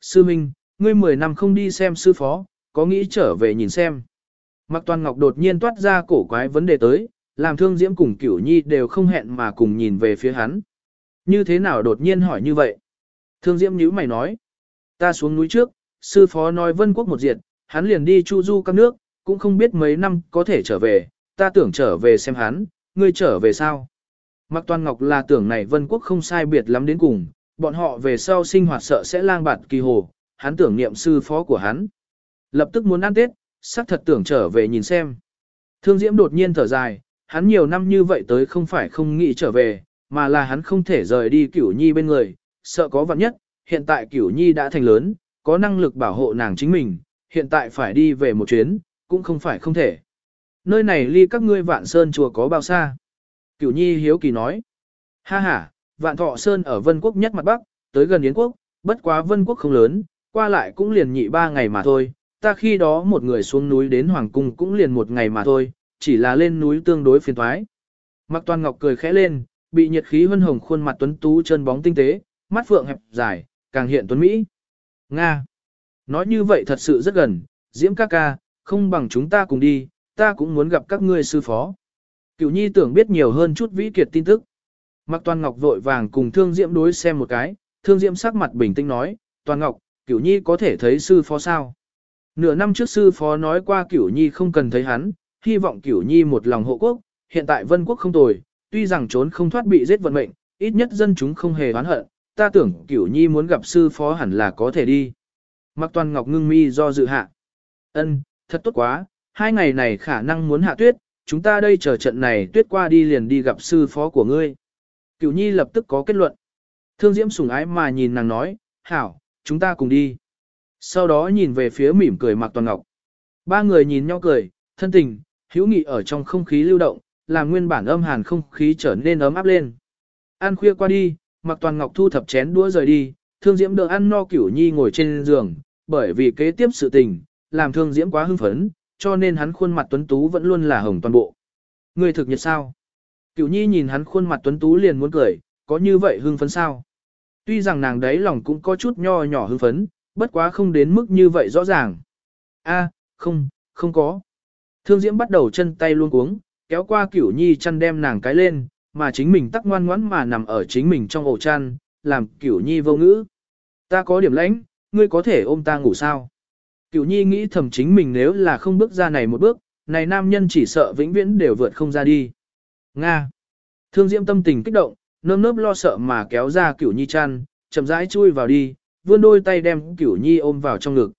Sư Minh, ngươi 10 năm không đi xem sư phó, có nghĩ trở về nhìn xem. Mạc Toàn Ngọc đột nhiên toát ra cổ quái vấn đề tới, làm thương diễm cùng cửu nhi đều không hẹn mà cùng nhìn về phía hắn. Như thế nào đột nhiên hỏi như vậy? Thương diễm nhíu mày nói. Ta xuống núi trước, sư phó nói vân quốc một diệt, hắn liền đi chu du các nước, cũng không biết mấy năm có thể trở về, ta tưởng trở về xem hắn, ngươi trở về sao? Mạc Toàn Ngọc là tưởng này vân quốc không sai biệt lắm đến cùng, bọn họ về sau sinh hoạt sợ sẽ lang bạt kỳ hồ, hắn tưởng niệm sư phó của hắn. Lập tức muốn ăn Tết, sắc thật tưởng trở về nhìn xem. Thương Diễm đột nhiên thở dài, hắn nhiều năm như vậy tới không phải không nghĩ trở về, mà là hắn không thể rời đi Cửu Nhi bên người, sợ có vạn nhất, hiện tại Cửu Nhi đã thành lớn, có năng lực bảo hộ nàng chính mình, hiện tại phải đi về một chuyến, cũng không phải không thể. Nơi này ly các ngươi vạn sơn chùa có bao xa? Cửu Nhi hiếu kỳ nói. Ha ha, vạn thọ sơn ở Vân Quốc nhất mặt Bắc, tới gần Yến Quốc, bất quá Vân Quốc không lớn, qua lại cũng liền nhị ba ngày mà thôi, ta khi đó một người xuống núi đến Hoàng Cung cũng liền một ngày mà thôi, chỉ là lên núi tương đối phiền thoái. Mặc Toàn Ngọc cười khẽ lên, bị nhiệt khí vân hồng khuôn mặt tuấn tú chân bóng tinh tế, mắt phượng hẹp dài, càng hiện tuấn Mỹ. Nga! Nói như vậy thật sự rất gần, Diễm ca ca, không bằng chúng ta cùng đi, ta cũng muốn gặp các ngươi sư phó. Cửu Nhi tưởng biết nhiều hơn chút vĩ kiệt tin tức. Mạc Toàn Ngọc vội vàng cùng Thương Diễm đối xem một cái, Thương Diễm sắc mặt bình tĩnh nói, Toàn Ngọc, Cửu Nhi có thể thấy sư phó sao? Nửa năm trước sư phó nói qua Cửu Nhi không cần thấy hắn, hy vọng Cửu Nhi một lòng hộ quốc, hiện tại Vân Quốc không tồi, tuy rằng trốn không thoát bị giết vận mệnh, ít nhất dân chúng không hề oán hận, ta tưởng Cửu Nhi muốn gặp sư phó hẳn là có thể đi. Mạc Toàn Ngọc ngưng mi do dự hạ. Ân, thật tốt quá, hai ngày này khả năng muốn hạ tuyết, chúng ta đây chờ trận này tuyết qua đi liền đi gặp sư phó của ngươi. Cửu Nhi lập tức có kết luận. Thương Diễm sủng ái mà nhìn nàng nói, hảo, chúng ta cùng đi. Sau đó nhìn về phía mỉm cười Mạc Toàn Ngọc. Ba người nhìn nhau cười, thân tình, hữu nghị ở trong không khí lưu động, làm nguyên bản âm hàn không khí trở nên ấm áp lên. Ăn khuya qua đi, Mạc Toàn Ngọc thu thập chén đũa rời đi, Thương Diễm đỡ ăn no Cửu Nhi ngồi trên giường, bởi vì kế tiếp sự tình, làm Thương Diễm quá hưng phấn, cho nên hắn khuôn mặt tuấn tú vẫn luôn là hồng toàn bộ. Người thực nhật sao? Cửu Nhi nhìn hắn khuôn mặt tuấn tú liền muốn cười, có như vậy hưng phấn sao? Tuy rằng nàng đấy lòng cũng có chút nho nhỏ hưng phấn, bất quá không đến mức như vậy rõ ràng. A, không, không có. Thương Diễm bắt đầu chân tay luôn cuống, kéo qua Cửu Nhi chăn đem nàng cái lên, mà chính mình tắc ngoan ngoãn mà nằm ở chính mình trong ổ chăn, làm Cửu Nhi vô ngữ. Ta có điểm lãnh, ngươi có thể ôm ta ngủ sao? Cửu Nhi nghĩ thầm chính mình nếu là không bước ra này một bước, này nam nhân chỉ sợ vĩnh viễn đều vượt không ra đi. Nga. Thương Diễm tâm tình kích động, nơm nớp lo sợ mà kéo ra Cửu Nhi chăn, chậm rãi chui vào đi, vươn đôi tay đem Cửu Nhi ôm vào trong ngực.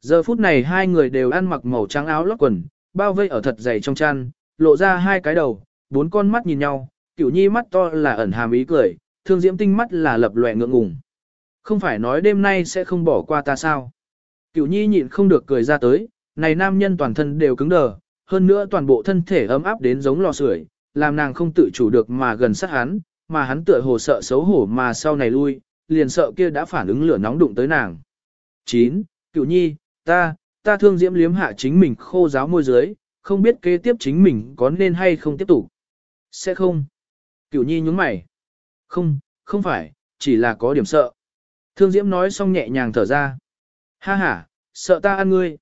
Giờ phút này hai người đều ăn mặc màu trắng áo lót quần, bao vây ở thật dày trong chăn, lộ ra hai cái đầu, bốn con mắt nhìn nhau, Cửu Nhi mắt to là ẩn hàm ý cười, Thương Diễm tinh mắt là lập lòe ngượng ngùng. Không phải nói đêm nay sẽ không bỏ qua ta sao? Cửu Nhi nhịn không được cười ra tới, này nam nhân toàn thân đều cứng đờ, hơn nữa toàn bộ thân thể ấm áp đến giống lò sưởi, làm nàng không tự chủ được mà gần sát hắn, mà hắn tựa hồ sợ xấu hổ mà sau này lui, liền sợ kia đã phản ứng lửa nóng đụng tới nàng. 9. Cửu Nhi, ta, ta thương diễm liếm hạ chính mình khô giáo môi dưới, không biết kế tiếp chính mình có nên hay không tiếp tục. Sẽ không. Cửu Nhi nhúng mày. Không, không phải, chỉ là có điểm sợ. Thương Diễm nói xong nhẹ nhàng thở ra. Ha ha, sợ ta ăn ngươi.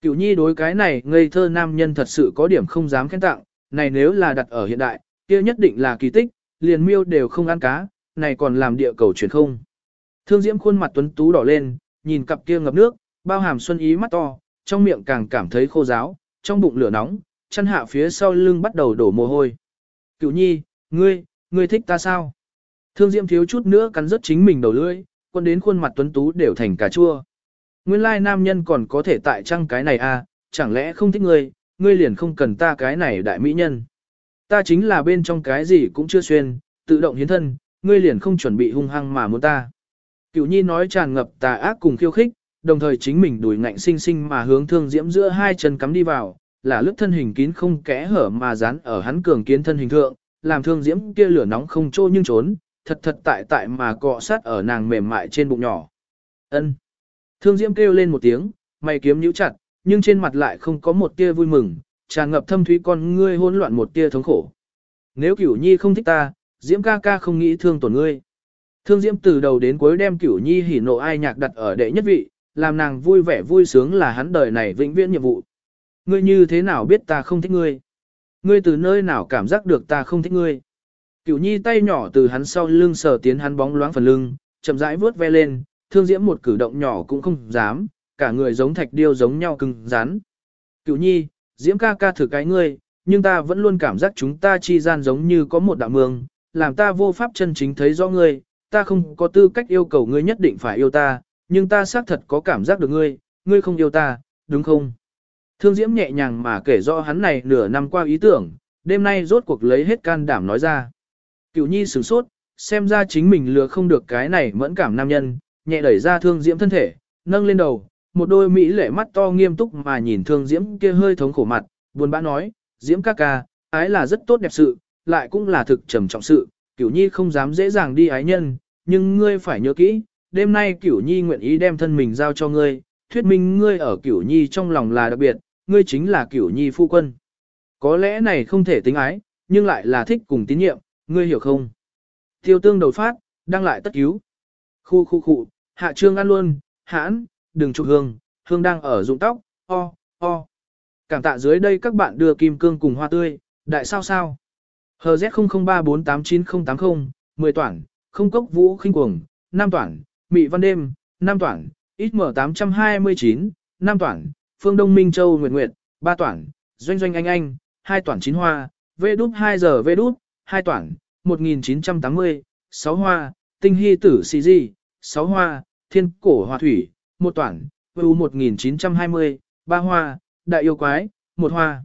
Cửu Nhi đối cái này ngây thơ nam nhân thật sự có điểm không dám khen tặng, này nếu là đặt ở hiện đại, kia nhất định là kỳ tích, liền miêu đều không ăn cá, này còn làm địa cầu chuyển không. Thương Diễm khuôn mặt tuấn tú đỏ lên, nhìn cặp kia ngập nước, bao hàm xuân ý mắt to, trong miệng càng cảm thấy khô ráo, trong bụng lửa nóng, chân hạ phía sau lưng bắt đầu đổ mồ hôi. Cửu Nhi, ngươi, ngươi thích ta sao? Thương Diễm thiếu chút nữa cắn rớt chính mình đầu lưỡi, quân đến khuôn mặt tuấn tú đều thành cà chua. Nguyên lai nam nhân còn có thể tại trăng cái này à, chẳng lẽ không thích ngươi, ngươi liền không cần ta cái này đại mỹ nhân. Ta chính là bên trong cái gì cũng chưa xuyên, tự động hiến thân, ngươi liền không chuẩn bị hung hăng mà muốn ta. Cửu nhi nói tràn ngập tà ác cùng khiêu khích, đồng thời chính mình đùi ngạnh sinh sinh mà hướng thương diễm giữa hai chân cắm đi vào, là lướt thân hình kín không kẽ hở mà dán ở hắn cường kiến thân hình thượng, làm thương diễm kia lửa nóng không trô nhưng trốn, thật thật tại tại mà cọ sát ở nàng mềm mại trên bụng nhỏ. Ân. Thương Diễm kêu lên một tiếng, mày kiếm nhíu chặt, nhưng trên mặt lại không có một tia vui mừng, tràn ngập thâm thúy con ngươi hỗn loạn một tia thống khổ. Nếu Cửu Nhi không thích ta, Diễm ca ca không nghĩ thương tổn ngươi. Thương Diễm từ đầu đến cuối đem Cửu Nhi hỉ nộ ai nhạc đặt ở đệ nhất vị, làm nàng vui vẻ vui sướng là hắn đời này vĩnh viễn nhiệm vụ. Ngươi như thế nào biết ta không thích ngươi? Ngươi từ nơi nào cảm giác được ta không thích ngươi? Cửu Nhi tay nhỏ từ hắn sau lưng sờ tiến hắn bóng loáng phần lưng, chậm rãi vuốt ve lên, Thương Diễm một cử động nhỏ cũng không dám, cả người giống thạch điêu giống nhau cứng rắn. Cựu Nhi, Diễm ca ca thử cái ngươi, nhưng ta vẫn luôn cảm giác chúng ta chi gian giống như có một đạo mương, làm ta vô pháp chân chính thấy rõ ngươi, ta không có tư cách yêu cầu ngươi nhất định phải yêu ta, nhưng ta xác thật có cảm giác được ngươi, ngươi không yêu ta, đúng không? Thương Diễm nhẹ nhàng mà kể rõ hắn này nửa năm qua ý tưởng, đêm nay rốt cuộc lấy hết can đảm nói ra. Cựu Nhi sửng sốt, xem ra chính mình lừa không được cái này mẫn cảm nam nhân, nhẹ đẩy ra Thương Diễm thân thể, nâng lên đầu, một đôi mỹ lệ mắt to nghiêm túc mà nhìn Thương Diễm kia hơi thống khổ mặt, buồn bã nói, Diễm ca ca, ái là rất tốt đẹp sự, lại cũng là thực trầm trọng sự, Cửu Nhi không dám dễ dàng đi ái nhân, nhưng ngươi phải nhớ kỹ, đêm nay Cửu Nhi nguyện ý đem thân mình giao cho ngươi, thuyết minh ngươi ở Cửu Nhi trong lòng là đặc biệt, ngươi chính là Cửu Nhi phu quân. Có lẽ này không thể tính ái, nhưng lại là thích cùng tín nhiệm, ngươi hiểu không? Tiêu tương đầu phát, đang lại tất cứu. Khu khu khu, hạ trương ăn luôn, hãn, đừng chụp hương, hương đang ở dụng tóc, o, o. Cảm tạ dưới đây các bạn đưa kim cương cùng hoa tươi, đại sao sao. HZ00348980, 10 toản, không cốc vũ khinh cuồng, 5 toản, mị văn đêm, 5 toản, XM829, 5 toản, phương đông minh châu nguyệt nguyệt, 3 toản, doanh doanh anh anh, 2 toản chín hoa, vê đút 2 giờ vê đút, 2 toản, 1980, 6 hoa, tinh hy tử xì gì, 6 hoa, thiên cổ hoa thủy, một toản, VU 1920, 3 hoa, đại yêu quái, một hoa.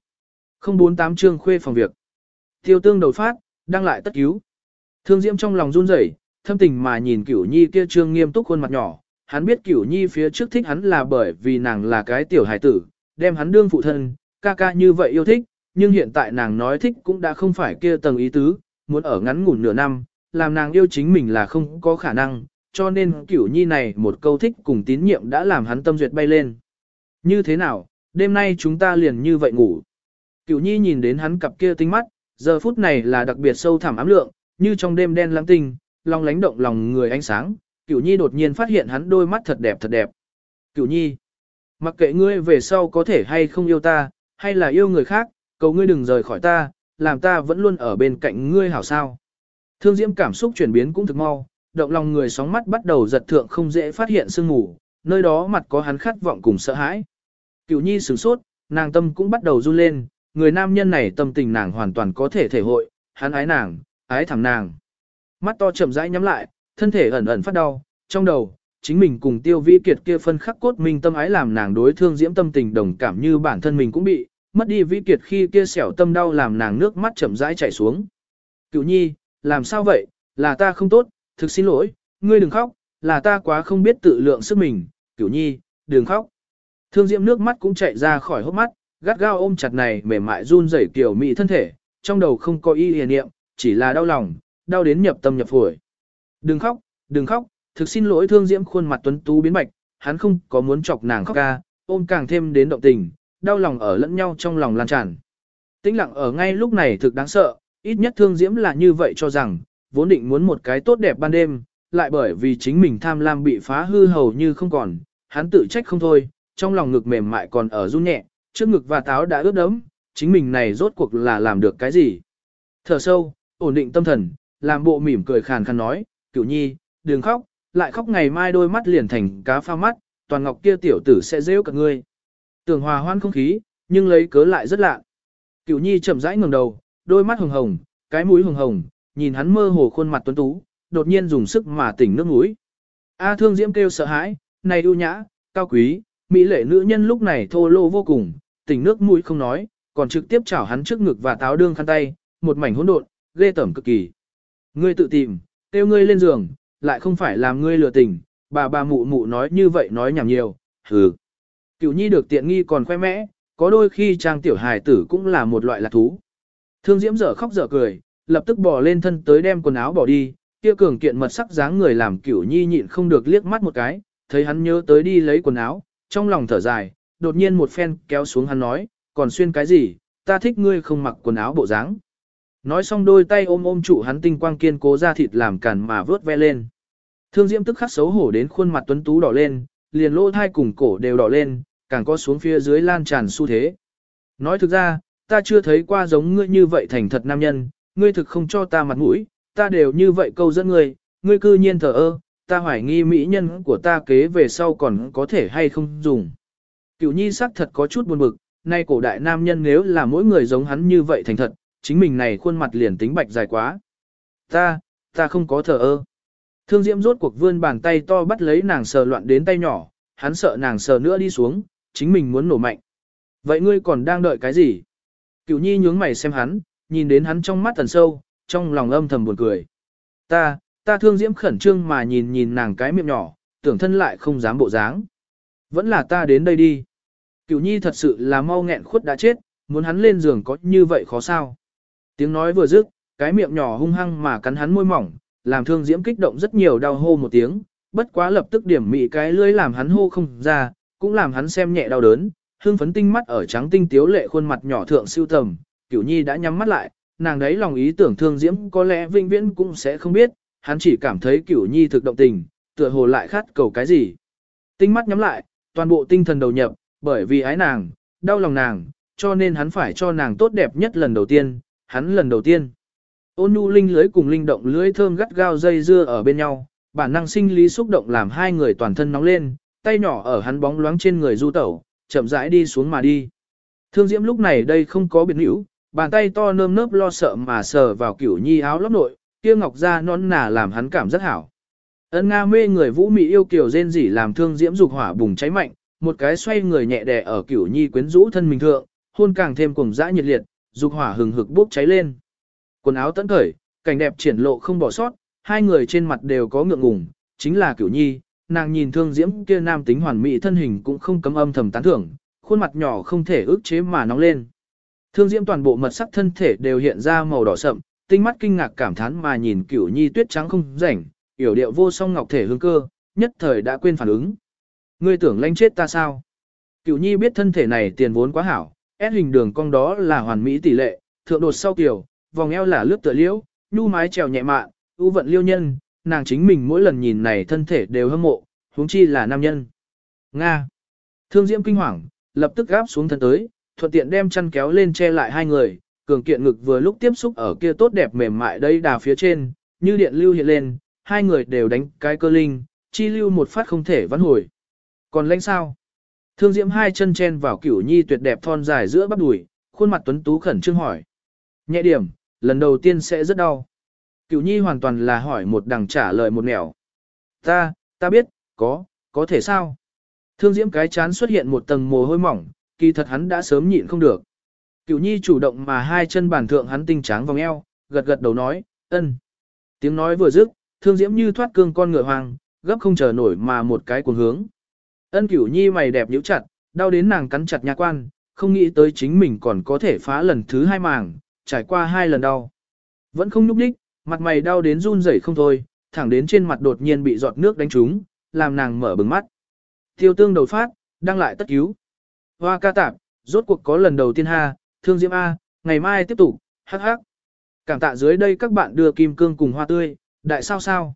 048 chương khuê phòng việc. Tiêu tương đầu phát, đăng lại tất cứu. Thương Diễm trong lòng run rẩy, thâm tình mà nhìn Cửu Nhi kia trương nghiêm túc khuôn mặt nhỏ, hắn biết Cửu Nhi phía trước thích hắn là bởi vì nàng là cái tiểu hài tử, đem hắn đương phụ thân, ca ca như vậy yêu thích, nhưng hiện tại nàng nói thích cũng đã không phải kia tầng ý tứ, muốn ở ngắn ngủn nửa năm, làm nàng yêu chính mình là không có khả năng, cho nên Cửu Nhi này một câu thích cùng tín nhiệm đã làm hắn tâm duyệt bay lên. Như thế nào, đêm nay chúng ta liền như vậy ngủ. Cửu Nhi nhìn đến hắn cặp kia tinh mắt, giờ phút này là đặc biệt sâu thẳm ám lượng, như trong đêm đen lãng tinh, long lánh động lòng người ánh sáng. Cửu Nhi đột nhiên phát hiện hắn đôi mắt thật đẹp thật đẹp. Cửu Nhi, mặc kệ ngươi về sau có thể hay không yêu ta, hay là yêu người khác, cầu ngươi đừng rời khỏi ta, làm ta vẫn luôn ở bên cạnh ngươi hảo sao. Thương Diễm cảm xúc chuyển biến cũng thực mau, động lòng người sóng mắt bắt đầu giật thượng không dễ phát hiện sương ngủ nơi đó mặt có hắn khát vọng cùng sợ hãi. Cửu Nhi sửng sốt, nàng tâm cũng bắt đầu run lên, người nam nhân này tâm tình nàng hoàn toàn có thể thể hội, hắn ái nàng, ái thẳng nàng. Mắt to chậm rãi nhắm lại, thân thể ẩn ẩn phát đau, trong đầu, chính mình cùng tiêu vĩ kiệt kia phân khắc cốt minh tâm ái làm nàng đối thương diễm tâm tình đồng cảm như bản thân mình cũng bị, mất đi vĩ kiệt khi kia xẻo tâm đau làm nàng nước mắt chậm rãi chảy xuống. Cựu nhi, làm sao vậy, là ta không tốt, thực xin lỗi, ngươi đừng khóc, là ta quá không biết tự lượng sức mình, cửu nhi, đừng khóc. Thương diễm nước mắt cũng chạy ra khỏi hốc mắt, gắt gao ôm chặt này mềm mại run rẩy kiểu mị thân thể, trong đầu không có ý hiền niệm, chỉ là đau lòng, đau đến nhập tâm nhập phổi. Đừng khóc, đừng khóc, thực xin lỗi thương diễm khuôn mặt tuấn tú biến bạch, hắn không có muốn chọc nàng khóc ca, ôm càng thêm đến động tình, đau lòng ở lẫn nhau trong lòng lan tràn. Tĩnh lặng ở ngay lúc này thực đáng sợ, ít nhất thương diễm là như vậy cho rằng, vốn định muốn một cái tốt đẹp ban đêm, lại bởi vì chính mình tham lam bị phá hư hầu như không còn, hắn tự trách không thôi, trong lòng ngực mềm mại còn ở run nhẹ, trước ngực và táo đã ướt đẫm, chính mình này rốt cuộc là làm được cái gì. Thở sâu, ổn định tâm thần, làm bộ mỉm cười khàn khàn nói, cửu nhi, đừng khóc, lại khóc ngày mai đôi mắt liền thành cá pha mắt, toàn ngọc kia tiểu tử sẽ rêu cả ngươi. Tưởng hòa hoan không khí, nhưng lấy cớ lại rất lạ. Cửu nhi chậm rãi ngẩng đầu, đôi mắt hồng hồng, cái mũi hồng hồng, nhìn hắn mơ hồ khuôn mặt tuấn tú, đột nhiên dùng sức mà tỉnh nước mũi. A thương diễm kêu sợ hãi, này ưu nhã, cao quý, mỹ lệ nữ nhân lúc này thô lô vô cùng, tỉnh nước mũi không nói, còn trực tiếp chảo hắn trước ngực và táo đương khăn tay, một mảnh hỗn độn, ghê tởm cực kỳ. Ngươi tự tìm, kêu ngươi lên giường, lại không phải làm ngươi lừa tình, bà bà mụ mụ nói như vậy nói nhảm nhiều, hừ. Cửu nhi được tiện nghi còn khoe mẽ, có đôi khi trang tiểu hài tử cũng là một loại lạc thú. Thương diễm dở khóc dở cười, lập tức bỏ lên thân tới đem quần áo bỏ đi, kia cường kiện mật sắc dáng người làm cửu nhi nhịn không được liếc mắt một cái, thấy hắn nhớ tới đi lấy quần áo, trong lòng thở dài, đột nhiên một phen kéo xuống hắn nói, còn xuyên cái gì, ta thích ngươi không mặc quần áo bộ dáng. Nói xong đôi tay ôm ôm trụ hắn tinh quang kiên cố ra thịt làm cản mà vớt ve lên. Thương Diễm tức khắc xấu hổ đến khuôn mặt tuấn tú đỏ lên, liền lỗ thai cùng cổ đều đỏ lên, càng có xuống phía dưới lan tràn xu thế. Nói thực ra, ta chưa thấy qua giống ngươi như vậy thành thật nam nhân, ngươi thực không cho ta mặt mũi, ta đều như vậy câu dẫn ngươi, ngươi cư nhiên thờ ơ, ta hoài nghi mỹ nhân của ta kế về sau còn có thể hay không dùng. Cửu nhi sắc thật có chút buồn bực, nay cổ đại nam nhân nếu là mỗi người giống hắn như vậy thành thật, chính mình này khuôn mặt liền tính bạch dài quá. Ta, ta không có thờ ơ. Thương Diễm rốt cuộc vươn bàn tay to bắt lấy nàng sờ loạn đến tay nhỏ, hắn sợ nàng sờ nữa đi xuống, chính mình muốn nổ mạnh. Vậy ngươi còn đang đợi cái gì? Cửu nhi nhướng mày xem hắn, nhìn đến hắn trong mắt thần sâu, trong lòng âm thầm buồn cười. Ta, ta thương diễm khẩn trương mà nhìn nhìn nàng cái miệng nhỏ, tưởng thân lại không dám bộ dáng. Vẫn là ta đến đây đi. Cửu nhi thật sự là mau nghẹn khuất đã chết, muốn hắn lên giường có như vậy khó sao. Tiếng nói vừa dứt, cái miệng nhỏ hung hăng mà cắn hắn môi mỏng, làm thương diễm kích động rất nhiều đau hô một tiếng, bất quá lập tức điểm mị cái lưỡi làm hắn hô không ra, cũng làm hắn xem nhẹ đau đớn, hương phấn tinh mắt ở trắng tinh tiếu lệ khuôn mặt nhỏ thượng siêu tầm, Cửu Nhi đã nhắm mắt lại, nàng đấy lòng ý tưởng thương diễm có lẽ vinh viễn cũng sẽ không biết, hắn chỉ cảm thấy Cửu Nhi thực động tình, tựa hồ lại khát cầu cái gì. Tinh mắt nhắm lại, toàn bộ tinh thần đầu nhập, bởi vì ái nàng, đau lòng nàng, cho nên hắn phải cho nàng tốt đẹp nhất lần đầu tiên, hắn lần đầu tiên. Ôn nhu linh lưới cùng linh động lưới thơm gắt gao dây dưa ở bên nhau, bản năng sinh lý xúc động làm hai người toàn thân nóng lên, tay nhỏ ở hắn bóng loáng trên người du tẩu, chậm rãi đi xuống mà đi. Thương Diễm lúc này đây không có biệt hữu, bàn tay to nơm nớp lo sợ mà sờ vào kiểu nhi áo lót nội, kia ngọc da non nà làm hắn cảm rất hảo. Ân Nga mê người vũ mị yêu kiều rên rỉ làm Thương Diễm dục hỏa bùng cháy mạnh, một cái xoay người nhẹ đè ở kiểu nhi quyến rũ thân mình thượng, hôn càng thêm cùng dã nhiệt liệt, dục hỏa hừng hực bốc cháy lên. Quần áo tấn khởi, cảnh đẹp triển lộ không bỏ sót, hai người trên mặt đều có ngượng ngùng, chính là kiểu nhi, nàng nhìn thương diễm kia nam tính hoàn mỹ thân hình cũng không cấm âm thầm tán thưởng, khuôn mặt nhỏ không thể ức chế mà nóng lên. Thương diễm toàn bộ mật sắc thân thể đều hiện ra màu đỏ sậm, tinh mắt kinh ngạc cảm thán mà nhìn cửu nhi tuyết trắng không rảnh, yểu điệu vô song ngọc thể hương cơ, nhất thời đã quên phản ứng. Ngươi tưởng lanh chết ta sao? Cửu nhi biết thân thể này tiền vốn quá hảo, ép hình đường cong đó là hoàn mỹ tỷ lệ, thượng đột sau kiểu, vòng eo là lướt tựa liễu, nhu mái trèo nhẹ mạn, ưu vận liêu nhân, nàng chính mình mỗi lần nhìn này thân thể đều hâm mộ, huống chi là nam nhân. Nga. Thương Diễm kinh hoàng, lập tức gáp xuống thân tới, thuận tiện đem chăn kéo lên che lại hai người, cường kiện ngực vừa lúc tiếp xúc ở kia tốt đẹp mềm mại đây đà phía trên, như điện lưu hiện lên, hai người đều đánh cái cơ linh, chi lưu một phát không thể vãn hồi. Còn lãnh sao? Thương Diễm hai chân chen vào cửu nhi tuyệt đẹp thon dài giữa bắp đùi, khuôn mặt tuấn tú khẩn trương hỏi. Nhẹ điểm, lần đầu tiên sẽ rất đau. Cửu nhi hoàn toàn là hỏi một đằng trả lời một nẻo. Ta, ta biết, có, có thể sao? Thương diễm cái chán xuất hiện một tầng mồ hôi mỏng, kỳ thật hắn đã sớm nhịn không được. Cửu nhi chủ động mà hai chân bàn thượng hắn tinh tráng vòng eo, gật gật đầu nói, ân. Tiếng nói vừa dứt, thương diễm như thoát cương con ngựa hoàng, gấp không chờ nổi mà một cái cuồng hướng. Ân cửu nhi mày đẹp nhíu chặt, đau đến nàng cắn chặt nha quan, không nghĩ tới chính mình còn có thể phá lần thứ hai màng, trải qua hai lần đau. Vẫn không nhúc đích, mặt mày đau đến run rẩy không thôi, thẳng đến trên mặt đột nhiên bị giọt nước đánh trúng, làm nàng mở bừng mắt. Tiêu tương đầu phát, đang lại tất cứu. Hoa ca tạp, rốt cuộc có lần đầu tiên ha, thương diễm A, ngày mai tiếp tục, hắc hắc. Cảm tạ dưới đây các bạn đưa kim cương cùng hoa tươi, đại sao sao.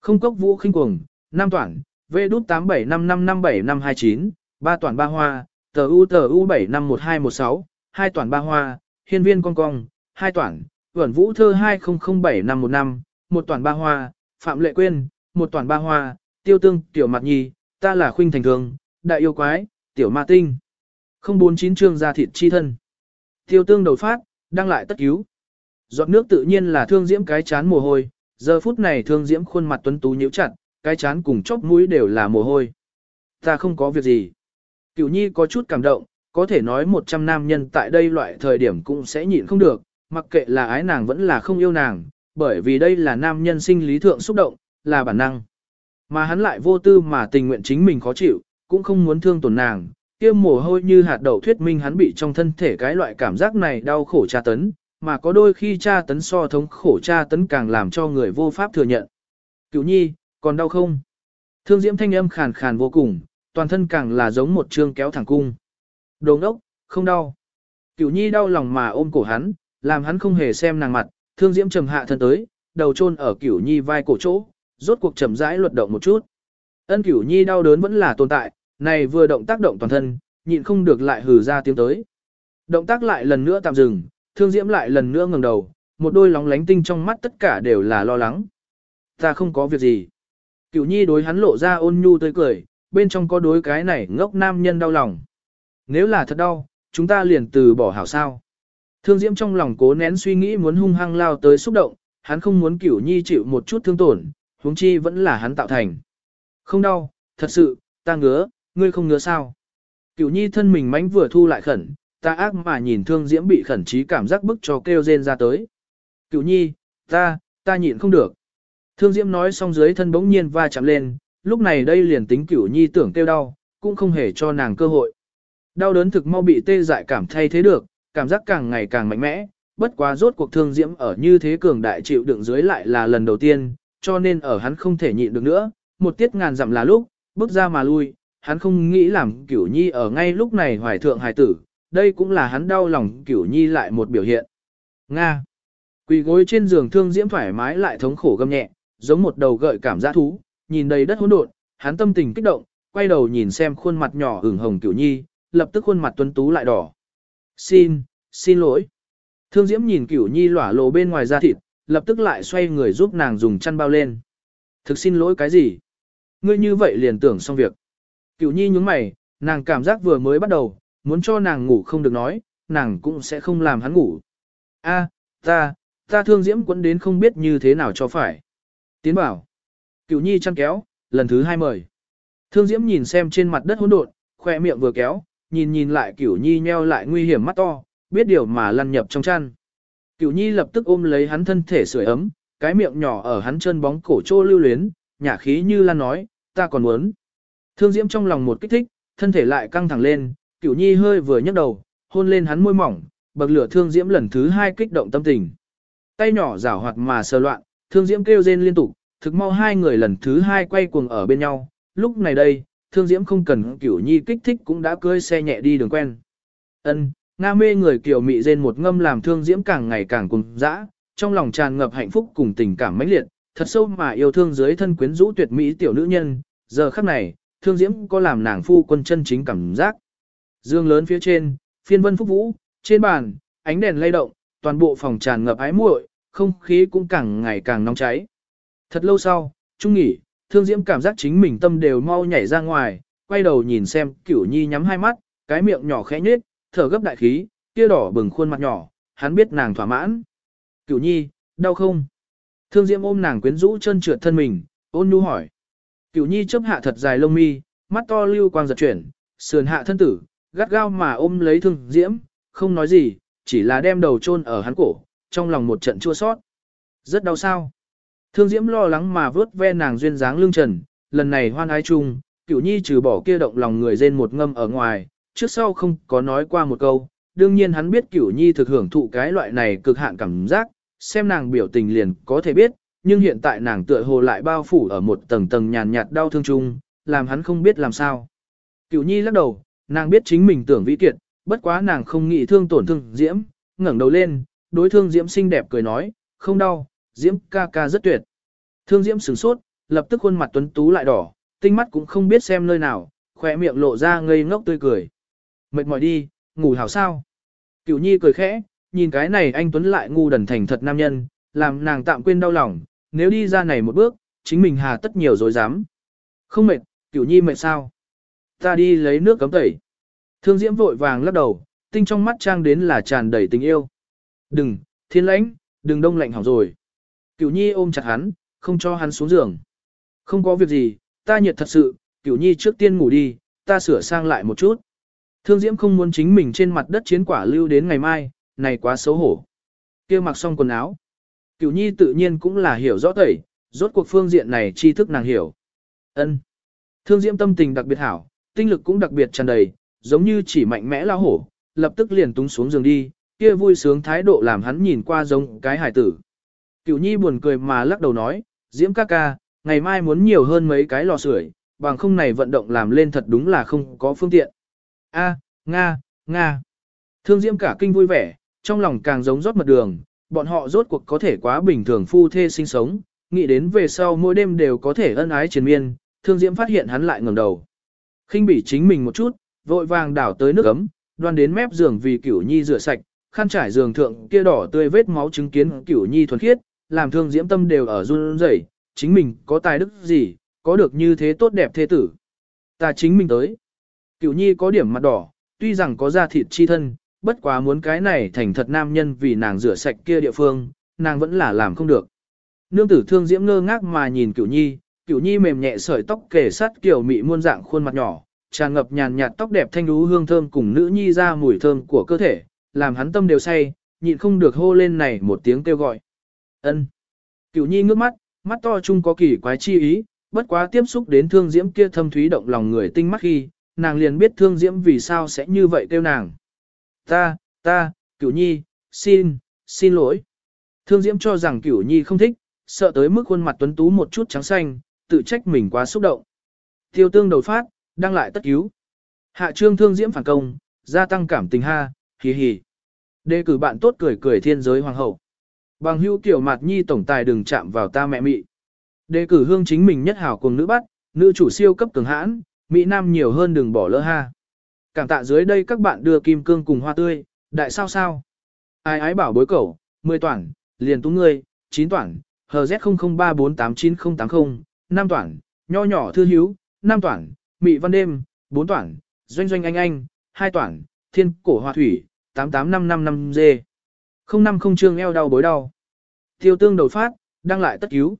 Không cốc vũ khinh cuồng, nam toản, V đút 87555759, ba toản ba hoa, tờ U tờ U 751216, hai toản ba hoa, hiên viên con cong, hai toản, vẩn vũ thơ 20075515, một toản ba hoa, phạm lệ quyên, một toản ba hoa, tiêu tương, tiểu mặt nhi, ta là khuynh thành thường, đại yêu quái, tiểu ma tinh. 049 chương ra thịt chi thân. Tiêu tương đầu phát, đang lại tất cứu. Giọt nước tự nhiên là thương diễm cái chán mồ hôi, giờ phút này thương diễm khuôn mặt tuấn tú nhíu chặt, cái chán cùng chóp mũi đều là mồ hôi. Ta không có việc gì. Cửu nhi có chút cảm động, có thể nói 100 nam nhân tại đây loại thời điểm cũng sẽ nhịn không được, mặc kệ là ái nàng vẫn là không yêu nàng, bởi vì đây là nam nhân sinh lý thượng xúc động, là bản năng. Mà hắn lại vô tư mà tình nguyện chính mình khó chịu, cũng không muốn thương tổn nàng, kia mồ hôi như hạt đậu thuyết minh hắn bị trong thân thể cái loại cảm giác này đau khổ tra tấn, mà có đôi khi tra tấn so thống khổ tra tấn càng làm cho người vô pháp thừa nhận. Cửu nhi, còn đau không? Thương diễm thanh âm khàn khàn vô cùng, toàn thân càng là giống một trương kéo thẳng cung. Đồ ngốc, không đau. Cửu nhi đau lòng mà ôm cổ hắn, làm hắn không hề xem nàng mặt, thương diễm trầm hạ thân tới, đầu chôn ở cửu nhi vai cổ chỗ, rốt cuộc chậm rãi luật động một chút. Ân Cửu Nhi đau đớn vẫn là tồn tại, này vừa động tác động toàn thân, nhịn không được lại hừ ra tiếng tới. Động tác lại lần nữa tạm dừng, Thương Diễm lại lần nữa ngẩng đầu, một đôi lóng lánh tinh trong mắt tất cả đều là lo lắng. Ta không có việc gì. Cửu Nhi đối hắn lộ ra ôn nhu tươi cười, bên trong có đối cái này ngốc nam nhân đau lòng. Nếu là thật đau, chúng ta liền từ bỏ hảo sao. Thương Diễm trong lòng cố nén suy nghĩ muốn hung hăng lao tới xúc động, hắn không muốn Cửu Nhi chịu một chút thương tổn, huống chi vẫn là hắn tạo thành. Không đau, thật sự, ta ngứa, ngươi không ngứa sao. Cửu Nhi thân mình mánh vừa thu lại khẩn, ta ác mà nhìn Thương Diễm bị khẩn trí cảm giác bức cho kêu rên ra tới. Cửu Nhi, ta, ta nhịn không được. Thương Diễm nói xong dưới thân bỗng nhiên va chạm lên, lúc này đây liền tính Cửu Nhi tưởng kêu đau, cũng không hề cho nàng cơ hội. Đau đớn thực mau bị tê dại cảm thay thế được, cảm giác càng ngày càng mạnh mẽ, bất quá rốt cuộc thương diễm ở như thế cường đại chịu đựng dưới lại là lần đầu tiên, cho nên ở hắn không thể nhịn được nữa, một tiết ngàn dặm là lúc, bước ra mà lui, hắn không nghĩ làm cửu nhi ở ngay lúc này hoài thượng hài tử, đây cũng là hắn đau lòng cửu nhi lại một biểu hiện. Nga. Quỳ gối trên giường thương diễm thoải mái lại thống khổ gầm nhẹ, giống một đầu gợi cảm giác thú, nhìn đầy đất hỗn độn, hắn tâm tình kích động, quay đầu nhìn xem khuôn mặt nhỏ ửng hồng cửu nhi, lập tức khuôn mặt tuấn tú lại đỏ. Xin, xin lỗi. Thương Diễm nhìn Cửu Nhi lỏa lộ bên ngoài da thịt, lập tức lại xoay người giúp nàng dùng chăn bao lên. Thực xin lỗi cái gì? Ngươi như vậy liền tưởng xong việc. Cửu Nhi nhướng mày, nàng cảm giác vừa mới bắt đầu, muốn cho nàng ngủ không được nói, nàng cũng sẽ không làm hắn ngủ. A, ta, ta thương Diễm quấn đến không biết như thế nào cho phải. Tiến bảo. Cửu Nhi chăn kéo, lần thứ hai mời. Thương Diễm nhìn xem trên mặt đất hỗn độn, khoe miệng vừa kéo, nhìn nhìn lại Cửu Nhi nheo lại nguy hiểm mắt to, biết điều mà lăn nhập trong chăn. Cửu Nhi lập tức ôm lấy hắn thân thể sưởi ấm, cái miệng nhỏ ở hắn chân bóng cổ trô lưu luyến, nhả khí như lan nói, ta còn muốn. Thương Diễm trong lòng một kích thích, thân thể lại căng thẳng lên, Cửu Nhi hơi vừa nhấc đầu, hôn lên hắn môi mỏng, bậc lửa Thương Diễm lần thứ hai kích động tâm tình. Tay nhỏ rảo hoạt mà sờ loạn, Thương Diễm kêu rên liên tục, thực mau hai người lần thứ hai quay cuồng ở bên nhau, lúc này đây, Thương Diễm không cần Cửu Nhi kích thích cũng đã cưỡi xe nhẹ đi đường quen. Ân, Nga mê người kiều mị rên một ngâm làm Thương Diễm càng ngày càng cuồng dã, trong lòng tràn ngập hạnh phúc cùng tình cảm mãnh liệt, thật sâu mà yêu thương dưới thân quyến rũ tuyệt mỹ tiểu nữ nhân, giờ khắc này, Thương Diễm có làm nàng phu quân chân chính cảm giác. Dương lớn phía trên, phiên vân phúc vũ, trên bàn, ánh đèn lay động, toàn bộ phòng tràn ngập ái muội, không khí cũng càng ngày càng nóng cháy. Thật lâu sau, trung nghỉ, Thương Diễm cảm giác chính mình tâm đều mau nhảy ra ngoài, quay đầu nhìn xem Cửu Nhi nhắm hai mắt, cái miệng nhỏ khẽ nhếch, thở gấp đại khí, kia đỏ bừng khuôn mặt nhỏ, hắn biết nàng thỏa mãn. Cửu Nhi, đau không? Thương Diễm ôm nàng quyến rũ chân trượt thân mình, ôn nhu hỏi. Cửu Nhi chớp hạ thật dài lông mi, mắt to lưu quang giật chuyển, sườn hạ thân tử, gắt gao mà ôm lấy Thương Diễm, không nói gì, chỉ là đem đầu chôn ở hắn cổ, trong lòng một trận chua sót. Rất đau sao? Thương Diễm lo lắng mà vớt ve nàng duyên dáng lưng trần, lần này hoan ái chung, Cửu Nhi trừ bỏ kia động lòng người rên một ngâm ở ngoài, trước sau không có nói qua một câu. Đương nhiên hắn biết Cửu Nhi thực hưởng thụ cái loại này cực hạn cảm giác, xem nàng biểu tình liền có thể biết, nhưng hiện tại nàng tựa hồ lại bao phủ ở một tầng tầng nhàn nhạt đau thương chung, làm hắn không biết làm sao. Cửu Nhi lắc đầu, nàng biết chính mình tưởng vĩ kiệt, bất quá nàng không nghĩ thương tổn thương Diễm, ngẩng đầu lên, đối thương Diễm xinh đẹp cười nói, không đau, Diễm ca ca rất tuyệt. Thương Diễm sửng sốt, lập tức khuôn mặt tuấn tú lại đỏ, tinh mắt cũng không biết xem nơi nào, khỏe miệng lộ ra ngây ngốc tươi cười. Mệt mỏi đi, ngủ hảo sao. Cửu Nhi cười khẽ, nhìn cái này anh Tuấn lại ngu đần thành thật nam nhân, làm nàng tạm quên đau lòng, nếu đi ra này một bước, chính mình hà tất nhiều dối dám. Không mệt, Cửu Nhi mệt sao? Ta đi lấy nước cấm tẩy. Thương Diễm vội vàng lắc đầu, tinh trong mắt trang đến là tràn đầy tình yêu. Đừng, thiên lãnh, đừng đông lạnh hỏng rồi. Cửu Nhi ôm chặt hắn, không cho hắn xuống giường. Không có việc gì, ta nhiệt thật sự, Cửu Nhi trước tiên ngủ đi, ta sửa sang lại một chút. Thương Diễm không muốn chính mình trên mặt đất chiến quả lưu đến ngày mai, này quá xấu hổ. kia mặc xong quần áo. Cửu Nhi tự nhiên cũng là hiểu rõ tẩy, rốt cuộc phương diện này tri thức nàng hiểu. Ân. Thương Diễm tâm tình đặc biệt hảo, tinh lực cũng đặc biệt tràn đầy, giống như chỉ mạnh mẽ lao hổ, lập tức liền túng xuống giường đi, kia vui sướng thái độ làm hắn nhìn qua giống cái hài tử. Cửu Nhi buồn cười mà lắc đầu nói, Diễm ca ca, ngày mai muốn nhiều hơn mấy cái lò sưởi, bằng không này vận động làm lên thật đúng là không có phương tiện. A, Nga, Nga. Thương Diễm cả kinh vui vẻ, trong lòng càng giống rót mật đường, bọn họ rốt cuộc có thể quá bình thường phu thê sinh sống, nghĩ đến về sau mỗi đêm đều có thể ân ái triền miên, thương diễm phát hiện hắn lại ngẩng đầu. khinh bỉ chính mình một chút, vội vàng đảo tới nước ấm, đoan đến mép giường vì cửu nhi rửa sạch, khăn trải giường thượng kia đỏ tươi vết máu chứng kiến cửu nhi thuần khiết, làm thương diễm tâm đều ở run rẩy, chính mình có tài đức gì, có được như thế tốt đẹp thế tử. Ta chính mình tới. Cửu nhi có điểm mặt đỏ, tuy rằng có da thịt chi thân, bất quá muốn cái này thành thật nam nhân vì nàng rửa sạch kia địa phương, nàng vẫn là làm không được. Nương tử thương diễm ngơ ngác mà nhìn cửu nhi, cửu nhi mềm nhẹ sợi tóc kề sát kiểu mị muôn dạng khuôn mặt nhỏ, tràn ngập nhàn nhạt tóc đẹp thanh đú hương thơm cùng nữ nhi ra mùi thơm của cơ thể, làm hắn tâm đều say, nhịn không được hô lên này một tiếng kêu gọi. Ân. Cửu nhi ngước mắt, mắt to chung có kỳ quái chi ý, bất quá tiếp xúc đến thương diễm kia thâm thúy động lòng người tinh mắt khi, nàng liền biết thương diễm vì sao sẽ như vậy kêu nàng. Ta, ta, cửu nhi, xin, xin lỗi. Thương diễm cho rằng cửu nhi không thích, sợ tới mức khuôn mặt tuấn tú một chút trắng xanh, tự trách mình quá xúc động. Tiêu tương đầu phát, đang lại tất cứu. Hạ trương thương diễm phản công, gia tăng cảm tình ha, hì hì. Đề cử bạn tốt cười cười thiên giới hoàng hậu. Bằng hữu tiểu mặt nhi tổng tài đừng chạm vào ta mẹ mị. Đề cử hương chính mình nhất hảo cùng nữ bắt, nữ chủ siêu cấp cường hãn, Mỹ Nam nhiều hơn đừng bỏ lỡ ha. Cảm tạ dưới đây các bạn đưa kim cương cùng hoa tươi, đại sao sao. Ai ái bảo bối cẩu, 10 toản, liền tú ngươi, 9 toản, HZ00348980, 5 toản, nho nhỏ thư hiếu, 5 toản, Mị văn đêm, 4 toản, doanh doanh anh anh, 2 toản, thiên cổ hoa thủy, 88555G. 050 chương eo đau bối đau. Tiêu tương đầu phát, đang lại tất cứu.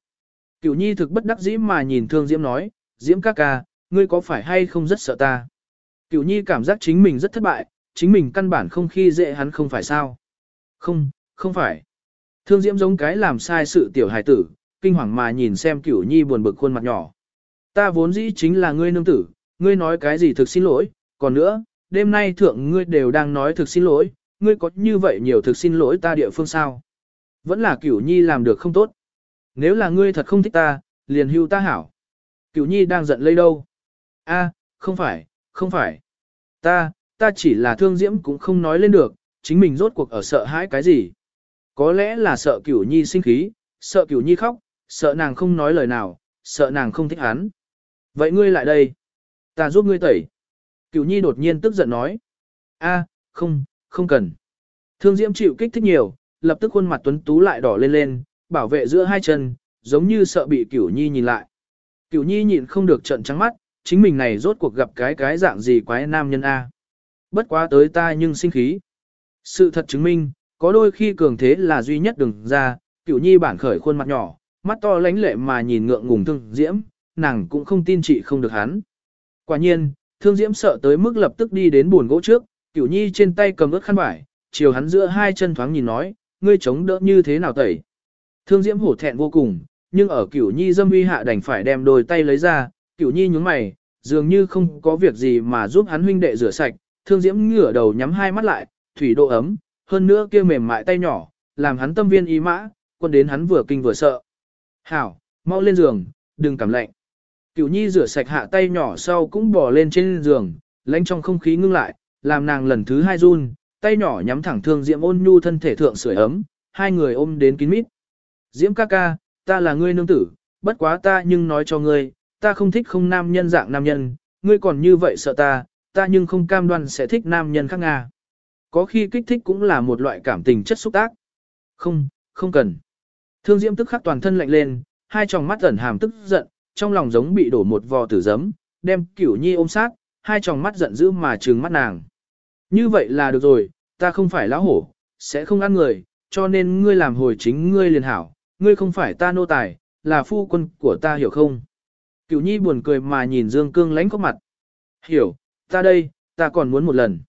Cửu nhi thực bất đắc dĩ mà nhìn thương Diễm nói, Diễm ca ca, ngươi có phải hay không rất sợ ta? Cửu nhi cảm giác chính mình rất thất bại, chính mình căn bản không khi dễ hắn không phải sao? Không, không phải. Thương Diễm giống cái làm sai sự tiểu hài tử, kinh hoàng mà nhìn xem Cửu nhi buồn bực khuôn mặt nhỏ. Ta vốn dĩ chính là ngươi nương tử, ngươi nói cái gì thực xin lỗi, còn nữa, đêm nay thượng ngươi đều đang nói thực xin lỗi, ngươi có như vậy nhiều thực xin lỗi ta địa phương sao? Vẫn là Cửu nhi làm được không tốt. Nếu là ngươi thật không thích ta, liền hưu ta hảo. Cửu nhi đang giận lây đâu? A, không phải, không phải. Ta, ta chỉ là thương diễm cũng không nói lên được, chính mình rốt cuộc ở sợ hãi cái gì. Có lẽ là sợ cửu nhi sinh khí, sợ cửu nhi khóc, sợ nàng không nói lời nào, sợ nàng không thích hắn. Vậy ngươi lại đây. Ta giúp ngươi tẩy. Cửu nhi đột nhiên tức giận nói. A, không, không cần. Thương diễm chịu kích thích nhiều, lập tức khuôn mặt tuấn tú lại đỏ lên lên, bảo vệ giữa hai chân, giống như sợ bị cửu nhi nhìn lại. Cửu nhi nhịn không được trận trắng mắt, chính mình này rốt cuộc gặp cái cái dạng gì quái nam nhân A. Bất quá tới ta nhưng sinh khí. Sự thật chứng minh, có đôi khi cường thế là duy nhất đừng ra, cửu nhi bản khởi khuôn mặt nhỏ, mắt to lánh lệ mà nhìn ngượng ngùng thương diễm, nàng cũng không tin chị không được hắn. Quả nhiên, thương diễm sợ tới mức lập tức đi đến buồn gỗ trước, cửu nhi trên tay cầm ướt khăn vải, chiều hắn giữa hai chân thoáng nhìn nói, ngươi chống đỡ như thế nào tẩy. Thương diễm hổ thẹn vô cùng, nhưng ở cửu nhi dâm uy hạ đành phải đem đôi tay lấy ra, cửu nhi nhúng mày, dường như không có việc gì mà giúp hắn huynh đệ rửa sạch, thương diễm ngửa đầu nhắm hai mắt lại, thủy độ ấm, hơn nữa kia mềm mại tay nhỏ, làm hắn tâm viên ý mã, quân đến hắn vừa kinh vừa sợ. Hảo, mau lên giường, đừng cảm lạnh. Cửu nhi rửa sạch hạ tay nhỏ sau cũng bò lên trên giường, lãnh trong không khí ngưng lại, làm nàng lần thứ hai run, tay nhỏ nhắm thẳng thương diễm ôn nhu thân thể thượng sưởi ấm, hai người ôm đến kín mít. Diễm ca ca, ta là ngươi nương tử, bất quá ta nhưng nói cho ngươi, ta không thích không nam nhân dạng nam nhân, ngươi còn như vậy sợ ta, ta nhưng không cam đoan sẽ thích nam nhân khác Nga. Có khi kích thích cũng là một loại cảm tình chất xúc tác. Không, không cần. Thương Diễm tức khắc toàn thân lạnh lên, hai tròng mắt ẩn hàm tức giận, trong lòng giống bị đổ một vò tử giấm, đem Cửu Nhi ôm sát, hai tròng mắt giận dữ mà trừng mắt nàng. Như vậy là được rồi, ta không phải lão hổ, sẽ không ăn người, cho nên ngươi làm hồi chính ngươi liền hảo, ngươi không phải ta nô tài, là phu quân của ta hiểu không? Cửu nhi buồn cười mà nhìn Dương Cương lánh có mặt. Hiểu, ta đây, ta còn muốn một lần.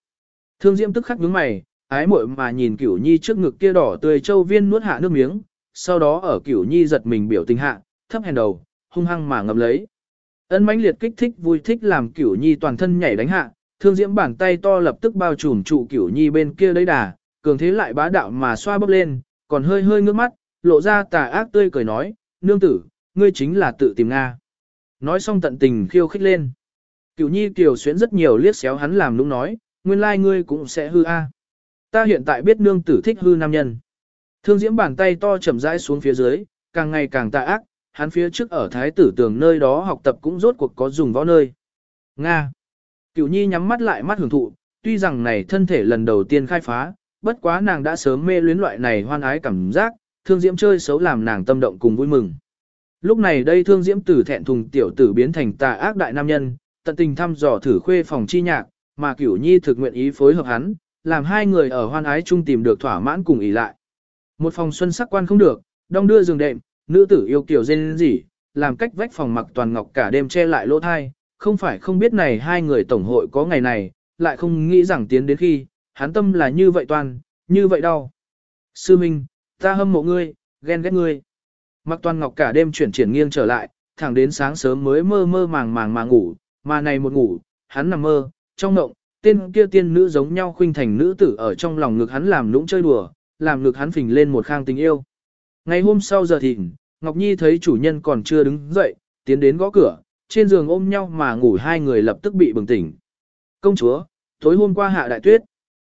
Thương Diễm tức khắc nhướng mày, ái muội mà nhìn Cửu nhi trước ngực kia đỏ tươi châu viên nuốt hạ nước miếng, sau đó ở Cửu nhi giật mình biểu tình hạ, thấp hèn đầu, hung hăng mà ngậm lấy. Ân mãnh liệt kích thích vui thích làm Cửu nhi toàn thân nhảy đánh hạ, Thương Diễm bàn tay to lập tức bao trùm trụ Cửu nhi bên kia đấy đà, cường thế lại bá đạo mà xoa bóp lên, còn hơi hơi ngước mắt, lộ ra tà ác tươi cười nói, nương tử, ngươi chính là tự tìm Nga. Nói xong tận tình khiêu khích lên. Cửu nhi kiều xuyến rất nhiều liếc xéo hắn làm nũng nói, nguyên lai like ngươi cũng sẽ hư a. Ta hiện tại biết nương tử thích hư nam nhân. Thương diễm bàn tay to chậm rãi xuống phía dưới, càng ngày càng tà ác, hắn phía trước ở thái tử tường nơi đó học tập cũng rốt cuộc có dùng võ nơi. Nga. Cửu nhi nhắm mắt lại mắt hưởng thụ, tuy rằng này thân thể lần đầu tiên khai phá, bất quá nàng đã sớm mê luyến loại này hoan ái cảm giác, thương diễm chơi xấu làm nàng tâm động cùng vui mừng. Lúc này đây thương diễm tử thẹn thùng tiểu tử biến thành tà ác đại nam nhân, tận tình thăm dò thử khuê phòng chi nhạc, mà cửu nhi thực nguyện ý phối hợp hắn, làm hai người ở hoan ái chung tìm được thỏa mãn cùng ý lại. Một phòng xuân sắc quan không được, đong đưa giường đệm, nữ tử yêu kiểu dên gì, làm cách vách phòng mặc toàn ngọc cả đêm che lại lỗ thai, không phải không biết này hai người tổng hội có ngày này, lại không nghĩ rằng tiến đến khi, hắn tâm là như vậy toàn, như vậy đau. Sư Minh, ta hâm mộ ngươi, ghen ghét ngươi. Mặc toàn ngọc cả đêm chuyển triển nghiêng trở lại, thẳng đến sáng sớm mới mơ mơ màng màng mà ngủ, mà này một ngủ, hắn nằm mơ, trong ngộng, tên kia tiên nữ giống nhau khuynh thành nữ tử ở trong lòng ngực hắn làm lũng chơi đùa, làm ngực hắn phình lên một khang tình yêu. Ngày hôm sau giờ thìn, Ngọc Nhi thấy chủ nhân còn chưa đứng dậy, tiến đến gõ cửa, trên giường ôm nhau mà ngủ hai người lập tức bị bừng tỉnh. Công chúa, tối hôm qua hạ đại tuyết.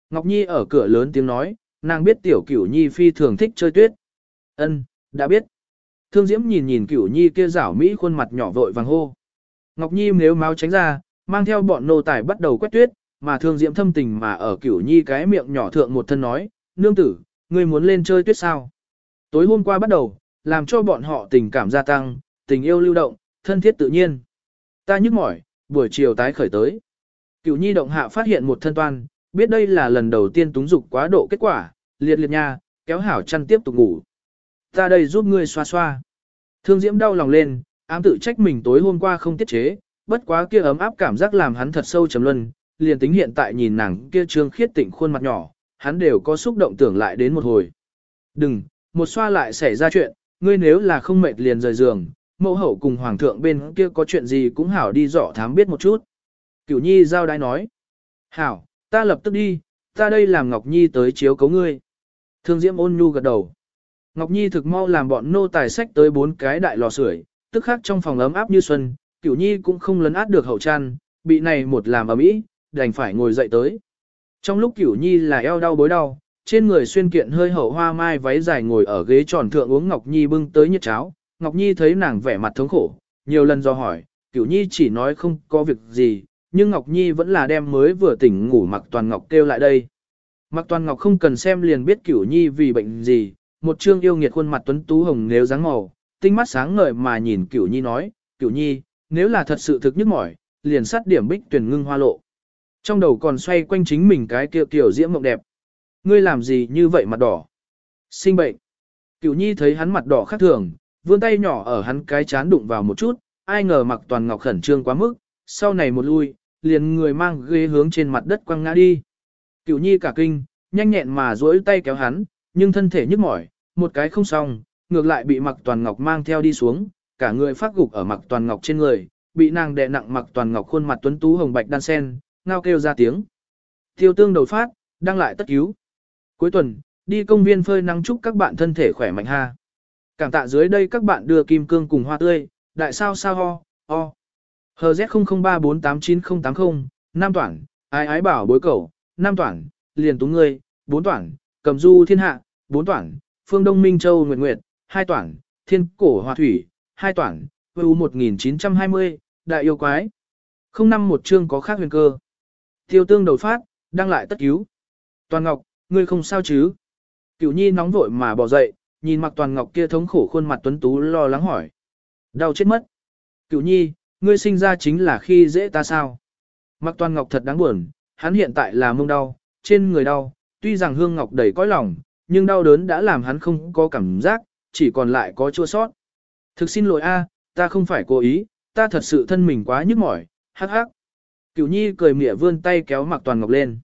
Ngọc Nhi ở cửa lớn tiếng nói, nàng biết tiểu cửu Nhi phi thường thích chơi tuyết. Ân, đã biết. Thương Diễm nhìn nhìn cửu Nhi kia rảo mỹ khuôn mặt nhỏ vội vàng hô. Ngọc Nhi nếu máu tránh ra, mang theo bọn nô tài bắt đầu quét tuyết, mà Thương Diễm thâm tình mà ở cửu Nhi cái miệng nhỏ thượng một thân nói, nương tử, ngươi muốn lên chơi tuyết sao? Tối hôm qua bắt đầu, làm cho bọn họ tình cảm gia tăng, tình yêu lưu động, thân thiết tự nhiên. Ta nhức mỏi, buổi chiều tái khởi tới. Cửu nhi động hạ phát hiện một thân toan, biết đây là lần đầu tiên túng dục quá độ kết quả, liệt liệt nha, kéo hảo chăn tiếp tục ngủ. Ta đây giúp ngươi xoa xoa. Thương diễm đau lòng lên, ám tự trách mình tối hôm qua không tiết chế, bất quá kia ấm áp cảm giác làm hắn thật sâu trầm luân, liền tính hiện tại nhìn nàng kia trương khiết tịnh khuôn mặt nhỏ, hắn đều có xúc động tưởng lại đến một hồi. Đừng, một xoa lại xảy ra chuyện, ngươi nếu là không mệt liền rời giường, mẫu hậu cùng hoàng thượng bên kia có chuyện gì cũng hảo đi dọ thám biết một chút. Cửu nhi giao đái nói. Hảo, ta lập tức đi, ta đây làm Ngọc Nhi tới chiếu cấu ngươi. Thương Diễm ôn nhu gật đầu. Ngọc Nhi thực mau làm bọn nô tài sách tới bốn cái đại lò sưởi, tức khác trong phòng ấm áp như xuân, Cửu Nhi cũng không lấn át được hậu chăn, bị này một làm ở mỹ, đành phải ngồi dậy tới. Trong lúc Cửu Nhi là eo đau bối đau, trên người xuyên kiện hơi hậu hoa mai váy dài ngồi ở ghế tròn thượng uống Ngọc Nhi bưng tới nhiệt cháo. Ngọc Nhi thấy nàng vẻ mặt thống khổ, nhiều lần do hỏi, Cửu Nhi chỉ nói không có việc gì, nhưng Ngọc Nhi vẫn là đem mới vừa tỉnh ngủ Mặc Toàn Ngọc kêu lại đây. Mặc Toàn Ngọc không cần xem liền biết Cửu Nhi vì bệnh gì, một trương yêu nghiệt khuôn mặt tuấn tú hồng nếu dáng màu, tinh mắt sáng ngời mà nhìn Cửu Nhi nói, Cửu Nhi, nếu là thật sự thực nhức mỏi, liền sát điểm bích tuyển ngưng hoa lộ. Trong đầu còn xoay quanh chính mình cái kia kiểu diễm mộng đẹp. Ngươi làm gì như vậy mặt đỏ? Sinh bệnh. Cửu Nhi thấy hắn mặt đỏ khác thường, vươn tay nhỏ ở hắn cái chán đụng vào một chút, ai ngờ mặc toàn ngọc khẩn trương quá mức, sau này một lui, liền người mang ghế hướng trên mặt đất quăng ngã đi. Cửu Nhi cả kinh, nhanh nhẹn mà duỗi tay kéo hắn, nhưng thân thể nhức mỏi, một cái không xong, ngược lại bị mặc toàn ngọc mang theo đi xuống, cả người phát gục ở mặc toàn ngọc trên người, bị nàng đè nặng mặc toàn ngọc khuôn mặt tuấn tú hồng bạch đan sen, ngao kêu ra tiếng. Tiêu tương đầu phát, đang lại tất cứu. Cuối tuần, đi công viên phơi nắng chúc các bạn thân thể khỏe mạnh ha. Cảm tạ dưới đây các bạn đưa kim cương cùng hoa tươi, đại sao sao ho, ho. HZ00348980, Nam Toản, ái ái bảo bối cầu, Nam Toản, liền tú ngươi, bốn Toản, cầm du thiên hạ, bốn Toản, phương Đông Minh Châu Nguyệt Nguyệt, hai Toản, thiên cổ hòa thủy, hai Toản, VU 1920, đại yêu quái. Không năm một chương có khác huyền cơ. Tiêu tương đầu phát, đang lại tất cứu. Toàn Ngọc, ngươi không sao chứ? Cửu Nhi nóng vội mà bỏ dậy, nhìn mặc Toàn Ngọc kia thống khổ khuôn mặt tuấn tú lo lắng hỏi. Đau chết mất. Cửu Nhi, ngươi sinh ra chính là khi dễ ta sao? Mặc Toàn Ngọc thật đáng buồn, hắn hiện tại là mông đau, trên người đau, tuy rằng Hương Ngọc đầy cõi lòng, nhưng đau đớn đã làm hắn không có cảm giác, chỉ còn lại có chua sót. Thực xin lỗi a, ta không phải cố ý, ta thật sự thân mình quá nhức mỏi, hắc hắc. Cửu Nhi cười mỉa vươn tay kéo Mạc Toàn Ngọc lên.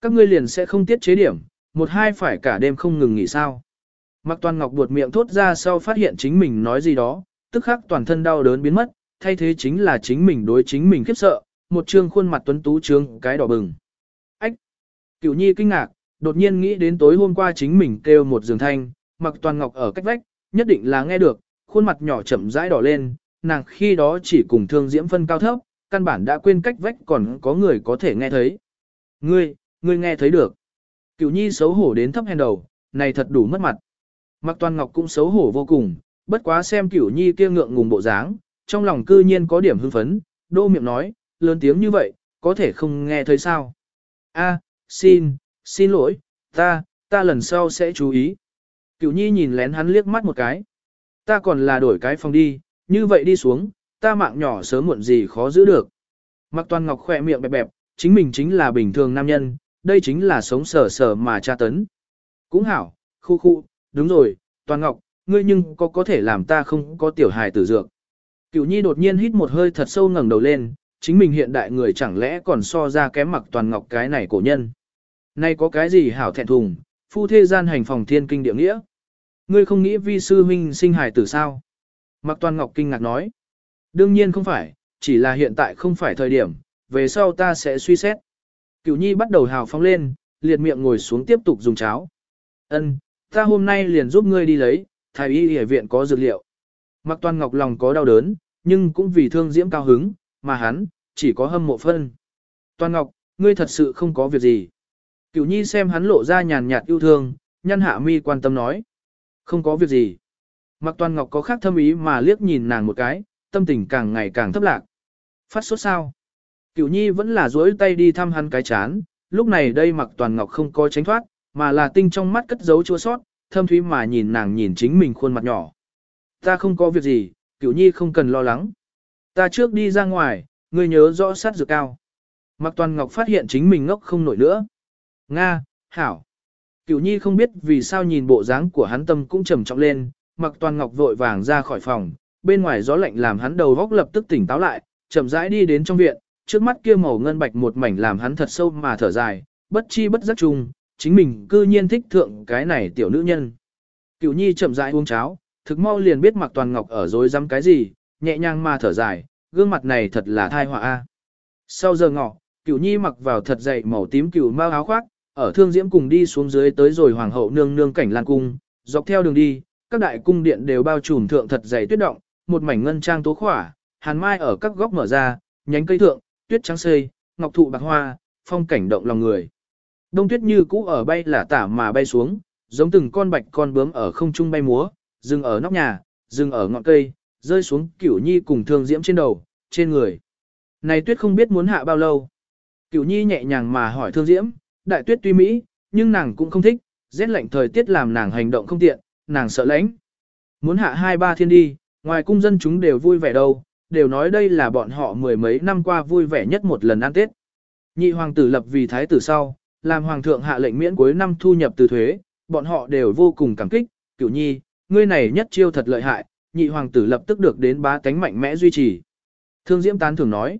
Các ngươi liền sẽ không tiết chế điểm, một hai phải cả đêm không ngừng nghỉ sao. Mạc Toàn Ngọc buột miệng thốt ra sau phát hiện chính mình nói gì đó, tức khắc toàn thân đau đớn biến mất, thay thế chính là chính mình đối chính mình khiếp sợ, một trương khuôn mặt tuấn tú trương cái đỏ bừng. Ách! Cửu Nhi kinh ngạc, đột nhiên nghĩ đến tối hôm qua chính mình kêu một giường thanh, Mặc Toàn Ngọc ở cách vách, nhất định là nghe được, khuôn mặt nhỏ chậm rãi đỏ lên, nàng khi đó chỉ cùng thương diễm phân cao thấp, căn bản đã quên cách vách còn có người có thể nghe thấy. Ngươi, ngươi nghe thấy được. Cửu nhi xấu hổ đến thấp hèn đầu, này thật đủ mất mặt. Mặc Toàn Ngọc cũng xấu hổ vô cùng, bất quá xem cửu nhi kia ngượng ngùng bộ dáng, trong lòng cư nhiên có điểm hưng phấn, đô miệng nói, lớn tiếng như vậy, có thể không nghe thấy sao. A, xin, xin lỗi, ta, ta lần sau sẽ chú ý. Cửu nhi nhìn lén hắn liếc mắt một cái. Ta còn là đổi cái phòng đi, như vậy đi xuống, ta mạng nhỏ sớm muộn gì khó giữ được. Mặc toàn ngọc khỏe miệng bẹp bẹp, chính mình chính là bình thường nam nhân, đây chính là sống sở sở mà tra tấn. Cũng hảo, khu khu, đúng rồi, toàn ngọc, ngươi nhưng có có thể làm ta không có tiểu hài tử dược. Cửu nhi đột nhiên hít một hơi thật sâu ngẩng đầu lên, chính mình hiện đại người chẳng lẽ còn so ra kém mặc toàn ngọc cái này cổ nhân. Nay có cái gì hảo thẹn thùng, phu thê gian hành phòng thiên kinh địa nghĩa. Ngươi không nghĩ vi sư huynh sinh hài tử sao? Mặc toàn ngọc kinh ngạc nói. Đương nhiên không phải, chỉ là hiện tại không phải thời điểm, về sau ta sẽ suy xét. Cửu nhi bắt đầu hào phóng lên, liệt miệng ngồi xuống tiếp tục dùng cháo. Ân, ta hôm nay liền giúp ngươi đi lấy, thái y y viện có dược liệu. Mặc toàn ngọc lòng có đau đớn, nhưng cũng vì thương diễm cao hứng, mà hắn, chỉ có hâm mộ phân. Toàn ngọc, ngươi thật sự không có việc gì. Cửu nhi xem hắn lộ ra nhàn nhạt yêu thương, nhăn hạ mi quan tâm nói. Không có việc gì. Mặc toàn ngọc có khác thâm ý mà liếc nhìn nàng một cái, tâm tình càng ngày càng thấp lạc. Phát sốt sao? Cửu nhi vẫn là duỗi tay đi thăm hắn cái chán, lúc này đây mặc toàn ngọc không có tránh thoát, mà là tinh trong mắt cất giấu chua sót, thâm thúy mà nhìn nàng nhìn chính mình khuôn mặt nhỏ. Ta không có việc gì, cửu nhi không cần lo lắng. Ta trước đi ra ngoài, ngươi nhớ rõ sát dược cao. Mặc toàn ngọc phát hiện chính mình ngốc không nổi nữa. Nga, Hảo. Cửu nhi không biết vì sao nhìn bộ dáng của hắn tâm cũng trầm trọng lên, mặc toàn ngọc vội vàng ra khỏi phòng, bên ngoài gió lạnh làm hắn đầu góc lập tức tỉnh táo lại, chậm rãi đi đến trong viện, trước mắt kia màu ngân bạch một mảnh làm hắn thật sâu mà thở dài, bất chi bất giác chung, chính mình cư nhiên thích thượng cái này tiểu nữ nhân. Cửu nhi chậm rãi uống cháo, thực mau liền biết mặc toàn ngọc ở dối dăm cái gì, nhẹ nhàng mà thở dài, gương mặt này thật là thai họa a. Sau giờ ngọ, cửu nhi mặc vào thật dày màu tím cửu mau áo khoác, ở thương diễm cùng đi xuống dưới tới rồi hoàng hậu nương nương cảnh lan cung, dọc theo đường đi, các đại cung điện đều bao trùm thượng thật dày tuyết động, một mảnh ngân trang tố khỏa, hàn mai ở các góc mở ra, nhánh cây thượng, tuyết trắng xây, ngọc thụ bạc hoa, phong cảnh động lòng người. Đông tuyết như cũ ở bay là tả mà bay xuống, giống từng con bạch con bướm ở không trung bay múa, dừng ở nóc nhà, dừng ở ngọn cây, rơi xuống cửu nhi cùng thương diễm trên đầu, trên người. Này tuyết không biết muốn hạ bao lâu. Cửu nhi nhẹ nhàng mà hỏi thương diễm, đại tuyết tuy mỹ, nhưng nàng cũng không thích, rét lạnh thời tiết làm nàng hành động không tiện, nàng sợ lạnh. Muốn hạ hai ba thiên đi, ngoài cung dân chúng đều vui vẻ đâu, đều nói đây là bọn họ mười mấy năm qua vui vẻ nhất một lần ăn Tết. Nhị hoàng tử lập vì thái tử sau, làm hoàng thượng hạ lệnh miễn cuối năm thu nhập từ thuế, bọn họ đều vô cùng cảm kích, cửu nhi, ngươi này nhất chiêu thật lợi hại, nhị hoàng tử lập tức được đến bá tánh mạnh mẽ duy trì. Thương Diễm tán thường nói,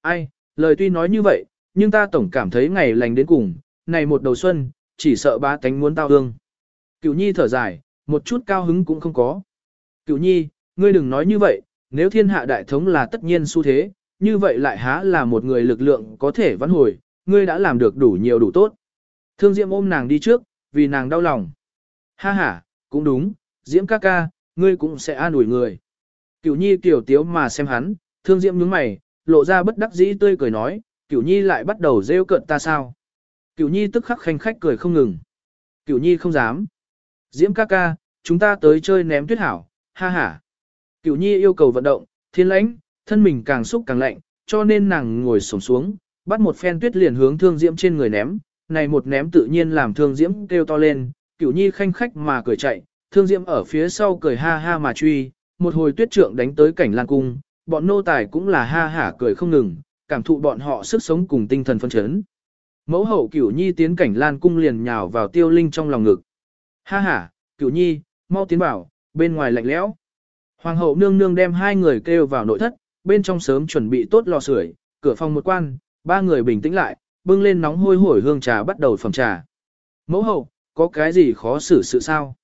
ai, lời tuy nói như vậy, nhưng ta tổng cảm thấy ngày lành đến cùng, này một đầu xuân, chỉ sợ ba tánh muốn tao hương Cửu nhi thở dài, một chút cao hứng cũng không có. Cửu nhi, ngươi đừng nói như vậy, nếu thiên hạ đại thống là tất nhiên xu thế, như vậy lại há là một người lực lượng có thể vãn hồi, ngươi đã làm được đủ nhiều đủ tốt. Thương Diễm ôm nàng đi trước, vì nàng đau lòng. Ha ha, cũng đúng, Diễm ca ca, ngươi cũng sẽ an ủi người. Cửu nhi tiểu tiếu mà xem hắn, thương Diễm nhướng mày, lộ ra bất đắc dĩ tươi cười nói, Cửu nhi lại bắt đầu rêu cợt ta sao. Cửu nhi tức khắc khanh khách cười không ngừng. Cửu nhi không dám. Diễm ca ca, chúng ta tới chơi ném tuyết hảo, ha ha. Cửu nhi yêu cầu vận động, thiên lãnh, thân mình càng xúc càng lạnh, cho nên nàng ngồi xổm xuống, bắt một phen tuyết liền hướng thương diễm trên người ném, này một ném tự nhiên làm thương diễm kêu to lên, cửu nhi khanh khách mà cười chạy, thương diễm ở phía sau cười ha ha mà truy, một hồi tuyết trượng đánh tới cảnh lan cung, bọn nô tài cũng là ha hả cười không ngừng, cảm thụ bọn họ sức sống cùng tinh thần phân chấn. Mẫu hậu cửu nhi tiến cảnh lan cung liền nhào vào tiêu linh trong lòng ngực. Ha ha, cửu nhi, mau tiến bảo, bên ngoài lạnh lẽo. Hoàng hậu nương nương đem hai người kêu vào nội thất, bên trong sớm chuẩn bị tốt lò sưởi, cửa phòng một quan, ba người bình tĩnh lại, bưng lên nóng hôi hổi hương trà bắt đầu phẩm trà. Mẫu hậu, có cái gì khó xử sự sao?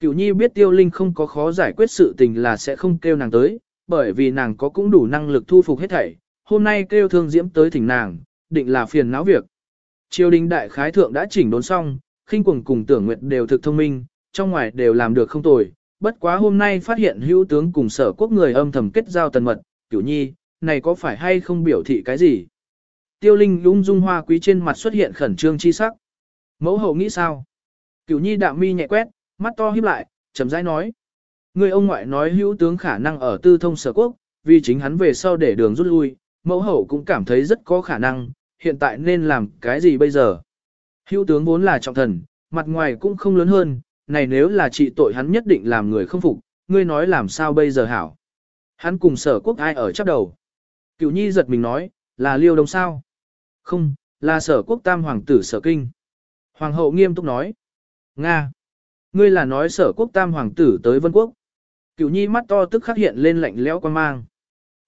Cửu nhi biết tiêu linh không có khó giải quyết sự tình là sẽ không kêu nàng tới, bởi vì nàng có cũng đủ năng lực thu phục hết thảy. Hôm nay kêu thương diễm tới thỉnh nàng, định là phiền não việc. Triều đình đại khái thượng đã chỉnh đốn xong, khinh quần cùng tưởng nguyệt đều thực thông minh, trong ngoài đều làm được không tồi. Bất quá hôm nay phát hiện hữu tướng cùng sở quốc người âm thầm kết giao tần mật, cửu nhi, này có phải hay không biểu thị cái gì? Tiêu Linh lung dung hoa quý trên mặt xuất hiện khẩn trương chi sắc. Mẫu hậu nghĩ sao? Cửu Nhi đạm mi nhẹ quét, mắt to híp lại, chậm rãi nói: Người ông ngoại nói hữu tướng khả năng ở tư thông sở quốc, vì chính hắn về sau để đường rút lui, mẫu hậu cũng cảm thấy rất có khả năng, hiện tại nên làm cái gì bây giờ. Hữu tướng vốn là trọng thần, mặt ngoài cũng không lớn hơn, này nếu là trị tội hắn nhất định làm người không phục, ngươi nói làm sao bây giờ hảo. Hắn cùng sở quốc ai ở chắp đầu. Cửu nhi giật mình nói, là liêu đông sao? Không, là sở quốc tam hoàng tử sở kinh. Hoàng hậu nghiêm túc nói. Nga. Ngươi là nói sở quốc tam hoàng tử tới vân quốc. Cửu nhi mắt to tức khắc hiện lên lạnh lẽo quan mang.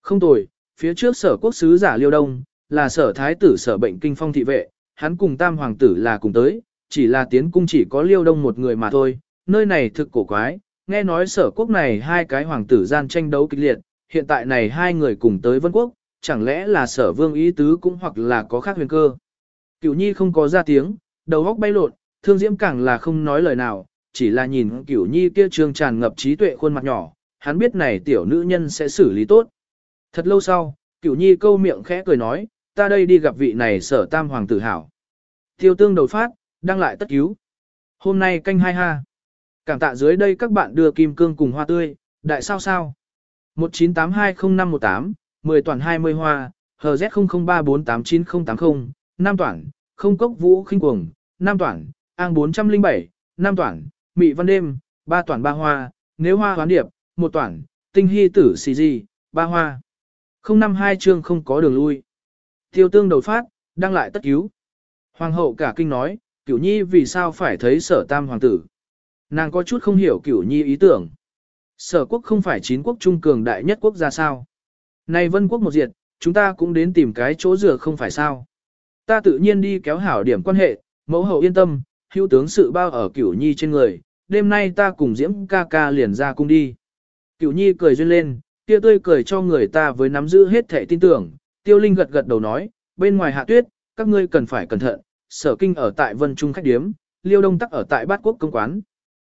Không tồi, phía trước sở quốc sứ giả liêu đông, là sở thái tử sở bệnh kinh phong thị vệ, hắn cùng tam hoàng tử là cùng tới, chỉ là tiến cung chỉ có liêu đông một người mà thôi, nơi này thực cổ quái, nghe nói sở quốc này hai cái hoàng tử gian tranh đấu kịch liệt, hiện tại này hai người cùng tới vân quốc, chẳng lẽ là sở vương ý tứ cũng hoặc là có khác huyền cơ. Cửu nhi không có ra tiếng, đầu góc bay lộn, thương diễm càng là không nói lời nào, chỉ là nhìn cửu nhi kia trương tràn ngập trí tuệ khuôn mặt nhỏ, hắn biết này tiểu nữ nhân sẽ xử lý tốt. Thật lâu sau, cửu nhi câu miệng khẽ cười nói, ta đây đi gặp vị này sở tam hoàng tử hảo. Tiêu tương đầu phát, đăng lại tất cứu. Hôm nay canh hai ha. Cảm tạ dưới đây các bạn đưa kim cương cùng hoa tươi, đại sao sao. 19820518, 10 toàn 20 hoa, HZ00348980, 5 toàn, không cốc vũ khinh cuồng, 5 toàn, Ang 407, 5 toàn, Mị văn đêm, 3 toàn ba hoa, nếu hoa hoán điệp, 1 toàn, tinh hy tử xì gì, ba hoa. 052 chương không có đường lui. Tiêu tương đầu phát, đăng lại tất cứu. Hoàng hậu cả kinh nói, cửu nhi vì sao phải thấy sở tam hoàng tử. Nàng có chút không hiểu cửu nhi ý tưởng. Sở quốc không phải chín quốc trung cường đại nhất quốc gia sao. Này vân quốc một diệt, chúng ta cũng đến tìm cái chỗ rửa không phải sao. Ta tự nhiên đi kéo hảo điểm quan hệ, mẫu hậu yên tâm, hữu tướng sự bao ở cửu nhi trên người, đêm nay ta cùng diễm ca ca liền ra cung đi. Cửu nhi cười duyên lên, kia tươi cười cho người ta với nắm giữ hết thể tin tưởng, tiêu linh gật gật đầu nói, bên ngoài hạ tuyết, các ngươi cần phải cẩn thận, sở kinh ở tại vân trung khách điếm, liêu đông tắc ở tại bát quốc công quán.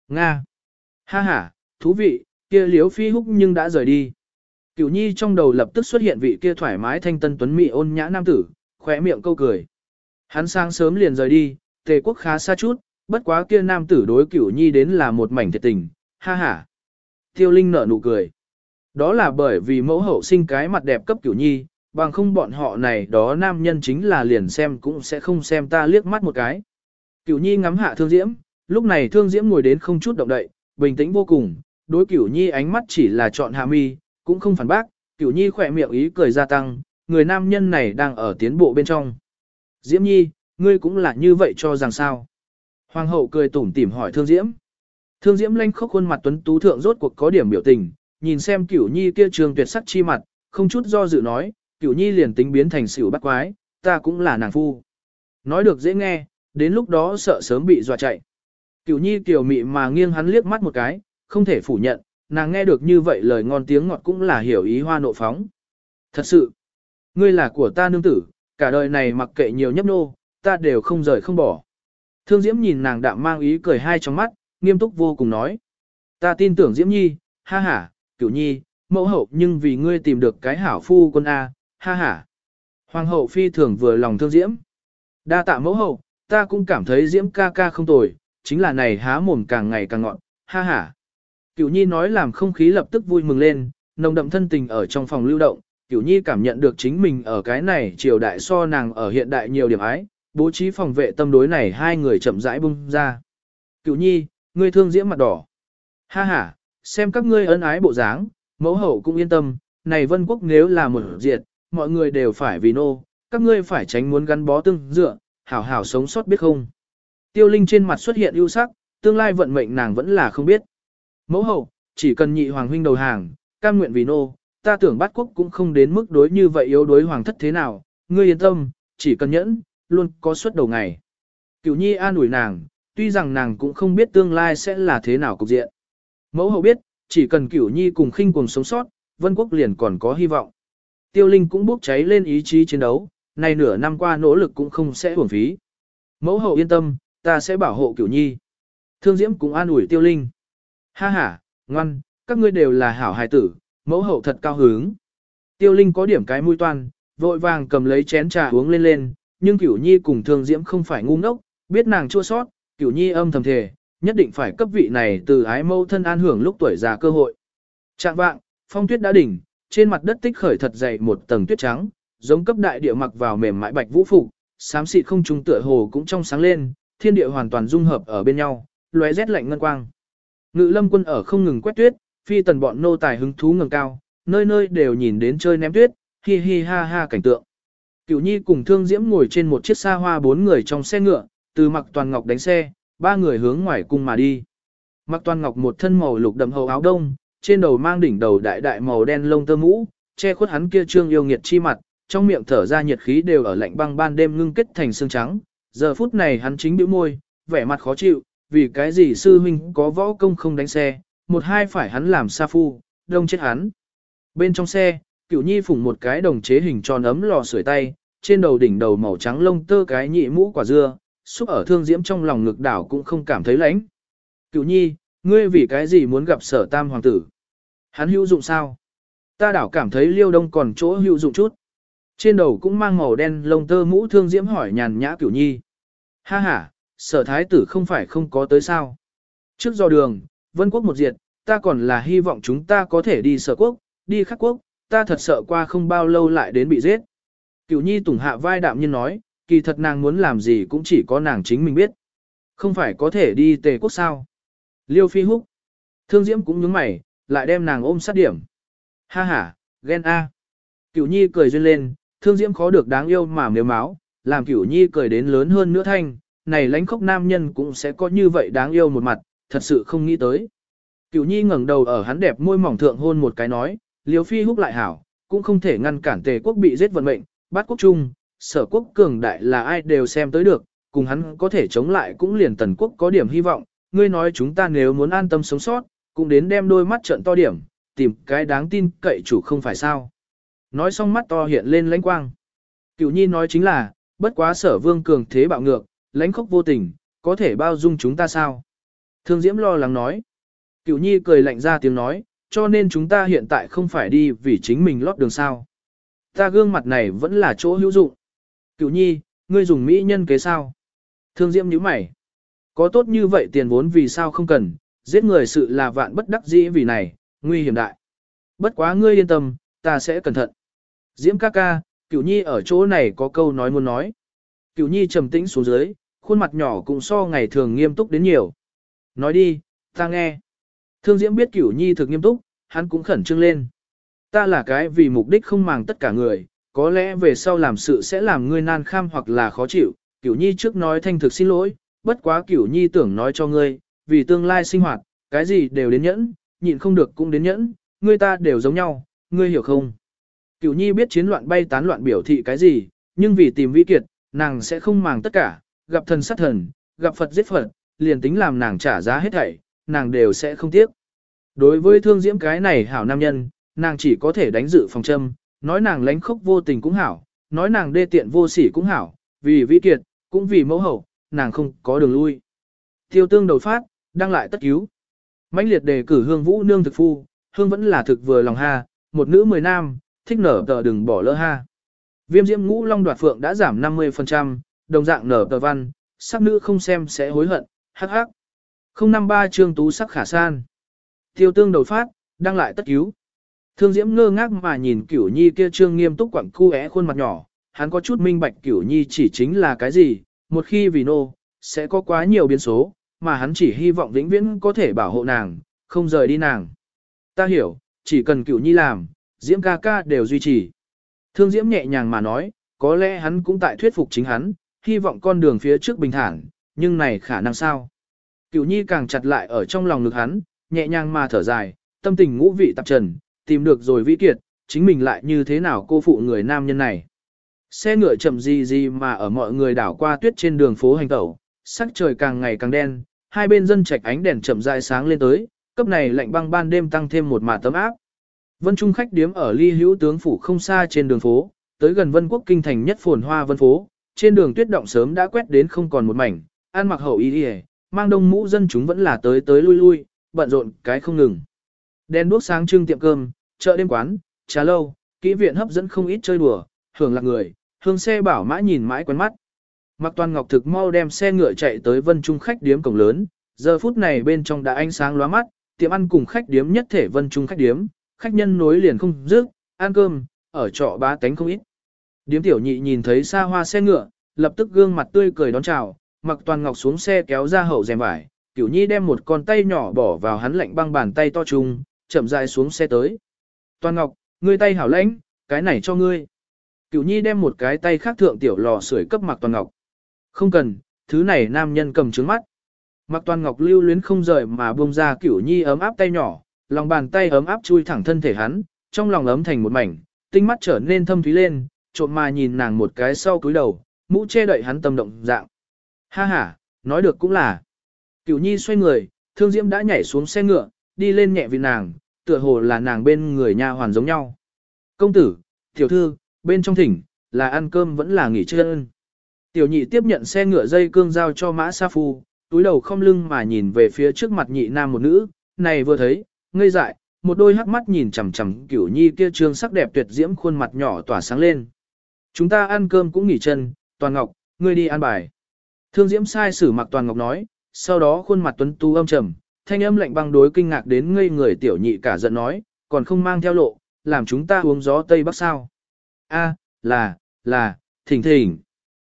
Nga. Ha ha, thú vị, kia liếu phi húc nhưng đã rời đi. Cửu nhi trong đầu lập tức xuất hiện vị kia thoải mái thanh tân tuấn mỹ ôn nhã nam tử, khỏe miệng câu cười. Hắn sang sớm liền rời đi, tề quốc khá xa chút, bất quá kia nam tử đối cửu nhi đến là một mảnh thiệt tình, ha ha. Tiêu Linh nở nụ cười. Đó là bởi vì mẫu hậu sinh cái mặt đẹp cấp cửu nhi, bằng không bọn họ này đó nam nhân chính là liền xem cũng sẽ không xem ta liếc mắt một cái. Cửu nhi ngắm hạ thương diễm, lúc này thương diễm ngồi đến không chút động đậy, bình tĩnh vô cùng, đối cửu nhi ánh mắt chỉ là chọn hạ mi, cũng không phản bác, cửu nhi khỏe miệng ý cười gia tăng, người nam nhân này đang ở tiến bộ bên trong. Diễm nhi, ngươi cũng là như vậy cho rằng sao? Hoàng hậu cười tủm tỉm hỏi thương diễm. Thương diễm lanh khóc khuôn mặt tuấn tú thượng rốt cuộc có điểm biểu tình, nhìn xem cửu nhi kia trường tuyệt sắc chi mặt, không chút do dự nói, cửu nhi liền tính biến thành xỉu bắt quái, ta cũng là nàng phu. Nói được dễ nghe, đến lúc đó sợ sớm bị dọa chạy. Cửu nhi tiểu mị mà nghiêng hắn liếc mắt một cái, không thể phủ nhận, nàng nghe được như vậy lời ngon tiếng ngọt cũng là hiểu ý hoa nộ phóng. Thật sự, ngươi là của ta nương tử, cả đời này mặc kệ nhiều nhấp nô, ta đều không rời không bỏ. Thương Diễm nhìn nàng đạm mang ý cười hai trong mắt, nghiêm túc vô cùng nói. Ta tin tưởng Diễm Nhi, ha ha, cửu nhi, mẫu hậu nhưng vì ngươi tìm được cái hảo phu quân A, ha ha. Hoàng hậu phi thường vừa lòng thương Diễm. Đa tạ mẫu hậu, ta cũng cảm thấy Diễm ca ca không tồi, chính là này há mồm càng ngày càng ngọn, ha ha. Cửu nhi nói làm không khí lập tức vui mừng lên, nồng đậm thân tình ở trong phòng lưu động, Cửu nhi cảm nhận được chính mình ở cái này triều đại so nàng ở hiện đại nhiều điểm ái, bố trí phòng vệ tâm đối này hai người chậm rãi bung ra. Cửu nhi, ngươi thương diễm mặt đỏ. Ha ha, xem các ngươi ân ái bộ dáng, mẫu hậu cũng yên tâm, này vân quốc nếu là một diệt, mọi người đều phải vì nô, các ngươi phải tránh muốn gắn bó tương dựa, hảo hảo sống sót biết không. Tiêu Linh trên mặt xuất hiện ưu sắc, tương lai vận mệnh nàng vẫn là không biết. Mẫu hậu, chỉ cần nhị hoàng huynh đầu hàng, cam nguyện vì nô, ta tưởng bát quốc cũng không đến mức đối như vậy yếu đối hoàng thất thế nào, ngươi yên tâm, chỉ cần nhẫn, luôn có suất đầu ngày. Cửu nhi an ủi nàng, tuy rằng nàng cũng không biết tương lai sẽ là thế nào cục diện. Mẫu hậu biết, chỉ cần cửu nhi cùng khinh cùng sống sót, vân quốc liền còn có hy vọng. Tiêu Linh cũng bốc cháy lên ý chí chiến đấu, này nửa năm qua nỗ lực cũng không sẽ uổng phí. Mẫu hậu yên tâm, ta sẽ bảo hộ cửu nhi. Thương Diễm cũng an ủi Tiêu Linh. Ha ha, ngoan, các ngươi đều là hảo hài tử, mẫu hậu thật cao hứng. Tiêu Linh có điểm cái mũi toan, vội vàng cầm lấy chén trà uống lên lên, nhưng Cửu Nhi cùng Thương Diễm không phải ngu ngốc, biết nàng chua sót, Cửu Nhi âm thầm thề, nhất định phải cấp vị này từ ái mâu thân an hưởng lúc tuổi già cơ hội. Trạng vạng, phong tuyết đã đỉnh, trên mặt đất tích khởi thật dày một tầng tuyết trắng, giống cấp đại địa mặc vào mềm mại bạch vũ phục, xám xịt không trung tựa hồ cũng trong sáng lên, thiên địa hoàn toàn dung hợp ở bên nhau, lóe rét lạnh ngân quang. Ngự lâm quân ở không ngừng quét tuyết, phi tần bọn nô tài hứng thú ngẩng cao, nơi nơi đều nhìn đến chơi ném tuyết, hi hi ha ha cảnh tượng. Cửu Nhi cùng Thương Diễm ngồi trên một chiếc xa hoa bốn người trong xe ngựa, từ Mặc Toàn Ngọc đánh xe, ba người hướng ngoài cung mà đi. Mặc Toàn Ngọc một thân màu lục đậm hầu áo đông, trên đầu mang đỉnh đầu đại đại màu đen lông tơ mũ, che khuất hắn kia trương yêu nghiệt chi mặt, trong miệng thở ra nhiệt khí đều ở lạnh băng ban đêm ngưng kết thành xương trắng. Giờ phút này hắn chính bĩu môi, vẻ mặt khó chịu, vì cái gì sư huynh có võ công không đánh xe, một hai phải hắn làm sa phu, đông chết hắn. Bên trong xe, cửu nhi phủng một cái đồng chế hình tròn ấm lò sưởi tay, trên đầu đỉnh đầu màu trắng lông tơ cái nhị mũ quả dưa, xúc ở thương diễm trong lòng ngực đảo cũng không cảm thấy lạnh. Cửu nhi, ngươi vì cái gì muốn gặp sở tam hoàng tử? Hắn hữu dụng sao? Ta đảo cảm thấy liêu đông còn chỗ hữu dụng chút. Trên đầu cũng mang màu đen lông tơ mũ thương diễm hỏi nhàn nhã cửu nhi. Ha ha, sở thái tử không phải không có tới sao. Trước do đường, vân quốc một diệt, ta còn là hy vọng chúng ta có thể đi sở quốc, đi khắc quốc, ta thật sợ qua không bao lâu lại đến bị giết. Cửu nhi tùng hạ vai đạm nhiên nói, kỳ thật nàng muốn làm gì cũng chỉ có nàng chính mình biết. Không phải có thể đi tề quốc sao. Liêu phi húc. Thương diễm cũng nhướng mày, lại đem nàng ôm sát điểm. Ha ha, ghen a. Cửu nhi cười duyên lên, thương diễm khó được đáng yêu mà nếu máu, làm cửu nhi cười đến lớn hơn nữa thanh, này lãnh khốc nam nhân cũng sẽ có như vậy đáng yêu một mặt, thật sự không nghĩ tới. Cửu nhi ngẩng đầu ở hắn đẹp môi mỏng thượng hôn một cái nói, liêu phi húc lại hảo, cũng không thể ngăn cản tề quốc bị giết vận mệnh, bát quốc trung, sở quốc cường đại là ai đều xem tới được, cùng hắn có thể chống lại cũng liền tần quốc có điểm hy vọng, ngươi nói chúng ta nếu muốn an tâm sống sót, cũng đến đem đôi mắt trận to điểm, tìm cái đáng tin cậy chủ không phải sao. Nói xong mắt to hiện lên lãnh quang. Cựu nhi nói chính là, bất quá sở vương cường thế bạo ngược, lãnh khốc vô tình, có thể bao dung chúng ta sao? Thương Diễm lo lắng nói. Cựu nhi cười lạnh ra tiếng nói, cho nên chúng ta hiện tại không phải đi vì chính mình lót đường sao. Ta gương mặt này vẫn là chỗ hữu dụng. Cửu nhi, ngươi dùng mỹ nhân kế sao? Thương Diễm nhíu mày. Có tốt như vậy tiền vốn vì sao không cần, giết người sự là vạn bất đắc dĩ vì này, nguy hiểm đại. Bất quá ngươi yên tâm, ta sẽ cẩn thận. Diễm ca ca, cửu nhi ở chỗ này có câu nói muốn nói. Cửu nhi trầm tĩnh xuống dưới, khuôn mặt nhỏ cũng so ngày thường nghiêm túc đến nhiều. Nói đi, ta nghe. Thương Diễm biết cửu nhi thực nghiêm túc, hắn cũng khẩn trương lên. Ta là cái vì mục đích không màng tất cả người, có lẽ về sau làm sự sẽ làm ngươi nan kham hoặc là khó chịu. Cửu nhi trước nói thanh thực xin lỗi, bất quá cửu nhi tưởng nói cho ngươi, vì tương lai sinh hoạt, cái gì đều đến nhẫn, nhịn không được cũng đến nhẫn, ngươi ta đều giống nhau, ngươi hiểu không? Cửu nhi biết chiến loạn bay tán loạn biểu thị cái gì, nhưng vì tìm vĩ kiệt, nàng sẽ không màng tất cả, gặp thần sát thần, gặp Phật giết Phật, liền tính làm nàng trả giá hết thảy, nàng đều sẽ không tiếc. Đối với thương diễm cái này hảo nam nhân, nàng chỉ có thể đánh dự phòng châm, nói nàng lánh khốc vô tình cũng hảo, nói nàng đê tiện vô sỉ cũng hảo, vì vĩ kiệt, cũng vì mẫu hậu, nàng không có đường lui. Tiêu tương đầu phát, đăng lại tất cứu. mãnh liệt đề cử hương vũ nương thực phu, hương vẫn là thực vừa lòng ha, một nữ mười nam, thích nở tờ đừng bỏ lỡ ha. Viêm diễm ngũ long đoạt phượng đã giảm 50%, đồng dạng nở tờ văn, sắc nữ không xem sẽ hối hận, hắc hắc. 053 trương tú sắc khả san. Tiêu tương đầu phát, đăng lại tất cứu. Thương diễm ngơ ngác mà nhìn cửu nhi kia trương nghiêm túc quặng cu é khuôn mặt nhỏ, hắn có chút minh bạch cửu nhi chỉ chính là cái gì, một khi vì nô, sẽ có quá nhiều biến số, mà hắn chỉ hy vọng vĩnh viễn có thể bảo hộ nàng, không rời đi nàng. Ta hiểu, chỉ cần cửu nhi làm, diễm ca ca đều duy trì. Thương diễm nhẹ nhàng mà nói, có lẽ hắn cũng tại thuyết phục chính hắn, hy vọng con đường phía trước bình thản, nhưng này khả năng sao? Cửu nhi càng chặt lại ở trong lòng ngực hắn, nhẹ nhàng mà thở dài, tâm tình ngũ vị tạp trần, tìm được rồi vĩ kiệt, chính mình lại như thế nào cô phụ người nam nhân này. Xe ngựa chậm gì gì mà ở mọi người đảo qua tuyết trên đường phố hành tẩu, sắc trời càng ngày càng đen, hai bên dân trạch ánh đèn chậm rãi sáng lên tới, cấp này lạnh băng ban đêm tăng thêm một mả tấm áp. Vân Trung khách điếm ở ly hữu tướng phủ không xa trên đường phố, tới gần Vân Quốc kinh thành nhất phồn hoa vân phố, trên đường tuyết động sớm đã quét đến không còn một mảnh, An mặc hậu y y, mang đông mũ dân chúng vẫn là tới tới lui lui, bận rộn cái không ngừng. Đèn đuốc sáng trưng tiệm cơm, chợ đêm quán, trà lâu, kỹ viện hấp dẫn không ít chơi đùa, hưởng lạc người, hương xe bảo mã nhìn mãi quen mắt. Mặc toàn ngọc thực mau đem xe ngựa chạy tới vân trung khách điếm cổng lớn, giờ phút này bên trong đã ánh sáng lóa mắt, tiệm ăn cùng khách điếm nhất thể vân trung khách điếm, khách nhân nối liền không dứt, ăn cơm, ở trọ bá tánh không ít. Điếm tiểu nhị nhìn thấy xa hoa xe ngựa, lập tức gương mặt tươi cười đón chào, mặc toàn ngọc xuống xe kéo ra hậu rèm vải, cửu nhi đem một con tay nhỏ bỏ vào hắn lạnh băng bàn tay to trung chậm rãi xuống xe tới. Toàn ngọc, ngươi tay hảo lãnh, cái này cho ngươi. Cửu nhi đem một cái tay khác thượng tiểu lò sưởi cấp mặc toàn ngọc. Không cần, thứ này nam nhân cầm trứng mắt. Mặc toàn ngọc lưu luyến không rời mà buông ra cửu nhi ấm áp tay nhỏ, lòng bàn tay ấm áp chui thẳng thân thể hắn, trong lòng ấm thành một mảnh, tinh mắt trở nên thâm thúy lên, trộm mà nhìn nàng một cái sau cúi đầu, mũ che đậy hắn tâm động dạng. Ha ha, nói được cũng là. Cửu nhi xoay người, thương diễm đã nhảy xuống xe ngựa, đi lên nhẹ vì nàng, tựa hồ là nàng bên người nha hoàn giống nhau. Công tử, tiểu thư, bên trong thỉnh, là ăn cơm vẫn là nghỉ chân. Tiểu nhị tiếp nhận xe ngựa dây cương giao cho mã sa phu, túi đầu không lưng mà nhìn về phía trước mặt nhị nam một nữ, này vừa thấy, ngây dại, một đôi hắc mắt nhìn chằm chằm cửu nhi kia trương sắc đẹp tuyệt diễm khuôn mặt nhỏ tỏa sáng lên. Chúng ta ăn cơm cũng nghỉ chân, Toàn Ngọc, ngươi đi ăn bài. Thương diễm sai sử mặc Toàn Ngọc nói, sau đó khuôn mặt tuấn tu âm trầm, thanh âm lạnh băng đối kinh ngạc đến ngây người tiểu nhị cả giận nói, còn không mang theo lộ, làm chúng ta uống gió Tây Bắc sao. A, là, là, thỉnh thỉnh.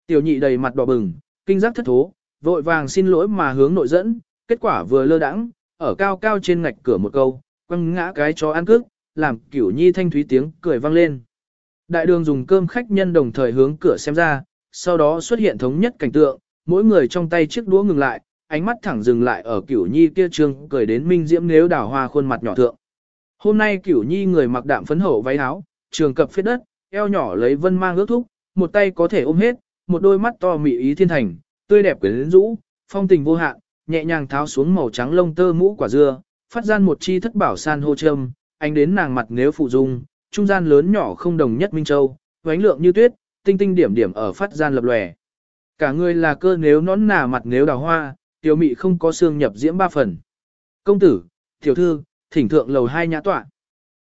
Tiểu nhị đầy mặt đỏ bừng, kinh giác thất thố, vội vàng xin lỗi mà hướng nội dẫn, kết quả vừa lơ đãng, ở cao cao trên ngạch cửa một câu, quăng ngã cái chó ăn cước, làm cửu nhi thanh thúy tiếng cười vang lên. Đại đường dùng cơm khách nhân đồng thời hướng cửa xem ra, sau đó xuất hiện thống nhất cảnh tượng, mỗi người trong tay chiếc đũa ngừng lại, ánh mắt thẳng dừng lại ở cửu nhi kia trương cười đến minh diễm nếu đào hoa khuôn mặt nhỏ thượng. Hôm nay cửu nhi người mặc đạm phấn hậu váy áo, trường cập phết đất, eo nhỏ lấy vân mang ước thúc, một tay có thể ôm hết, một đôi mắt to mị ý thiên thành, tươi đẹp quyến rũ, phong tình vô hạn, nhẹ nhàng tháo xuống màu trắng lông tơ mũ quả dưa, phát gian một chi thất bảo san hô châm, ánh đến nàng mặt nếu phụ dung, trung gian lớn nhỏ không đồng nhất minh châu, vánh lượng như tuyết, tinh tinh điểm điểm ở phát gian lập lòe. Cả người là cơ nếu nón nà mặt nếu đào hoa, tiểu mị không có xương nhập diễm ba phần. Công tử, tiểu thư, thỉnh thượng lầu hai nhã tọa.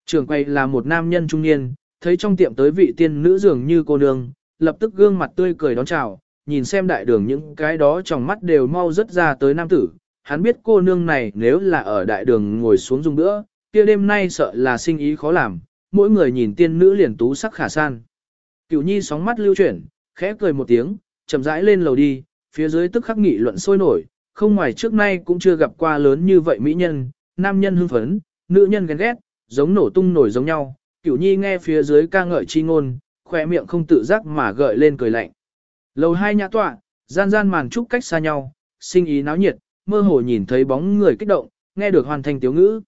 Trường quay là một nam nhân trung niên, thấy trong tiệm tới vị tiên nữ dường như cô nương, lập tức gương mặt tươi cười đón chào, nhìn xem đại đường những cái đó trong mắt đều mau rất ra tới nam tử. Hắn biết cô nương này nếu là ở đại đường ngồi xuống dùng nữa, kia đêm nay sợ là sinh ý khó làm, mỗi người nhìn tiên nữ liền tú sắc khả san. Cửu nhi sóng mắt lưu chuyển, khẽ cười một tiếng, chậm rãi lên lầu đi, phía dưới tức khắc nghị luận sôi nổi, không ngoài trước nay cũng chưa gặp qua lớn như vậy mỹ nhân, nam nhân hưng phấn, nữ nhân ghen ghét, giống nổ tung nổi giống nhau. Cửu nhi nghe phía dưới ca ngợi chi ngôn, khỏe miệng không tự giác mà gợi lên cười lạnh. Lầu hai nhã tọa, gian gian màn trúc cách xa nhau, sinh ý náo nhiệt, mơ hồ nhìn thấy bóng người kích động, nghe được hoàn thành tiếu ngữ.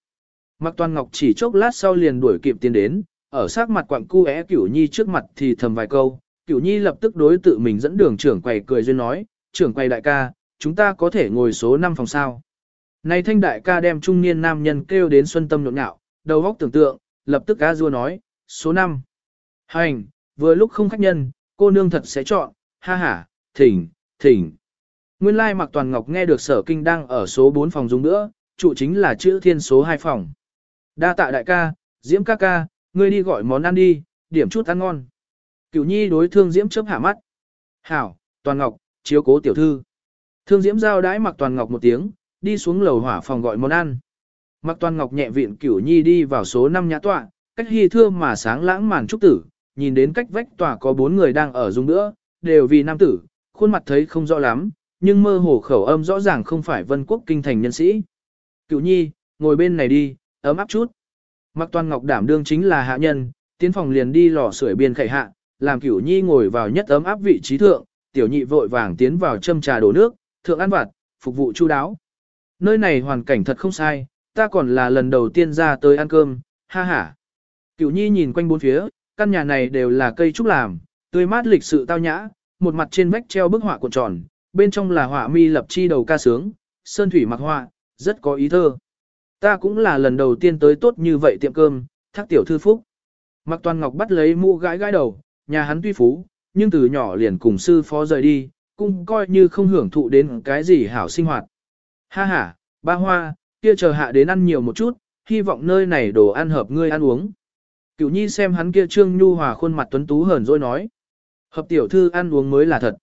Mặc toàn ngọc chỉ chốc lát sau liền đuổi kịp tiến đến, ở sát mặt quặng cu é cửu nhi trước mặt thì thầm vài câu, cửu nhi lập tức đối tự mình dẫn đường trưởng quầy cười duyên nói, trưởng quầy đại ca, chúng ta có thể ngồi số 5 phòng sao. Này thanh đại ca đem trung niên nam nhân kêu đến xuân tâm nhộn nhạo, đầu óc tưởng tượng, lập tức cá rua nói, số 5. Hành, vừa lúc không khách nhân, cô nương thật sẽ chọn, ha ha, thỉnh, thỉnh. Nguyên lai mặc toàn ngọc nghe được sở kinh đang ở số 4 phòng dùng nữa, trụ chính là chữ thiên số 2 phòng. Đa tạ đại ca, diễm ca ca, ngươi đi gọi món ăn đi, điểm chút ăn ngon. Cửu nhi đối thương diễm chớp hạ mắt. Hảo, toàn ngọc, chiếu cố tiểu thư. Thương diễm giao đãi mặc toàn ngọc một tiếng, đi xuống lầu hỏa phòng gọi món ăn. Mặc toàn ngọc nhẹ viện cửu nhi đi vào số 5 nhã tọa, cách hy thưa mà sáng lãng màn trúc tử, nhìn đến cách vách tòa có bốn người đang ở dùng nữa, đều vì nam tử, khuôn mặt thấy không rõ lắm, nhưng mơ hồ khẩu âm rõ ràng không phải vân quốc kinh thành nhân sĩ. Cửu nhi, ngồi bên này đi, ấm áp chút. Mặc toàn ngọc đảm đương chính là hạ nhân, tiến phòng liền đi lò sưởi biên khẩy hạ, làm cửu nhi ngồi vào nhất ấm áp vị trí thượng, tiểu nhị vội vàng tiến vào châm trà đổ nước, thượng ăn vặt, phục vụ chu đáo. Nơi này hoàn cảnh thật không sai, ta còn là lần đầu tiên ra tới ăn cơm, ha ha. Cửu nhi nhìn quanh bốn phía, căn nhà này đều là cây trúc làm, tươi mát lịch sự tao nhã, một mặt trên vách treo bức họa cuộn tròn, bên trong là họa mi lập chi đầu ca sướng, sơn thủy mặc họa, rất có ý thơ. Ta cũng là lần đầu tiên tới tốt như vậy tiệm cơm, thác tiểu thư phúc. Mặc toàn ngọc bắt lấy mũ gái gái đầu, nhà hắn tuy phú, nhưng từ nhỏ liền cùng sư phó rời đi, cũng coi như không hưởng thụ đến cái gì hảo sinh hoạt. Ha ha, ba hoa, kia chờ hạ đến ăn nhiều một chút, hy vọng nơi này đồ ăn hợp ngươi ăn uống. Cửu nhi xem hắn kia trương nhu hòa khuôn mặt tuấn tú hờn rồi nói. Hợp tiểu thư ăn uống mới là thật.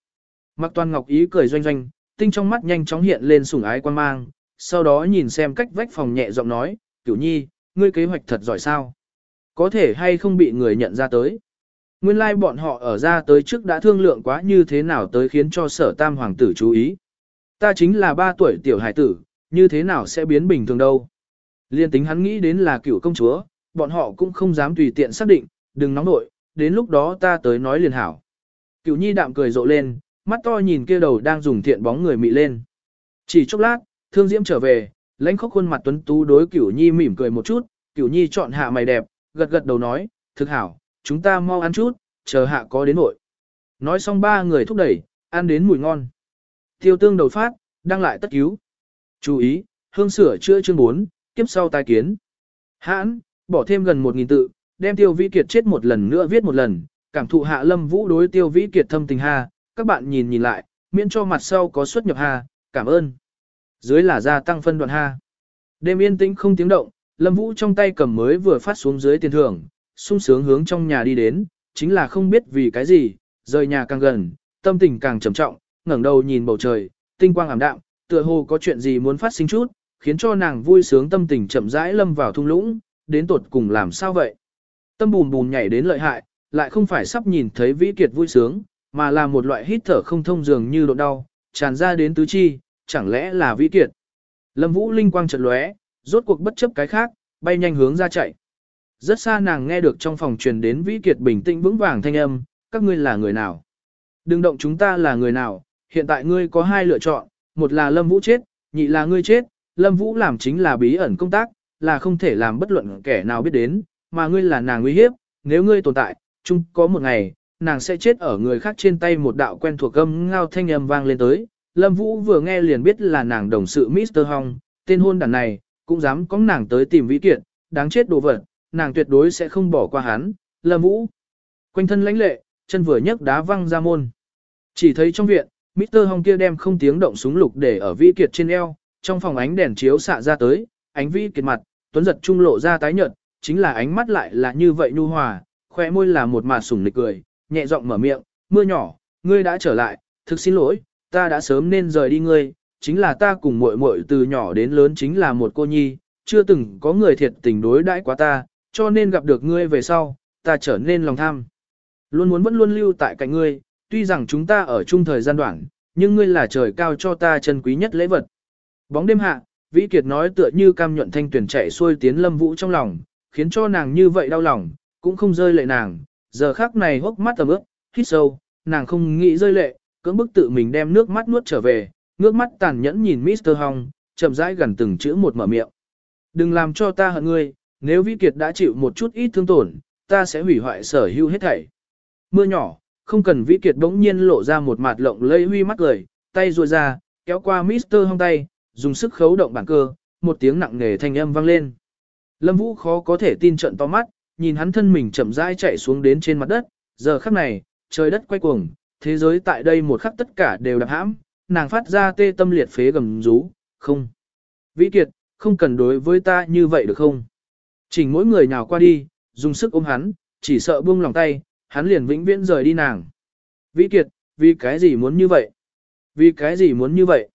Mặc toàn ngọc ý cười doanh doanh, tinh trong mắt nhanh chóng hiện lên sủng ái quan mang, sau đó nhìn xem cách vách phòng nhẹ giọng nói, cửu nhi, ngươi kế hoạch thật giỏi sao? Có thể hay không bị người nhận ra tới? Nguyên lai like bọn họ ở ra tới trước đã thương lượng quá như thế nào tới khiến cho sở tam hoàng tử chú ý. Ta chính là ba tuổi tiểu hải tử, như thế nào sẽ biến bình thường đâu. Liên tính hắn nghĩ đến là cựu công chúa, bọn họ cũng không dám tùy tiện xác định, đừng nóng nội, đến lúc đó ta tới nói liền hảo. Cựu nhi đạm cười rộ lên, mắt to nhìn kia đầu đang dùng thiện bóng người mị lên. Chỉ chốc lát, thương diễm trở về, lãnh khóc khuôn mặt tuấn tú đối cửu nhi mỉm cười một chút, cửu nhi chọn hạ mày đẹp, gật gật đầu nói, thực hảo, chúng ta mau ăn chút, chờ hạ có đến nội. Nói xong ba người thúc đẩy, ăn đến mùi ngon. Tiêu tương đầu phát, đăng lại tất cứu. Chú ý, hương sửa chữa chương 4, Tiếp sau tai kiến. Hãn, bỏ thêm gần 1.000 tự, đem tiêu vĩ kiệt chết một lần nữa viết một lần, cảm thụ hạ lâm vũ đối tiêu vĩ kiệt thâm tình ha, các bạn nhìn nhìn lại, miễn cho mặt sau có xuất nhập ha, cảm ơn. Dưới là gia tăng phân đoạn ha. Đêm yên tĩnh không tiếng động, lâm vũ trong tay cầm mới vừa phát xuống dưới tiền thưởng, sung sướng hướng trong nhà đi đến, chính là không biết vì cái gì, rời nhà càng gần, tâm tình càng trầm trọng, ngẩng đầu nhìn bầu trời, tinh quang ảm đạm, tựa hồ có chuyện gì muốn phát sinh chút, khiến cho nàng vui sướng tâm tình chậm rãi lâm vào thung lũng, đến tột cùng làm sao vậy. Tâm bùn bùn nhảy đến lợi hại, lại không phải sắp nhìn thấy vĩ kiệt vui sướng, mà là một loại hít thở không thông dường như độ đau, tràn ra đến tứ chi, chẳng lẽ là vĩ kiệt. Lâm Vũ linh quang chợt lóe, rốt cuộc bất chấp cái khác, bay nhanh hướng ra chạy. Rất xa nàng nghe được trong phòng truyền đến vĩ kiệt bình tĩnh vững vàng thanh âm, các ngươi là người nào? Đừng động chúng ta là người nào, hiện tại ngươi có hai lựa chọn, một là Lâm Vũ chết, nhị là ngươi chết, Lâm Vũ làm chính là bí ẩn công tác, là không thể làm bất luận kẻ nào biết đến, mà ngươi là nàng nguy hiếp, nếu ngươi tồn tại, chung có một ngày, nàng sẽ chết ở người khác trên tay một đạo quen thuộc âm ngao thanh âm vang lên tới. Lâm Vũ vừa nghe liền biết là nàng đồng sự Mr. Hong, tên hôn đàn này, cũng dám có nàng tới tìm vĩ kiệt, đáng chết đồ vật, nàng tuyệt đối sẽ không bỏ qua hắn. Lâm Vũ, quanh thân lãnh lệ, chân vừa nhấc đá văng ra môn. Chỉ thấy trong viện, Mr. Hong kia đem không tiếng động súng lục để ở vĩ kiệt trên eo, trong phòng ánh đèn chiếu xạ ra tới, ánh vĩ kiệt mặt, tuấn giật trung lộ ra tái nhợt, chính là ánh mắt lại là như vậy nhu hòa, khoe môi là một mạt sủng nịch cười, nhẹ giọng mở miệng, mưa nhỏ, ngươi đã trở lại, thực xin lỗi, ta đã sớm nên rời đi ngươi, chính là ta cùng muội muội từ nhỏ đến lớn chính là một cô nhi, chưa từng có người thiệt tình đối đãi quá ta, cho nên gặp được ngươi về sau, ta trở nên lòng tham. Luôn muốn vẫn luôn lưu tại cạnh ngươi, tuy rằng chúng ta ở chung thời gian đoạn, nhưng ngươi là trời cao cho ta chân quý nhất lễ vật. Bóng đêm hạ, Vĩ Kiệt nói tựa như cam nhuận thanh tuyển chạy xuôi tiến Lâm Vũ trong lòng, khiến cho nàng như vậy đau lòng, cũng không rơi lệ nàng, giờ khắc này hốc mắt ẩm ướt, hít sâu, nàng không nghĩ rơi lệ, cưỡng bức tự mình đem nước mắt nuốt trở về, ngước mắt tàn nhẫn nhìn Mr. Hong, chậm rãi gần từng chữ một mở miệng. Đừng làm cho ta hận ngươi, nếu Vĩ Kiệt đã chịu một chút ít thương tổn, ta sẽ hủy hoại sở hữu hết thảy. Mưa nhỏ, không cần Vĩ Kiệt bỗng nhiên lộ ra một mặt lộng lây huy mắt cười, tay ruồi ra, kéo qua Mr. Hong tay, dùng sức khấu động bản cơ, một tiếng nặng nề thanh âm vang lên. Lâm Vũ khó có thể tin trận to mắt, nhìn hắn thân mình chậm rãi chạy xuống đến trên mặt đất, giờ khắc này, trời đất quay cuồng, thế giới tại đây một khắc tất cả đều đạp hãm, nàng phát ra tê tâm liệt phế gầm rú, không. Vĩ Kiệt, không cần đối với ta như vậy được không? Chỉnh mỗi người nhào qua đi, dùng sức ôm hắn, chỉ sợ buông lòng tay, hắn liền vĩnh viễn rời đi nàng. Vĩ Kiệt, vì cái gì muốn như vậy? Vì cái gì muốn như vậy?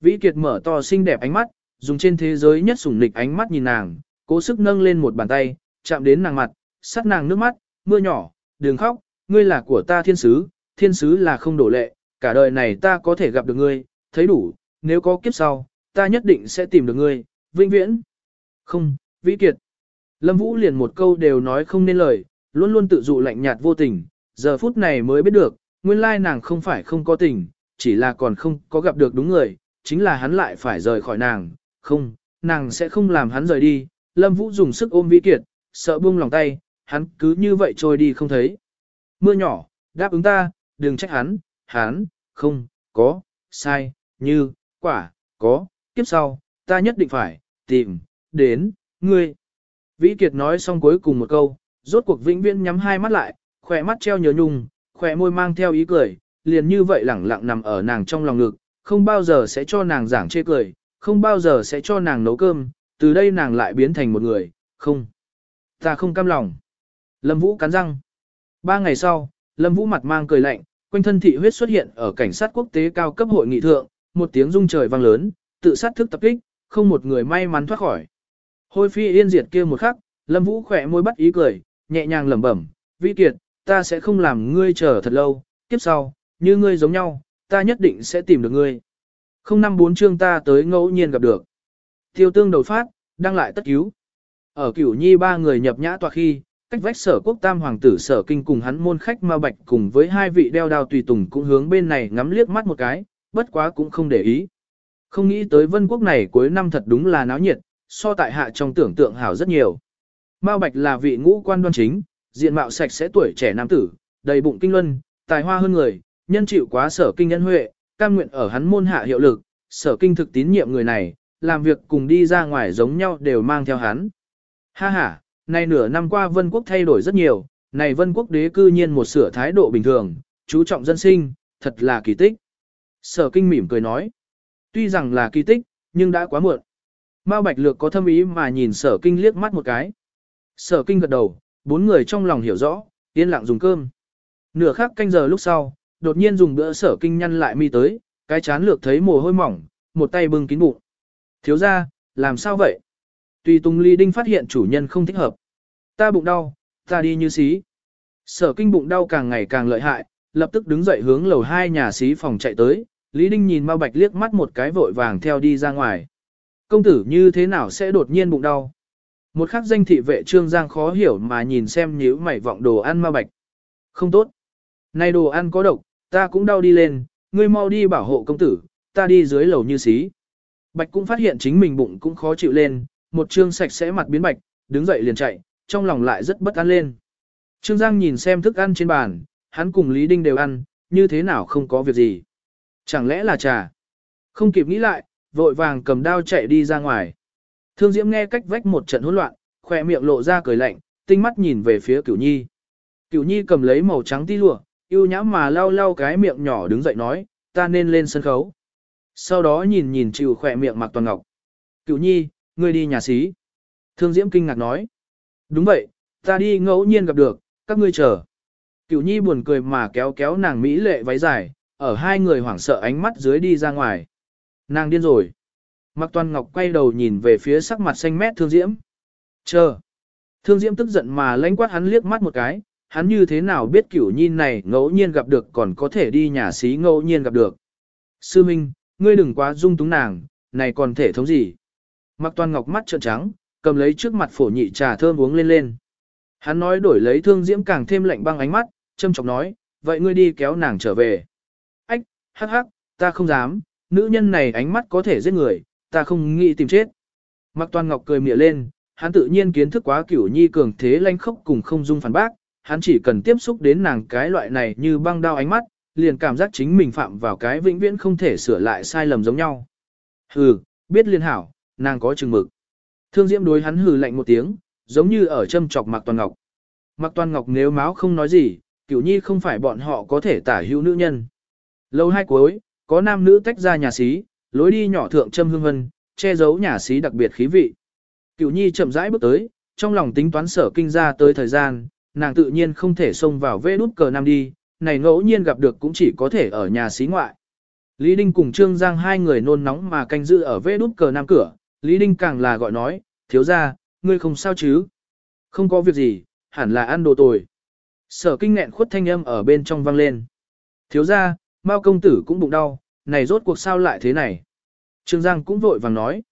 Vĩ Kiệt mở to xinh đẹp ánh mắt, dùng trên thế giới nhất sủng nịch ánh mắt nhìn nàng, cố sức nâng lên một bàn tay, chạm đến nàng mặt, sát nàng nước mắt, mưa nhỏ, đừng khóc, ngươi là của ta thiên sứ, thiên sứ là không đổ lệ, cả đời này ta có thể gặp được ngươi, thấy đủ, nếu có kiếp sau, ta nhất định sẽ tìm được ngươi, vĩnh viễn. Không, Vĩ Kiệt. Lâm Vũ liền một câu đều nói không nên lời, luôn luôn tự dụ lạnh nhạt vô tình, giờ phút này mới biết được, nguyên lai nàng không phải không có tình, chỉ là còn không có gặp được đúng người, chính là hắn lại phải rời khỏi nàng, không, nàng sẽ không làm hắn rời đi. Lâm Vũ dùng sức ôm Vĩ Kiệt, sợ buông lòng tay, hắn cứ như vậy trôi đi không thấy. Mưa nhỏ, đáp ứng ta, đừng trách hắn, hắn, không, có, sai, như, quả, có, kiếp sau, ta nhất định phải, tìm, đến, ngươi. Vĩ Kiệt nói xong cuối cùng một câu, rốt cuộc vĩnh viễn nhắm hai mắt lại, khỏe mắt treo nhớ nhung, khỏe môi mang theo ý cười, liền như vậy lẳng lặng nằm ở nàng trong lòng ngực, không bao giờ sẽ cho nàng giảng chê cười, không bao giờ sẽ cho nàng nấu cơm, từ đây nàng lại biến thành một người, không. Ta không cam lòng. Lâm Vũ cắn răng. Ba ngày sau, Lâm Vũ mặt mang cười lạnh, quanh thân thị huyết xuất hiện ở cảnh sát quốc tế cao cấp hội nghị thượng, một tiếng rung trời vang lớn, tự sát thức tập kích, không một người may mắn thoát khỏi. Hôi phi yên diệt kia một khắc, Lâm Vũ khỏe môi bắt ý cười, nhẹ nhàng lẩm bẩm, "Vĩ Kiệt, ta sẽ không làm ngươi chờ thật lâu, tiếp sau, như ngươi giống nhau, ta nhất định sẽ tìm được ngươi." Không năm bốn chương ta tới ngẫu nhiên gặp được. Tiêu tương đầu phát, đăng lại tất cứu. Ở cửu nhi ba người nhập nhã tòa khi, cách vách sở quốc tam hoàng tử sở kinh cùng hắn môn khách ma bạch cùng với hai vị đeo đao tùy tùng cũng hướng bên này ngắm liếc mắt một cái, bất quá cũng không để ý. Không nghĩ tới vân quốc này cuối năm thật đúng là náo nhiệt, so tại hạ trong tưởng tượng hảo rất nhiều. Mao Bạch là vị ngũ quan đoan chính, diện mạo sạch sẽ tuổi trẻ nam tử, đầy bụng kinh luân, tài hoa hơn người, nhân chịu quá sở kinh nhân huệ, cam nguyện ở hắn môn hạ hiệu lực, sở kinh thực tín nhiệm người này, làm việc cùng đi ra ngoài giống nhau đều mang theo hắn. Ha ha, nay nửa năm qua vân quốc thay đổi rất nhiều, này vân quốc đế cư nhiên một sửa thái độ bình thường, chú trọng dân sinh, thật là kỳ tích. Sở kinh mỉm cười nói, tuy rằng là kỳ tích, nhưng đã quá muộn. Mao Bạch Lược có thâm ý mà nhìn sở kinh liếc mắt một cái. Sở kinh gật đầu, bốn người trong lòng hiểu rõ, yên lặng dùng cơm. Nửa khắc canh giờ lúc sau, đột nhiên dùng bữa sở kinh nhăn lại mi tới, cái chán lược thấy mồ hôi mỏng, một tay bưng kín bụng. Thiếu ra, làm sao vậy? Tùy Tùng Ly Đinh phát hiện chủ nhân không thích hợp. Ta bụng đau, ta đi như xí. Sở kinh bụng đau càng ngày càng lợi hại, lập tức đứng dậy hướng lầu hai nhà xí phòng chạy tới. Lý Đinh nhìn Mao Bạch liếc mắt một cái vội vàng theo đi ra ngoài. Công tử như thế nào sẽ đột nhiên bụng đau? Một khắc danh thị vệ trương giang khó hiểu mà nhìn xem nhíu mày vọng đồ ăn ma Bạch. Không tốt. Này đồ ăn có độc, ta cũng đau đi lên, ngươi mau đi bảo hộ công tử, ta đi dưới lầu như xí. Bạch cũng phát hiện chính mình bụng cũng khó chịu lên, một trương sạch sẽ mặt biến bạch, đứng dậy liền chạy, trong lòng lại rất bất an lên. Trương Giang nhìn xem thức ăn trên bàn, hắn cùng Lý Đinh đều ăn, như thế nào không có việc gì. Chẳng lẽ là trà? Không kịp nghĩ lại, vội vàng cầm đao chạy đi ra ngoài. Thương Diễm nghe cách vách một trận hỗn loạn, khỏe miệng lộ ra cười lạnh, tinh mắt nhìn về phía Cửu Nhi. Cửu Nhi cầm lấy màu trắng ti lụa, yêu nhã mà lau lau cái miệng nhỏ đứng dậy nói, ta nên lên sân khấu. Sau đó nhìn nhìn chịu khỏe miệng Mạc Toàn Ngọc. Cửu Nhi, ngươi đi nhà xí. Thương Diễm kinh ngạc nói. Đúng vậy, ta đi ngẫu nhiên gặp được, các ngươi chờ. Cửu Nhi buồn cười mà kéo kéo nàng mỹ lệ váy dài, ở hai người hoảng sợ ánh mắt dưới đi ra ngoài. Nàng điên rồi. Mạc Toàn Ngọc quay đầu nhìn về phía sắc mặt xanh mét Thương Diễm. Chờ. Thương Diễm tức giận mà lánh quát hắn liếc mắt một cái, hắn như thế nào biết cửu nhi này ngẫu nhiên gặp được còn có thể đi nhà xí ngẫu nhiên gặp được. Sư Minh, ngươi đừng quá dung túng nàng, này còn thể thống gì. Mạc Toàn Ngọc mắt trợn trắng, cầm lấy trước mặt phổ nhị trà thơm uống lên lên. Hắn nói đổi lấy thương diễm càng thêm lạnh băng ánh mắt, châm chọc nói, vậy ngươi đi kéo nàng trở về. Ách, hắc hắc, ta không dám, nữ nhân này ánh mắt có thể giết người, ta không nghĩ tìm chết. Mạc Toàn Ngọc cười mỉa lên, hắn tự nhiên kiến thức quá cửu nhi cường thế lanh khốc cùng không dung phản bác, hắn chỉ cần tiếp xúc đến nàng cái loại này như băng đao ánh mắt, liền cảm giác chính mình phạm vào cái vĩnh viễn không thể sửa lại sai lầm giống nhau. Hừ, biết liên hảo, nàng có chừng mực. Thương Diễm đối hắn hừ lạnh một tiếng, giống như ở châm chọc Mạc Toàn Ngọc. Mạc Toàn Ngọc nếu máu không nói gì, cửu nhi không phải bọn họ có thể tả hữu nữ nhân. Lâu hai cuối, có nam nữ tách ra nhà xí, lối đi nhỏ thượng châm hương vân, che giấu nhà xí đặc biệt khí vị. Cửu nhi chậm rãi bước tới, trong lòng tính toán sở kinh ra tới thời gian, nàng tự nhiên không thể xông vào vê nút cờ nam đi, này ngẫu nhiên gặp được cũng chỉ có thể ở nhà xí ngoại. Lý Đinh cùng Trương Giang hai người nôn nóng mà canh giữ ở vê nút cờ nam cửa, Lý Đinh càng là gọi nói, thiếu ra, ngươi không sao chứ? Không có việc gì, hẳn là ăn đồ tồi. Sở kinh nghẹn khuất thanh âm ở bên trong vang lên. Thiếu ra, Mao công tử cũng bụng đau, này rốt cuộc sao lại thế này? Trương Giang cũng vội vàng nói.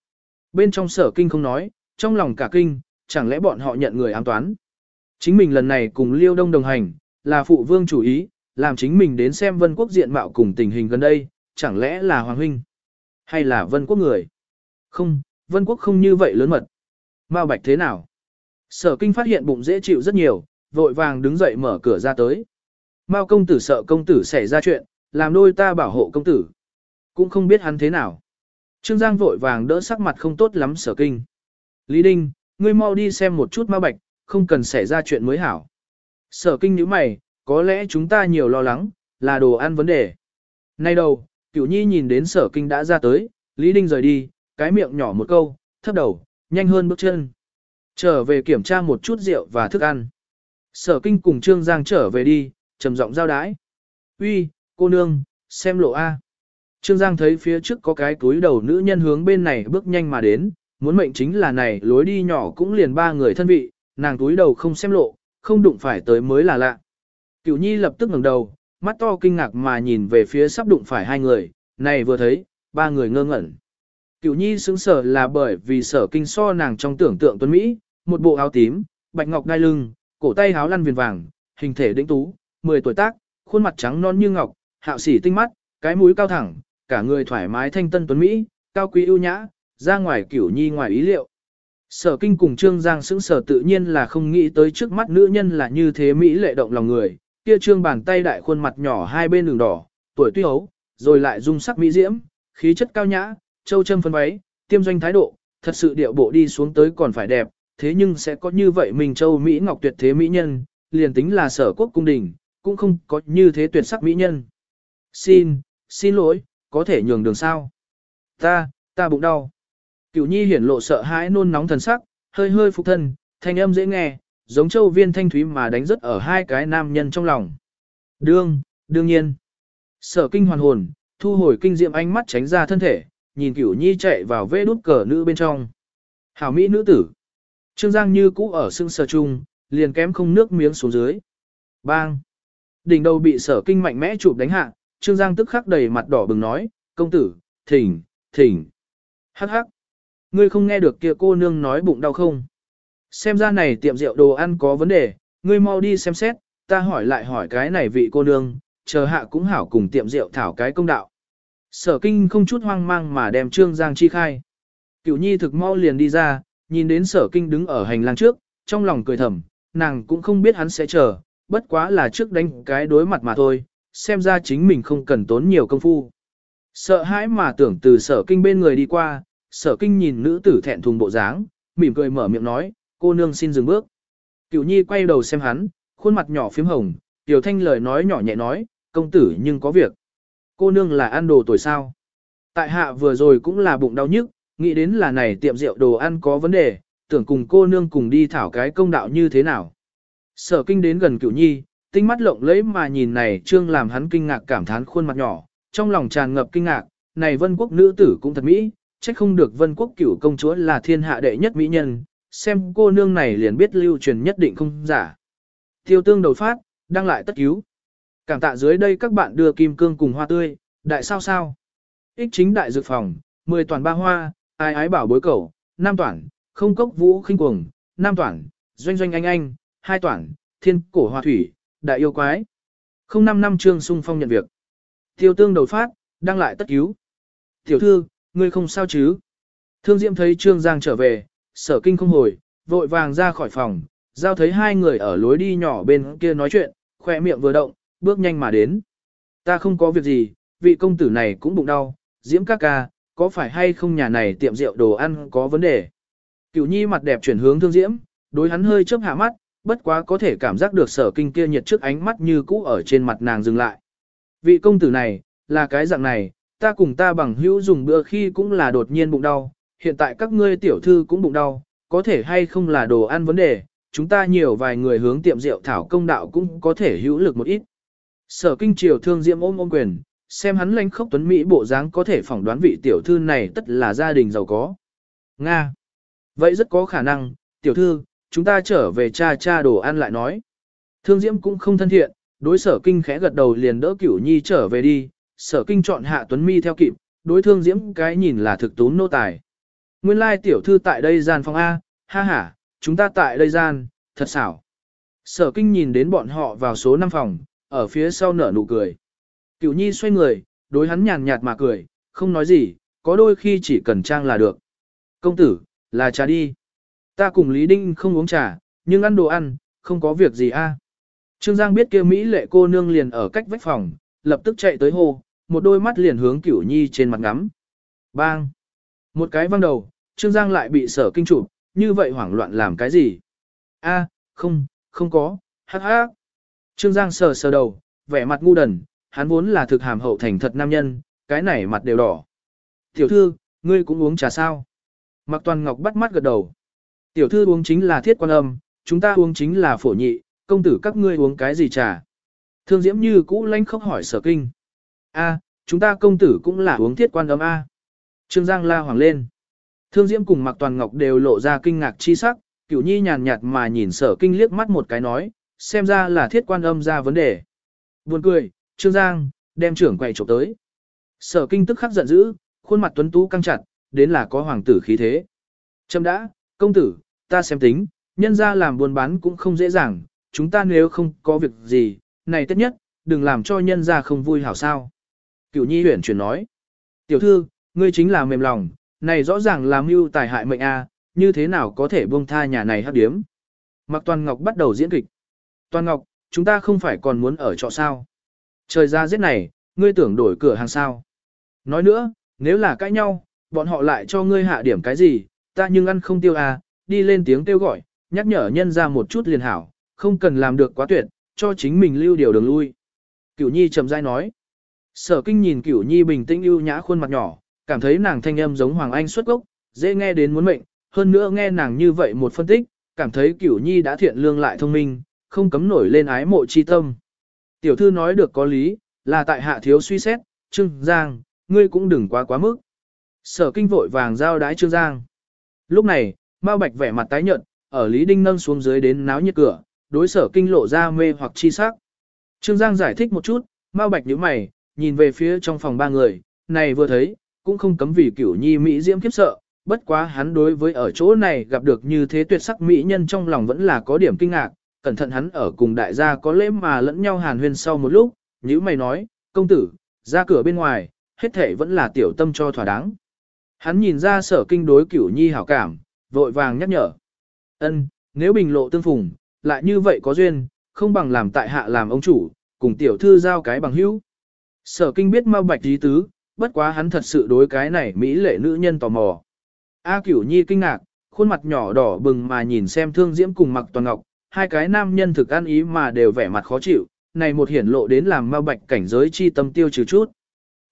Bên trong sở kinh không nói, trong lòng cả kinh, chẳng lẽ bọn họ nhận người ám toán? Chính mình lần này cùng Liêu Đông đồng hành, là phụ vương chủ ý, làm chính mình đến xem vân quốc diện mạo cùng tình hình gần đây, chẳng lẽ là Hoàng Huynh? Hay là vân quốc người? Không, vân quốc không như vậy lớn mật. Mao Bạch thế nào? Sở kinh phát hiện bụng dễ chịu rất nhiều, vội vàng đứng dậy mở cửa ra tới. Mao công tử sợ công tử xảy ra chuyện, làm đôi ta bảo hộ công tử. Cũng không biết hắn thế nào. Trương Giang vội vàng đỡ sắc mặt không tốt lắm sở kinh. Lý Đinh, ngươi mau đi xem một chút ma Bạch, không cần xảy ra chuyện mới hảo. Sở kinh như mày, có lẽ chúng ta nhiều lo lắng, là đồ ăn vấn đề. Nay đầu, cửu nhi nhìn đến sở kinh đã ra tới, Lý Đinh rời đi, cái miệng nhỏ một câu, thấp đầu, nhanh hơn bước chân. Trở về kiểm tra một chút rượu và thức ăn. Sở kinh cùng Trương Giang trở về đi, trầm giọng giao đái. Uy, cô nương, xem lộ A. Trương Giang thấy phía trước có cái túi đầu nữ nhân hướng bên này bước nhanh mà đến, muốn mệnh chính là này lối đi nhỏ cũng liền ba người thân vị, nàng túi đầu không xem lộ, không đụng phải tới mới là lạ. Cửu Nhi lập tức ngẩng đầu, mắt to kinh ngạc mà nhìn về phía sắp đụng phải hai người, này vừa thấy, ba người ngơ ngẩn. Cửu Nhi sững sở là bởi vì sở kinh so nàng trong tưởng tượng tuấn Mỹ, một bộ áo tím, bạch ngọc đai lưng, cổ tay áo lăn viền vàng, hình thể đĩnh tú, 10 tuổi tác, khuôn mặt trắng non như ngọc, hạo sỉ tinh mắt, cái mũi cao thẳng, cả người thoải mái thanh tân tuấn Mỹ, cao quý ưu nhã, ra ngoài kiểu Nhi ngoài ý liệu. Sở kinh cùng Trương Giang sững sở tự nhiên là không nghĩ tới trước mắt nữ nhân là như thế Mỹ lệ động lòng người, kia trương bàn tay đại khuôn mặt nhỏ hai bên đường đỏ, tuổi tuy hấu, rồi lại dung sắc mỹ diễm, khí chất cao nhã, châu châm phân váy, tiêm doanh thái độ, thật sự điệu bộ đi xuống tới còn phải đẹp, thế nhưng sẽ có như vậy mình châu Mỹ ngọc tuyệt thế mỹ nhân, liền tính là sở quốc cung đình, cũng không có như thế tuyệt sắc mỹ nhân. Xin, xin lỗi, có thể nhường đường sao? Ta, ta bụng đau. Cửu nhi hiển lộ sợ hãi nôn nóng thần sắc, hơi hơi phục thân, thanh âm dễ nghe, giống châu viên thanh thúy mà đánh rất ở hai cái nam nhân trong lòng. Đương, đương nhiên. Sở kinh hoàn hồn, thu hồi kinh diệm ánh mắt tránh ra thân thể, nhìn cửu nhi chạy vào vê đút cờ nữ bên trong. Hảo mỹ nữ tử. Trương Giang như cũ ở sưng sờ chung, liền kém không nước miếng xuống dưới. Bang. Đỉnh đầu bị sở kinh mạnh mẽ chụp đánh hạ, Trương Giang tức khắc đầy mặt đỏ bừng nói, công tử, thỉnh, thỉnh. Hắc hắc. Ngươi không nghe được kia cô nương nói bụng đau không? Xem ra này tiệm rượu đồ ăn có vấn đề, ngươi mau đi xem xét, ta hỏi lại hỏi cái này vị cô nương, chờ hạ cũng hảo cùng tiệm rượu thảo cái công đạo. Sở kinh không chút hoang mang mà đem Trương Giang chi khai. Cửu nhi thực mau liền đi ra, nhìn đến sở kinh đứng ở hành lang trước, trong lòng cười thầm, nàng cũng không biết hắn sẽ chờ, bất quá là trước đánh cái đối mặt mà thôi, xem ra chính mình không cần tốn nhiều công phu. Sợ hãi mà tưởng từ sở kinh bên người đi qua, sở kinh nhìn nữ tử thẹn thùng bộ dáng, mỉm cười mở miệng nói, cô nương xin dừng bước. Cửu nhi quay đầu xem hắn, khuôn mặt nhỏ phím hồng, tiểu thanh lời nói nhỏ nhẹ nói, công tử nhưng có việc. Cô nương là ăn đồ tuổi sao. Tại hạ vừa rồi cũng là bụng đau nhức, nghĩ đến là này tiệm rượu đồ ăn có vấn đề, tưởng cùng cô nương cùng đi thảo cái công đạo như thế nào. Sở kinh đến gần cửu nhi, tinh mắt lộng lẫy mà nhìn này trương làm hắn kinh ngạc cảm thán khuôn mặt nhỏ, trong lòng tràn ngập kinh ngạc, này vân quốc nữ tử cũng thật mỹ, trách không được vân quốc cửu công chúa là thiên hạ đệ nhất mỹ nhân, xem cô nương này liền biết lưu truyền nhất định không giả. Tiêu tương đầu phát, đăng lại tất cứu. Cảm tạ dưới đây các bạn đưa kim cương cùng hoa tươi, đại sao sao. Ích chính đại dược phòng, 10 toàn ba hoa, ai ái bảo bối cầu, nam toàn, không cốc vũ khinh cuồng, nam toàn, doanh doanh anh anh, hai toàn, thiên cổ hoa thủy, đại yêu quái. Không năm năm trương sung phong nhận việc. Tiêu tương đầu phát, đăng lại tất cứu. Tiểu thư, ngươi không sao chứ? Thương Diệm thấy Trương Giang trở về, sở kinh không hồi, vội vàng ra khỏi phòng, giao thấy hai người ở lối đi nhỏ bên kia nói chuyện, khỏe miệng vừa động, bước nhanh mà đến. Ta không có việc gì, vị công tử này cũng bụng đau, Diễm ca ca, có phải hay không nhà này tiệm rượu đồ ăn có vấn đề? Cửu nhi mặt đẹp chuyển hướng thương Diễm, đối hắn hơi chớp hạ mắt, bất quá có thể cảm giác được sở kinh kia nhiệt trước ánh mắt như cũ ở trên mặt nàng dừng lại. Vị công tử này, là cái dạng này, ta cùng ta bằng hữu dùng bữa khi cũng là đột nhiên bụng đau, hiện tại các ngươi tiểu thư cũng bụng đau, có thể hay không là đồ ăn vấn đề, chúng ta nhiều vài người hướng tiệm rượu thảo công đạo cũng có thể hữu lực một ít. Sở kinh triều thương diễm ôm ôm quyền, xem hắn lãnh khốc tuấn Mỹ bộ dáng có thể phỏng đoán vị tiểu thư này tất là gia đình giàu có. Nga. Vậy rất có khả năng, tiểu thư, chúng ta trở về cha cha đồ ăn lại nói. Thương diễm cũng không thân thiện, đối sở kinh khẽ gật đầu liền đỡ cửu nhi trở về đi, sở kinh chọn hạ tuấn mi theo kịp, đối thương diễm cái nhìn là thực tốn nô tài. Nguyên lai tiểu thư tại đây gian phòng A, ha ha, chúng ta tại đây gian, thật xảo. Sở kinh nhìn đến bọn họ vào số 5 phòng, ở phía sau nở nụ cười. Cửu nhi xoay người, đối hắn nhàn nhạt mà cười, không nói gì, có đôi khi chỉ cần trang là được. Công tử, là trà đi. Ta cùng Lý Đinh không uống trà, nhưng ăn đồ ăn, không có việc gì a. Trương Giang biết kia Mỹ lệ cô nương liền ở cách vách phòng, lập tức chạy tới hồ một đôi mắt liền hướng Cửu Nhi trên mặt ngắm. Bang! Một cái văng đầu, Trương Giang lại bị sở kinh chủ như vậy hoảng loạn làm cái gì? A, không, không có, hát hát. Trương Giang sờ sờ đầu, vẻ mặt ngu đần, hắn vốn là thực hàm hậu thành thật nam nhân, cái này mặt đều đỏ. Tiểu thư, ngươi cũng uống trà sao? Mạc Toàn Ngọc bắt mắt gật đầu. Tiểu thư uống chính là thiết quan âm, chúng ta uống chính là phổ nhị, công tử các ngươi uống cái gì trà? Thương Diễm như cũ lanh khóc hỏi sở kinh. A, chúng ta công tử cũng là uống thiết quan âm A. Trương Giang la hoàng lên. Thương Diễm cùng Mạc Toàn Ngọc đều lộ ra kinh ngạc chi sắc, cửu nhi nhàn nhạt mà nhìn sở kinh liếc mắt một cái nói, xem ra là thiết quan âm ra vấn đề. Buồn cười, Trương Giang, đem trưởng quầy chụp tới. Sở kinh tức khắc giận dữ, khuôn mặt tuấn tú căng chặt, đến là có hoàng tử khí thế. Trâm đã, công tử, ta xem tính, nhân ra làm buôn bán cũng không dễ dàng, chúng ta nếu không có việc gì, này tất nhất, đừng làm cho nhân ra không vui hảo sao. Cửu nhi huyển chuyển nói, tiểu thư, ngươi chính là mềm lòng, này rõ ràng là mưu tài hại mệnh a, như thế nào có thể buông tha nhà này hấp điếm. Mặc Toàn Ngọc bắt đầu diễn kịch. Toàn Ngọc, chúng ta không phải còn muốn ở trọ sao. Trời ra giết này, ngươi tưởng đổi cửa hàng sao. Nói nữa, nếu là cãi nhau, bọn họ lại cho ngươi hạ điểm cái gì, ta nhưng ăn không tiêu à, đi lên tiếng kêu gọi, nhắc nhở nhân ra một chút liền hảo, không cần làm được quá tuyệt, cho chính mình lưu điều đường lui. Cửu Nhi chậm rãi nói. Sở kinh nhìn Cửu Nhi bình tĩnh ưu nhã khuôn mặt nhỏ, cảm thấy nàng thanh âm giống Hoàng Anh xuất gốc, dễ nghe đến muốn mệnh, hơn nữa nghe nàng như vậy một phân tích, cảm thấy Cửu Nhi đã thiện lương lại thông minh, không cấm nổi lên ái mộ chi tâm. Tiểu thư nói được có lý, là tại hạ thiếu suy xét, Trương Giang, ngươi cũng đừng quá quá mức. Sở kinh vội vàng giao đái Trương Giang. Lúc này, Mao Bạch vẻ mặt tái nhợt, ở Lý Đinh nâng xuống dưới đến náo nhiệt cửa, đối sở kinh lộ ra mê hoặc chi sắc. Trương Giang giải thích một chút, Mao Bạch nhíu mày, nhìn về phía trong phòng ba người, này vừa thấy, cũng không cấm vì cửu nhi Mỹ diễm khiếp sợ, bất quá hắn đối với ở chỗ này gặp được như thế tuyệt sắc Mỹ nhân trong lòng vẫn là có điểm kinh ngạc, cẩn thận hắn ở cùng đại gia có lễ mà lẫn nhau hàn huyên sau một lúc, nhíu mày nói, công tử, ra cửa bên ngoài, hết thể vẫn là tiểu tâm cho thỏa đáng. Hắn nhìn ra sở kinh đối cửu nhi hảo cảm, vội vàng nhắc nhở. ân nếu bình lộ tương phùng, lại như vậy có duyên, không bằng làm tại hạ làm ông chủ, cùng tiểu thư giao cái bằng hữu. Sở kinh biết mau bạch ý tứ, bất quá hắn thật sự đối cái này mỹ lệ nữ nhân tò mò. A cửu nhi kinh ngạc, khuôn mặt nhỏ đỏ bừng mà nhìn xem thương diễm cùng mặc toàn ngọc, hai cái nam nhân thực ăn ý mà đều vẻ mặt khó chịu, này một hiển lộ đến làm mau bạch cảnh giới chi tâm tiêu trừ chút.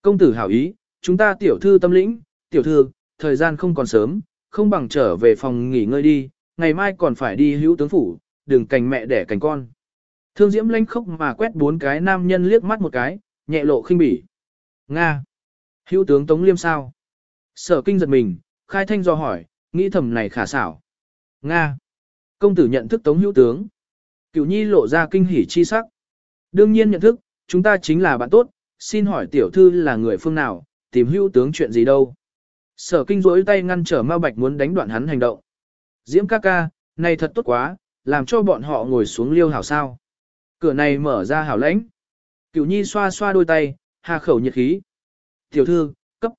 Công tử hảo ý, chúng ta tiểu thư tâm lĩnh, tiểu thư, thời gian không còn sớm, không bằng trở về phòng nghỉ ngơi đi, ngày mai còn phải đi hữu tướng phủ, đừng cành mẹ đẻ cành con. Thương Diễm lanh khốc mà quét bốn cái nam nhân liếc mắt một cái, nhẹ lộ khinh bỉ. Nga. Hữu tướng Tống Liêm sao? Sở kinh giật mình, khai thanh do hỏi, nghĩ thầm này khả xảo. Nga. Công tử nhận thức Tống Hữu tướng. Cửu Nhi lộ ra kinh hỉ chi sắc. Đương nhiên nhận thức, chúng ta chính là bạn tốt, xin hỏi tiểu thư là người phương nào, tìm Hữu tướng chuyện gì đâu. Sở kinh rỗi tay ngăn trở Mao Bạch muốn đánh đoạn hắn hành động. Diễm ca ca, này thật tốt quá, làm cho bọn họ ngồi xuống liêu hảo sao. Cửa này mở ra hảo lãnh. Cửu nhi xoa xoa đôi tay, hà khẩu nhiệt khí. Tiểu thư, cấp.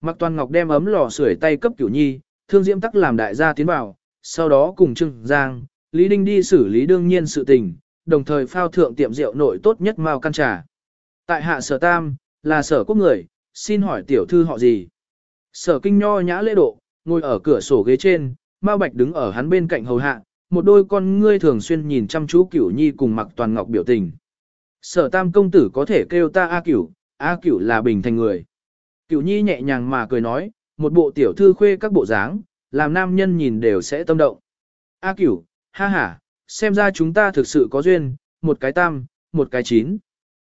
Mặc toàn ngọc đem ấm lò sưởi tay cấp cửu nhi, thương diễm tắc làm đại gia tiến vào, sau đó cùng Trương Giang, Lý Đinh đi xử lý đương nhiên sự tình, đồng thời phao thượng tiệm rượu nội tốt nhất mao căn trà. Tại hạ sở tam, là sở quốc người, xin hỏi tiểu thư họ gì? Sở kinh nho nhã lễ độ, ngồi ở cửa sổ ghế trên, Mao Bạch đứng ở hắn bên cạnh hầu hạ, một đôi con ngươi thường xuyên nhìn chăm chú Cửu Nhi cùng Mặc Toàn Ngọc biểu tình. Sở Tam công tử có thể kêu ta A Cửu, A Cửu là bình thành người. Cửu Nhi nhẹ nhàng mà cười nói, một bộ tiểu thư khuê các bộ dáng, làm nam nhân nhìn đều sẽ tâm động. A Cửu, ha ha, xem ra chúng ta thực sự có duyên, một cái tam, một cái chín.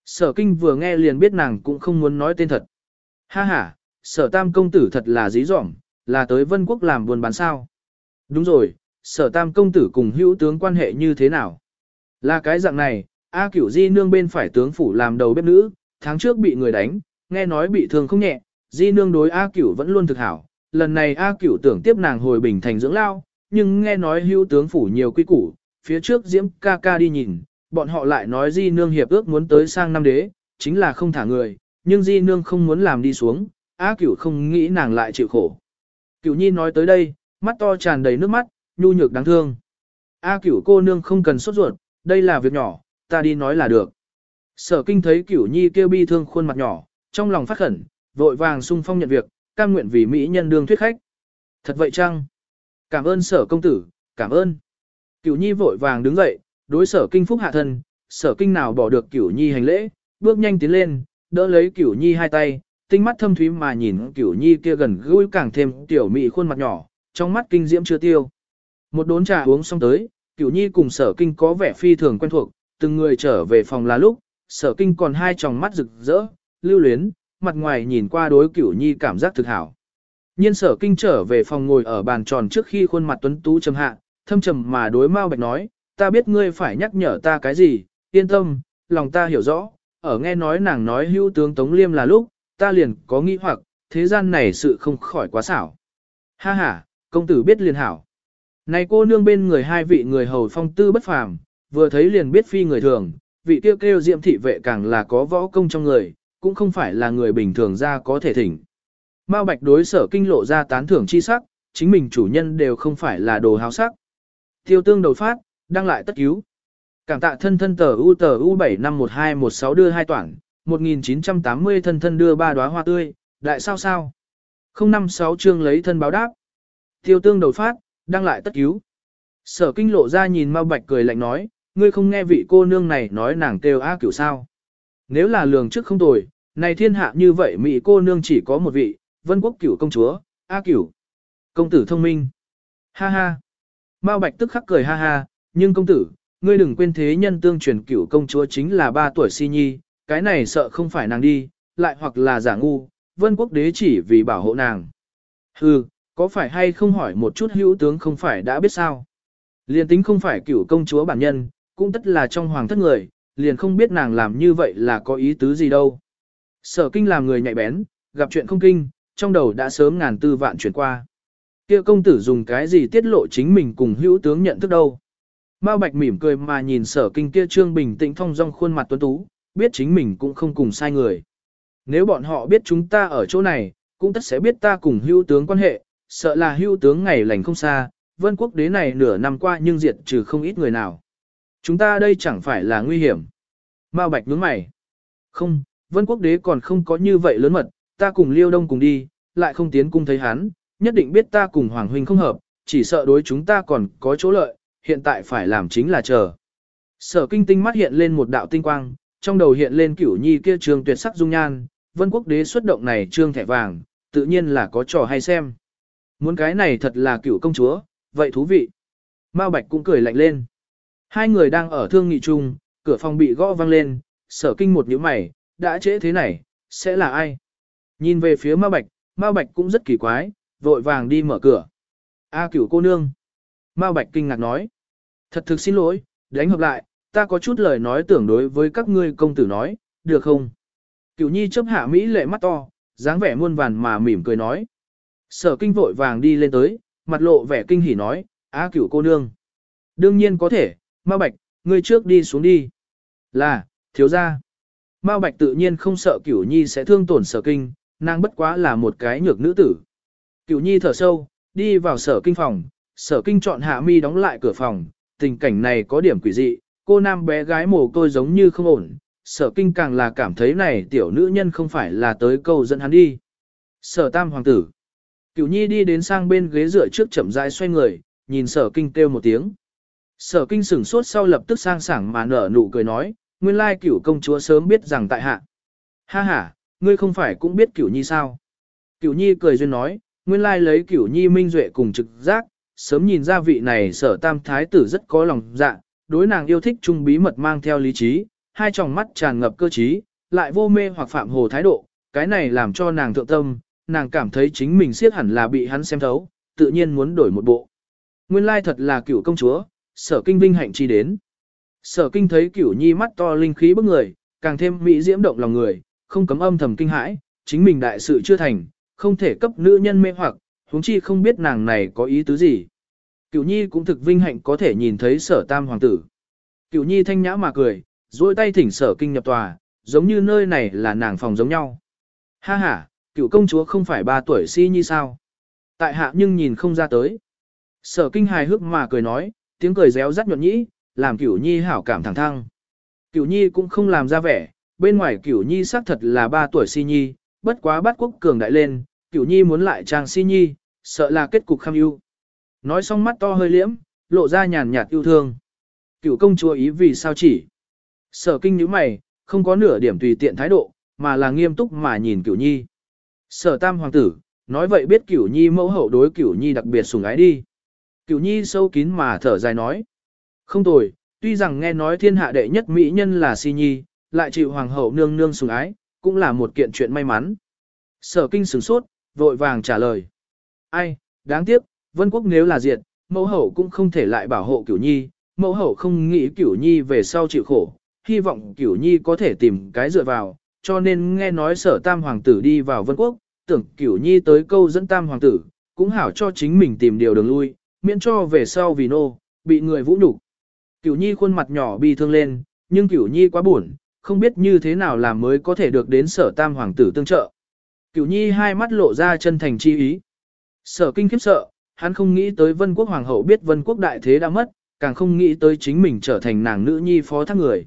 Sở Kinh vừa nghe liền biết nàng cũng không muốn nói tên thật. Ha ha, sở tam công tử thật là dí dỏm, là tới vân quốc làm buôn bán sao. Đúng rồi, sở tam công tử cùng hữu tướng quan hệ như thế nào? Là cái dạng này, A cửu di nương bên phải tướng phủ làm đầu bếp nữ, tháng trước bị người đánh, nghe nói bị thương không nhẹ, di nương đối A cửu vẫn luôn thực hảo. Lần này A cửu tưởng tiếp nàng hồi bình thành dưỡng lao, nhưng nghe nói hữu tướng phủ nhiều quy củ, phía trước diễm ca ca đi nhìn, bọn họ lại nói di nương hiệp ước muốn tới sang năm đế, chính là không thả người, nhưng di nương không muốn làm đi xuống, A cửu không nghĩ nàng lại chịu khổ. Cửu nhi nói tới đây, mắt to tràn đầy nước mắt, nhu nhược đáng thương. A cửu cô nương không cần sốt ruột, đây là việc nhỏ, ta đi nói là được. Sở kinh thấy cửu nhi kêu bi thương khuôn mặt nhỏ, trong lòng phát khẩn, vội vàng sung phong nhận việc, cam nguyện vì Mỹ nhân đương thuyết khách. Thật vậy chăng? Cảm ơn sở công tử, cảm ơn. Cửu nhi vội vàng đứng dậy, đối sở kinh phúc hạ thân, sở kinh nào bỏ được cửu nhi hành lễ, bước nhanh tiến lên, đỡ lấy cửu nhi hai tay, tinh mắt thâm thúy mà nhìn cửu nhi kia gần gũi càng thêm tiểu mị khuôn mặt nhỏ, trong mắt kinh diễm chưa tiêu. Một đốn trà uống xong tới, cửu nhi cùng sở kinh có vẻ phi thường quen thuộc, từng người trở về phòng là lúc, sở kinh còn hai tròng mắt rực rỡ, lưu luyến, mặt ngoài nhìn qua đối cửu nhi cảm giác thực hảo. Nhiên sở kinh trở về phòng ngồi ở bàn tròn trước khi khuôn mặt tuấn tú trầm hạ, thâm trầm mà đối Mao Bạch nói, ta biết ngươi phải nhắc nhở ta cái gì, yên tâm, lòng ta hiểu rõ, ở nghe nói nàng nói hưu tướng Tống Liêm là lúc, ta liền có nghĩ hoặc, thế gian này sự không khỏi quá xảo. Ha ha, công tử biết liền hảo. Này cô nương bên người hai vị người hầu phong tư bất phàm, vừa thấy liền biết phi người thường, vị kêu kêu diệm thị vệ càng là có võ công trong người, cũng không phải là người bình thường ra có thể thỉnh. Mao Bạch đối sở kinh lộ ra tán thưởng chi sắc, chính mình chủ nhân đều không phải là đồ háo sắc. Tiêu tương đầu phát, đăng lại tất cứu. Cảm tạ thân thân tờ U tờ U751216 đưa hai toảng, 1980 thân thân đưa ba đóa hoa tươi, đại sao sao. 056 chương lấy thân báo đáp. Tiêu tương đầu phát, đăng lại tất cứu. Sở kinh lộ ra nhìn Mao Bạch cười lạnh nói, ngươi không nghe vị cô nương này nói nàng kêu A cửu sao. Nếu là lường trước không tồi, này thiên hạ như vậy mỹ cô nương chỉ có một vị, vân quốc cửu công chúa, A cửu. Công tử thông minh. Ha ha. Mao Bạch tức khắc cười ha ha, nhưng công tử, ngươi đừng quên thế nhân tương truyền cửu công chúa chính là ba tuổi si nhi, cái này sợ không phải nàng đi, lại hoặc là giả ngu, vân quốc đế chỉ vì bảo hộ nàng. Hừ, có phải hay không hỏi một chút hữu tướng không phải đã biết sao? Liền tính không phải cửu công chúa bản nhân, cũng tất là trong hoàng thất người, liền không biết nàng làm như vậy là có ý tứ gì đâu. Sở kinh làm người nhạy bén, gặp chuyện không kinh, trong đầu đã sớm ngàn tư vạn chuyển qua. Kia công tử dùng cái gì tiết lộ chính mình cùng hữu tướng nhận thức đâu. Mao Bạch mỉm cười mà nhìn sở kinh kia trương bình tĩnh thông dong khuôn mặt tuấn tú, biết chính mình cũng không cùng sai người. Nếu bọn họ biết chúng ta ở chỗ này, cũng tất sẽ biết ta cùng hưu tướng quan hệ, sợ là hưu tướng ngày lành không xa, vân quốc đế này nửa năm qua nhưng diệt trừ không ít người nào. Chúng ta đây chẳng phải là nguy hiểm. Mao Bạch nhướng mày. Không, vân quốc đế còn không có như vậy lớn mật, ta cùng liêu đông cùng đi, lại không tiến cung thấy hắn, nhất định biết ta cùng Hoàng Huynh không hợp, chỉ sợ đối chúng ta còn có chỗ lợi, hiện tại phải làm chính là chờ. Sở kinh tinh mắt hiện lên một đạo tinh quang, trong đầu hiện lên cửu nhi kia trường tuyệt sắc dung nhan, vân quốc đế xuất động này trương thẻ vàng, tự nhiên là có trò hay xem. Muốn cái này thật là cửu công chúa, vậy thú vị. Mao Bạch cũng cười lạnh lên. Hai người đang ở thương nghị chung, cửa phòng bị gõ vang lên, sở kinh một nhíu mày, đã trễ thế này, sẽ là ai? Nhìn về phía Mao Bạch, Mao Bạch cũng rất kỳ quái, vội vàng đi mở cửa. A cửu cô nương. Mao Bạch kinh ngạc nói. Thật thực xin lỗi, đánh hợp lại, ta có chút lời nói tưởng đối với các ngươi công tử nói, được không? Cửu nhi chấp hạ Mỹ lệ mắt to, dáng vẻ muôn vàn mà mỉm cười nói. Sở kinh vội vàng đi lên tới, mặt lộ vẻ kinh hỉ nói, á cửu cô nương. Đương nhiên có thể, Ma Bạch, ngươi trước đi xuống đi. Là, thiếu gia. Ma Bạch tự nhiên không sợ cửu nhi sẽ thương tổn sở kinh, nàng bất quá là một cái nhược nữ tử. Cửu nhi thở sâu, đi vào sở kinh phòng, sở kinh chọn hạ mi đóng lại cửa phòng, tình cảnh này có điểm quỷ dị, cô nam bé gái mồ côi giống như không ổn, sở kinh càng là cảm thấy này tiểu nữ nhân không phải là tới câu dẫn hắn đi. Sở tam hoàng tử. Cửu nhi đi đến sang bên ghế dựa trước chậm rãi xoay người, nhìn sở kinh kêu một tiếng. Sở kinh sửng sốt sau lập tức sang sảng mà nở nụ cười nói, nguyên lai cửu công chúa sớm biết rằng tại hạ. Ha ha, ngươi không phải cũng biết cửu nhi sao? Cửu nhi cười duyên nói, nguyên lai lấy cửu nhi minh duệ cùng trực giác, sớm nhìn ra vị này sở tam thái tử rất có lòng dạ, đối nàng yêu thích chung bí mật mang theo lý trí, hai tròng mắt tràn ngập cơ trí, lại vô mê hoặc phạm hồ thái độ, cái này làm cho nàng thượng tâm, nàng cảm thấy chính mình siết hẳn là bị hắn xem thấu, tự nhiên muốn đổi một bộ. Nguyên lai thật là cựu công chúa, sở kinh vinh hạnh chi đến. Sở kinh thấy cửu nhi mắt to linh khí bức người, càng thêm mỹ diễm động lòng người, không cấm âm thầm kinh hãi, chính mình đại sự chưa thành, không thể cấp nữ nhân mê hoặc, huống chi không biết nàng này có ý tứ gì. Cửu nhi cũng thực vinh hạnh có thể nhìn thấy sở tam hoàng tử. Cửu nhi thanh nhã mà cười, duỗi tay thỉnh sở kinh nhập tòa, giống như nơi này là nàng phòng giống nhau. Ha ha, cửu công chúa không phải ba tuổi si nhi sao? Tại hạ nhưng nhìn không ra tới. Sở kinh hài hước mà cười nói, tiếng cười réo rắt nhuận nhĩ, làm cửu nhi hảo cảm thẳng thăng. Cửu nhi cũng không làm ra vẻ, bên ngoài cửu nhi xác thật là ba tuổi si nhi, bất quá bắt quốc cường đại lên, cửu nhi muốn lại trang si nhi, sợ là kết cục kham ưu. Nói xong mắt to hơi liễm, lộ ra nhàn nhạt yêu thương. cựu công chúa ý vì sao chỉ. Sở kinh nhíu mày, không có nửa điểm tùy tiện thái độ, mà là nghiêm túc mà nhìn cửu nhi. Sở tam hoàng tử, nói vậy biết cửu nhi mẫu hậu đối cửu nhi đặc biệt sủng ái đi. Cửu nhi sâu kín mà thở dài nói. Không tồi, tuy rằng nghe nói thiên hạ đệ nhất mỹ nhân là si nhi, lại chịu hoàng hậu nương nương sủng ái, cũng là một kiện chuyện may mắn. Sở kinh sửng sốt, vội vàng trả lời. Ai, đáng tiếc, vân quốc nếu là diệt, mẫu hậu cũng không thể lại bảo hộ cửu nhi, mẫu hậu không nghĩ cửu nhi về sau chịu khổ, hy vọng cửu nhi có thể tìm cái dựa vào, cho nên nghe nói sở tam hoàng tử đi vào vân quốc, tưởng cửu nhi tới câu dẫn tam hoàng tử, cũng hảo cho chính mình tìm điều đường lui, miễn cho về sau vì nô, bị người vũ nhục. Cửu nhi khuôn mặt nhỏ bi thương lên, nhưng cửu nhi quá buồn, không biết như thế nào làm mới có thể được đến sở tam hoàng tử tương trợ. Cửu nhi hai mắt lộ ra chân thành chi ý. Sở kinh khiếp sợ, hắn không nghĩ tới vân quốc hoàng hậu biết vân quốc đại thế đã mất, càng không nghĩ tới chính mình trở thành nàng nữ nhi phó thác người.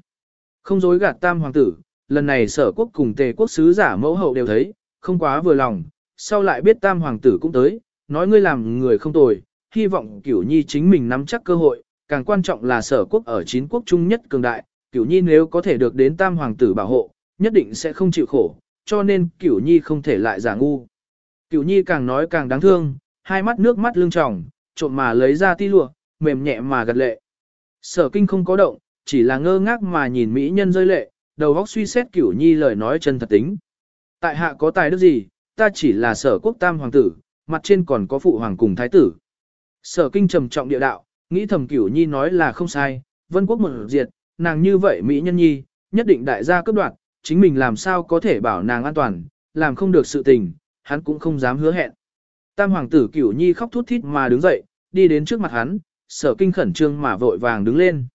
Không dối gạt tam hoàng tử, lần này sở quốc cùng tề quốc sứ giả mẫu hậu đều thấy, không quá vừa lòng, sau lại biết tam hoàng tử cũng tới, nói ngươi làm người không tồi, hy vọng cửu nhi chính mình nắm chắc cơ hội, càng quan trọng là sở quốc ở chín quốc trung nhất cường đại, cửu nhi nếu có thể được đến tam hoàng tử bảo hộ, nhất định sẽ không chịu khổ, cho nên cửu nhi không thể lại giả ngu. Cửu nhi càng nói càng đáng thương, hai mắt nước mắt lưng tròng, trộm mà lấy ra ti lụa, mềm nhẹ mà gật lệ. Sở kinh không có động, chỉ là ngơ ngác mà nhìn mỹ nhân rơi lệ, đầu óc suy xét cửu nhi lời nói chân thật tính. Tại hạ có tài đức gì, ta chỉ là sở quốc tam hoàng tử, mặt trên còn có phụ hoàng cùng thái tử. Sở kinh trầm trọng địa đạo, nghĩ thầm cửu nhi nói là không sai, vân quốc một diệt, nàng như vậy mỹ nhân nhi, nhất định đại gia cấp đoạt, chính mình làm sao có thể bảo nàng an toàn, làm không được sự tình, hắn cũng không dám hứa hẹn. Tam hoàng tử cửu nhi khóc thút thít mà đứng dậy, đi đến trước mặt hắn, sở kinh khẩn trương mà vội vàng đứng lên.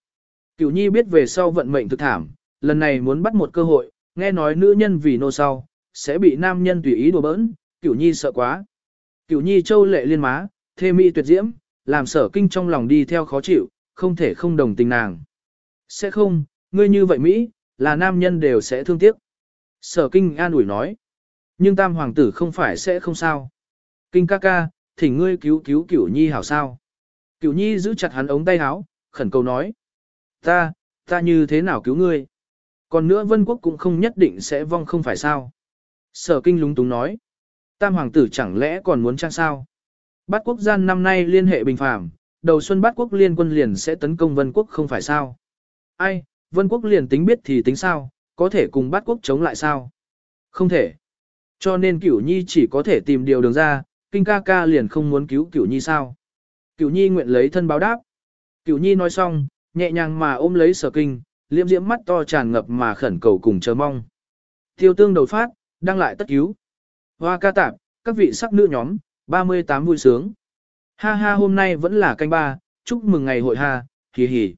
Cửu nhi biết về sau vận mệnh thực thảm, lần này muốn bắt một cơ hội, nghe nói nữ nhân vì nô sau, sẽ bị nam nhân tùy ý đùa bỡn, cửu nhi sợ quá. Cửu nhi châu lệ liên má, thê mỹ tuyệt diễm, làm sở kinh trong lòng đi theo khó chịu, không thể không đồng tình nàng. Sẽ không, ngươi như vậy Mỹ, là nam nhân đều sẽ thương tiếc. Sở kinh an ủi nói. Nhưng tam hoàng tử không phải sẽ không sao. Kinh ca ca, thỉnh ngươi cứu cứu cửu nhi hảo sao. Cửu nhi giữ chặt hắn ống tay áo, khẩn cầu nói. Ta, ta như thế nào cứu ngươi? Còn nữa vân quốc cũng không nhất định sẽ vong không phải sao. Sở kinh lúng túng nói. Tam hoàng tử chẳng lẽ còn muốn trang sao? Bát quốc gian năm nay liên hệ bình phàm, đầu xuân bát quốc liên quân liền sẽ tấn công vân quốc không phải sao? Ai, vân quốc liền tính biết thì tính sao, có thể cùng bát quốc chống lại sao? Không thể. Cho nên cửu nhi chỉ có thể tìm điều đường ra, kinh ca ca liền không muốn cứu cửu nhi sao? Cửu nhi nguyện lấy thân báo đáp. Cửu nhi nói xong, nhẹ nhàng mà ôm lấy sở kinh, liễm diễm mắt to tràn ngập mà khẩn cầu cùng chờ mong. Tiêu tương đầu phát, đăng lại tất cứu. Hoa ca tạp, các vị sắc nữ nhóm, 38 vui sướng. Ha ha hôm nay vẫn là canh ba, chúc mừng ngày hội ha, hì hì.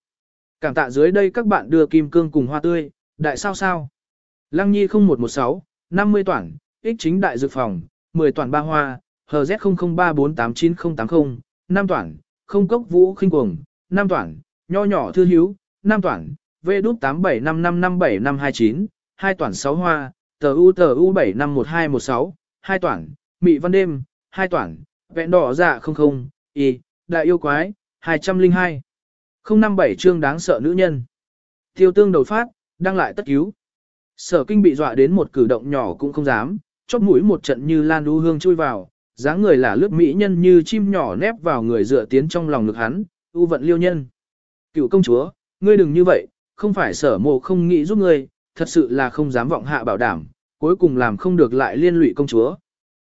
Cảm tạ dưới đây các bạn đưa kim cương cùng hoa tươi, đại sao sao. Lăng nhi 0116, 50 toản, ích chính đại dược phòng, 10 toản ba hoa, HZ00348980, Nam toản, không cốc vũ khinh cuồng, Nam toản, nho nhỏ thư hiếu, Nam toản, V đút 87555759, hai toản 6 hoa, tờ U tờ U 751216, Hai toản, mị văn đêm, Hai toản, vẹn đỏ dạ không không, y, đại yêu quái, 202. 057 chương đáng sợ nữ nhân. Tiêu tương đầu phát, đăng lại tất cứu. Sở kinh bị dọa đến một cử động nhỏ cũng không dám, chóp mũi một trận như lan đu hương chui vào, dáng người là lướt mỹ nhân như chim nhỏ nép vào người dựa tiến trong lòng ngực hắn, u vận liêu nhân. Cựu công chúa, ngươi đừng như vậy, không phải sở mộ không nghĩ giúp ngươi, thật sự là không dám vọng hạ bảo đảm, cuối cùng làm không được lại liên lụy công chúa.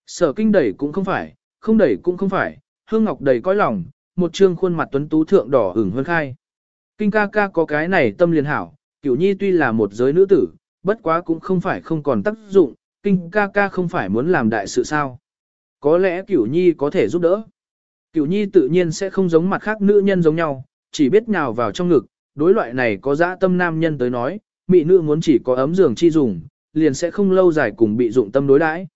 Sở kinh đẩy cũng không phải, không đẩy cũng không phải, hương ngọc đầy cõi lòng, một trương khuôn mặt tuấn tú thượng đỏ ửng hơn khai. Kinh ca ca có cái này tâm liền hảo, cửu nhi tuy là một giới nữ tử, bất quá cũng không phải không còn tác dụng, kinh ca ca không phải muốn làm đại sự sao. Có lẽ cửu nhi có thể giúp đỡ. Cửu nhi tự nhiên sẽ không giống mặt khác nữ nhân giống nhau, chỉ biết nhào vào trong ngực, đối loại này có dã tâm nam nhân tới nói, mị nữ muốn chỉ có ấm giường chi dùng, liền sẽ không lâu dài cùng bị dụng tâm đối đãi.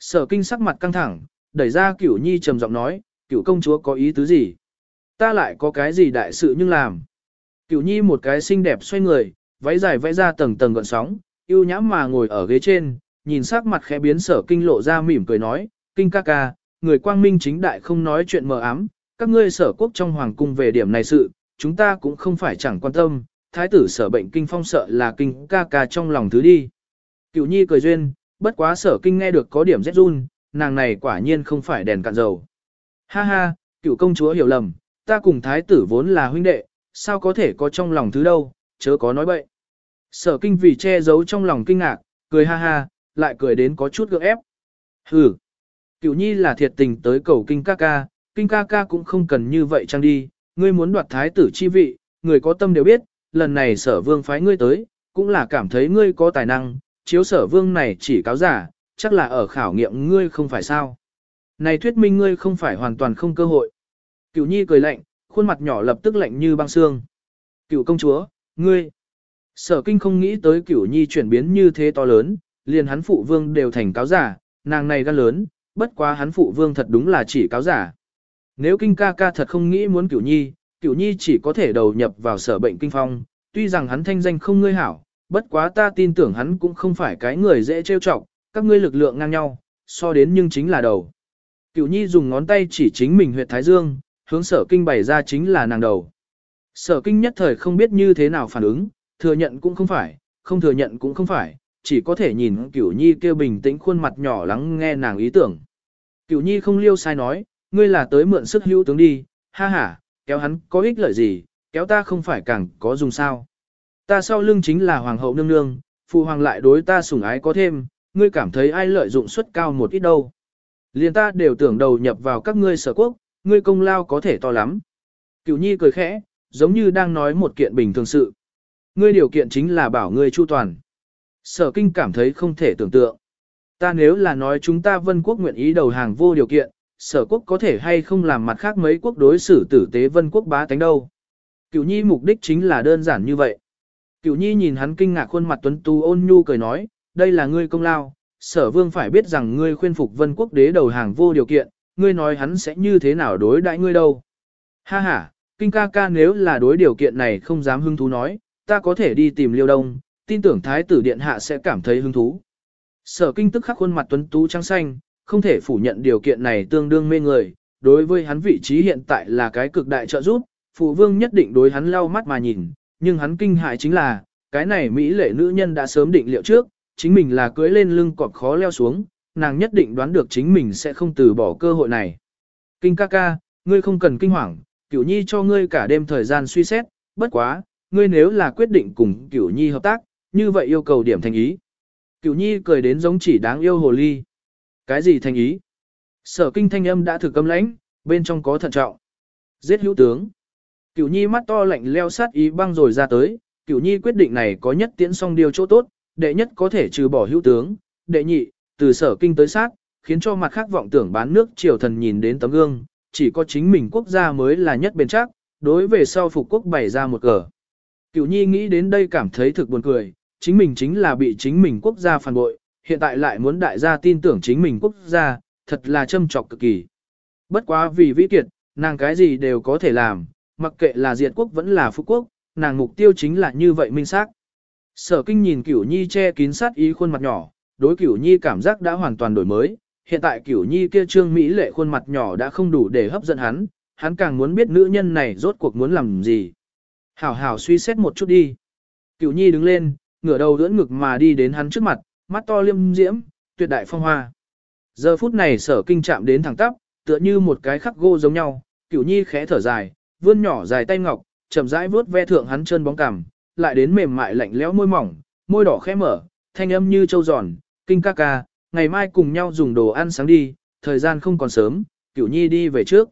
Sở kinh sắc mặt căng thẳng, đẩy ra cửu nhi trầm giọng nói, cửu công chúa có ý tứ gì? Ta lại có cái gì đại sự nhưng làm? Cửu nhi một cái xinh đẹp xoay người, váy dài vẽ ra tầng tầng gợn sóng, yêu nhãm mà ngồi ở ghế trên, nhìn sắc mặt khẽ biến sở kinh lộ ra mỉm cười nói, kinh ca ca, người quang minh chính đại không nói chuyện mờ ám, các ngươi sở quốc trong hoàng cung về điểm này sự, chúng ta cũng không phải chẳng quan tâm, thái tử sở bệnh kinh phong sợ là kinh ca ca trong lòng thứ đi. Cựu nhi cười duyên, bất quá sở kinh nghe được có điểm rét run, nàng này quả nhiên không phải đèn cạn dầu. Ha ha, cựu công chúa hiểu lầm, ta cùng thái tử vốn là huynh đệ, sao có thể có trong lòng thứ đâu, chớ có nói bậy. Sở kinh vì che giấu trong lòng kinh ngạc, Cười ha ha, lại cười đến có chút gượng ép. Hừ. Cửu nhi là thiệt tình tới cầu kinh ca ca, kinh ca ca cũng không cần như vậy trang đi, ngươi muốn đoạt thái tử chi vị, người có tâm đều biết, lần này sở vương phái ngươi tới, cũng là cảm thấy ngươi có tài năng, chiếu sở vương này chỉ cáo giả, chắc là ở khảo nghiệm ngươi không phải sao. Này thuyết minh ngươi không phải hoàn toàn không cơ hội. Cửu nhi cười lạnh, khuôn mặt nhỏ lập tức lạnh như băng xương. Cửu công chúa, ngươi. Sở kinh không nghĩ tới cửu nhi chuyển biến như thế to lớn, liền hắn phụ vương đều thành cáo giả, nàng này gan lớn, bất quá hắn phụ vương thật đúng là chỉ cáo giả. Nếu kinh ca ca thật không nghĩ muốn cửu nhi, cửu nhi chỉ có thể đầu nhập vào sở bệnh kinh phong, tuy rằng hắn thanh danh không ngươi hảo, bất quá ta tin tưởng hắn cũng không phải cái người dễ trêu chọc, các ngươi lực lượng ngang nhau, so đến nhưng chính là đầu. Cửu nhi dùng ngón tay chỉ chính mình huyệt thái dương, hướng sở kinh bày ra chính là nàng đầu. Sở kinh nhất thời không biết như thế nào phản ứng, thừa nhận cũng không phải, không thừa nhận cũng không phải, chỉ có thể nhìn cửu nhi kêu bình tĩnh khuôn mặt nhỏ lắng nghe nàng ý tưởng. Cửu nhi không liêu sai nói, ngươi là tới mượn sức hữu tướng đi, ha ha, kéo hắn có ích lợi gì, kéo ta không phải càng có dùng sao. Ta sau lưng chính là hoàng hậu nương nương, phụ hoàng lại đối ta sủng ái có thêm, ngươi cảm thấy ai lợi dụng suất cao một ít đâu. Liền ta đều tưởng đầu nhập vào các ngươi sở quốc, ngươi công lao có thể to lắm. Cửu nhi cười khẽ, giống như đang nói một kiện bình thường sự. Ngươi điều kiện chính là bảo ngươi chu toàn. Sở kinh cảm thấy không thể tưởng tượng. Ta nếu là nói chúng ta vân quốc nguyện ý đầu hàng vô điều kiện, sở quốc có thể hay không làm mặt khác mấy quốc đối xử tử tế vân quốc bá tánh đâu. Cửu nhi mục đích chính là đơn giản như vậy. Cửu nhi nhìn hắn kinh ngạc khuôn mặt tuấn tu ôn nhu cười nói, đây là ngươi công lao, sở vương phải biết rằng ngươi khuyên phục vân quốc đế đầu hàng vô điều kiện, ngươi nói hắn sẽ như thế nào đối đãi ngươi đâu. Ha ha, kinh ca ca nếu là đối điều kiện này không dám hứng thú nói, ta có thể đi tìm liêu đông, tin tưởng thái tử điện hạ sẽ cảm thấy hứng thú. Sở kinh tức khắc khuôn mặt tuấn tú trắng xanh, không thể phủ nhận điều kiện này tương đương mê người, đối với hắn vị trí hiện tại là cái cực đại trợ giúp, phụ vương nhất định đối hắn lau mắt mà nhìn, nhưng hắn kinh hại chính là, cái này Mỹ lệ nữ nhân đã sớm định liệu trước, chính mình là cưới lên lưng cọp khó leo xuống, nàng nhất định đoán được chính mình sẽ không từ bỏ cơ hội này. Kinh ca ca, ngươi không cần kinh hoàng, cửu nhi cho ngươi cả đêm thời gian suy xét, bất quá, ngươi nếu là quyết định cùng cửu nhi hợp tác, như vậy yêu cầu điểm thành ý. Cửu nhi cười đến giống chỉ đáng yêu hồ ly. Cái gì thành ý? Sở kinh thanh âm đã thử cấm lãnh, bên trong có thận trọng. Giết hữu tướng. Cửu nhi mắt to lạnh leo sát ý băng rồi ra tới, cửu nhi quyết định này có nhất tiễn song điều chỗ tốt, đệ nhất có thể trừ bỏ hữu tướng, đệ nhị, từ sở kinh tới sát, khiến cho mặt khác vọng tưởng bán nước triều thần nhìn đến tấm gương, chỉ có chính mình quốc gia mới là nhất bền chắc, đối về sau phục quốc bày ra một cờ. Cửu nhi nghĩ đến đây cảm thấy thực buồn cười, chính mình chính là bị chính mình quốc gia phản bội, hiện tại lại muốn đại gia tin tưởng chính mình quốc gia, thật là châm trọc cực kỳ. Bất quá vì vĩ kiệt, nàng cái gì đều có thể làm, mặc kệ là diệt quốc vẫn là phú quốc, nàng mục tiêu chính là như vậy minh xác. Sở kinh nhìn cửu nhi che kín sát ý khuôn mặt nhỏ, đối cửu nhi cảm giác đã hoàn toàn đổi mới, hiện tại cửu nhi kia trương Mỹ lệ khuôn mặt nhỏ đã không đủ để hấp dẫn hắn, hắn càng muốn biết nữ nhân này rốt cuộc muốn làm gì. Hảo hảo suy xét một chút đi. Cửu nhi đứng lên, ngửa đầu đỡ ngực mà đi đến hắn trước mặt, mắt to liêm diễm, tuyệt đại phong hoa. Giờ phút này sở kinh chạm đến thẳng tắp, tựa như một cái khắc gỗ giống nhau, cửu nhi khẽ thở dài, vươn nhỏ dài tay ngọc, chậm rãi vuốt ve thượng hắn chân bóng cằm, lại đến mềm mại lạnh lẽo môi mỏng, môi đỏ khẽ mở, thanh âm như trâu giòn, kinh ca ca, ngày mai cùng nhau dùng đồ ăn sáng đi, thời gian không còn sớm, cửu nhi đi về trước.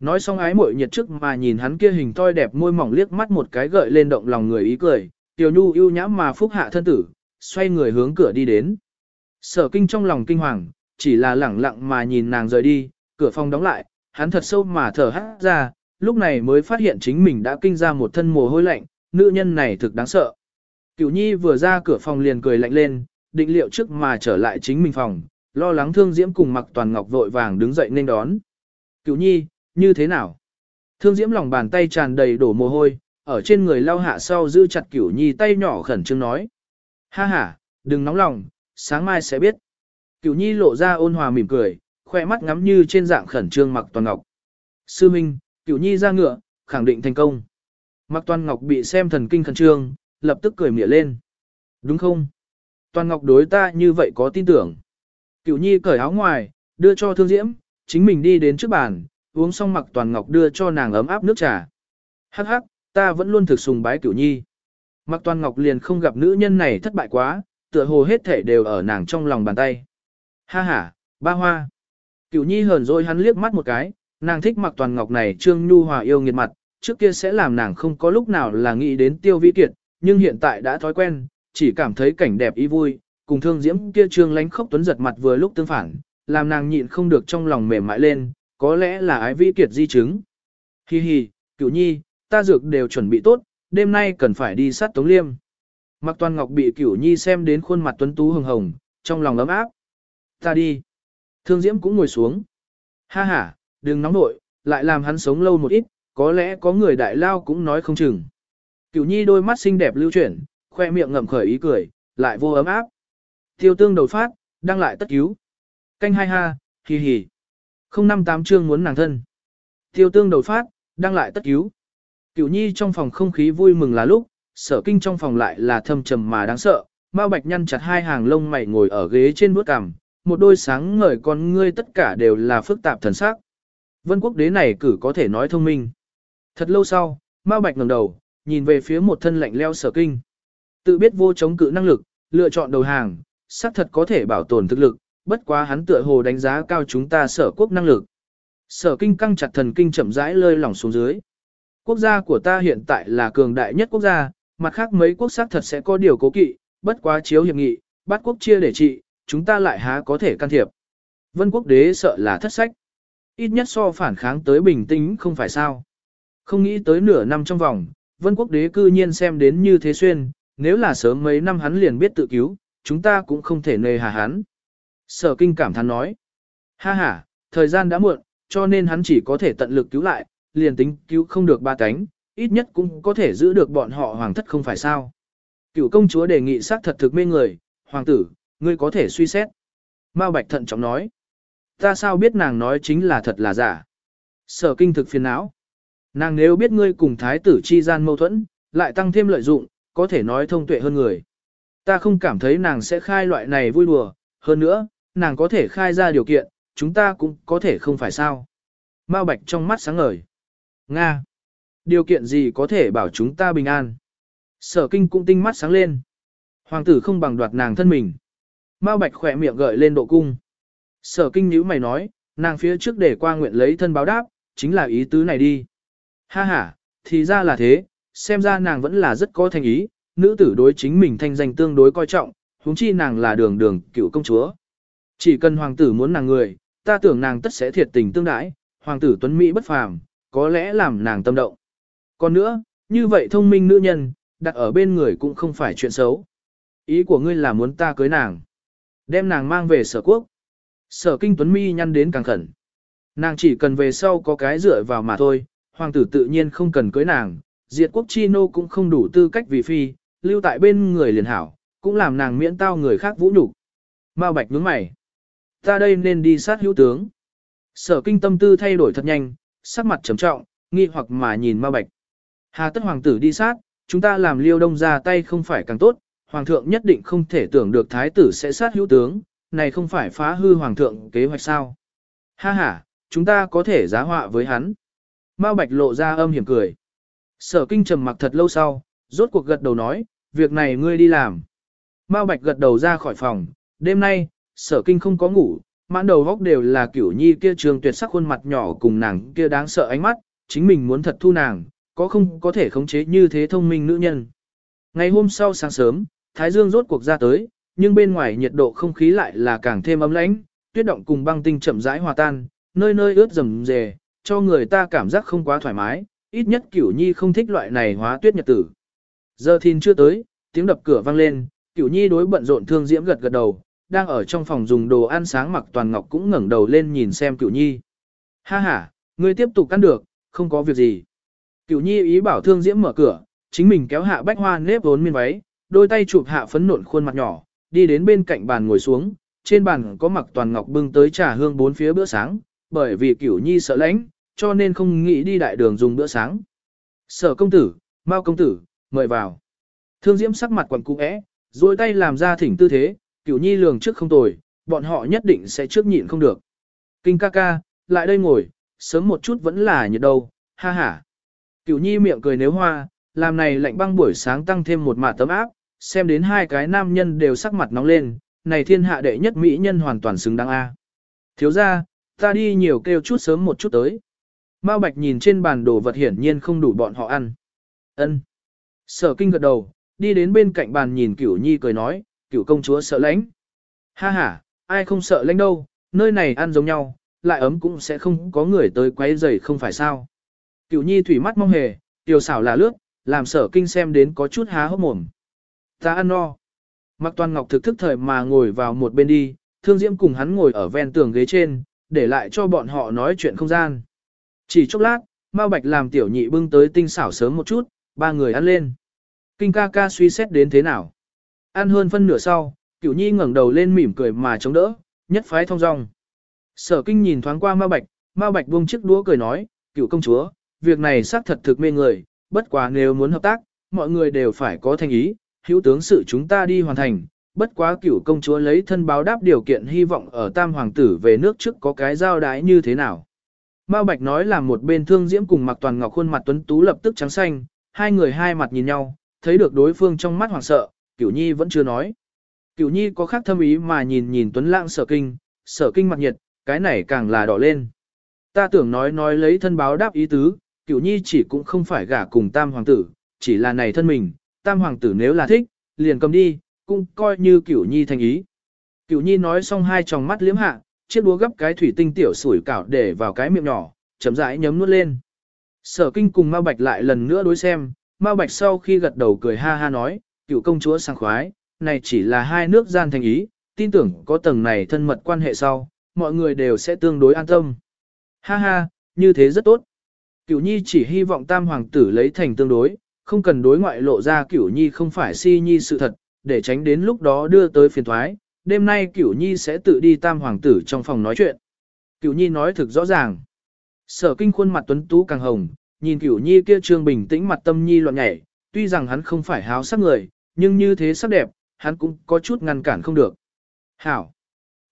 Nói xong ái muội nhiệt trước mà nhìn hắn kia hình toi đẹp môi mỏng liếc mắt một cái gợi lên động lòng người ý cười, tiểu nhu yêu nhãm mà phúc hạ thân tử, xoay người hướng cửa đi đến. Sở kinh trong lòng kinh hoàng, chỉ là lẳng lặng mà nhìn nàng rời đi, cửa phòng đóng lại, hắn thật sâu mà thở hắt ra, lúc này mới phát hiện chính mình đã kinh ra một thân mồ hôi lạnh, nữ nhân này thực đáng sợ. Cửu nhi vừa ra cửa phòng liền cười lạnh lên, định liệu trước mà trở lại chính mình phòng, lo lắng thương diễm cùng mặc toàn ngọc vội vàng đứng dậy nên đón. Cửu nhi, như thế nào? Thương diễm lòng bàn tay tràn đầy đổ mồ hôi, ở trên người lao hạ sau giữ chặt cửu nhi tay nhỏ khẩn trương nói. Ha ha, đừng nóng lòng, sáng mai sẽ biết. Cửu nhi lộ ra ôn hòa mỉm cười, khoe mắt ngắm như trên dạng khẩn trương mặc toàn ngọc. Sư Minh, cửu nhi ra ngựa, khẳng định thành công. Mặc toàn ngọc bị xem thần kinh khẩn trương, lập tức cười mỉa lên. Đúng không? Toàn ngọc đối ta như vậy có tin tưởng. Cửu nhi cởi áo ngoài, đưa cho thương diễm, chính mình đi đến trước bàn, uống xong mặc toàn ngọc đưa cho nàng ấm áp nước trà. Hắc hắc, ta vẫn luôn thực sùng bái cửu nhi. Mặc toàn ngọc liền không gặp nữ nhân này thất bại quá, tựa hồ hết thể đều ở nàng trong lòng bàn tay. Ha ha, ba hoa. Cửu nhi hờn rồi hắn liếc mắt một cái, nàng thích mặc toàn ngọc này trương nhu hòa yêu nghiệt mặt, trước kia sẽ làm nàng không có lúc nào là nghĩ đến tiêu vĩ kiệt, nhưng hiện tại đã thói quen, chỉ cảm thấy cảnh đẹp ý vui, cùng thương diễm kia trương lánh khóc tuấn giật mặt vừa lúc tương phản, làm nàng nhịn không được trong lòng mềm mại lên, có lẽ là ái vĩ kiệt di chứng. Hi hi, cửu nhi, ta dược đều chuẩn bị tốt, đêm nay cần phải đi sát tống liêm. Mặc toàn ngọc bị cửu nhi xem đến khuôn mặt tuấn tú hồng hồng, trong lòng ấm áp. Ta đi. Thương diễm cũng ngồi xuống. Ha ha, đừng nóng nội, lại làm hắn sống lâu một ít, có lẽ có người đại lao cũng nói không chừng. Cửu nhi đôi mắt xinh đẹp lưu chuyển, khoe miệng ngậm khởi ý cười, lại vô ấm áp. Tiêu tương đầu phát, đang lại tất cứu. Canh hai ha, hì hì. Không năm tám chương muốn nàng thân. Tiêu tương đầu phát, đang lại tất cứu. Cửu nhi trong phòng không khí vui mừng là lúc, sở kinh trong phòng lại là thâm trầm mà đáng sợ. Mao bạch nhăn chặt hai hàng lông mày ngồi ở ghế trên bước cằm, một đôi sáng ngời con ngươi tất cả đều là phức tạp thần sắc. Vân quốc đế này cử có thể nói thông minh. Thật lâu sau, Mao Bạch ngẩng đầu, nhìn về phía một thân lạnh leo sở kinh. Tự biết vô chống cự năng lực, lựa chọn đầu hàng, xác thật có thể bảo tồn thực lực, bất quá hắn tựa hồ đánh giá cao chúng ta sở quốc năng lực. Sở kinh căng chặt thần kinh chậm rãi lơi lỏng xuống dưới. Quốc gia của ta hiện tại là cường đại nhất quốc gia, mặt khác mấy quốc xác thật sẽ có điều cố kỵ, bất quá chiếu hiệp nghị, bắt quốc chia để trị, chúng ta lại há có thể can thiệp. Vân quốc đế sợ là thất sách. Ít nhất so phản kháng tới bình tĩnh không phải sao. Không nghĩ tới nửa năm trong vòng, vân quốc đế cư nhiên xem đến như thế xuyên, nếu là sớm mấy năm hắn liền biết tự cứu, chúng ta cũng không thể nề hà hắn. Sở kinh cảm thán nói. Ha ha, thời gian đã muộn, cho nên hắn chỉ có thể tận lực cứu lại, liền tính cứu không được ba cánh, ít nhất cũng có thể giữ được bọn họ hoàng thất không phải sao. Cựu công chúa đề nghị xác thật thực mê người, hoàng tử, ngươi có thể suy xét. Mao Bạch thận trọng nói. Ta sao biết nàng nói chính là thật là giả. Sở kinh thực phiền não. Nàng nếu biết ngươi cùng thái tử chi gian mâu thuẫn, lại tăng thêm lợi dụng, có thể nói thông tuệ hơn người. Ta không cảm thấy nàng sẽ khai loại này vui đùa, hơn nữa, nàng có thể khai ra điều kiện, chúng ta cũng có thể không phải sao. Mao Bạch trong mắt sáng ngời. Nga! Điều kiện gì có thể bảo chúng ta bình an? Sở kinh cũng tinh mắt sáng lên. Hoàng tử không bằng đoạt nàng thân mình. Mao Bạch khỏe miệng gợi lên độ cung. Sở kinh nhíu mày nói, nàng phía trước để qua nguyện lấy thân báo đáp, chính là ý tứ này đi. Ha ha, thì ra là thế, xem ra nàng vẫn là rất có thành ý, nữ tử đối chính mình thanh danh tương đối coi trọng, huống chi nàng là đường đường cựu công chúa. Chỉ cần hoàng tử muốn nàng người, ta tưởng nàng tất sẽ thiệt tình tương đãi, hoàng tử tuấn Mỹ bất phàm, có lẽ làm nàng tâm động. Còn nữa, như vậy thông minh nữ nhân, đặt ở bên người cũng không phải chuyện xấu. Ý của ngươi là muốn ta cưới nàng. Đem nàng mang về sở quốc. Sở kinh tuấn mi nhăn đến càng khẩn. Nàng chỉ cần về sau có cái dựa vào mà thôi, hoàng tử tự nhiên không cần cưới nàng, diệt quốc chi nô cũng không đủ tư cách vì phi, lưu tại bên người liền hảo, cũng làm nàng miễn tao người khác vũ nhục. Mao Bạch nhướng mày. Ta đây nên đi sát hữu tướng. Sở kinh tâm tư thay đổi thật nhanh, sắc mặt trầm trọng, nghi hoặc mà nhìn Mao Bạch. Hà tất hoàng tử đi sát, chúng ta làm liêu đông ra tay không phải càng tốt, hoàng thượng nhất định không thể tưởng được thái tử sẽ sát hữu tướng, này không phải phá hư hoàng thượng kế hoạch sao. Ha ha, chúng ta có thể giá họa với hắn. Mao Bạch lộ ra âm hiểm cười. Sở kinh trầm mặc thật lâu sau, rốt cuộc gật đầu nói, việc này ngươi đi làm. Mao Bạch gật đầu ra khỏi phòng, đêm nay, sở kinh không có ngủ, mãn đầu góc đều là kiểu nhi kia trường tuyệt sắc khuôn mặt nhỏ cùng nàng kia đáng sợ ánh mắt, chính mình muốn thật thu nàng, có không có thể khống chế như thế thông minh nữ nhân. Ngày hôm sau sáng sớm, Thái Dương rốt cuộc ra tới, nhưng bên ngoài nhiệt độ không khí lại là càng thêm ấm lãnh, tuyết động cùng băng tinh chậm rãi hòa tan, nơi nơi ướt rầm rề, cho người ta cảm giác không quá thoải mái, ít nhất Cửu Nhi không thích loại này hóa tuyết nhật tử. Giờ thìn chưa tới, tiếng đập cửa vang lên, Cửu Nhi đối bận rộn thương diễm gật gật đầu, đang ở trong phòng dùng đồ ăn sáng mặc toàn ngọc cũng ngẩng đầu lên nhìn xem Cửu Nhi. Ha ha, ngươi tiếp tục ăn được, không có việc gì. Cửu Nhi ý bảo thương diễm mở cửa, chính mình kéo hạ bách hoa nếp vốn miên váy, đôi tay chụp hạ phấn nộn khuôn mặt nhỏ, đi đến bên cạnh bàn ngồi xuống, trên bàn có mặc toàn ngọc bưng tới trà hương bốn phía bữa sáng, bởi vì Cửu Nhi sợ lãnh, cho nên không nghĩ đi đại đường dùng bữa sáng. Sở công tử, Mao công tử, mời vào. Thương Diễm sắc mặt quằn cung é, rồi tay làm ra thỉnh tư thế, Cửu Nhi lường trước không tồi, bọn họ nhất định sẽ trước nhịn không được. Kinh ca ca, lại đây ngồi, sớm một chút vẫn là nhiệt đâu, ha ha. Cửu Nhi miệng cười nếu hoa, làm này lạnh băng buổi sáng tăng thêm một mạ tấm áp, xem đến hai cái nam nhân đều sắc mặt nóng lên, này thiên hạ đệ nhất mỹ nhân hoàn toàn xứng đáng A. Thiếu ra, ta đi nhiều kêu chút sớm một chút tới. Mao Bạch nhìn trên bàn đồ vật hiển nhiên không đủ bọn họ ăn. Ân. Sở kinh gật đầu, đi đến bên cạnh bàn nhìn cửu nhi cười nói, Cựu công chúa sợ lãnh. Ha ha, ai không sợ lãnh đâu, nơi này ăn giống nhau, lại ấm cũng sẽ không có người tới quấy rầy không phải sao. Cựu nhi thủy mắt mong hề, tiểu xảo là lướt, làm sở kinh xem đến có chút há hốc mồm. Ta ăn no. Mặc toàn ngọc thực thức thời mà ngồi vào một bên đi, thương diễm cùng hắn ngồi ở ven tường ghế trên, để lại cho bọn họ nói chuyện không gian. Chỉ chốc lát, Mao Bạch làm tiểu nhị bưng tới tinh xảo sớm một chút, ba người ăn lên. Kinh ca ca suy xét đến thế nào. Ăn hơn phân nửa sau, cửu nhi ngẩng đầu lên mỉm cười mà chống đỡ, nhất phái thông dong. Sở kinh nhìn thoáng qua Ma Bạch, Ma Bạch buông chiếc đũa cười nói, cửu công chúa, việc này xác thật thực mê người, bất quá nếu muốn hợp tác, mọi người đều phải có thành ý, hữu tướng sự chúng ta đi hoàn thành, bất quá cửu công chúa lấy thân báo đáp điều kiện hy vọng ở tam hoàng tử về nước trước có cái giao đái như thế nào. Mao Bạch nói là một bên thương diễm cùng mặc toàn ngọc khuôn mặt tuấn tú lập tức trắng xanh, hai người hai mặt nhìn nhau, thấy được đối phương trong mắt hoảng sợ, cửu nhi vẫn chưa nói. Cửu nhi có khác thâm ý mà nhìn nhìn tuấn lãng sở kinh, sở kinh mặt nhiệt, cái này càng là đỏ lên. Ta tưởng nói nói lấy thân báo đáp ý tứ, cửu nhi chỉ cũng không phải gả cùng tam hoàng tử, chỉ là này thân mình, tam hoàng tử nếu là thích, liền cầm đi, cũng coi như cửu nhi thành ý. Cửu nhi nói xong hai tròng mắt liếm hạ, chiếc đũa gấp cái thủy tinh tiểu sủi cảo để vào cái miệng nhỏ, chậm rãi nhấm nuốt lên. Sở kinh cùng Mao Bạch lại lần nữa đối xem, Mao Bạch sau khi gật đầu cười ha ha nói, cựu công chúa sang khoái, này chỉ là hai nước gian thành ý, tin tưởng có tầng này thân mật quan hệ sau, mọi người đều sẽ tương đối an tâm. Ha ha, như thế rất tốt. Cửu nhi chỉ hy vọng tam hoàng tử lấy thành tương đối, không cần đối ngoại lộ ra cửu nhi không phải si nhi sự thật, để tránh đến lúc đó đưa tới phiền thoái, đêm nay cửu nhi sẽ tự đi tam hoàng tử trong phòng nói chuyện. Cửu nhi nói thực rõ ràng. Sở kinh khuôn mặt tuấn tú càng hồng, nhìn cửu nhi kia trương bình tĩnh mặt tâm nhi loạn nhảy, tuy rằng hắn không phải háo sắc người, nhưng như thế sắc đẹp, hắn cũng có chút ngăn cản không được. Hảo!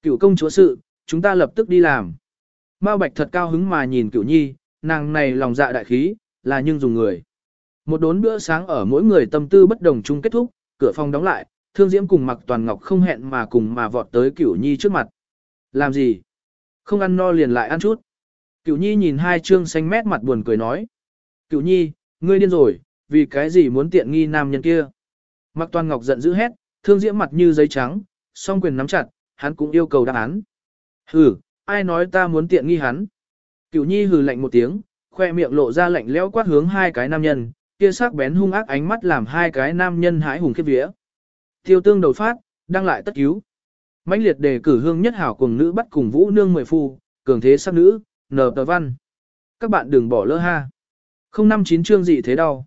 cựu công chúa sự, chúng ta lập tức đi làm. Mao Bạch thật cao hứng mà nhìn cựu nhi, nàng này lòng dạ đại khí, là nhưng dùng người. Một đốn bữa sáng ở mỗi người tâm tư bất đồng chung kết thúc, cửa phòng đóng lại, thương diễm cùng mặc toàn ngọc không hẹn mà cùng mà vọt tới cửu nhi trước mặt. Làm gì? Không ăn no liền lại ăn chút. Cửu nhi nhìn hai trương xanh mét mặt buồn cười nói. Cửu nhi, ngươi điên rồi, vì cái gì muốn tiện nghi nam nhân kia? Mạc toàn ngọc giận dữ hét, thương diễm mặt như giấy trắng, song quyền nắm chặt, hắn cũng yêu cầu đáp án. Hừ, ai nói ta muốn tiện nghi hắn? Cửu nhi hừ lạnh một tiếng, khoe miệng lộ ra lạnh lẽo quát hướng hai cái nam nhân, kia sắc bén hung ác ánh mắt làm hai cái nam nhân hãi hùng khiếp vía. Tiêu tương đầu phát, đang lại tất cứu. mãnh liệt đề cử hương nhất hảo cùng nữ bắt cùng vũ nương mười phu, cường thế sắc nữ, nờ tờ văn. Các bạn đừng bỏ lỡ ha. 059 chương gì thế đâu.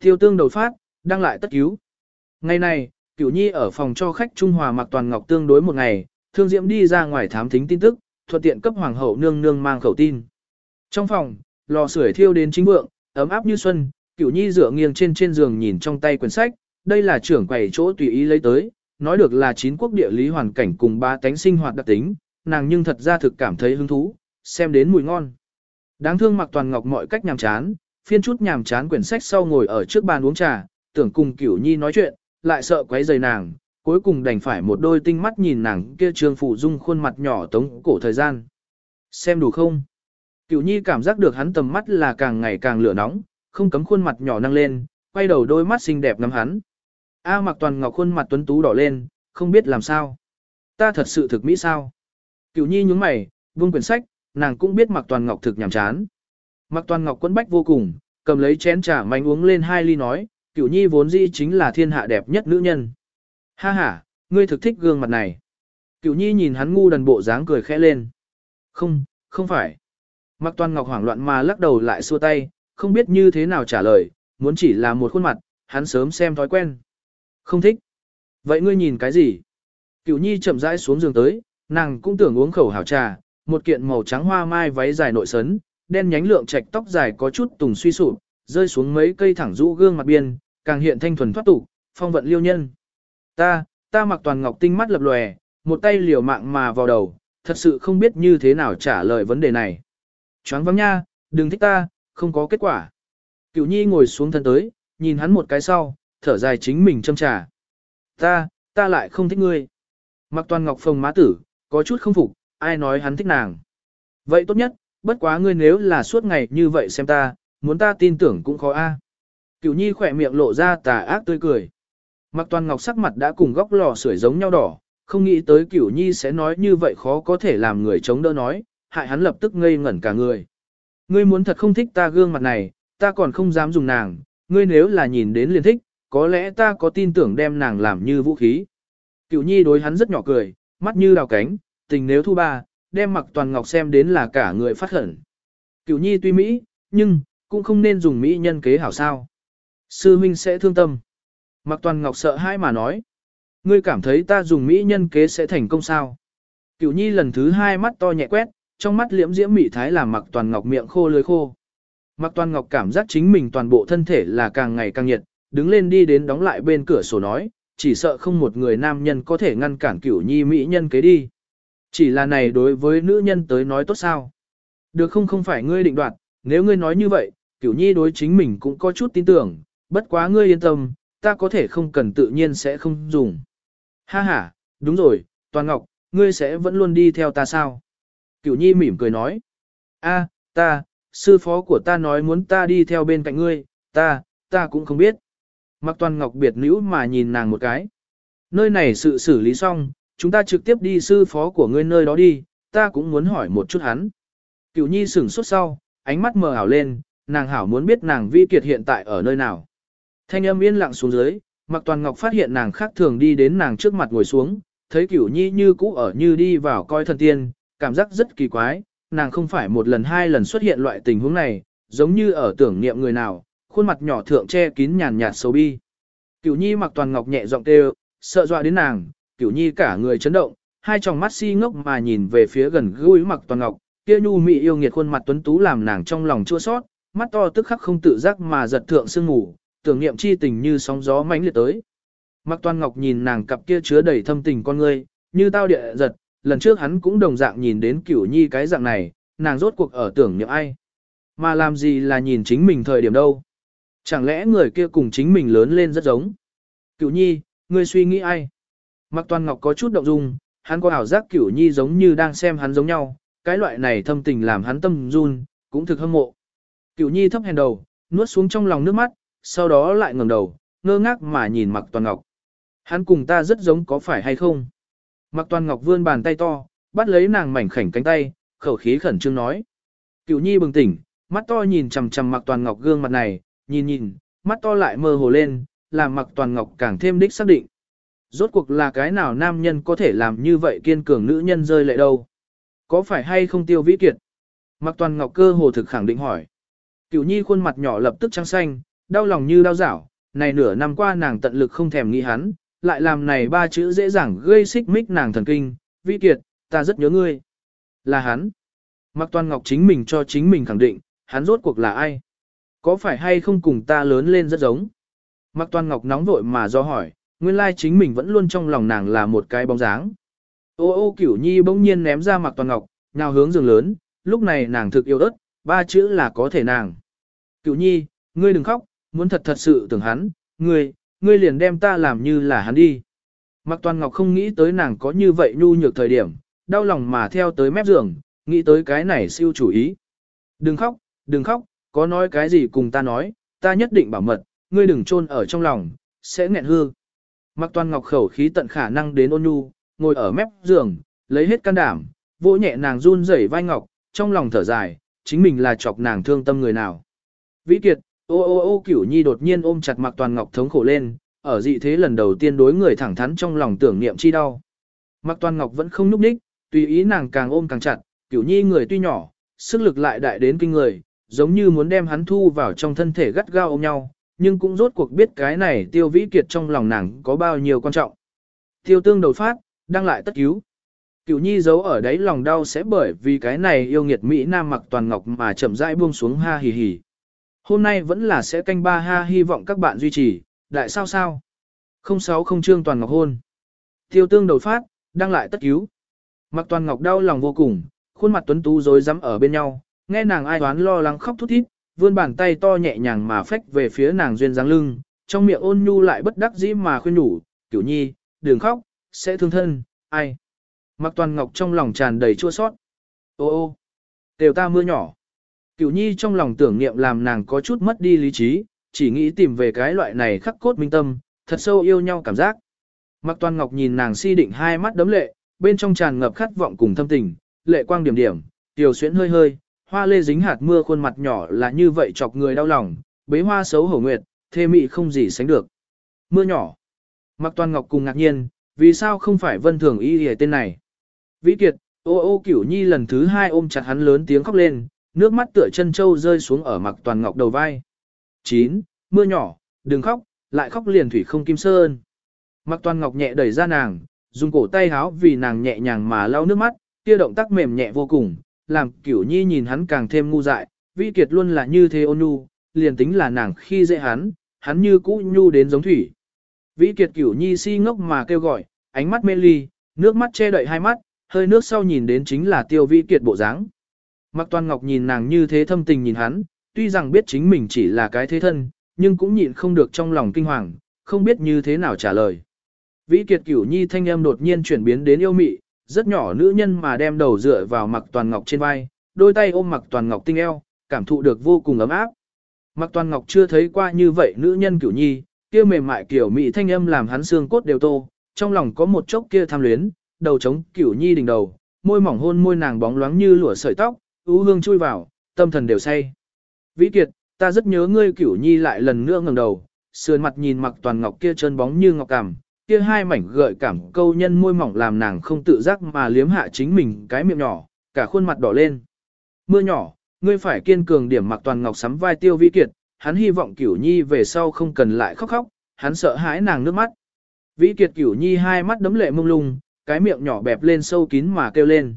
Tiêu tương đầu phát, đang lại tất cứu. Ngày này, Cửu Nhi ở phòng cho khách Trung Hòa mặc toàn ngọc tương đối một ngày, Thương Diễm đi ra ngoài thám thính tin tức, thuận tiện cấp hoàng hậu nương nương mang khẩu tin. Trong phòng, lò sưởi thiêu đến chính vượng, ấm áp như xuân, Cửu Nhi dựa nghiêng trên trên giường nhìn trong tay quyển sách, đây là trưởng quầy chỗ tùy ý lấy tới, nói được là chín quốc địa lý hoàn cảnh cùng ba tánh sinh hoạt đặc tính, nàng nhưng thật ra thực cảm thấy hứng thú, xem đến mùi ngon. Đáng thương mặc toàn ngọc mọi cách nhàm chán, phiên chút nhàm chán quyển sách sau ngồi ở trước bàn uống trà, tưởng cùng Cửu Nhi nói chuyện, lại sợ quấy rầy nàng, cuối cùng đành phải một đôi tinh mắt nhìn nàng kia trương phụ dung khuôn mặt nhỏ tống cổ thời gian. Xem đủ không? Cửu Nhi cảm giác được hắn tầm mắt là càng ngày càng lửa nóng, không cấm khuôn mặt nhỏ nâng lên, quay đầu đôi mắt xinh đẹp ngắm hắn. A mặc toàn ngọc khuôn mặt tuấn tú đỏ lên, không biết làm sao. Ta thật sự thực mỹ sao? Cửu Nhi nhúng mày, buông quyển sách, nàng cũng biết mặc toàn ngọc thực nhảm chán. Mặc toàn ngọc quấn bách vô cùng, cầm lấy chén trà manh uống lên hai ly nói, cửu nhi vốn dĩ chính là thiên hạ đẹp nhất nữ nhân. Ha ha, ngươi thực thích gương mặt này. Cửu nhi nhìn hắn ngu đần bộ dáng cười khẽ lên. Không, không phải. Mặc toàn ngọc hoảng loạn mà lắc đầu lại xua tay, không biết như thế nào trả lời, muốn chỉ là một khuôn mặt, hắn sớm xem thói quen. Không thích. Vậy ngươi nhìn cái gì? Cửu nhi chậm rãi xuống giường tới, nàng cũng tưởng uống khẩu hảo trà, một kiện màu trắng hoa mai váy dài nội sấn, đen nhánh lượng trạch tóc dài có chút tùng suy sụp, rơi xuống mấy cây thẳng rũ gương mặt biên, càng hiện thanh thuần thoát tục, phong vận liêu nhân. Ta, ta mặc toàn ngọc tinh mắt lập lòe, một tay liều mạng mà vào đầu, thật sự không biết như thế nào trả lời vấn đề này. Choáng vắng nha, đừng thích ta, không có kết quả. Cửu nhi ngồi xuống thân tới, nhìn hắn một cái sau, thở dài chính mình châm trà. Ta, ta lại không thích ngươi. Mặc toàn ngọc phồng má tử, có chút không phục, ai nói hắn thích nàng. Vậy tốt nhất, bất quá ngươi nếu là suốt ngày như vậy xem ta, muốn ta tin tưởng cũng khó a. Cửu nhi khỏe miệng lộ ra tà ác tươi cười. Mặc toàn ngọc sắc mặt đã cùng góc lò sưởi giống nhau đỏ, không nghĩ tới cửu nhi sẽ nói như vậy khó có thể làm người chống đỡ nói, hại hắn lập tức ngây ngẩn cả người. Ngươi muốn thật không thích ta gương mặt này, ta còn không dám dùng nàng, ngươi nếu là nhìn đến liền thích, có lẽ ta có tin tưởng đem nàng làm như vũ khí. Cửu nhi đối hắn rất nhỏ cười, mắt như đào cánh, tình nếu thu ba, đem mặc toàn ngọc xem đến là cả người phát hận. Cửu nhi tuy Mỹ, nhưng, cũng không nên dùng Mỹ nhân kế hảo sao. Sư Minh sẽ thương tâm. Mặc toàn ngọc sợ hãi mà nói. Ngươi cảm thấy ta dùng Mỹ nhân kế sẽ thành công sao. Cửu nhi lần thứ hai mắt to nhẹ quét, trong mắt liễm diễm mị thái làm mặc toàn ngọc miệng khô lưới khô. Mặc toàn ngọc cảm giác chính mình toàn bộ thân thể là càng ngày càng nhiệt, đứng lên đi đến đóng lại bên cửa sổ nói, chỉ sợ không một người nam nhân có thể ngăn cản cửu nhi mỹ nhân kế đi. Chỉ là này đối với nữ nhân tới nói tốt sao? Được không không phải ngươi định đoạt, nếu ngươi nói như vậy, cửu nhi đối chính mình cũng có chút tin tưởng, bất quá ngươi yên tâm, ta có thể không cần tự nhiên sẽ không dùng. Ha ha, đúng rồi, Toàn Ngọc, ngươi sẽ vẫn luôn đi theo ta sao? Cửu nhi mỉm cười nói. a, ta, sư phó của ta nói muốn ta đi theo bên cạnh ngươi, ta, ta cũng không biết. Mặc toàn ngọc biệt nữ mà nhìn nàng một cái. Nơi này sự xử lý xong, chúng ta trực tiếp đi sư phó của ngươi nơi đó đi, ta cũng muốn hỏi một chút hắn. Cửu nhi sửng sốt sau, ánh mắt mờ ảo lên, nàng hảo muốn biết nàng vi kiệt hiện tại ở nơi nào. Thanh âm yên lặng xuống dưới, mặc toàn ngọc phát hiện nàng khác thường đi đến nàng trước mặt ngồi xuống, thấy cửu nhi như cũ ở như đi vào coi thần tiên, cảm giác rất kỳ quái, nàng không phải một lần hai lần xuất hiện loại tình huống này, giống như ở tưởng niệm người nào, khuôn mặt nhỏ thượng che kín nhàn nhạt xấu bi. Cửu Nhi mặc toàn ngọc nhẹ giọng kêu, sợ dọa đến nàng, Cửu Nhi cả người chấn động, hai tròng mắt si ngốc mà nhìn về phía gần gũi mặc toàn ngọc, kia nhu mị yêu nghiệt khuôn mặt tuấn tú làm nàng trong lòng chua xót, mắt to tức khắc không tự giác mà giật thượng sương ngủ, tưởng niệm chi tình như sóng gió mãnh liệt tới. Mặc toàn ngọc nhìn nàng cặp kia chứa đầy thâm tình con ngươi, như tao địa giật, lần trước hắn cũng đồng dạng nhìn đến Cửu Nhi cái dạng này, nàng rốt cuộc ở tưởng niệm ai. Mà làm gì là nhìn chính mình thời điểm đâu. Chẳng lẽ người kia cùng chính mình lớn lên rất giống? Cửu nhi, ngươi suy nghĩ ai? Mặc toàn ngọc có chút động dung, hắn có ảo giác cửu nhi giống như đang xem hắn giống nhau, cái loại này thâm tình làm hắn tâm run, cũng thực hâm mộ. Cửu nhi thấp hèn đầu, nuốt xuống trong lòng nước mắt, sau đó lại ngẩng đầu, ngơ ngác mà nhìn mặc toàn ngọc. Hắn cùng ta rất giống có phải hay không? Mặc toàn ngọc vươn bàn tay to, bắt lấy nàng mảnh khảnh cánh tay, khẩu khí khẩn trương nói. Cửu nhi bừng tỉnh, mắt to nhìn chằm chằm mặc toàn ngọc gương mặt này, nhìn nhìn, mắt to lại mơ hồ lên, làm mặc toàn ngọc càng thêm đích xác định. Rốt cuộc là cái nào nam nhân có thể làm như vậy kiên cường nữ nhân rơi lệ đâu? Có phải hay không tiêu vĩ kiệt? Mặc toàn ngọc cơ hồ thực khẳng định hỏi. Cửu nhi khuôn mặt nhỏ lập tức trắng xanh, đau lòng như đau dảo, này nửa năm qua nàng tận lực không thèm nghĩ hắn, lại làm này ba chữ dễ dàng gây xích mích nàng thần kinh, vĩ kiệt, ta rất nhớ ngươi. Là hắn. Mặc toàn ngọc chính mình cho chính mình khẳng định, hắn rốt cuộc là ai? Có phải hay không cùng ta lớn lên rất giống? Mặc toàn ngọc nóng vội mà do hỏi, nguyên lai chính mình vẫn luôn trong lòng nàng là một cái bóng dáng. Ô ô cửu nhi bỗng nhiên ném ra mặc toàn ngọc, nào hướng giường lớn, lúc này nàng thực yêu ớt, ba chữ là có thể nàng. Cửu nhi, ngươi đừng khóc, muốn thật thật sự tưởng hắn, ngươi, ngươi liền đem ta làm như là hắn đi. Mặc toàn ngọc không nghĩ tới nàng có như vậy nhu nhược thời điểm, đau lòng mà theo tới mép giường, nghĩ tới cái này siêu chủ ý. Đừng khóc, đừng khóc, có nói cái gì cùng ta nói, ta nhất định bảo mật, ngươi đừng chôn ở trong lòng, sẽ nghẹn hư. Mặc toàn ngọc khẩu khí tận khả năng đến ôn nhu, ngồi ở mép giường, lấy hết can đảm, vỗ nhẹ nàng run rẩy vai ngọc, trong lòng thở dài, chính mình là chọc nàng thương tâm người nào. Vĩ Kiệt, ô ô ô cửu nhi đột nhiên ôm chặt mặc toàn ngọc thống khổ lên, ở dị thế lần đầu tiên đối người thẳng thắn trong lòng tưởng niệm chi đau. Mặc toàn ngọc vẫn không núp đích, tùy ý nàng càng ôm càng chặt, cửu nhi người tuy nhỏ, sức lực lại đại đến kinh người, giống như muốn đem hắn thu vào trong thân thể gắt gao ôm nhau, nhưng cũng rốt cuộc biết cái này tiêu vĩ kiệt trong lòng nàng có bao nhiêu quan trọng. Tiêu tương đầu phát, đang lại tất cứu. Cửu nhi giấu ở đấy lòng đau sẽ bởi vì cái này yêu nghiệt Mỹ Nam mặc toàn ngọc mà chậm rãi buông xuống ha hì hì. Hôm nay vẫn là sẽ canh ba ha hy vọng các bạn duy trì, đại sao sao. 06 không trương toàn ngọc hôn. Tiêu tương đầu phát, đang lại tất cứu. Mặc toàn ngọc đau lòng vô cùng, khuôn mặt tuấn tú rối rắm ở bên nhau, nghe nàng ai toán lo lắng khóc thút thít, vươn bàn tay to nhẹ nhàng mà phách về phía nàng duyên dáng lưng, trong miệng ôn nhu lại bất đắc dĩ mà khuyên nhủ, Cửu Nhi, đừng khóc, sẽ thương thân, ai. mặc Toàn Ngọc trong lòng tràn đầy chua sót. Ô ô, đều ta mưa nhỏ. Cửu Nhi trong lòng tưởng niệm làm nàng có chút mất đi lý trí, chỉ nghĩ tìm về cái loại này khắc cốt minh tâm, thật sâu yêu nhau cảm giác. Mạc Toàn Ngọc nhìn nàng si định hai mắt đấm lệ, bên trong tràn ngập khát vọng cùng thâm tình, lệ quang điểm điểm, tiểu xuyến hơi hơi, hoa lê dính hạt mưa khuôn mặt nhỏ là như vậy chọc người đau lòng, bế hoa xấu hổ nguyệt, thê mị không gì sánh được. Mưa nhỏ. Mạc Toàn Ngọc cùng ngạc nhiên, vì sao không phải vân thường y hề tên này. Vĩ Kiệt, ô ô cửu nhi lần thứ hai ôm chặt hắn lớn tiếng khóc lên, nước mắt tựa chân châu rơi xuống ở Mạc Toàn Ngọc đầu vai. 9. Mưa nhỏ, đừng khóc, lại khóc liền thủy không kim sơn. Mạc Toàn Ngọc nhẹ đẩy ra nàng, dùng cổ tay háo vì nàng nhẹ nhàng mà lau nước mắt, kia động tác mềm nhẹ vô cùng, làm cửu nhi nhìn hắn càng thêm ngu dại, Vi Kiệt luôn là như thế ôn nhu, liền tính là nàng khi dễ hắn, hắn như cũ nhu đến giống thủy. Vĩ Kiệt cửu nhi si ngốc mà kêu gọi, ánh mắt mê ly, nước mắt che đậy hai mắt, hơi nước sau nhìn đến chính là tiêu Vĩ Kiệt bộ dáng. Mạc Toàn Ngọc nhìn nàng như thế thâm tình nhìn hắn, tuy rằng biết chính mình chỉ là cái thế thân, nhưng cũng nhịn không được trong lòng kinh hoàng, không biết như thế nào trả lời. Vĩ Kiệt cửu nhi thanh âm đột nhiên chuyển biến đến yêu mị, rất nhỏ nữ nhân mà đem đầu dựa vào Mạc Toàn Ngọc trên vai, đôi tay ôm Mạc Toàn Ngọc tinh eo, cảm thụ được vô cùng ấm áp. Mạc Toàn Ngọc chưa thấy qua như vậy nữ nhân cửu nhi, kia mềm mại kiểu mị thanh âm làm hắn xương cốt đều tô, trong lòng có một chốc kia tham luyến, đầu chống cửu nhi đỉnh đầu, môi mỏng hôn môi nàng bóng loáng như lụa sợi tóc, ưu hương chui vào, tâm thần đều say. Vĩ Kiệt, ta rất nhớ ngươi cửu nhi lại lần nữa ngẩng đầu, sườn mặt nhìn mặc Toàn Ngọc kia trơn bóng như ngọc cảm, kia hai mảnh gợi cảm câu nhân môi mỏng làm nàng không tự giác mà liếm hạ chính mình cái miệng nhỏ, cả khuôn mặt đỏ lên. Mưa nhỏ, ngươi phải kiên cường điểm mặc toàn ngọc sắm vai tiêu Vĩ kiệt, hắn hy vọng cửu nhi về sau không cần lại khóc khóc, hắn sợ hãi nàng nước mắt. Vĩ kiệt cửu nhi hai mắt đấm lệ mông lung, cái miệng nhỏ bẹp lên sâu kín mà kêu lên.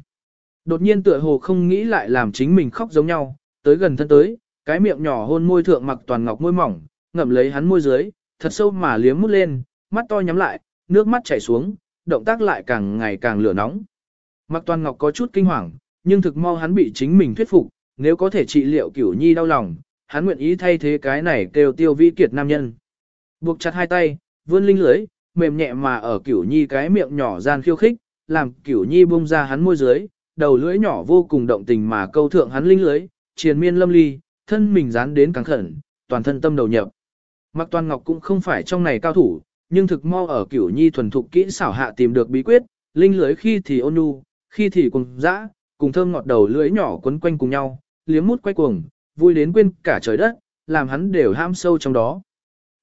Đột nhiên tựa hồ không nghĩ lại làm chính mình khóc giống nhau, tới gần thân tới, cái miệng nhỏ hôn môi thượng mặc toàn ngọc môi mỏng, ngậm lấy hắn môi dưới, thật sâu mà liếm mút lên, mắt to nhắm lại, nước mắt chảy xuống, động tác lại càng ngày càng lửa nóng. Mặc toàn ngọc có chút kinh hoàng, nhưng thực mau hắn bị chính mình thuyết phục, nếu có thể trị liệu cửu nhi đau lòng, hắn nguyện ý thay thế cái này kêu tiêu vĩ kiệt nam nhân. Buộc chặt hai tay, vươn linh lưới, mềm nhẹ mà ở cửu nhi cái miệng nhỏ gian khiêu khích, làm cửu nhi bung ra hắn môi dưới, đầu lưỡi nhỏ vô cùng động tình mà câu thượng hắn linh lưới, triền miên lâm ly, thân mình dán đến càng khẩn, toàn thân tâm đầu nhập. Mặc toàn ngọc cũng không phải trong này cao thủ, nhưng thực mo ở cửu nhi thuần thục kỹ xảo hạ tìm được bí quyết, linh lưới khi thì ôn nhu, khi thì cùng dã, cùng thơm ngọt đầu lưỡi nhỏ quấn quanh cùng nhau, liếm mút quay cuồng, vui đến quên cả trời đất, làm hắn đều ham sâu trong đó.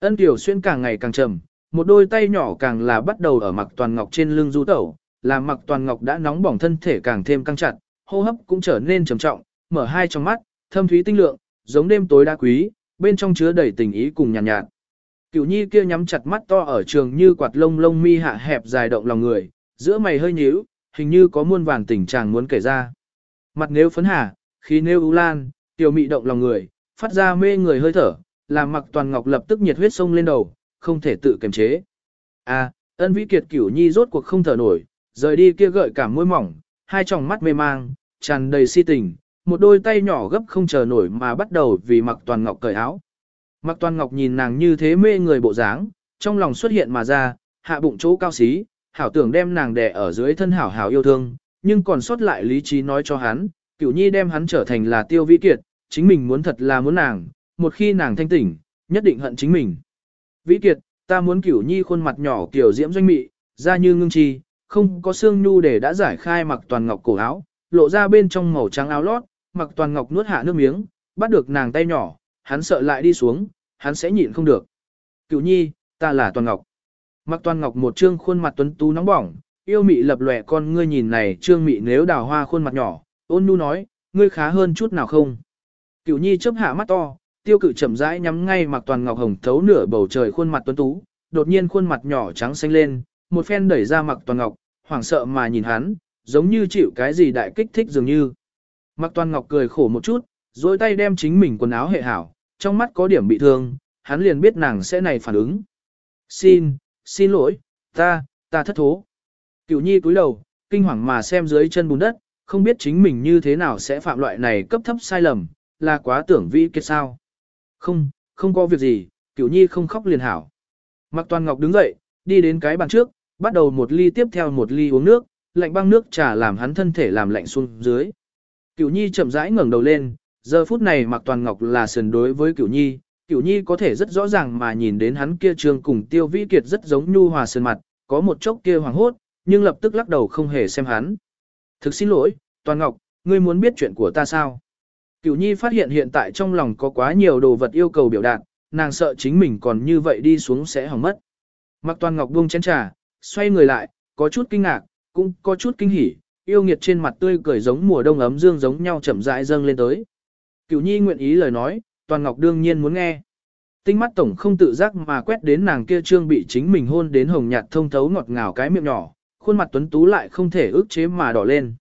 Ân Tiểu Xuyên càng ngày càng trầm, một đôi tay nhỏ càng là bắt đầu ở mặc toàn ngọc trên lưng du tẩu, làm mặc toàn ngọc đã nóng bỏng thân thể càng thêm căng chặt, hô hấp cũng trở nên trầm trọng, mở hai trong mắt, thâm thúy tinh lượng, giống đêm tối đá quý, bên trong chứa đầy tình ý cùng nhàn nhạt, nhạt. Cửu Nhi kia nhắm chặt mắt to ở trường như quạt lông lông mi hạ hẹp dài động lòng người, giữa mày hơi nhíu, hình như có muôn vàn tình chàng muốn kể ra. Mặt nếu phấn hà, khí nếu ưu lan, tiểu mị động lòng người, phát ra mê người hơi thở, làm mặc toàn ngọc lập tức nhiệt huyết sông lên đầu, không thể tự kiềm chế. À, ân vĩ kiệt cửu nhi rốt cuộc không thở nổi, rời đi kia gợi cảm môi mỏng, hai tròng mắt mê mang, tràn đầy si tình, một đôi tay nhỏ gấp không chờ nổi mà bắt đầu vì mặc toàn ngọc cởi áo. Mặc toàn ngọc nhìn nàng như thế mê người bộ dáng, trong lòng xuất hiện mà ra, hạ bụng chỗ cao xí, hảo tưởng đem nàng đè ở dưới thân hảo hảo yêu thương, nhưng còn sót lại lý trí nói cho hắn, cửu nhi đem hắn trở thành là tiêu vi kiệt, chính mình muốn thật là muốn nàng, một khi nàng thanh tỉnh, nhất định hận chính mình. Vĩ kiệt, ta muốn cửu nhi khuôn mặt nhỏ kiểu diễm doanh mị, da như ngưng chi, không có xương nhu để đã giải khai mặc toàn ngọc cổ áo, lộ ra bên trong màu trắng áo lót, mặc toàn ngọc nuốt hạ nước miếng, bắt được nàng tay nhỏ, hắn sợ lại đi xuống, hắn sẽ nhịn không được. Cửu nhi, ta là toàn ngọc. Mặc toàn ngọc một trương khuôn mặt tuấn tú nóng bỏng, yêu mị lập lòe con ngươi nhìn này trương mị nếu đào hoa khuôn mặt nhỏ, ôn nhu nói, ngươi khá hơn chút nào không? Cửu nhi chớp hạ mắt to, tiêu cự chậm rãi nhắm ngay mặc toàn ngọc hồng thấu nửa bầu trời khuôn mặt tuấn tú, đột nhiên khuôn mặt nhỏ trắng xanh lên, một phen đẩy ra mặc toàn ngọc, hoảng sợ mà nhìn hắn, giống như chịu cái gì đại kích thích dường như. Mặc toàn ngọc cười khổ một chút, dối tay đem chính mình quần áo hệ hảo, trong mắt có điểm bị thương, hắn liền biết nàng sẽ này phản ứng. Xin, xin lỗi, ta, ta thất thố. Cửu nhi cúi đầu, kinh hoàng mà xem dưới chân bùn đất, không biết chính mình như thế nào sẽ phạm loại này cấp thấp sai lầm, là quá tưởng vĩ kiệt sao. Không, không có việc gì, cửu nhi không khóc liền hảo. Mặc toàn ngọc đứng dậy, đi đến cái bàn trước, bắt đầu một ly tiếp theo một ly uống nước, lạnh băng nước trà làm hắn thân thể làm lạnh xuống dưới. Cửu Nhi chậm rãi ngẩng đầu lên, giờ phút này Mạc Toàn Ngọc là sườn đối với Cửu Nhi, Cửu Nhi có thể rất rõ ràng mà nhìn đến hắn kia trương cùng Tiêu Vĩ Kiệt rất giống nhu hòa sườn mặt, có một chốc kia hoàng hốt, nhưng lập tức lắc đầu không hề xem hắn. Thực xin lỗi, Toàn Ngọc, ngươi muốn biết chuyện của ta sao? Cửu Nhi phát hiện hiện tại trong lòng có quá nhiều đồ vật yêu cầu biểu đạt, nàng sợ chính mình còn như vậy đi xuống sẽ hỏng mất. Mạc Toàn Ngọc buông chén trà, xoay người lại, có chút kinh ngạc, cũng có chút kinh hỉ, yêu nghiệt trên mặt tươi cười giống mùa đông ấm dương giống nhau chậm rãi dâng lên tới. Cửu Nhi nguyện ý lời nói, Toàn Ngọc đương nhiên muốn nghe. Tinh mắt tổng không tự giác mà quét đến nàng kia trương bị chính mình hôn đến hồng nhạt thông thấu ngọt ngào cái miệng nhỏ, khuôn mặt tuấn tú lại không thể ức chế mà đỏ lên.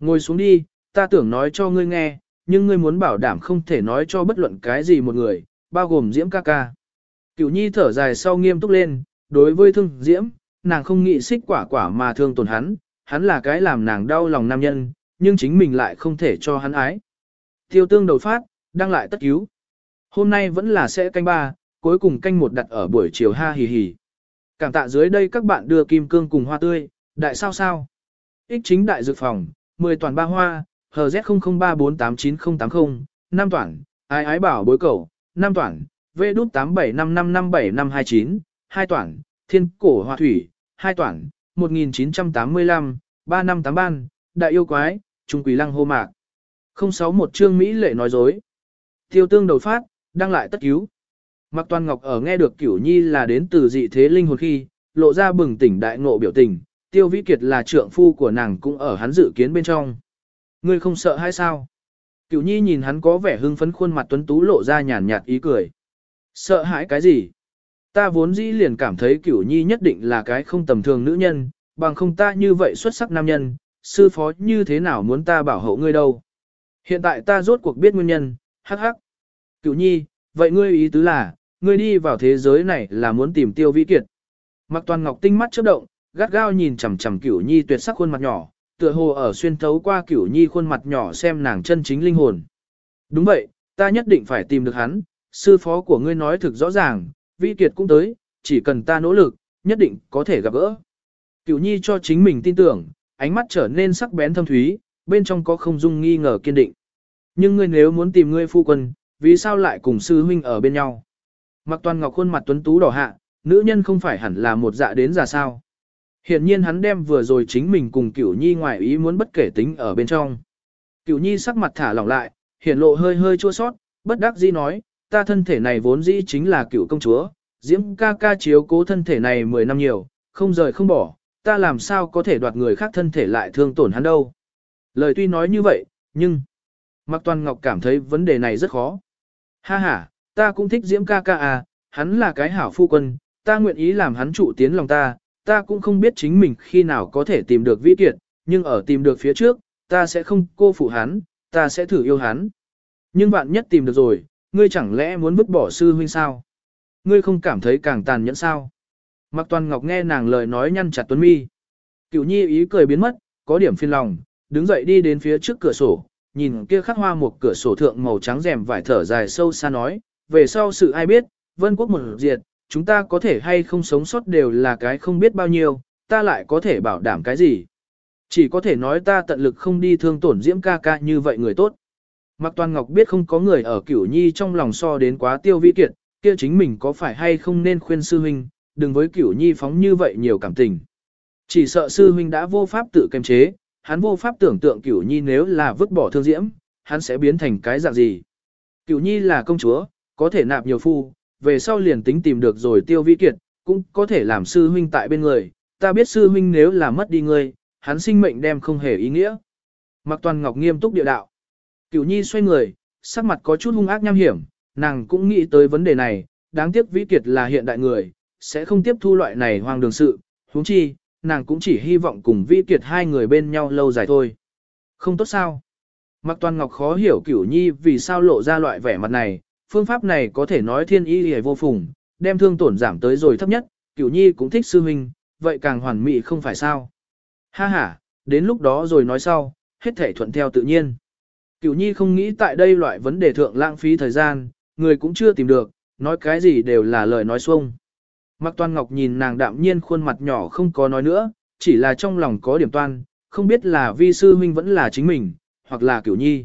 Ngồi xuống đi, ta tưởng nói cho ngươi nghe, nhưng ngươi muốn bảo đảm không thể nói cho bất luận cái gì một người, bao gồm Diễm ca ca. Cửu Nhi thở dài sau nghiêm túc lên, đối với thương Diễm, nàng không nghĩ xích quả quả mà thương tổn hắn, hắn là cái làm nàng đau lòng nam nhân, nhưng chính mình lại không thể cho hắn ái. Tiêu tương đầu phát, đang lại tất cứu. Hôm nay vẫn là sẽ canh ba, cuối cùng canh một đặt ở buổi chiều ha hì hì. Cảm tạ dưới đây các bạn đưa kim cương cùng hoa tươi, đại sao sao. Ích chính đại dược phòng, 10 toàn ba hoa, HZ00348980, 5 toàn, ái ái bảo bối cầu, 5 toàn, V đút 8755575529, 2 toàn, thiên cổ hoa thủy, hai toản, 1985, 358 ban, đại yêu quái, trung quỷ lăng hô mạc. 061 trương Mỹ lệ nói dối. Tiêu tương đầu phát, đăng lại tất cứu. Mạc Toàn Ngọc ở nghe được Cửu Nhi là đến từ dị thế linh hồn khi, lộ ra bừng tỉnh đại ngộ biểu tình, Tiêu Vĩ Kiệt là trượng phu của nàng cũng ở hắn dự kiến bên trong. Ngươi không sợ hay sao? Cửu Nhi nhìn hắn có vẻ hưng phấn khuôn mặt tuấn tú lộ ra nhàn nhạt ý cười. Sợ hãi cái gì? Ta vốn dĩ liền cảm thấy Cửu Nhi nhất định là cái không tầm thường nữ nhân, bằng không ta như vậy xuất sắc nam nhân, sư phó như thế nào muốn ta bảo hộ ngươi đâu. Hiện tại ta rốt cuộc biết nguyên nhân, hắc hắc. Cửu Nhi, vậy ngươi ý tứ là, ngươi đi vào thế giới này là muốn tìm tiêu vĩ kiệt. Mặc toàn ngọc tinh mắt chớp động, gắt gao nhìn chằm chằm Cửu Nhi tuyệt sắc khuôn mặt nhỏ, tựa hồ ở xuyên thấu qua Cửu Nhi khuôn mặt nhỏ xem nàng chân chính linh hồn. Đúng vậy, ta nhất định phải tìm được hắn, sư phó của ngươi nói thực rõ ràng, Vi kiệt cũng tới, chỉ cần ta nỗ lực, nhất định có thể gặp gỡ. Cửu Nhi cho chính mình tin tưởng, ánh mắt trở nên sắc bén thâm thúy, bên trong có không dung nghi ngờ kiên định. Nhưng ngươi nếu muốn tìm ngươi phu quân, vì sao lại cùng sư huynh ở bên nhau? Mặc toàn ngọc khuôn mặt tuấn tú đỏ hạ, nữ nhân không phải hẳn là một dạ đến già sao. Hiện nhiên hắn đem vừa rồi chính mình cùng cửu nhi ngoại ý muốn bất kể tính ở bên trong. Cửu nhi sắc mặt thả lỏng lại, hiện lộ hơi hơi chua sót, bất đắc dĩ nói, ta thân thể này vốn dĩ chính là cựu công chúa, diễm ca ca chiếu cố thân thể này 10 năm nhiều, không rời không bỏ, ta làm sao có thể đoạt người khác thân thể lại thương tổn hắn đâu. Lời tuy nói như vậy, nhưng... Mạc Toàn Ngọc cảm thấy vấn đề này rất khó. Ha ha, ta cũng thích Diễm ca ca à, hắn là cái hảo phu quân, ta nguyện ý làm hắn trụ tiến lòng ta, ta cũng không biết chính mình khi nào có thể tìm được vĩ kiệt, nhưng ở tìm được phía trước, ta sẽ không cô phụ hắn, ta sẽ thử yêu hắn. Nhưng bạn nhất tìm được rồi, ngươi chẳng lẽ muốn vứt bỏ sư huynh sao? Ngươi không cảm thấy càng tàn nhẫn sao? Mạc Toàn Ngọc nghe nàng lời nói nhăn chặt tuấn mi. Cửu nhi ý cười biến mất, có điểm phiền lòng, đứng dậy đi đến phía trước cửa sổ, nhìn kia khắc hoa một cửa sổ thượng màu trắng rèm vải thở dài sâu xa nói, về sau sự ai biết, vân quốc một diệt, chúng ta có thể hay không sống sót đều là cái không biết bao nhiêu, ta lại có thể bảo đảm cái gì. Chỉ có thể nói ta tận lực không đi thương tổn diễm ca ca như vậy người tốt. Mạc Toàn Ngọc biết không có người ở cửu nhi trong lòng so đến quá tiêu vi kiệt, kia chính mình có phải hay không nên khuyên sư huynh, đừng với cửu nhi phóng như vậy nhiều cảm tình. Chỉ sợ sư huynh đã vô pháp tự kiềm chế, hắn vô pháp tưởng tượng cửu nhi nếu là vứt bỏ thương diễm, hắn sẽ biến thành cái dạng gì. Cửu nhi là công chúa, có thể nạp nhiều phu, về sau liền tính tìm được rồi tiêu vi kiệt, cũng có thể làm sư huynh tại bên người, ta biết sư huynh nếu là mất đi ngươi, hắn sinh mệnh đem không hề ý nghĩa. Mặc toàn ngọc nghiêm túc địa đạo. Cửu nhi xoay người, sắc mặt có chút hung ác nham hiểm, nàng cũng nghĩ tới vấn đề này, đáng tiếc vĩ kiệt là hiện đại người, sẽ không tiếp thu loại này hoang đường sự, huống chi, nàng cũng chỉ hy vọng cùng Vi Kiệt hai người bên nhau lâu dài thôi. Không tốt sao? Mạc Toàn Ngọc khó hiểu Cửu Nhi vì sao lộ ra loại vẻ mặt này, phương pháp này có thể nói thiên y hề vô phùng, đem thương tổn giảm tới rồi thấp nhất, Cửu Nhi cũng thích sư huynh, vậy càng hoàn mỹ không phải sao? Ha ha, đến lúc đó rồi nói sau, hết thể thuận theo tự nhiên. Cửu Nhi không nghĩ tại đây loại vấn đề thượng lãng phí thời gian, người cũng chưa tìm được, nói cái gì đều là lời nói xuông. Mạc Toàn Ngọc nhìn nàng đạm nhiên khuôn mặt nhỏ không có nói nữa, chỉ là trong lòng có điểm toan, không biết là vi sư huynh vẫn là chính mình, hoặc là cửu nhi.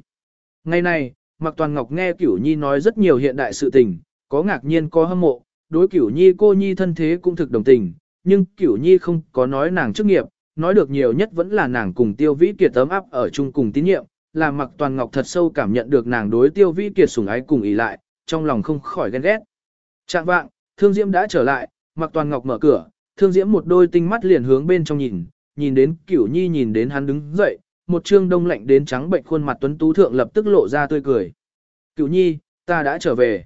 Ngày này, Mạc Toàn Ngọc nghe cửu nhi nói rất nhiều hiện đại sự tình, có ngạc nhiên có hâm mộ, đối cửu nhi cô nhi thân thế cũng thực đồng tình, nhưng cửu nhi không có nói nàng chức nghiệp, nói được nhiều nhất vẫn là nàng cùng tiêu vĩ kiệt tấm áp ở chung cùng tín nhiệm, làm Mặc Toàn Ngọc thật sâu cảm nhận được nàng đối tiêu vĩ kiệt sủng ái cùng ý lại, trong lòng không khỏi ghen ghét. Trạng vạng, Thương Diễm đã trở lại, Mặc Toàn Ngọc mở cửa, Thương Diễm một đôi tinh mắt liền hướng bên trong nhìn, nhìn đến Cửu Nhi nhìn đến hắn đứng dậy, một trương đông lạnh đến trắng bệnh khuôn mặt tuấn tú thượng lập tức lộ ra tươi cười. Cửu Nhi, ta đã trở về.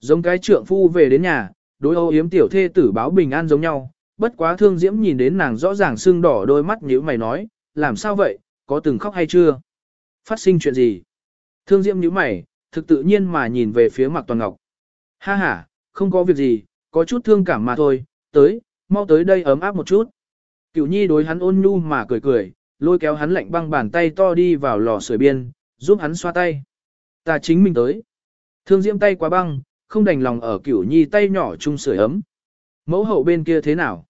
Giống cái trượng phu về đến nhà, đối âu yếm tiểu thê tử báo bình an giống nhau, bất quá Thương Diễm nhìn đến nàng rõ ràng sưng đỏ đôi mắt nhíu mày nói, làm sao vậy, có từng khóc hay chưa? Phát sinh chuyện gì? Thương Diễm nhíu mày, thực tự nhiên mà nhìn về phía Mạc Toàn Ngọc. Ha ha, không có việc gì, có chút thương cảm mà thôi, tới, mau tới đây ấm áp một chút. Cửu nhi đối hắn ôn nhu mà cười cười, lôi kéo hắn lạnh băng bàn tay to đi vào lò sưởi biên, giúp hắn xoa tay. Ta chính mình tới. Thương diễm tay quá băng, không đành lòng ở cửu nhi tay nhỏ chung sưởi ấm. Mẫu hậu bên kia thế nào?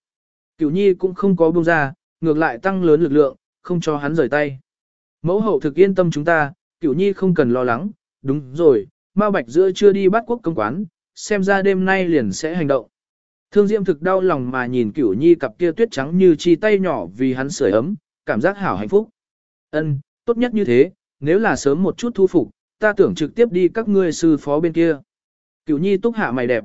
Cửu nhi cũng không có buông ra, ngược lại tăng lớn lực lượng, không cho hắn rời tay. Mẫu hậu thực yên tâm chúng ta, cửu nhi không cần lo lắng, đúng rồi, ma bạch giữa chưa đi bắt quốc công quán, xem ra đêm nay liền sẽ hành động. Thương Diễm thực đau lòng mà nhìn Cửu Nhi cặp kia tuyết trắng như chi tay nhỏ vì hắn sưởi ấm, cảm giác hảo hạnh phúc. Ân, tốt nhất như thế, nếu là sớm một chút thu phục, ta tưởng trực tiếp đi các ngươi sư phó bên kia. Cửu Nhi túc hạ mày đẹp.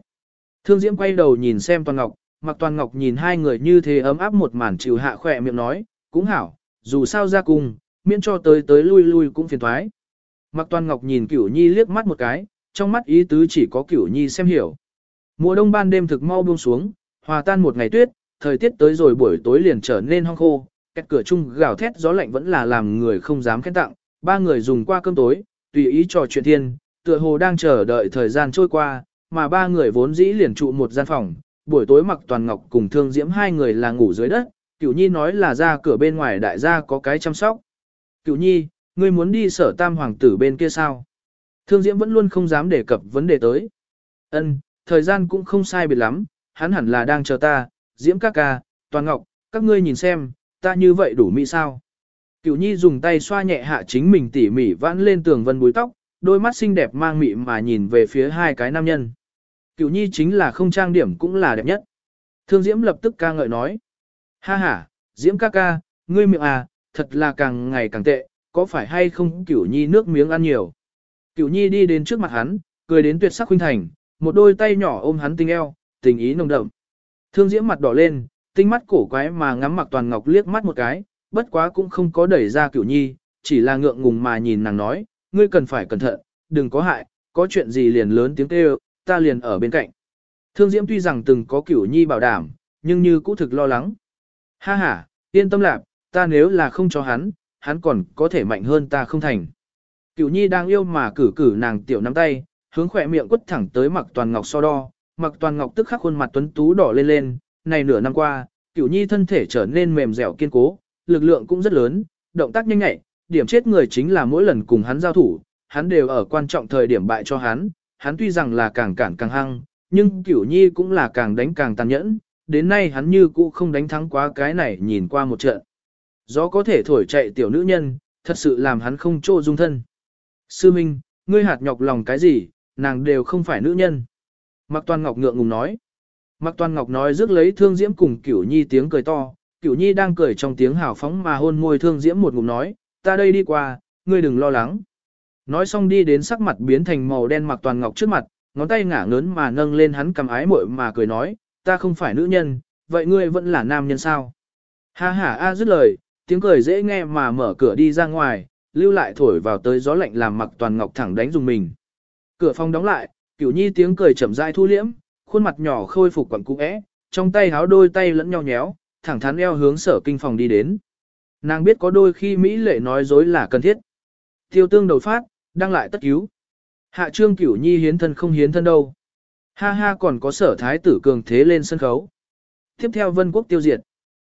Thương Diễm quay đầu nhìn xem Toàn Ngọc, mặc Toàn Ngọc nhìn hai người như thế ấm áp một màn chịu hạ khỏe miệng nói, cũng hảo, dù sao ra cùng, miễn cho tới tới lui lui cũng phiền thoái. Mặc Toàn Ngọc nhìn Cửu Nhi liếc mắt một cái, trong mắt ý tứ chỉ có Cửu Nhi xem hiểu. Mùa đông ban đêm thực mau buông xuống, hòa tan một ngày tuyết, thời tiết tới rồi buổi tối liền trở nên hong khô, cách cửa chung gào thét gió lạnh vẫn là làm người không dám khen tặng, ba người dùng qua cơm tối, tùy ý trò chuyện thiên, tựa hồ đang chờ đợi thời gian trôi qua, mà ba người vốn dĩ liền trụ một gian phòng, buổi tối mặc toàn ngọc cùng thương diễm hai người là ngủ dưới đất, cửu nhi nói là ra cửa bên ngoài đại gia có cái chăm sóc. Cửu nhi, ngươi muốn đi sở tam hoàng tử bên kia sao? Thương diễm vẫn luôn không dám đề cập vấn đề tới. Ân, thời gian cũng không sai biệt lắm, hắn hẳn là đang chờ ta, diễm các ca, toàn ngọc, các ngươi nhìn xem, ta như vậy đủ mỹ sao. Cửu nhi dùng tay xoa nhẹ hạ chính mình tỉ mỉ vãn lên tường vân búi tóc, đôi mắt xinh đẹp mang mị mà nhìn về phía hai cái nam nhân. Cửu nhi chính là không trang điểm cũng là đẹp nhất. Thương diễm lập tức ca ngợi nói. Ha ha, diễm ca ca, ngươi miệng à, thật là càng ngày càng tệ, có phải hay không cửu nhi nước miếng ăn nhiều. Cửu nhi đi đến trước mặt hắn, cười đến tuyệt sắc huynh thành, một đôi tay nhỏ ôm hắn tinh eo, tình ý nồng đậm. Thương Diễm mặt đỏ lên, tinh mắt cổ quái mà ngắm Mạc Toàn Ngọc liếc mắt một cái, bất quá cũng không có đẩy ra Cửu Nhi, chỉ là ngượng ngùng mà nhìn nàng nói, ngươi cần phải cẩn thận, đừng có hại, có chuyện gì liền lớn tiếng kêu, ta liền ở bên cạnh. Thương Diễm tuy rằng từng có Cửu Nhi bảo đảm, nhưng như cũ thực lo lắng. Ha ha, yên tâm lạc, ta nếu là không cho hắn, hắn còn có thể mạnh hơn ta không thành. Cửu Nhi đang yêu mà cử cử nàng tiểu nắm tay, hướng khỏe miệng quất thẳng tới mặc toàn ngọc so đo, mặc toàn ngọc tức khắc khuôn mặt tuấn tú đỏ lên lên, này nửa năm qua, cửu nhi thân thể trở nên mềm dẻo kiên cố, lực lượng cũng rất lớn, động tác nhanh nhạy, điểm chết người chính là mỗi lần cùng hắn giao thủ, hắn đều ở quan trọng thời điểm bại cho hắn, hắn tuy rằng là càng cản càng hăng, nhưng cửu nhi cũng là càng đánh càng tàn nhẫn, đến nay hắn như cũ không đánh thắng quá cái này nhìn qua một trận. Gió có thể thổi chạy tiểu nữ nhân, thật sự làm hắn không trô dung thân. Sư Minh, ngươi hạt nhọc lòng cái gì, nàng đều không phải nữ nhân. Mạc Toàn Ngọc ngượng ngùng nói. Mạc Toàn Ngọc nói rước lấy Thương Diễm cùng Cửu Nhi tiếng cười to, Cửu Nhi đang cười trong tiếng hào phóng mà hôn môi Thương Diễm một ngụm nói, ta đây đi qua, ngươi đừng lo lắng. Nói xong đi đến sắc mặt biến thành màu đen Mạc Toàn Ngọc trước mặt, ngón tay ngả ngớn mà nâng lên hắn cầm ái muội mà cười nói, ta không phải nữ nhân, vậy ngươi vẫn là nam nhân sao? Ha ha a dứt lời, tiếng cười dễ nghe mà mở cửa đi ra ngoài, lưu lại thổi vào tới gió lạnh làm mặc Toàn Ngọc thẳng đánh dùng mình. Cửa phòng đóng lại, Cửu Nhi tiếng cười chậm rãi thu liễm, khuôn mặt nhỏ khôi phục quẩn cũ é, trong tay háo đôi tay lẫn nhau nhéo, thẳng thắn eo hướng sở kinh phòng đi đến. Nàng biết có đôi khi Mỹ lệ nói dối là cần thiết. Tiêu tương đầu phát, đang lại tất cứu. Hạ trương Cửu Nhi hiến thân không hiến thân đâu. Ha ha còn có sở thái tử cường thế lên sân khấu. Tiếp theo vân quốc tiêu diệt.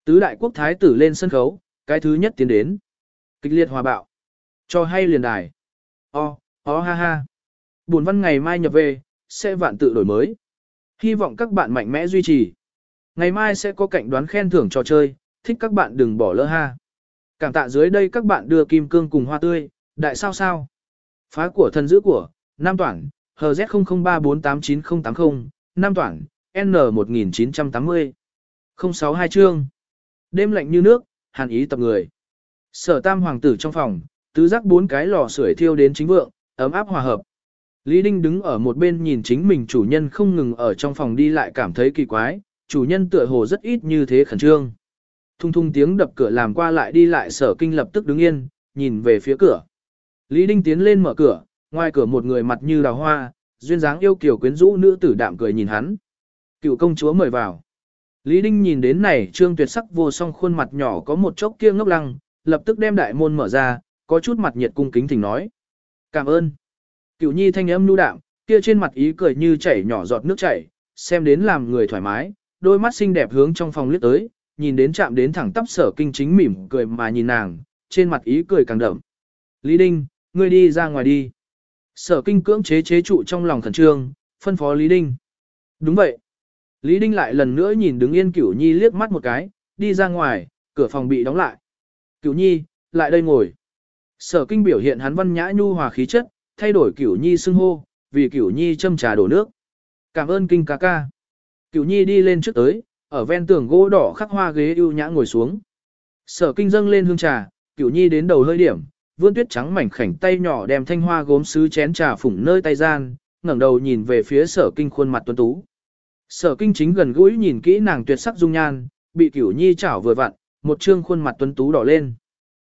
Tứ đại quốc thái tử lên sân khấu, cái thứ nhất tiến đến. Kịch liệt hòa bạo. Cho hay liền đài. O, o ha ha. Buồn văn ngày mai nhập về, sẽ vạn tự đổi mới. Hy vọng các bạn mạnh mẽ duy trì. Ngày mai sẽ có cảnh đoán khen thưởng trò chơi, thích các bạn đừng bỏ lỡ ha. Cảm tạ dưới đây các bạn đưa kim cương cùng hoa tươi, đại sao sao. Phá của thần giữ của, Nam Toản, HZ00348980, Nam Toản, N1980. 062 chương. Đêm lạnh như nước, hàn ý tập người. Sở tam hoàng tử trong phòng, tứ giác bốn cái lò sưởi thiêu đến chính vượng, ấm áp hòa hợp. Lý Đinh đứng ở một bên nhìn chính mình chủ nhân không ngừng ở trong phòng đi lại cảm thấy kỳ quái, chủ nhân tựa hồ rất ít như thế khẩn trương. Thung thung tiếng đập cửa làm qua lại đi lại sở kinh lập tức đứng yên, nhìn về phía cửa. Lý Đinh tiến lên mở cửa, ngoài cửa một người mặt như đào hoa, duyên dáng yêu kiều quyến rũ nữ tử đạm cười nhìn hắn. Cựu công chúa mời vào. Lý Đinh nhìn đến này trương tuyệt sắc vô song khuôn mặt nhỏ có một chốc kia ngốc lăng, lập tức đem đại môn mở ra, có chút mặt nhiệt cung kính thỉnh nói. Cảm ơn. Cựu nhi thanh âm nu đạm, kia trên mặt ý cười như chảy nhỏ giọt nước chảy, xem đến làm người thoải mái, đôi mắt xinh đẹp hướng trong phòng liếc tới, nhìn đến chạm đến thẳng tắp sở kinh chính mỉm cười mà nhìn nàng, trên mặt ý cười càng đậm. Lý Đinh, ngươi đi ra ngoài đi. Sở kinh cưỡng chế chế trụ trong lòng thần trương, phân phó Lý Đinh. Đúng vậy. Lý Đinh lại lần nữa nhìn đứng yên Cửu Nhi liếc mắt một cái, đi ra ngoài, cửa phòng bị đóng lại. Cửu Nhi, lại đây ngồi. Sở kinh biểu hiện hắn văn nhã nhu hòa khí chất, thay đổi Cửu Nhi xưng hô, vì Cửu Nhi châm trà đổ nước. Cảm ơn kinh ca ca. Cửu Nhi đi lên trước tới, ở ven tường gỗ đỏ khắc hoa ghế ưu nhã ngồi xuống. Sở kinh dâng lên hương trà, Cửu Nhi đến đầu hơi điểm, vươn tuyết trắng mảnh khảnh tay nhỏ đem thanh hoa gốm sứ chén trà phủng nơi tay gian, ngẩng đầu nhìn về phía sở kinh khuôn mặt tuấn tú. Sở kinh chính gần gũi nhìn kỹ nàng tuyệt sắc dung nhan, bị cửu nhi chảo vừa vặn, một trương khuôn mặt tuấn tú đỏ lên.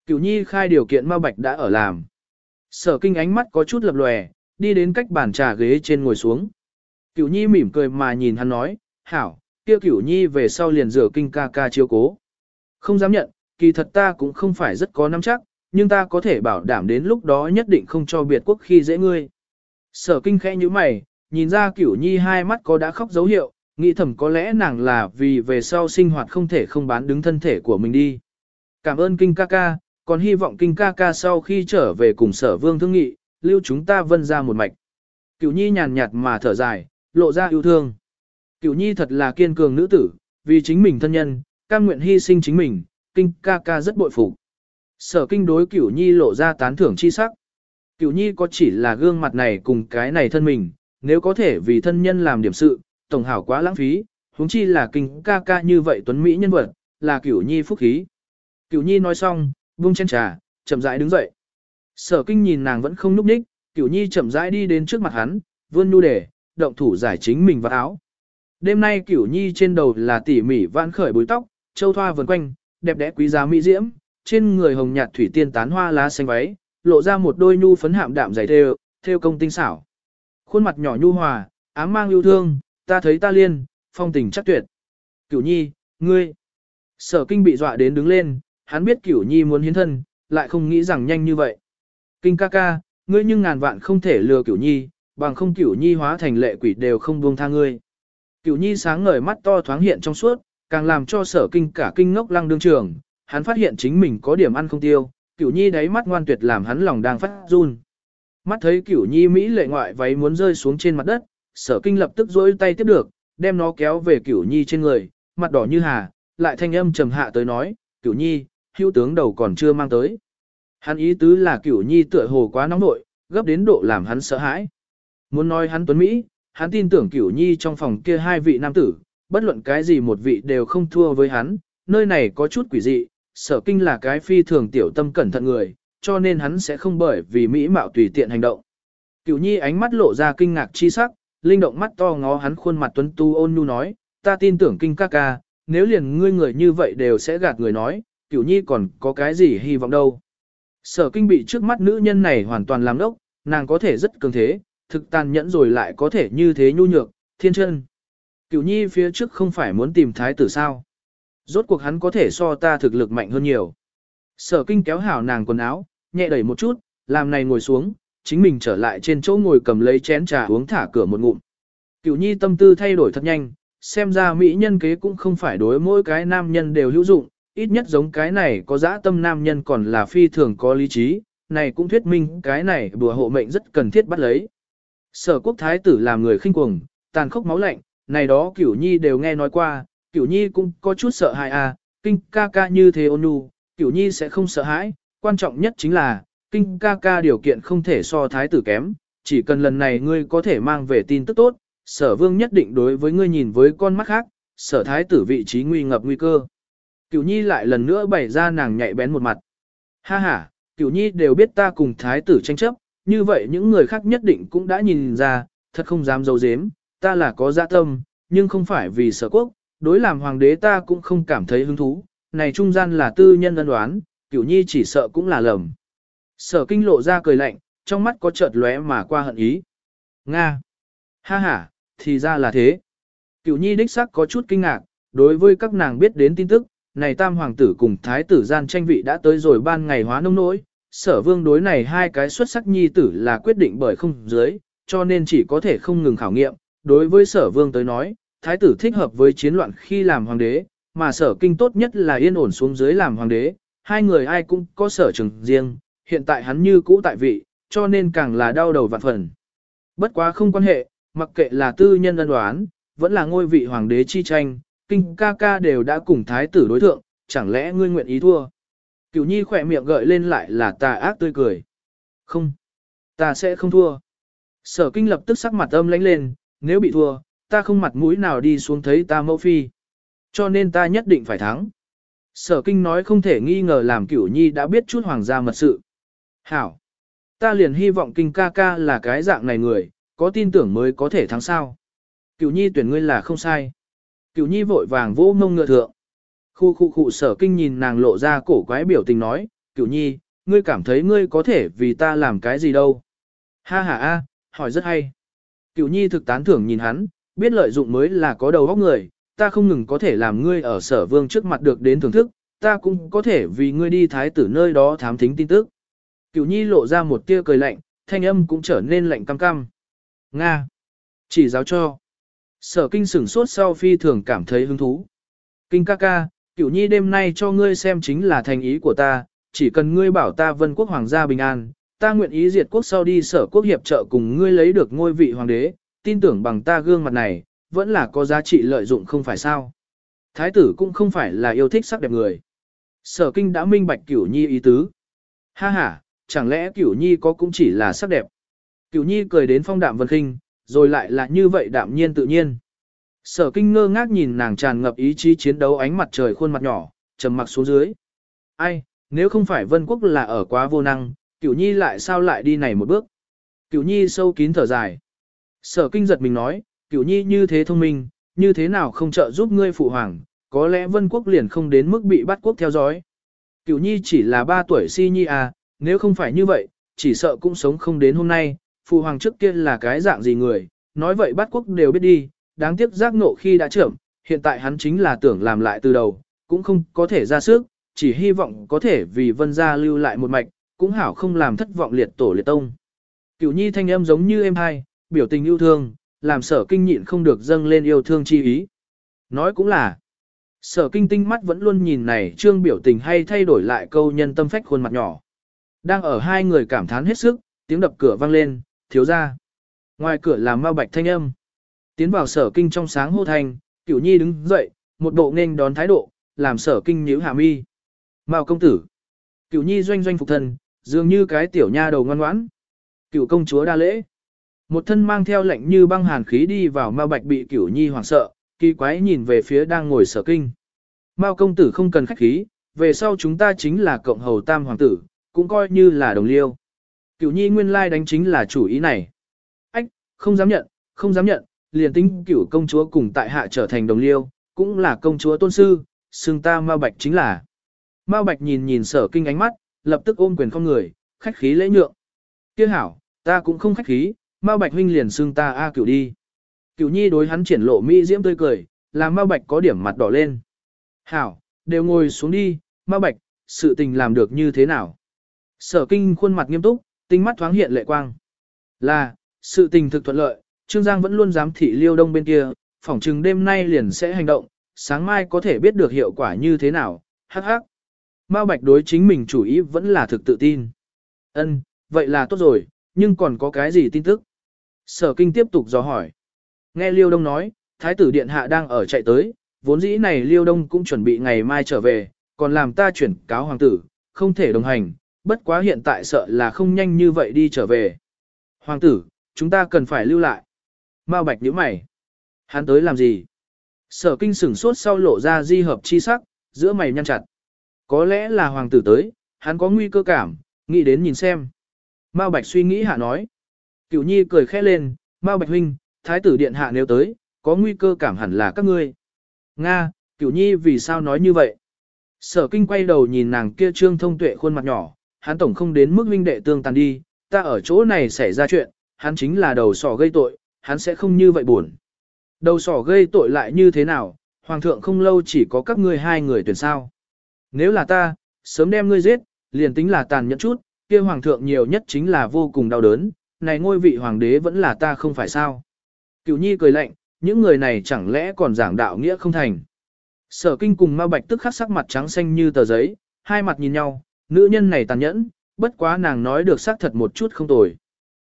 Cửu nhi khai điều kiện ma bạch đã ở làm. Sở kinh ánh mắt có chút lập lòe, đi đến cách bàn trà ghế trên ngồi xuống. Cửu nhi mỉm cười mà nhìn hắn nói, hảo, kia cửu nhi về sau liền rửa kinh ca ca chiếu cố. Không dám nhận, kỳ thật ta cũng không phải rất có nắm chắc, nhưng ta có thể bảo đảm đến lúc đó nhất định không cho biệt quốc khi dễ ngươi. Sở kinh khẽ như mày, nhìn ra cửu nhi hai mắt có đã khóc dấu hiệu, nghĩ thầm có lẽ nàng là vì về sau sinh hoạt không thể không bán đứng thân thể của mình đi. Cảm ơn kinh ca ca, còn hy vọng kinh ca ca sau khi trở về cùng sở vương thương nghị, lưu chúng ta vân ra một mạch. Cửu nhi nhàn nhạt mà thở dài, lộ ra yêu thương. Cửu nhi thật là kiên cường nữ tử, vì chính mình thân nhân, cam nguyện hy sinh chính mình, kinh ca ca rất bội phục. Sở kinh đối cửu nhi lộ ra tán thưởng chi sắc. Cửu nhi có chỉ là gương mặt này cùng cái này thân mình, nếu có thể vì thân nhân làm điểm sự, tổng hảo quá lãng phí, huống chi là kinh ca ca như vậy tuấn Mỹ nhân vật, là cửu nhi phúc khí. Cửu nhi nói xong, vung chén trà, chậm rãi đứng dậy. Sở kinh nhìn nàng vẫn không núp ních, cửu nhi chậm rãi đi đến trước mặt hắn, vươn nu để, động thủ giải chính mình vào áo. Đêm nay cửu nhi trên đầu là tỉ mỉ vãn khởi búi tóc, châu thoa vần quanh, đẹp đẽ quý giá mỹ diễm, trên người hồng nhạt thủy tiên tán hoa lá xanh váy, lộ ra một đôi nhu phấn hạm đạm dày thêu, thêu công tinh xảo. Khuôn mặt nhỏ nhu hòa, ám mang yêu thương, ta thấy ta liên, phong tình chắc tuyệt. Cửu nhi, ngươi. Sở kinh bị dọa đến đứng lên, hắn biết cửu nhi muốn hiến thân, lại không nghĩ rằng nhanh như vậy. Kinh ca ca, ngươi nhưng ngàn vạn không thể lừa cửu nhi, bằng không cửu nhi hóa thành lệ quỷ đều không buông tha ngươi. Cửu nhi sáng ngời mắt to thoáng hiện trong suốt, càng làm cho sở kinh cả kinh ngốc lăng đương trường, hắn phát hiện chính mình có điểm ăn không tiêu, cửu nhi đáy mắt ngoan tuyệt làm hắn lòng đang phát run. Mắt thấy cửu nhi Mỹ lệ ngoại váy muốn rơi xuống trên mặt đất, sở kinh lập tức dối tay tiếp được, đem nó kéo về cửu nhi trên người, mặt đỏ như hà, lại thanh âm trầm hạ tới nói, cửu nhi, hữu tướng đầu còn chưa mang tới. Hắn ý tứ là cửu nhi tựa hồ quá nóng nội, gấp đến độ làm hắn sợ hãi. Muốn nói hắn tuấn Mỹ, hắn tin tưởng cửu nhi trong phòng kia hai vị nam tử, bất luận cái gì một vị đều không thua với hắn, nơi này có chút quỷ dị, sở kinh là cái phi thường tiểu tâm cẩn thận người, cho nên hắn sẽ không bởi vì mỹ mạo tùy tiện hành động. Cửu nhi ánh mắt lộ ra kinh ngạc chi sắc, linh động mắt to ngó hắn khuôn mặt tuấn tu ôn nhu nói, ta tin tưởng kinh ca ca, nếu liền ngươi người như vậy đều sẽ gạt người nói, cửu nhi còn có cái gì hy vọng đâu. Sở kinh bị trước mắt nữ nhân này hoàn toàn làm đốc, nàng có thể rất cường thế, thực tàn nhẫn rồi lại có thể như thế nhu nhược, thiên chân. Cửu nhi phía trước không phải muốn tìm thái tử sao. Rốt cuộc hắn có thể so ta thực lực mạnh hơn nhiều. Sở kinh kéo hảo nàng quần áo, nhẹ đẩy một chút, làm này ngồi xuống, chính mình trở lại trên chỗ ngồi cầm lấy chén trà uống thả cửa một ngụm. Cửu nhi tâm tư thay đổi thật nhanh, xem ra mỹ nhân kế cũng không phải đối mỗi cái nam nhân đều hữu dụng, ít nhất giống cái này có dã tâm nam nhân còn là phi thường có lý trí, này cũng thuyết minh cái này đùa hộ mệnh rất cần thiết bắt lấy. Sở quốc thái tử làm người khinh cuồng, tàn khốc máu lạnh, này đó cửu nhi đều nghe nói qua, Cửu Nhi cũng có chút sợ hãi à, kinh ca ca như thế ôn nhu, Cửu Nhi sẽ không sợ hãi, quan trọng nhất chính là, kinh ca ca điều kiện không thể so thái tử kém, chỉ cần lần này ngươi có thể mang về tin tức tốt, sở vương nhất định đối với ngươi nhìn với con mắt khác, sở thái tử vị trí nguy ngập nguy cơ. Cửu Nhi lại lần nữa bày ra nàng nhạy bén một mặt. Ha ha, Cửu Nhi đều biết ta cùng thái tử tranh chấp, như vậy những người khác nhất định cũng đã nhìn ra, thật không dám dấu dếm, ta là có dạ tâm, nhưng không phải vì sở quốc, đối làm hoàng đế ta cũng không cảm thấy hứng thú, này trung gian là tư nhân ân đoán, Cửu Nhi chỉ sợ cũng là lầm. Sở kinh lộ ra cười lạnh, trong mắt có chợt lóe mà qua hận ý. Nga! Ha ha, thì ra là thế. Cửu Nhi đích sắc có chút kinh ngạc, đối với các nàng biết đến tin tức, này tam hoàng tử cùng thái tử gian tranh vị đã tới rồi ban ngày hóa nông nỗi, sở vương đối này hai cái xuất sắc nhi tử là quyết định bởi không dưới, cho nên chỉ có thể không ngừng khảo nghiệm. Đối với sở vương tới nói, thái tử thích hợp với chiến loạn khi làm hoàng đế, mà sở kinh tốt nhất là yên ổn xuống dưới làm hoàng đế, hai người ai cũng có sở trường riêng, hiện tại hắn như cũ tại vị, cho nên càng là đau đầu vạn phần. Bất quá không quan hệ, mặc kệ là tư nhân ân đoán, vẫn là ngôi vị hoàng đế chi tranh, kinh ca ca đều đã cùng thái tử đối thượng, chẳng lẽ ngươi nguyện ý thua? Cửu nhi khỏe miệng gợi lên lại là tà ác tươi cười. Không, ta sẽ không thua. Sở kinh lập tức sắc mặt âm lãnh lên, nếu bị thua, ta không mặt mũi nào đi xuống thấy ta mẫu phi. Cho nên ta nhất định phải thắng. Sở kinh nói không thể nghi ngờ làm cửu nhi đã biết chút hoàng gia mật sự. Hảo! Ta liền hy vọng kinh ca ca là cái dạng này người, có tin tưởng mới có thể thắng sao. Cửu nhi tuyển ngươi là không sai. Cửu nhi vội vàng vô ngông ngựa thượng. Khu khu khu sở kinh nhìn nàng lộ ra cổ quái biểu tình nói, cửu nhi, ngươi cảm thấy ngươi có thể vì ta làm cái gì đâu. Ha ha a, hỏi rất hay. Cửu nhi thực tán thưởng nhìn hắn, biết lợi dụng mới là có đầu óc người, ta không ngừng có thể làm ngươi ở sở vương trước mặt được đến thưởng thức, ta cũng có thể vì ngươi đi thái tử nơi đó thám thính tin tức. Cửu nhi lộ ra một tia cười lạnh, thanh âm cũng trở nên lạnh cam cam. Nga. Chỉ giáo cho. Sở kinh sửng sốt sau phi thường cảm thấy hứng thú. Kinh ca ca, cửu nhi đêm nay cho ngươi xem chính là thành ý của ta, chỉ cần ngươi bảo ta vân quốc hoàng gia bình an, ta nguyện ý diệt quốc sau đi sở quốc hiệp trợ cùng ngươi lấy được ngôi vị hoàng đế, tin tưởng bằng ta gương mặt này, vẫn là có giá trị lợi dụng không phải sao. Thái tử cũng không phải là yêu thích sắc đẹp người. Sở kinh đã minh bạch cửu nhi ý tứ. Ha ha, chẳng lẽ cửu nhi có cũng chỉ là sắc đẹp. Cửu nhi cười đến phong đạm vân khinh, rồi lại là như vậy đạm nhiên tự nhiên. Sở kinh ngơ ngác nhìn nàng tràn ngập ý chí chiến đấu ánh mặt trời khuôn mặt nhỏ, trầm mặc xuống dưới. Ai, nếu không phải vân quốc là ở quá vô năng, cửu nhi lại sao lại đi này một bước. Cửu nhi sâu kín thở dài. Sở kinh giật mình nói, cửu nhi như thế thông minh, như thế nào không trợ giúp ngươi phụ hoàng, có lẽ vân quốc liền không đến mức bị bắt quốc theo dõi. Cửu nhi chỉ là 3 tuổi si nhi à, nếu không phải như vậy, chỉ sợ cũng sống không đến hôm nay, phụ hoàng trước kia là cái dạng gì người, nói vậy bắt quốc đều biết đi, đáng tiếc giác nộ khi đã trưởng, hiện tại hắn chính là tưởng làm lại từ đầu, cũng không có thể ra sức, chỉ hy vọng có thể vì vân gia lưu lại một mạch, cũng hảo không làm thất vọng liệt tổ liệt tông. Cửu nhi thanh âm giống như em hai, biểu tình yêu thương, làm sở kinh nhịn không được dâng lên yêu thương chi ý. Nói cũng là, sở kinh tinh mắt vẫn luôn nhìn này trương biểu tình hay thay đổi lại câu nhân tâm phách khuôn mặt nhỏ. Đang ở hai người cảm thán hết sức, tiếng đập cửa vang lên, thiếu ra. Ngoài cửa là ma bạch thanh âm. Tiến vào sở kinh trong sáng hô thành cửu nhi đứng dậy, một bộ nên đón thái độ, làm sở kinh nhíu hạ mi. Mao công tử. Cửu nhi doanh doanh phục thần, dường như cái tiểu nha đầu ngoan ngoãn. Cửu công chúa đa lễ. Một thân mang theo lệnh như băng hàn khí đi vào ma bạch bị cửu nhi hoảng sợ, kỳ quái nhìn về phía đang ngồi sở kinh. Mao công tử không cần khách khí, về sau chúng ta chính là cộng hầu tam hoàng tử, cũng coi như là đồng liêu. Cửu nhi nguyên lai đánh chính là chủ ý này. Ách, không dám nhận, không dám nhận, liền tính cửu công chúa cùng tại hạ trở thành đồng liêu, cũng là công chúa tôn sư, xương ta ma bạch chính là. Ma bạch nhìn nhìn sở kinh ánh mắt, lập tức ôm quyền không người, khách khí lễ nhượng. Kia hảo, ta cũng không khách khí, Mao bạch huynh liền xưng ta a cửu đi. Cửu nhi đối hắn triển lộ mỹ diễm tươi cười, làm Mao bạch có điểm mặt đỏ lên. Hảo, đều ngồi xuống đi, Mao bạch, sự tình làm được như thế nào? Sở kinh khuôn mặt nghiêm túc, tinh mắt thoáng hiện lệ quang. Là, sự tình thực thuận lợi, Trương Giang vẫn luôn dám thị liêu đông bên kia, phỏng chừng đêm nay liền sẽ hành động, sáng mai có thể biết được hiệu quả như thế nào, hắc hắc. Mao Bạch đối chính mình chủ ý vẫn là thực tự tin. Ân, vậy là tốt rồi, nhưng còn có cái gì tin tức? Sở kinh tiếp tục dò hỏi. Nghe Liêu Đông nói, Thái tử Điện Hạ đang ở chạy tới, vốn dĩ này liêu đông cũng chuẩn bị ngày mai trở về, còn làm ta chuyển cáo hoàng tử, không thể đồng hành, bất quá hiện tại sợ là không nhanh như vậy đi trở về. Hoàng tử, chúng ta cần phải lưu lại. Mao Bạch nhíu mày. Hắn tới làm gì? Sở kinh sửng sốt sau lộ ra di hợp chi sắc, giữa mày nhăn chặt. Có lẽ là hoàng tử tới, hắn có nguy cơ cảm, nghĩ đến nhìn xem. Mao Bạch suy nghĩ hạ nói. Cửu Nhi cười khẽ lên, Mao Bạch huynh, thái tử điện hạ nếu tới, có nguy cơ cảm hẳn là các ngươi. Nga, Cửu Nhi vì sao nói như vậy? Sở kinh quay đầu nhìn nàng kia trương thông tuệ khuôn mặt nhỏ, hắn tổng không đến mức huynh đệ tương tàn đi, ta ở chỗ này xảy ra chuyện, hắn chính là đầu sỏ gây tội, hắn sẽ không như vậy buồn. Đầu sỏ gây tội lại như thế nào, hoàng thượng không lâu chỉ có các ngươi hai người tuyển sao. Nếu là ta, sớm đem ngươi giết, liền tính là tàn nhẫn chút, kia hoàng thượng nhiều nhất chính là vô cùng đau đớn, này ngôi vị hoàng đế vẫn là ta không phải sao. Cửu nhi cười lạnh, những người này chẳng lẽ còn giảng đạo nghĩa không thành. Sở kinh cùng ma bạch tức khắc sắc mặt trắng xanh như tờ giấy, hai mặt nhìn nhau, nữ nhân này tàn nhẫn, bất quá nàng nói được xác thật một chút không tồi.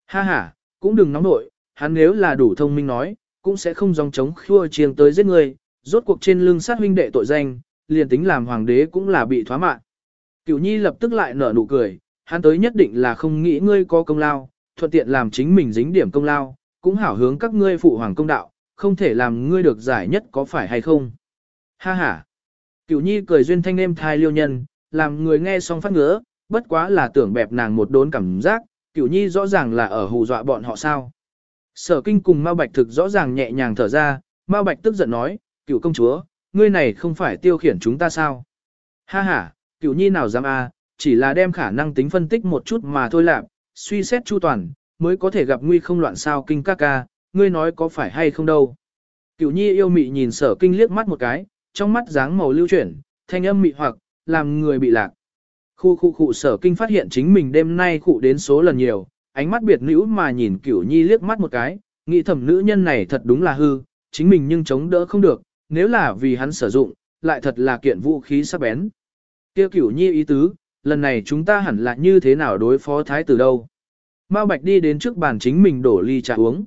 Ha ha, cũng đừng nóng nội, hắn nếu là đủ thông minh nói, cũng sẽ không dòng chống khua chiêng tới giết người, rốt cuộc trên lưng sát huynh đệ tội danh, liền tính làm hoàng đế cũng là bị thoá mạng. Cửu nhi lập tức lại nở nụ cười, hắn tới nhất định là không nghĩ ngươi có công lao, thuận tiện làm chính mình dính điểm công lao, cũng hảo hướng các ngươi phụ hoàng công đạo, không thể làm ngươi được giải nhất có phải hay không. Ha ha. Cửu nhi cười duyên thanh êm thai liêu nhân, làm người nghe xong phát ngứa, bất quá là tưởng bẹp nàng một đốn cảm giác, cửu nhi rõ ràng là ở hù dọa bọn họ sao. Sở kinh cùng Mao Bạch thực rõ ràng nhẹ nhàng thở ra, Mao Bạch tức giận nói, cửu công chúa, ngươi này không phải tiêu khiển chúng ta sao? Ha ha, cửu nhi nào dám a, chỉ là đem khả năng tính phân tích một chút mà thôi lạc, suy xét chu toàn, mới có thể gặp nguy không loạn sao kinh ca ca, ngươi nói có phải hay không đâu. Cửu nhi yêu mị nhìn sở kinh liếc mắt một cái, trong mắt dáng màu lưu chuyển, thanh âm mị hoặc, làm người bị lạc. Khu khu khu sở kinh phát hiện chính mình đêm nay khụ đến số lần nhiều, ánh mắt biệt nữ mà nhìn cửu nhi liếc mắt một cái, nghĩ thầm nữ nhân này thật đúng là hư, chính mình nhưng chống đỡ không được, nếu là vì hắn sử dụng, lại thật là kiện vũ khí sắc bén. Kia cửu nhi ý tứ, lần này chúng ta hẳn là như thế nào đối phó thái tử đâu. Mao Bạch đi đến trước bàn chính mình đổ ly trà uống.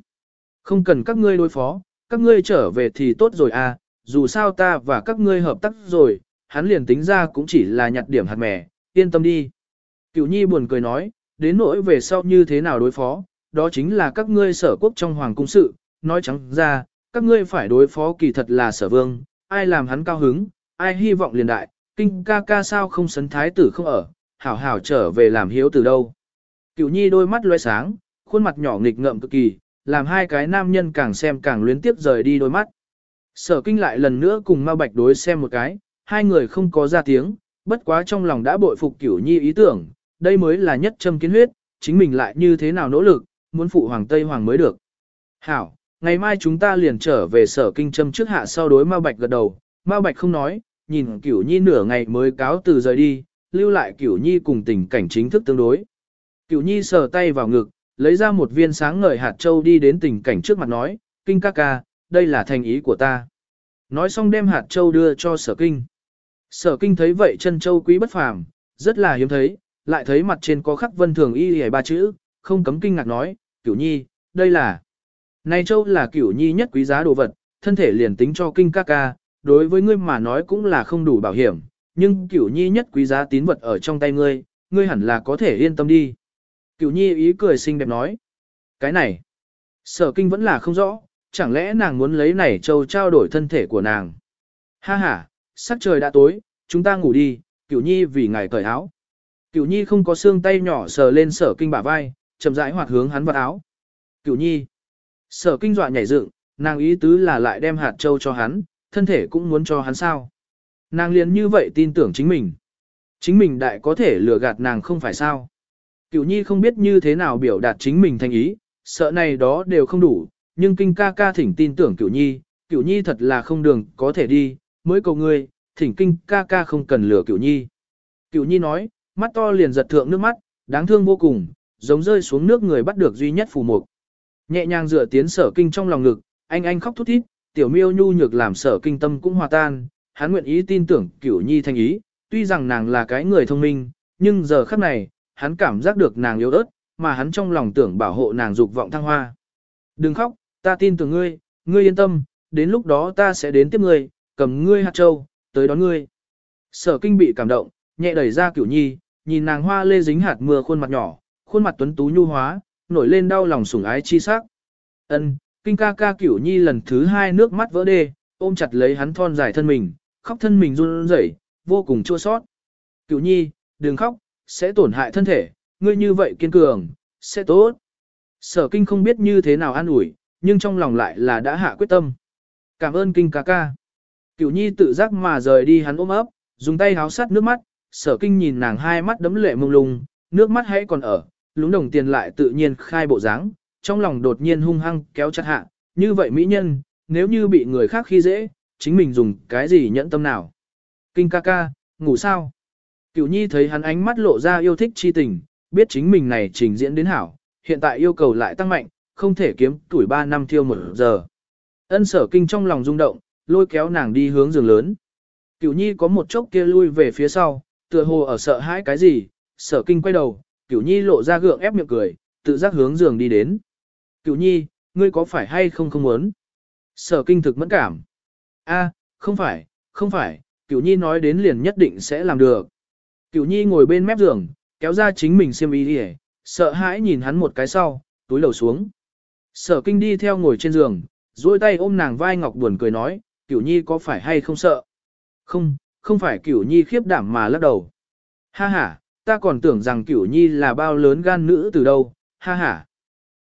Không cần các ngươi đối phó, các ngươi trở về thì tốt rồi à, dù sao ta và các ngươi hợp tác rồi, hắn liền tính ra cũng chỉ là nhặt điểm hạt mẻ, yên tâm đi. Cửu nhi buồn cười nói, đến nỗi về sau như thế nào đối phó, đó chính là các ngươi sở quốc trong hoàng cung sự, nói trắng ra, các ngươi phải đối phó kỳ thật là sở vương, ai làm hắn cao hứng, ai hy vọng liền đại, kinh ca ca sao không sấn thái tử không ở, hảo hảo trở về làm hiếu từ đâu. Cửu nhi đôi mắt loe sáng, khuôn mặt nhỏ nghịch ngợm cực kỳ, làm hai cái nam nhân càng xem càng luyến tiếp rời đi đôi mắt. Sở kinh lại lần nữa cùng Ma Bạch đối xem một cái, hai người không có ra tiếng, bất quá trong lòng đã bội phục cửu nhi ý tưởng, đây mới là nhất châm kiến huyết, chính mình lại như thế nào nỗ lực, muốn phụ hoàng Tây Hoàng mới được. Hảo, ngày mai chúng ta liền trở về sở kinh châm trước hạ sau đối Ma Bạch gật đầu, Ma Bạch không nói, nhìn cửu nhi nửa ngày mới cáo từ rời đi, lưu lại cửu nhi cùng tình cảnh chính thức tương đối. Cửu nhi sờ tay vào ngực, lấy ra một viên sáng ngời hạt châu đi đến tình cảnh trước mặt nói, kinh ca ca, đây là thành ý của ta. Nói xong đem hạt châu đưa cho sở kinh. Sở kinh thấy vậy chân châu quý bất phàm, rất là hiếm thấy, lại thấy mặt trên có khắc vân thường y y ba chữ, không cấm kinh ngạc nói, cửu nhi, đây là. Này châu là cửu nhi nhất quý giá đồ vật, thân thể liền tính cho kinh ca ca, đối với ngươi mà nói cũng là không đủ bảo hiểm, nhưng cửu nhi nhất quý giá tín vật ở trong tay ngươi, ngươi hẳn là có thể yên tâm đi. Cửu nhi ý cười xinh đẹp nói. Cái này, sở kinh vẫn là không rõ, chẳng lẽ nàng muốn lấy này châu trao đổi thân thể của nàng. Ha ha, sắc trời đã tối, chúng ta ngủ đi, cửu nhi vì ngài cởi áo. Cửu nhi không có xương tay nhỏ sờ lên sở kinh bả vai, chậm rãi hoạt hướng hắn vào áo. Cửu nhi, sở kinh dọa nhảy dựng, nàng ý tứ là lại đem hạt châu cho hắn, thân thể cũng muốn cho hắn sao. Nàng liền như vậy tin tưởng chính mình. Chính mình đại có thể lừa gạt nàng không phải sao. Cửu nhi không biết như thế nào biểu đạt chính mình thành ý, sợ này đó đều không đủ, nhưng kinh ca ca thỉnh tin tưởng cửu nhi, cửu nhi thật là không đường có thể đi, mới cầu ngươi, thỉnh kinh ca ca không cần lừa cửu nhi. Cửu nhi nói, mắt to liền giật thượng nước mắt, đáng thương vô cùng, giống rơi xuống nước người bắt được duy nhất phù mục. Nhẹ nhàng dựa tiến sở kinh trong lòng ngực, anh anh khóc thút thít, tiểu miêu nhu nhược làm sở kinh tâm cũng hòa tan, hắn nguyện ý tin tưởng cửu nhi thành ý, tuy rằng nàng là cái người thông minh, nhưng giờ khắc này, hắn cảm giác được nàng yếu ớt, mà hắn trong lòng tưởng bảo hộ nàng dục vọng thăng hoa. Đừng khóc, ta tin tưởng ngươi, ngươi yên tâm, đến lúc đó ta sẽ đến tiếp ngươi, cầm ngươi hạt châu, tới đón ngươi. Sở kinh bị cảm động, nhẹ đẩy ra cửu nhi, nhìn nàng hoa lê dính hạt mưa khuôn mặt nhỏ, khuôn mặt tuấn tú nhu hóa, nổi lên đau lòng sủng ái chi sắc. Ân, kinh ca ca cửu nhi lần thứ hai nước mắt vỡ đê, ôm chặt lấy hắn thon dài thân mình, khóc thân mình run rẩy, vô cùng chua sót. Cửu nhi, đừng khóc, sẽ tổn hại thân thể, ngươi như vậy kiên cường, sẽ tốt. Sở kinh không biết như thế nào an ủi, nhưng trong lòng lại là đã hạ quyết tâm. Cảm ơn kinh ca ca. Cửu nhi tự giác mà rời đi hắn ôm ấp, dùng tay háo sát nước mắt, sở kinh nhìn nàng hai mắt đấm lệ mông lung, nước mắt hãy còn ở, lúng đồng tiền lại tự nhiên khai bộ dáng, trong lòng đột nhiên hung hăng kéo chặt hạ, như vậy mỹ nhân, nếu như bị người khác khi dễ, chính mình dùng cái gì nhẫn tâm nào. Kinh ca ca, ngủ sao? Cửu nhi thấy hắn ánh mắt lộ ra yêu thích chi tình, biết chính mình này trình diễn đến hảo, hiện tại yêu cầu lại tăng mạnh, không thể kiếm tuổi 3 năm thiêu một giờ. Ân sở kinh trong lòng rung động, lôi kéo nàng đi hướng giường lớn. Cửu nhi có một chốc kia lui về phía sau, tựa hồ ở sợ hãi cái gì, sở kinh quay đầu, cửu nhi lộ ra gượng ép miệng cười, tự giác hướng giường đi đến. Cửu nhi, ngươi có phải hay không không muốn? Sở kinh thực mẫn cảm. A, không phải, không phải, cửu nhi nói đến liền nhất định sẽ làm được. Cửu nhi ngồi bên mép giường, kéo ra chính mình xiêm y đi sợ hãi nhìn hắn một cái sau, túi lầu xuống. Sở kinh đi theo ngồi trên giường, duỗi tay ôm nàng vai ngọc buồn cười nói, cửu nhi có phải hay không sợ? Không, không phải cửu nhi khiếp đảm mà lắc đầu. Ha ha, ta còn tưởng rằng cửu nhi là bao lớn gan nữ từ đâu, ha ha.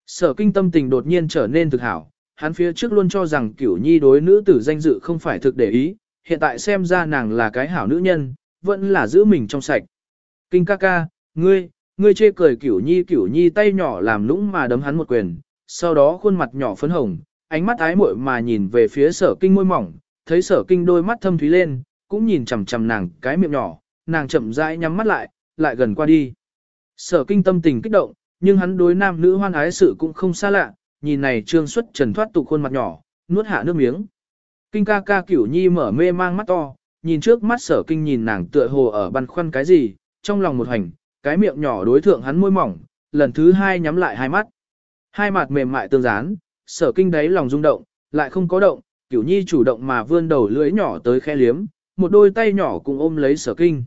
Sở kinh tâm tình đột nhiên trở nên thực hảo, hắn phía trước luôn cho rằng cửu nhi đối nữ tử danh dự không phải thực để ý, hiện tại xem ra nàng là cái hảo nữ nhân, vẫn là giữ mình trong sạch. Kinh ca ca, ngươi, ngươi chê cười cửu nhi cửu nhi tay nhỏ làm lũng mà đấm hắn một quyền, sau đó khuôn mặt nhỏ phấn hồng, ánh mắt ái muội mà nhìn về phía sở kinh môi mỏng, thấy sở kinh đôi mắt thâm thúy lên, cũng nhìn chằm chằm nàng cái miệng nhỏ, nàng chậm rãi nhắm mắt lại, lại gần qua đi. Sở kinh tâm tình kích động, nhưng hắn đối nam nữ hoan ái sự cũng không xa lạ, nhìn này trương xuất trần thoát tục khuôn mặt nhỏ, nuốt hạ nước miếng. Kinh ca ca cửu nhi mở mê mang mắt to, nhìn trước mắt sở kinh nhìn nàng tựa hồ ở băn khoăn cái gì, trong lòng một hành, cái miệng nhỏ đối thượng hắn môi mỏng, lần thứ hai nhắm lại hai mắt. Hai mặt mềm mại tương dán, sở kinh đáy lòng rung động, lại không có động, cửu nhi chủ động mà vươn đầu lưỡi nhỏ tới khe liếm, một đôi tay nhỏ cũng ôm lấy sở kinh.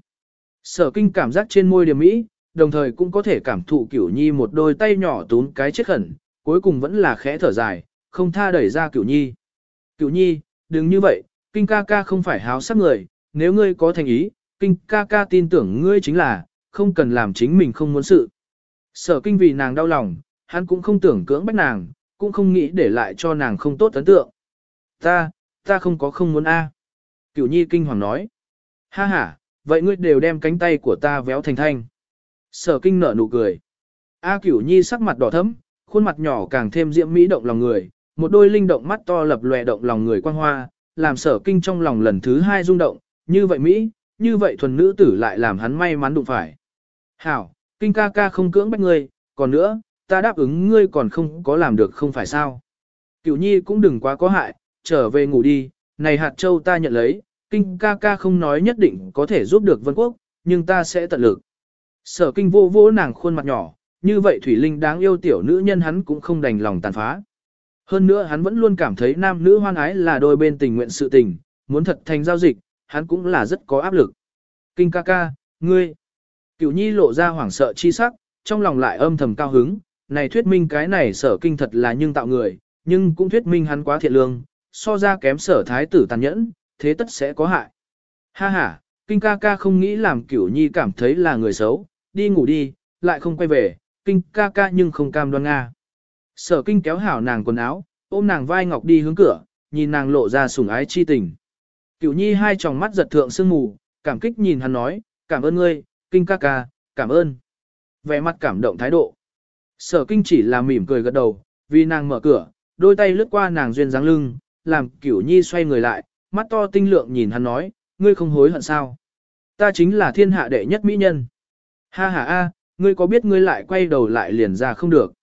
Sở kinh cảm giác trên môi điểm mỹ, đồng thời cũng có thể cảm thụ cửu nhi một đôi tay nhỏ tún cái chết khẩn, cuối cùng vẫn là khẽ thở dài, không tha đẩy ra cửu nhi. Cửu nhi, đừng như vậy, kinh ca ca không phải háo sắc người, nếu ngươi có thành ý, kinh ca ca tin tưởng ngươi chính là, không cần làm chính mình không muốn sự. Sở kinh vì nàng đau lòng, hắn cũng không tưởng cưỡng bách nàng, cũng không nghĩ để lại cho nàng không tốt ấn tượng. Ta, ta không có không muốn a. Cửu nhi kinh hoàng nói. Ha ha, vậy ngươi đều đem cánh tay của ta véo thành thanh. Sở kinh nở nụ cười. A cửu nhi sắc mặt đỏ thấm, khuôn mặt nhỏ càng thêm diễm mỹ động lòng người, một đôi linh động mắt to lập lòe động lòng người quang hoa, làm sở kinh trong lòng lần thứ hai rung động, như vậy Mỹ, như vậy thuần nữ tử lại làm hắn may mắn đụng phải. Hảo, kinh ca ca không cưỡng bách ngươi, còn nữa, ta đáp ứng ngươi còn không có làm được không phải sao. Cửu nhi cũng đừng quá có hại, trở về ngủ đi, này hạt châu ta nhận lấy, kinh ca ca không nói nhất định có thể giúp được vân quốc, nhưng ta sẽ tận lực. Sở kinh vô vô nàng khuôn mặt nhỏ, như vậy Thủy Linh đáng yêu tiểu nữ nhân hắn cũng không đành lòng tàn phá. Hơn nữa hắn vẫn luôn cảm thấy nam nữ hoan ái là đôi bên tình nguyện sự tình, muốn thật thành giao dịch, hắn cũng là rất có áp lực. Kinh ca ca, ngươi. Cửu nhi lộ ra hoảng sợ chi sắc, trong lòng lại âm thầm cao hứng, này thuyết minh cái này sở kinh thật là nhưng tạo người, nhưng cũng thuyết minh hắn quá thiện lương, so ra kém sở thái tử tàn nhẫn, thế tất sẽ có hại. Ha ha, kinh ca ca không nghĩ làm cửu nhi cảm thấy là người xấu, đi ngủ đi, lại không quay về, kinh ca ca nhưng không cam đoan Nga. Sở kinh kéo hảo nàng quần áo, ôm nàng vai ngọc đi hướng cửa, nhìn nàng lộ ra sủng ái chi tình. Cửu nhi hai tròng mắt giật thượng sương mù, cảm kích nhìn hắn nói, cảm ơn ngươi, kinh ca ca, cảm ơn. Vẻ mặt cảm động thái độ. Sở kinh chỉ là mỉm cười gật đầu, vì nàng mở cửa, đôi tay lướt qua nàng duyên dáng lưng, làm cửu nhi xoay người lại, mắt to tinh lượng nhìn hắn nói, ngươi không hối hận sao? Ta chính là thiên hạ đệ nhất mỹ nhân. Ha ha a, ngươi có biết ngươi lại quay đầu lại liền ra không được.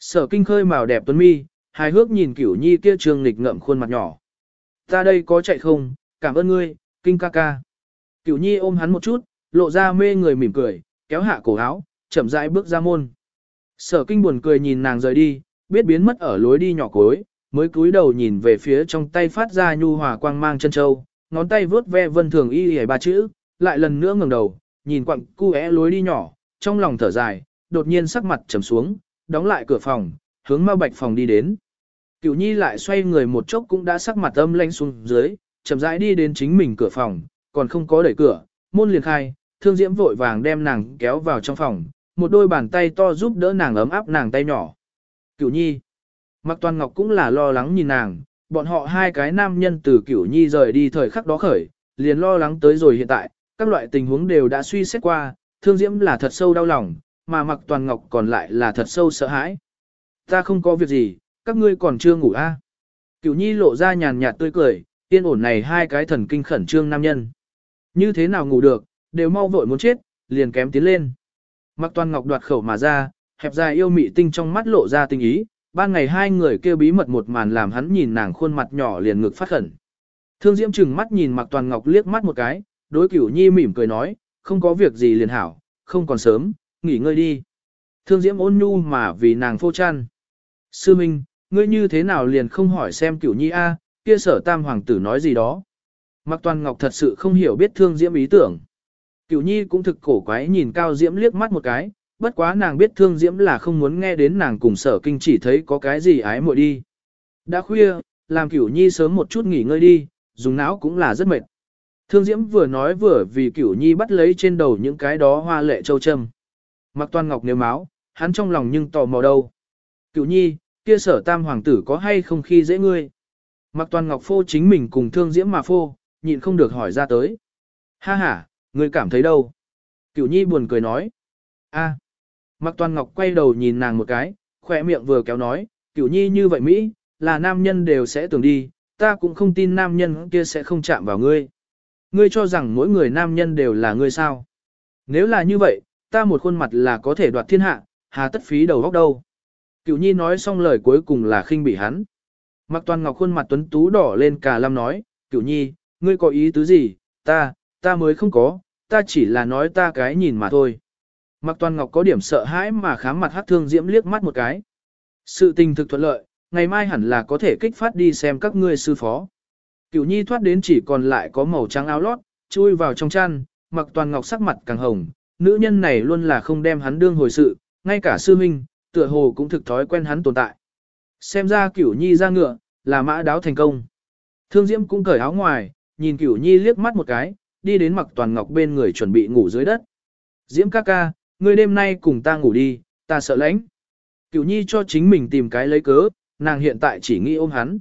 Sở kinh khơi màu đẹp tuấn mi, hài hước nhìn cửu nhi kia trường nghịch ngậm khuôn mặt nhỏ. Ta đây có chạy không, cảm ơn ngươi, kinh ca ca. Cửu nhi ôm hắn một chút, lộ ra mê người mỉm cười, kéo hạ cổ áo, chậm rãi bước ra môn. Sở kinh buồn cười nhìn nàng rời đi, biết biến mất ở lối đi nhỏ cối, mới cúi đầu nhìn về phía trong tay phát ra nhu hòa quang mang chân châu, ngón tay vướt ve vân thường y hề ba chữ, lại lần nữa ngẩng đầu, nhìn quặng cu é lối đi nhỏ, trong lòng thở dài, đột nhiên sắc mặt trầm xuống, đóng lại cửa phòng, hướng Mao Bạch phòng đi đến. Cửu Nhi lại xoay người một chốc cũng đã sắc mặt âm lãnh xuống dưới, chậm rãi đi đến chính mình cửa phòng, còn không có đẩy cửa, môn liền khai, Thương Diễm vội vàng đem nàng kéo vào trong phòng, một đôi bàn tay to giúp đỡ nàng ấm áp nàng tay nhỏ. Cửu Nhi, Mạc Toàn Ngọc cũng là lo lắng nhìn nàng, bọn họ hai cái nam nhân từ Cửu Nhi rời đi thời khắc đó khởi, liền lo lắng tới rồi hiện tại, các loại tình huống đều đã suy xét qua, Thương Diễm là thật sâu đau lòng, mà Mặc Toàn Ngọc còn lại là thật sâu sợ hãi. Ta không có việc gì, các ngươi còn chưa ngủ a? À? Cửu Nhi lộ ra nhàn nhạt tươi cười, yên ổn này hai cái thần kinh khẩn trương nam nhân. Như thế nào ngủ được, đều mau vội muốn chết, liền kém tiến lên. Mặc toàn ngọc đoạt khẩu mà ra, hẹp dài yêu mị tinh trong mắt lộ ra tình ý, ban ngày hai người kêu bí mật một màn làm hắn nhìn nàng khuôn mặt nhỏ liền ngực phát khẩn. Thương Diễm chừng mắt nhìn Mặc Toàn Ngọc liếc mắt một cái, đối Cửu Nhi mỉm cười nói, không có việc gì liền hảo, không còn sớm, nghỉ ngơi đi. Thương Diễm ôn nhu mà vì nàng phô chăn. Sư Minh, ngươi như thế nào liền không hỏi xem Cửu Nhi a, kia sở tam hoàng tử nói gì đó. Mặc Toàn Ngọc thật sự không hiểu biết Thương Diễm ý tưởng. Cửu Nhi cũng thực cổ quái nhìn Cao Diễm liếc mắt một cái, bất quá nàng biết Thương Diễm là không muốn nghe đến nàng cùng sở kinh chỉ thấy có cái gì ái muội đi. Đã khuya, làm Cửu Nhi sớm một chút nghỉ ngơi đi, dùng não cũng là rất mệt. Thương Diễm vừa nói vừa vì Cửu Nhi bắt lấy trên đầu những cái đó hoa lệ châu châm. Mặc Toàn Ngọc nếu máu, hắn trong lòng nhưng tò mò đâu. Cửu Nhi, kia sở tam hoàng tử có hay không khi dễ ngươi? Mặc Toàn Ngọc phô chính mình cùng Thương Diễm mà phô, nhịn không được hỏi ra tới. Ha ha, ngươi cảm thấy đâu? Cửu Nhi buồn cười nói. A. À. Mặc Toàn Ngọc quay đầu nhìn nàng một cái, khỏe miệng vừa kéo nói, Cửu Nhi như vậy Mỹ, là nam nhân đều sẽ tưởng đi, ta cũng không tin nam nhân kia sẽ không chạm vào ngươi. Ngươi cho rằng mỗi người nam nhân đều là ngươi sao? Nếu là như vậy, ta một khuôn mặt là có thể đoạt thiên hạ, hà tất phí đầu góc đâu. Cửu Nhi nói xong lời cuối cùng là khinh bị hắn. Mặc Toàn Ngọc khuôn mặt tuấn tú đỏ lên cả lâm nói, Cửu Nhi, ngươi có ý tứ gì, ta, ta mới không có, ta chỉ là nói ta cái nhìn mà thôi. Mặc Toàn Ngọc có điểm sợ hãi mà khám mặt hát thương diễm liếc mắt một cái. Sự tình thực thuận lợi, ngày mai hẳn là có thể kích phát đi xem các ngươi sư phó. Cửu nhi thoát đến chỉ còn lại có màu trắng áo lót, chui vào trong chăn, mặc Toàn Ngọc sắc mặt càng hồng, nữ nhân này luôn là không đem hắn đương hồi sự, ngay cả sư minh, tựa hồ cũng thực thói quen hắn tồn tại. Xem ra cửu nhi ra ngựa, là mã đáo thành công. Thương Diễm cũng cởi áo ngoài, nhìn cửu nhi liếc mắt một cái, đi đến mặc toàn ngọc bên người chuẩn bị ngủ dưới đất. Diễm ca ca, ngươi đêm nay cùng ta ngủ đi, ta sợ lãnh. Cửu nhi cho chính mình tìm cái lấy cớ, nàng hiện tại chỉ nghĩ ôm hắn.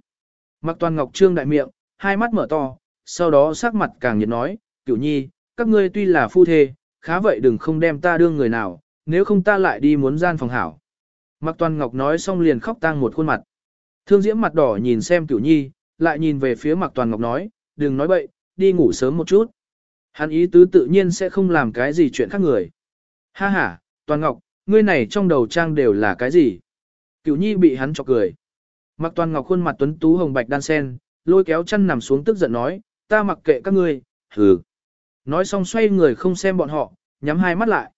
Mặc toàn ngọc trương đại miệng, hai mắt mở to, sau đó sắc mặt càng nhiệt nói, cửu nhi, các ngươi tuy là phu thê, khá vậy đừng không đem ta đương người nào, nếu không ta lại đi muốn gian phòng hảo. Mặc toàn ngọc nói xong liền khóc tang một khuôn mặt. Thương diễm mặt đỏ nhìn xem cửu nhi, lại nhìn về phía mặc toàn ngọc nói, đừng nói bậy, đi ngủ sớm một chút. Hắn ý tứ tự nhiên sẽ không làm cái gì chuyện khác người. Ha ha, Toàn Ngọc, ngươi này trong đầu trang đều là cái gì? Cửu Nhi bị hắn chọc cười. Mặc Toàn Ngọc khuôn mặt tuấn tú hồng bạch đan sen, lôi kéo chân nằm xuống tức giận nói, ta mặc kệ các ngươi, hừ. Nói xong xoay người không xem bọn họ, nhắm hai mắt lại.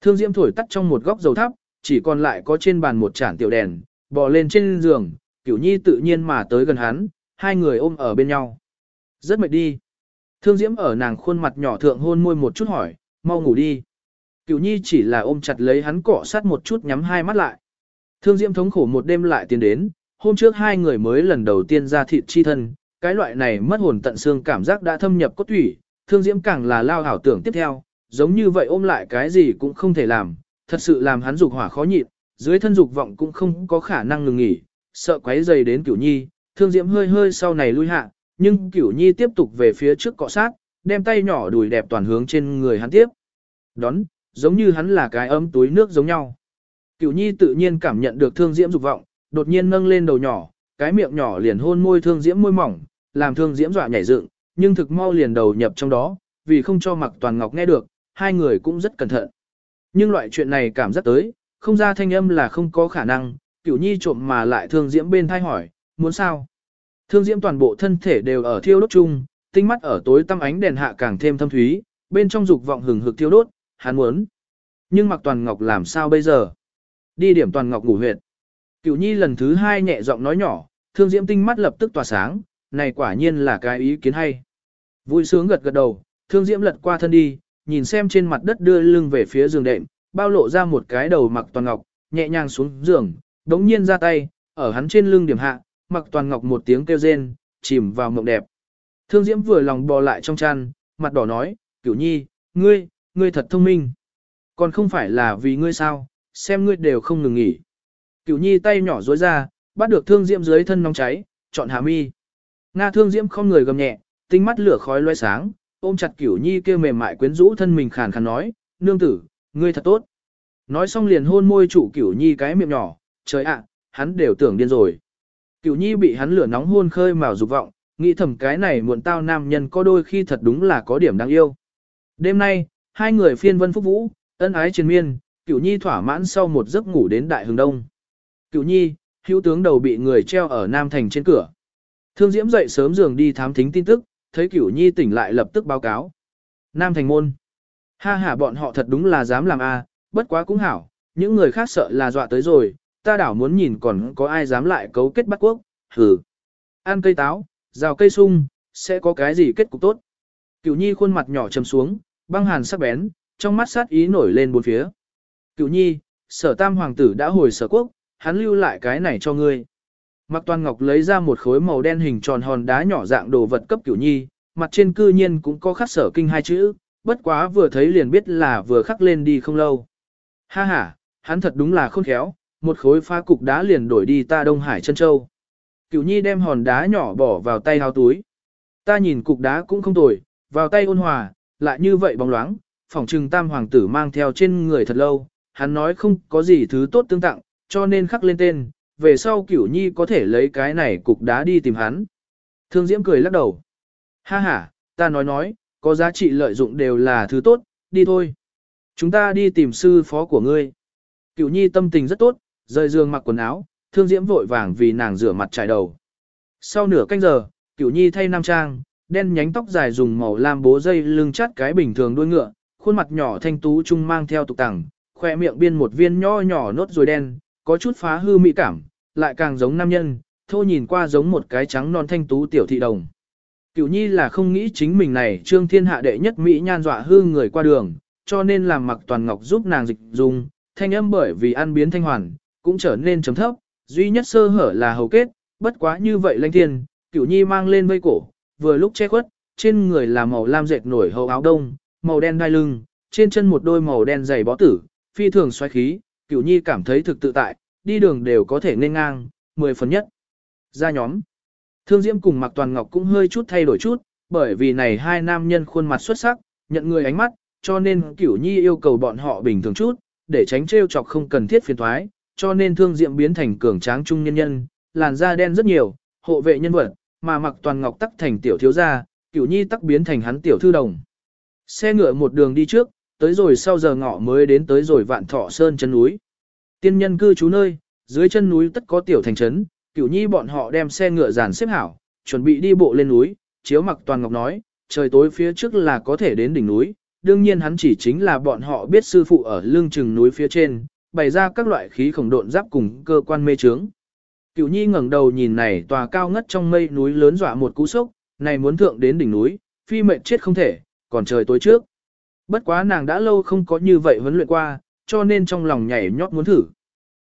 Thương Diễm thổi tắt trong một góc dầu thắp, chỉ còn lại có trên bàn một chản tiểu đèn, bò lên trên giường, Cửu Nhi tự nhiên mà tới gần hắn, hai người ôm ở bên nhau. Rất mệt đi. Thương Diễm ở nàng khuôn mặt nhỏ thượng hôn môi một chút hỏi, mau ngủ đi. Cửu Nhi chỉ là ôm chặt lấy hắn cọ sát một chút nhắm hai mắt lại. Thương Diễm thống khổ một đêm lại tiến đến, hôm trước hai người mới lần đầu tiên ra thịt chi thân, cái loại này mất hồn tận xương cảm giác đã thâm nhập cốt thủy, Thương Diễm càng là lao ảo tưởng tiếp theo, giống như vậy ôm lại cái gì cũng không thể làm, thật sự làm hắn dục hỏa khó nhịn, dưới thân dục vọng cũng không có khả năng ngừng nghỉ, sợ quấy dày đến Cửu Nhi, Thương Diễm hơi hơi sau này lui hạ, nhưng Cửu Nhi tiếp tục về phía trước cọ sát, đem tay nhỏ đùi đẹp toàn hướng trên người hắn tiếp. Đón, giống như hắn là cái ấm túi nước giống nhau. Cửu Nhi tự nhiên cảm nhận được Thương Diễm dục vọng, đột nhiên nâng lên đầu nhỏ, cái miệng nhỏ liền hôn môi Thương Diễm môi mỏng, làm Thương Diễm dọa nhảy dựng, nhưng thực mau liền đầu nhập trong đó, vì không cho Mặc Toàn Ngọc nghe được, hai người cũng rất cẩn thận. Nhưng loại chuyện này cảm giác tới, không ra thanh âm là không có khả năng, Cửu Nhi trộm mà lại Thương Diễm bên thai hỏi, muốn sao? Thương diễm toàn bộ thân thể đều ở thiêu đốt chung, tinh mắt ở tối tăm ánh đèn hạ càng thêm thâm thúy, bên trong dục vọng hừng hực thiêu đốt, hắn muốn. Nhưng mặc toàn ngọc làm sao bây giờ? Đi điểm toàn ngọc ngủ huyệt. Cửu nhi lần thứ hai nhẹ giọng nói nhỏ, thương diễm tinh mắt lập tức tỏa sáng, này quả nhiên là cái ý kiến hay. Vui sướng gật gật đầu, thương diễm lật qua thân đi, nhìn xem trên mặt đất đưa lưng về phía giường đệm, bao lộ ra một cái đầu mặc toàn ngọc, nhẹ nhàng xuống giường, đống nhiên ra tay, ở hắn trên lưng điểm hạ, mặc toàn ngọc một tiếng kêu rên, chìm vào mộng đẹp. Thương diễm vừa lòng bò lại trong chăn, mặt đỏ nói, cửu nhi, ngươi, ngươi thật thông minh. Còn không phải là vì ngươi sao, xem ngươi đều không ngừng nghỉ. Cửu nhi tay nhỏ dối ra, bắt được thương diễm dưới thân nóng cháy, chọn hà mi. Nga thương diễm không người gầm nhẹ, tinh mắt lửa khói loe sáng, ôm chặt cửu nhi kêu mềm mại quyến rũ thân mình khàn khàn nói, nương tử, ngươi thật tốt. Nói xong liền hôn môi chủ cửu nhi cái miệng nhỏ, trời ạ, hắn đều tưởng điên rồi. Cửu nhi bị hắn lửa nóng hôn khơi mào dục vọng, nghĩ thầm cái này muộn tao nam nhân có đôi khi thật đúng là có điểm đáng yêu. Đêm nay, hai người phiên vân phúc vũ, ân ái triền miên, cửu nhi thỏa mãn sau một giấc ngủ đến đại hướng đông. Cửu nhi, hữu tướng đầu bị người treo ở Nam Thành trên cửa. Thương Diễm dậy sớm giường đi thám thính tin tức, thấy Cửu Nhi tỉnh lại lập tức báo cáo. Nam Thành môn. Ha ha bọn họ thật đúng là dám làm a, à, bất quá cũng hảo, những người khác sợ là dọa tới rồi, ta đảo muốn nhìn còn có ai dám lại cấu kết bắt quốc, hừ. Ăn cây táo, rào cây sung, sẽ có cái gì kết cục tốt. Cửu Nhi khuôn mặt nhỏ trầm xuống, băng hàn sắc bén, trong mắt sát ý nổi lên bốn phía. Cửu Nhi, sở tam hoàng tử đã hồi sở quốc, hắn lưu lại cái này cho ngươi. Mạc Toàn Ngọc lấy ra một khối màu đen hình tròn hòn đá nhỏ dạng đồ vật cấp Cửu Nhi, mặt trên cư nhiên cũng có khắc sở kinh hai chữ, bất quá vừa thấy liền biết là vừa khắc lên đi không lâu. Ha ha, hắn thật đúng là khôn khéo, một khối pha cục đá liền đổi đi ta Đông Hải chân châu. Cửu Nhi đem hòn đá nhỏ bỏ vào tay hào túi. Ta nhìn cục đá cũng không tồi, vào tay ôn hòa, lại như vậy bóng loáng, phỏng trừng tam hoàng tử mang theo trên người thật lâu, hắn nói không có gì thứ tốt tương tặng, cho nên khắc lên tên, về sau cửu nhi có thể lấy cái này cục đá đi tìm hắn. Thương Diễm cười lắc đầu. Ha ha, ta nói nói, có giá trị lợi dụng đều là thứ tốt, đi thôi. Chúng ta đi tìm sư phó của ngươi. Cửu nhi tâm tình rất tốt, rời giường mặc quần áo, thương diễm vội vàng vì nàng rửa mặt trải đầu. Sau nửa canh giờ, cửu nhi thay nam trang, đen nhánh tóc dài dùng màu lam bố dây lưng chắt cái bình thường đuôi ngựa, khuôn mặt nhỏ thanh tú trung mang theo tục tẳng, khoe miệng biên một viên nho nhỏ nốt rồi đen, có chút phá hư mỹ cảm, lại càng giống nam nhân, thô nhìn qua giống một cái trắng non thanh tú tiểu thị đồng. Cửu nhi là không nghĩ chính mình này trương thiên hạ đệ nhất mỹ nhan dọa hư người qua đường, cho nên làm mặc toàn ngọc giúp nàng dịch dùng, thanh âm bởi vì ăn biến thanh hoàn, cũng trở nên chấm thấp, duy nhất sơ hở là hầu kết, bất quá như vậy lanh thiên, cửu nhi mang lên vây cổ, vừa lúc che khuất, trên người là màu lam dệt nổi hầu áo đông, màu đen đai lưng, trên chân một đôi màu đen giày bó tử, phi thường xoáy khí, cửu nhi cảm thấy thực tự tại, đi đường đều có thể nên ngang, mười phần nhất. Ra nhóm. Thương Diễm cùng Mạc Toàn Ngọc cũng hơi chút thay đổi chút, bởi vì này hai nam nhân khuôn mặt xuất sắc, nhận người ánh mắt, cho nên cửu nhi yêu cầu bọn họ bình thường chút, để tránh trêu chọc không cần thiết phiền thoái, cho nên Thương Diễm biến thành cường tráng trung nhân nhân, làn da đen rất nhiều, hộ vệ nhân vật, mà Mạc Toàn Ngọc tắc thành tiểu thiếu gia, cửu nhi tắc biến thành hắn tiểu thư đồng. Xe ngựa một đường đi trước, tới rồi sau giờ ngọ mới đến tới rồi vạn thọ sơn chân núi. Tiên nhân cư trú nơi, dưới chân núi tất có tiểu thành trấn, cửu nhi bọn họ đem xe ngựa dàn xếp hảo, chuẩn bị đi bộ lên núi, chiếu mặc toàn ngọc nói, trời tối phía trước là có thể đến đỉnh núi, đương nhiên hắn chỉ chính là bọn họ biết sư phụ ở lưng chừng núi phía trên, bày ra các loại khí khổng độn giáp cùng cơ quan mê trướng. Cửu nhi ngẩng đầu nhìn này tòa cao ngất trong mây núi lớn dọa một cú sốc, này muốn thượng đến đỉnh núi, phi mệnh chết không thể, còn trời tối trước. Bất quá nàng đã lâu không có như vậy huấn luyện qua, cho nên trong lòng nhảy nhót muốn thử.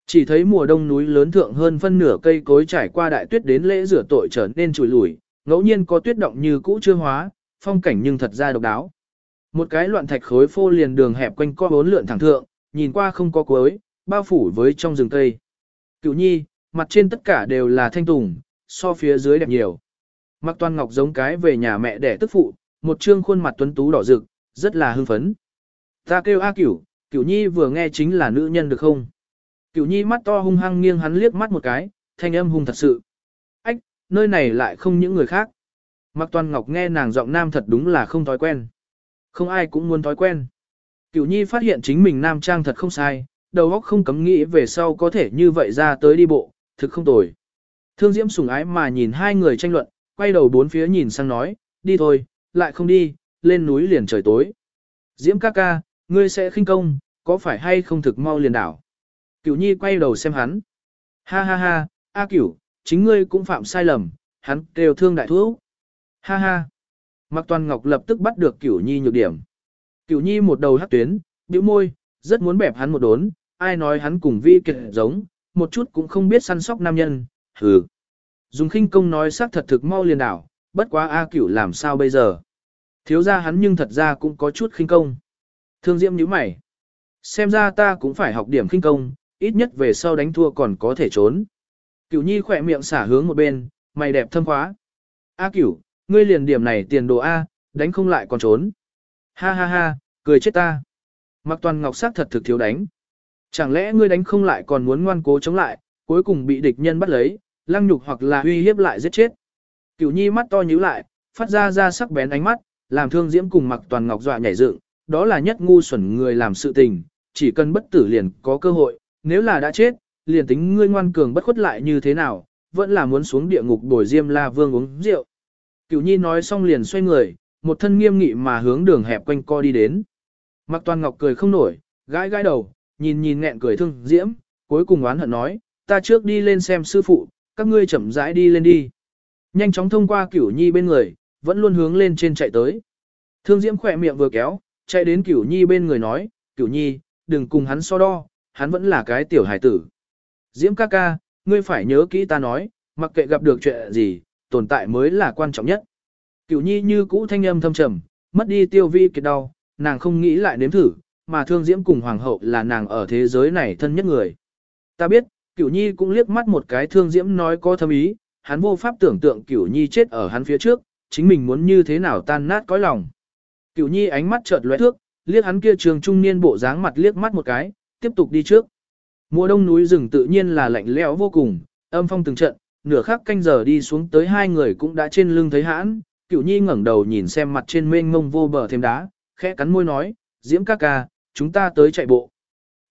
Chỉ thấy mùa đông núi lớn thượng hơn phân nửa cây cối trải qua đại tuyết đến lễ rửa tội trở nên trùi lủi, ngẫu nhiên có tuyết động như cũ chưa hóa, phong cảnh nhưng thật ra độc đáo. Một cái loạn thạch khối phô liền đường hẹp quanh co bốn lượn thẳng thượng, nhìn qua không có cuối, bao phủ với trong rừng cây. Cựu nhi, mặt trên tất cả đều là thanh tùng, so phía dưới đẹp nhiều. Mặc toàn ngọc giống cái về nhà mẹ đẻ tức phụ, một trương khuôn mặt tuấn tú đỏ rực, rất là hưng phấn. Ta kêu A cửu, cửu nhi vừa nghe chính là nữ nhân được không? Cửu nhi mắt to hung hăng nghiêng hắn liếc mắt một cái, thanh âm hung thật sự. Ách, nơi này lại không những người khác. Mặc toàn ngọc nghe nàng giọng nam thật đúng là không thói quen. Không ai cũng muốn thói quen. Cửu nhi phát hiện chính mình nam trang thật không sai, đầu óc không cấm nghĩ về sau có thể như vậy ra tới đi bộ, thực không tồi. Thương diễm sùng ái mà nhìn hai người tranh luận, quay đầu bốn phía nhìn sang nói, đi thôi, lại không đi, lên núi liền trời tối. Diễm ca ca, ngươi sẽ khinh công, có phải hay không thực mau liền đảo? Cửu nhi quay đầu xem hắn. Ha ha ha, A cửu, chính ngươi cũng phạm sai lầm, hắn đều thương đại thuốc. Ha ha. Mạc Toàn Ngọc lập tức bắt được Cửu Nhi nhược điểm. Cửu Nhi một đầu hắc tuyến, bĩu môi, rất muốn bẹp hắn một đốn, ai nói hắn cùng vi kiệt giống, một chút cũng không biết săn sóc nam nhân, hừ. Dùng khinh công nói xác thật thực mau liền đảo, bất quá A Cửu làm sao bây giờ. Thiếu ra hắn nhưng thật ra cũng có chút khinh công. Thương Diễm nhíu mày. Xem ra ta cũng phải học điểm khinh công, ít nhất về sau đánh thua còn có thể trốn. Cửu Nhi khỏe miệng xả hướng một bên, mày đẹp thâm khóa. A Cửu, ngươi liền điểm này tiền đồ A, đánh không lại còn trốn. Ha ha ha, cười chết ta. Mặc toàn ngọc sắc thật thực thiếu đánh. Chẳng lẽ ngươi đánh không lại còn muốn ngoan cố chống lại, cuối cùng bị địch nhân bắt lấy, lăng nhục hoặc là uy hiếp lại giết chết. Cửu Nhi mắt to nhíu lại, phát ra ra sắc bén ánh mắt, làm thương diễm cùng mặc toàn ngọc dọa nhảy dựng, đó là nhất ngu xuẩn người làm sự tình, chỉ cần bất tử liền có cơ hội, nếu là đã chết, liền tính ngươi ngoan cường bất khuất lại như thế nào, vẫn là muốn xuống địa ngục đổi diêm la vương uống rượu. Cửu nhi nói xong liền xoay người, một thân nghiêm nghị mà hướng đường hẹp quanh co đi đến. Mặc toàn ngọc cười không nổi, gãi gãi đầu, nhìn nhìn nghẹn cười thương diễm, cuối cùng oán hận nói, ta trước đi lên xem sư phụ, các ngươi chậm rãi đi lên đi. Nhanh chóng thông qua cửu nhi bên người, vẫn luôn hướng lên trên chạy tới. Thương diễm khỏe miệng vừa kéo, chạy đến cửu nhi bên người nói, cửu nhi, đừng cùng hắn so đo, hắn vẫn là cái tiểu hải tử. Diễm ca ca, ngươi phải nhớ kỹ ta nói, mặc kệ gặp được chuyện gì, tồn tại mới là quan trọng nhất. Cửu nhi như cũ thanh âm thâm trầm, mất đi tiêu vi kiệt đau, nàng không nghĩ lại nếm thử, mà thương diễm cùng hoàng hậu là nàng ở thế giới này thân nhất người. Ta biết, cửu nhi cũng liếc mắt một cái thương diễm nói có thâm ý, hắn vô pháp tưởng tượng cửu nhi chết ở hắn phía trước, chính mình muốn như thế nào tan nát cõi lòng. Cửu nhi ánh mắt chợt lóe thước, liếc hắn kia trường trung niên bộ dáng mặt liếc mắt một cái, tiếp tục đi trước. Mùa đông núi rừng tự nhiên là lạnh lẽo vô cùng, âm phong từng trận, nửa khắc canh giờ đi xuống tới hai người cũng đã trên lưng thấy hãn, cửu nhi ngẩng đầu nhìn xem mặt trên mênh mông vô bờ thêm đá, khẽ cắn môi nói, diễm ca ca, chúng ta tới chạy bộ.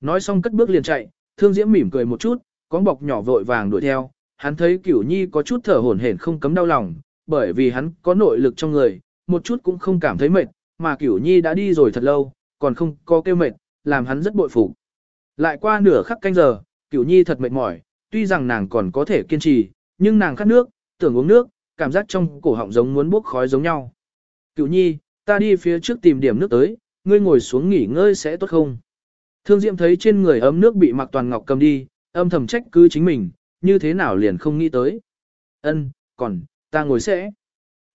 Nói xong cất bước liền chạy, thương diễm mỉm cười một chút, con bọc nhỏ vội vàng đuổi theo, hắn thấy cửu nhi có chút thở hổn hển không cấm đau lòng, bởi vì hắn có nội lực trong người, một chút cũng không cảm thấy mệt, mà cửu nhi đã đi rồi thật lâu, còn không có kêu mệt, làm hắn rất bội phục. Lại qua nửa khắc canh giờ, cửu nhi thật mệt mỏi, tuy rằng nàng còn có thể kiên trì, nhưng nàng khát nước, tưởng uống nước, cảm giác trong cổ họng giống muốn bốc khói giống nhau. Cửu nhi, ta đi phía trước tìm điểm nước tới, ngươi ngồi xuống nghỉ ngơi sẽ tốt không? Thương Diệm thấy trên người ấm nước bị Mạc Toàn Ngọc cầm đi, âm thầm trách cứ chính mình, như thế nào liền không nghĩ tới. Ân, còn, ta ngồi sẽ.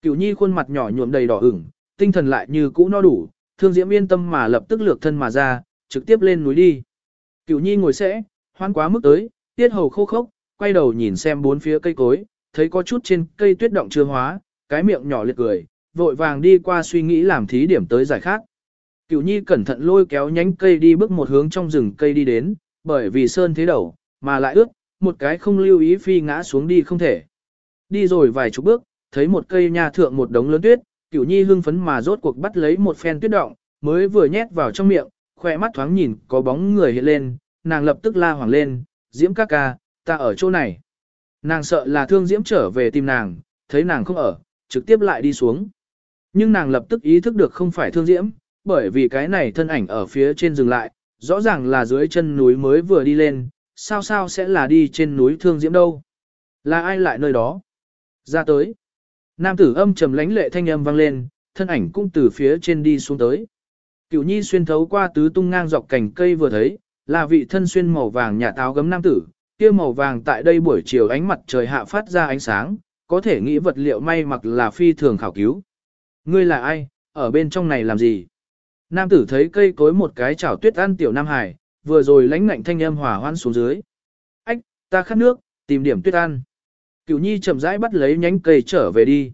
Cửu nhi khuôn mặt nhỏ nhuộm đầy đỏ ửng, tinh thần lại như cũ no đủ, thương diễm yên tâm mà lập tức lược thân mà ra, trực tiếp lên núi đi. Cửu nhi ngồi sẽ, hoan quá mức tới, tiết hầu khô khốc, quay đầu nhìn xem bốn phía cây cối, thấy có chút trên cây tuyết động chưa hóa, cái miệng nhỏ liệt cười, vội vàng đi qua suy nghĩ làm thí điểm tới giải khác. Cửu nhi cẩn thận lôi kéo nhánh cây đi bước một hướng trong rừng cây đi đến, bởi vì sơn thế đầu, mà lại ướt, một cái không lưu ý phi ngã xuống đi không thể. Đi rồi vài chục bước, thấy một cây nha thượng một đống lớn tuyết, cửu nhi hưng phấn mà rốt cuộc bắt lấy một phen tuyết động, mới vừa nhét vào trong miệng, khỏe mắt thoáng nhìn có bóng người hiện lên, nàng lập tức la hoảng lên, diễm ca ca, ta ở chỗ này. Nàng sợ là thương diễm trở về tìm nàng, thấy nàng không ở, trực tiếp lại đi xuống. Nhưng nàng lập tức ý thức được không phải thương diễm, bởi vì cái này thân ảnh ở phía trên dừng lại, rõ ràng là dưới chân núi mới vừa đi lên, sao sao sẽ là đi trên núi thương diễm đâu. Là ai lại nơi đó? Ra tới. Nam tử âm trầm lánh lệ thanh âm vang lên, thân ảnh cũng từ phía trên đi xuống tới. Cửu nhi xuyên thấu qua tứ tung ngang dọc cành cây vừa thấy, là vị thân xuyên màu vàng nhà táo gấm nam tử, kia màu vàng tại đây buổi chiều ánh mặt trời hạ phát ra ánh sáng, có thể nghĩ vật liệu may mặc là phi thường khảo cứu. Ngươi là ai, ở bên trong này làm gì? Nam tử thấy cây cối một cái chảo tuyết ăn tiểu Nam Hải, vừa rồi lánh ngạnh thanh âm hòa hoan xuống dưới. Ách, ta khát nước, tìm điểm tuyết ăn. Cửu nhi chậm rãi bắt lấy nhánh cây trở về đi.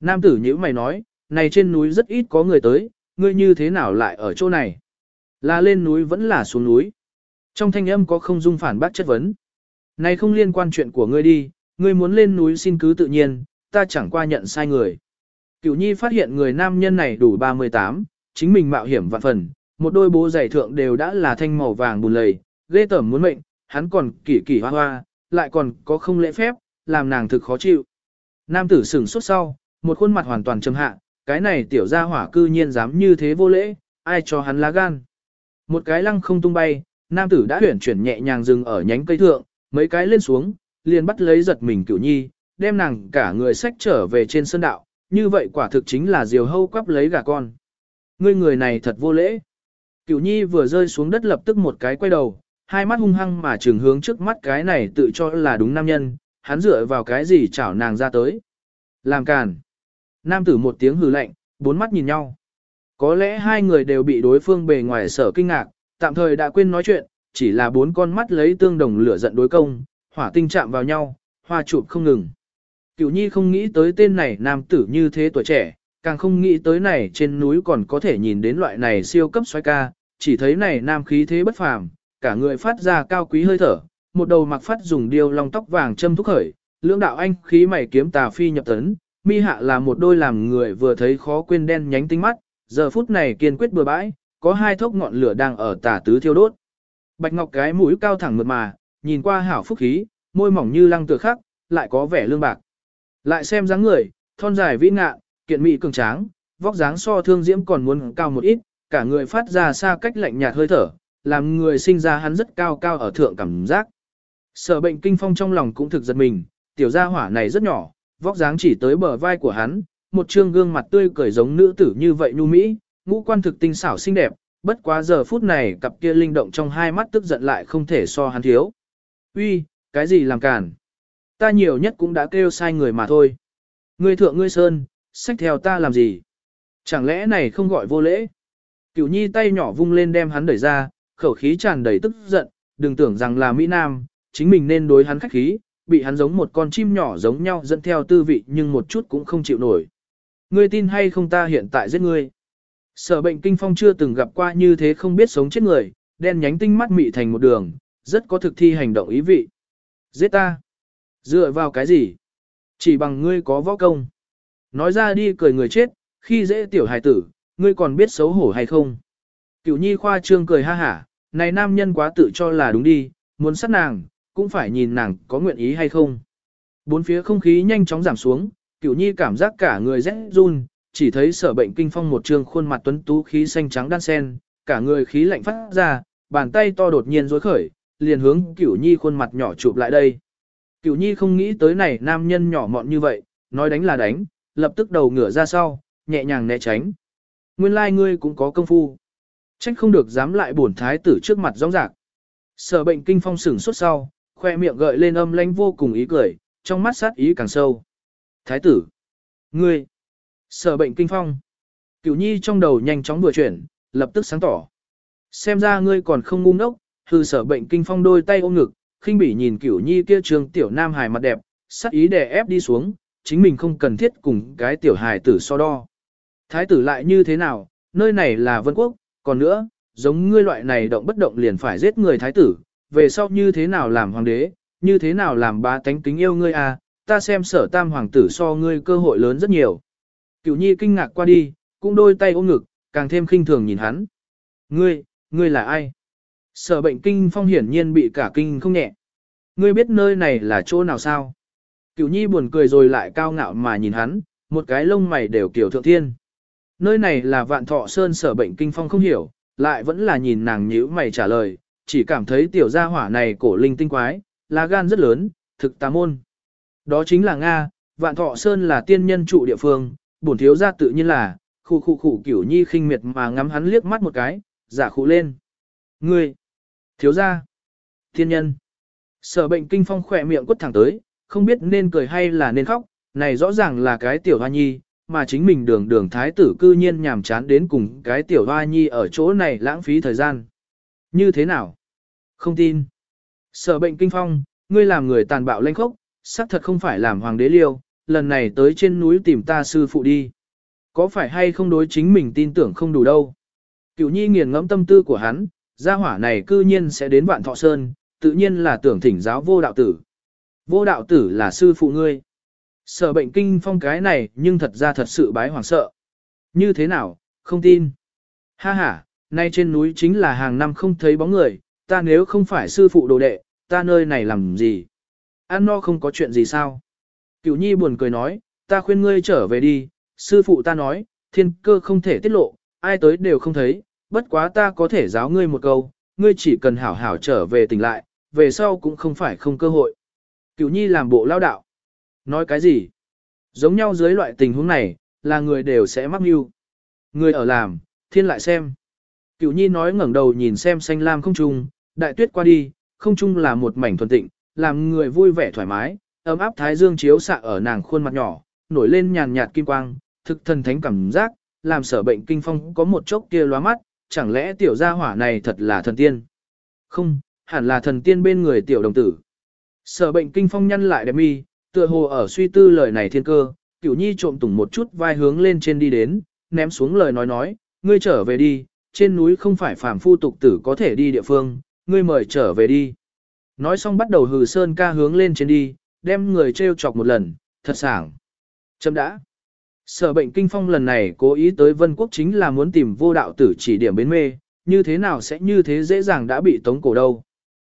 Nam tử nhữ mày nói, này trên núi rất ít có người tới, ngươi như thế nào lại ở chỗ này? Là lên núi vẫn là xuống núi. Trong thanh âm có không dung phản bác chất vấn. Này không liên quan chuyện của ngươi đi, ngươi muốn lên núi xin cứ tự nhiên, ta chẳng qua nhận sai người. Cửu nhi phát hiện người nam nhân này đủ 38, chính mình mạo hiểm vạn phần, một đôi bố giày thượng đều đã là thanh màu vàng bùn lầy, ghê tởm muốn mệnh, hắn còn kỳ kỳ hoa hoa, lại còn có không lễ phép, làm nàng thực khó chịu. Nam tử sửng sốt sau, một khuôn mặt hoàn toàn trầm hạ, cái này tiểu gia hỏa cư nhiên dám như thế vô lễ, ai cho hắn lá gan. Một cái lăng không tung bay, nam tử đã huyển chuyển nhẹ nhàng dừng ở nhánh cây thượng, mấy cái lên xuống, liền bắt lấy giật mình cửu nhi, đem nàng cả người sách trở về trên sân đạo, như vậy quả thực chính là diều hâu quắp lấy gà con. Ngươi người này thật vô lễ. Cửu nhi vừa rơi xuống đất lập tức một cái quay đầu, hai mắt hung hăng mà trường hướng trước mắt cái này tự cho là đúng nam nhân, hắn dựa vào cái gì chảo nàng ra tới. Làm càn. Nam tử một tiếng hừ lạnh, bốn mắt nhìn nhau. Có lẽ hai người đều bị đối phương bề ngoài sở kinh ngạc, tạm thời đã quên nói chuyện, chỉ là bốn con mắt lấy tương đồng lửa giận đối công, hỏa tinh chạm vào nhau, hoa chụp không ngừng. Cửu nhi không nghĩ tới tên này nam tử như thế tuổi trẻ, càng không nghĩ tới này trên núi còn có thể nhìn đến loại này siêu cấp xoay ca, chỉ thấy này nam khí thế bất phàm, cả người phát ra cao quý hơi thở, một đầu mặc phát dùng điêu long tóc vàng châm thúc khởi, lưỡng đạo anh khí mày kiếm tà phi nhập tấn, mi hạ là một đôi làm người vừa thấy khó quên đen nhánh tinh mắt, giờ phút này kiên quyết bừa bãi, có hai thốc ngọn lửa đang ở tà tứ thiêu đốt. Bạch Ngọc cái mũi cao thẳng mượt mà, nhìn qua hảo phúc khí, môi mỏng như lăng tựa khắc, lại có vẻ lương bạc. Lại xem dáng người, thon dài vĩ ngạ, kiện mỹ cường tráng, vóc dáng so thương diễm còn muốn cao một ít, cả người phát ra xa cách lạnh nhạt hơi thở, làm người sinh ra hắn rất cao cao ở thượng cảm giác. Sở bệnh kinh phong trong lòng cũng thực giật mình, tiểu gia hỏa này rất nhỏ, vóc dáng chỉ tới bờ vai của hắn, một trương gương mặt tươi cười giống nữ tử như vậy nhu mỹ, ngũ quan thực tinh xảo xinh đẹp, bất quá giờ phút này cặp kia linh động trong hai mắt tức giận lại không thể so hắn thiếu. Uy, cái gì làm cản? Ta nhiều nhất cũng đã kêu sai người mà thôi. Ngươi thượng ngươi sơn, sách theo ta làm gì? Chẳng lẽ này không gọi vô lễ? Cửu nhi tay nhỏ vung lên đem hắn đẩy ra, khẩu khí tràn đầy tức giận, đừng tưởng rằng là Mỹ Nam, chính mình nên đối hắn khách khí, bị hắn giống một con chim nhỏ giống nhau dẫn theo tư vị nhưng một chút cũng không chịu nổi. Ngươi tin hay không ta hiện tại giết ngươi? Sở bệnh kinh phong chưa từng gặp qua như thế không biết sống chết người, đen nhánh tinh mắt mị thành một đường, rất có thực thi hành động ý vị. Giết ta? Dựa vào cái gì? Chỉ bằng ngươi có võ công. Nói ra đi cười người chết, khi dễ tiểu hài tử, ngươi còn biết xấu hổ hay không? Cựu nhi khoa trương cười ha hả, này nam nhân quá tự cho là đúng đi, muốn sát nàng, cũng phải nhìn nàng có nguyện ý hay không. Bốn phía không khí nhanh chóng giảm xuống, cửu nhi cảm giác cả người rẽ run, chỉ thấy sở bệnh kinh phong một trương khuôn mặt tuấn tú khí xanh trắng đan sen, cả người khí lạnh phát ra, bàn tay to đột nhiên rối khởi, liền hướng cửu nhi khuôn mặt nhỏ chụp lại đây. Cửu nhi không nghĩ tới này nam nhân nhỏ mọn như vậy, nói đánh là đánh, lập tức đầu ngửa ra sau, nhẹ nhàng né tránh. Nguyên lai like ngươi cũng có công phu. Trách không được dám lại bổn thái tử trước mặt rõ rạc. Sở bệnh kinh phong sửng suốt sau, khoe miệng gợi lên âm lãnh vô cùng ý cười, trong mắt sát ý càng sâu. Thái tử! Ngươi! Sở bệnh kinh phong! Cửu nhi trong đầu nhanh chóng vừa chuyển, lập tức sáng tỏ. Xem ra ngươi còn không ngu ngốc, hư sở bệnh kinh phong đôi tay ôm ngực, khinh bỉ nhìn cửu nhi kia trường tiểu nam hài mặt đẹp, sát ý đè ép đi xuống, chính mình không cần thiết cùng cái tiểu hài tử so đo. Thái tử lại như thế nào, nơi này là vân quốc, còn nữa, giống ngươi loại này động bất động liền phải giết người thái tử, về sau như thế nào làm hoàng đế, như thế nào làm bá tánh kính yêu ngươi à, ta xem sở tam hoàng tử so ngươi cơ hội lớn rất nhiều. Cửu nhi kinh ngạc qua đi, cũng đôi tay ôm ngực, càng thêm khinh thường nhìn hắn. Ngươi, ngươi là ai? Sở bệnh kinh phong hiển nhiên bị cả kinh không nhẹ. Ngươi biết nơi này là chỗ nào sao? Cửu nhi buồn cười rồi lại cao ngạo mà nhìn hắn, một cái lông mày đều kiểu thượng thiên. Nơi này là vạn thọ sơn sở bệnh kinh phong không hiểu, lại vẫn là nhìn nàng nhíu mày trả lời, chỉ cảm thấy tiểu gia hỏa này cổ linh tinh quái, lá gan rất lớn, thực tà môn. Đó chính là Nga, vạn thọ sơn là tiên nhân trụ địa phương, bổn thiếu gia tự nhiên là, khu khu khu kiểu nhi khinh miệt mà ngắm hắn liếc mắt một cái, giả khụ lên. Ngươi, thiếu gia, tiên nhân. Sở bệnh kinh phong khỏe miệng quất thẳng tới, không biết nên cười hay là nên khóc, này rõ ràng là cái tiểu hoa nhi, mà chính mình đường đường thái tử cư nhiên nhàm chán đến cùng cái tiểu hoa nhi ở chỗ này lãng phí thời gian. Như thế nào? Không tin. Sở bệnh kinh phong, ngươi làm người tàn bạo lanh khốc, xác thật không phải làm hoàng đế liêu, lần này tới trên núi tìm ta sư phụ đi. Có phải hay không đối chính mình tin tưởng không đủ đâu. Cửu nhi nghiền ngẫm tâm tư của hắn, gia hỏa này cư nhiên sẽ đến vạn thọ sơn, tự nhiên là tưởng thỉnh giáo vô đạo tử. Vô đạo tử là sư phụ ngươi. Sở bệnh kinh phong cái này nhưng thật ra thật sự bái hoàng sợ. Như thế nào, không tin. Ha ha, nay trên núi chính là hàng năm không thấy bóng người, ta nếu không phải sư phụ đồ đệ, ta nơi này làm gì? Ăn no không có chuyện gì sao? Cửu nhi buồn cười nói, ta khuyên ngươi trở về đi, sư phụ ta nói, thiên cơ không thể tiết lộ, ai tới đều không thấy, bất quá ta có thể giáo ngươi một câu, ngươi chỉ cần hảo hảo trở về tỉnh lại, về sau cũng không phải không cơ hội. Cửu nhi làm bộ lao đạo. Nói cái gì? Giống nhau dưới loại tình huống này, là người đều sẽ mắc mưu. Người ở làm, thiên lại xem. Cửu nhi nói ngẩng đầu nhìn xem xanh lam không trung, đại tuyết qua đi, không trung là một mảnh thuần tịnh, làm người vui vẻ thoải mái, ấm áp thái dương chiếu xạ ở nàng khuôn mặt nhỏ, nổi lên nhàn nhạt kim quang, thực thần thánh cảm giác, làm sở bệnh kinh phong có một chốc kia lóa mắt, chẳng lẽ tiểu gia hỏa này thật là thần tiên? Không, hẳn là thần tiên bên người tiểu đồng tử. Sở bệnh kinh phong nhăn lại đẹp mi, tựa hồ ở suy tư lời này thiên cơ, cửu nhi trộm tủng một chút vai hướng lên trên đi đến, ném xuống lời nói nói, ngươi trở về đi, trên núi không phải phàm phu tục tử có thể đi địa phương, ngươi mời trở về đi. Nói xong bắt đầu hừ sơn ca hướng lên trên đi, đem người treo chọc một lần, thật sảng. Chấm đã. Sở bệnh kinh phong lần này cố ý tới vân quốc chính là muốn tìm vô đạo tử chỉ điểm bến mê, như thế nào sẽ như thế dễ dàng đã bị tống cổ đâu.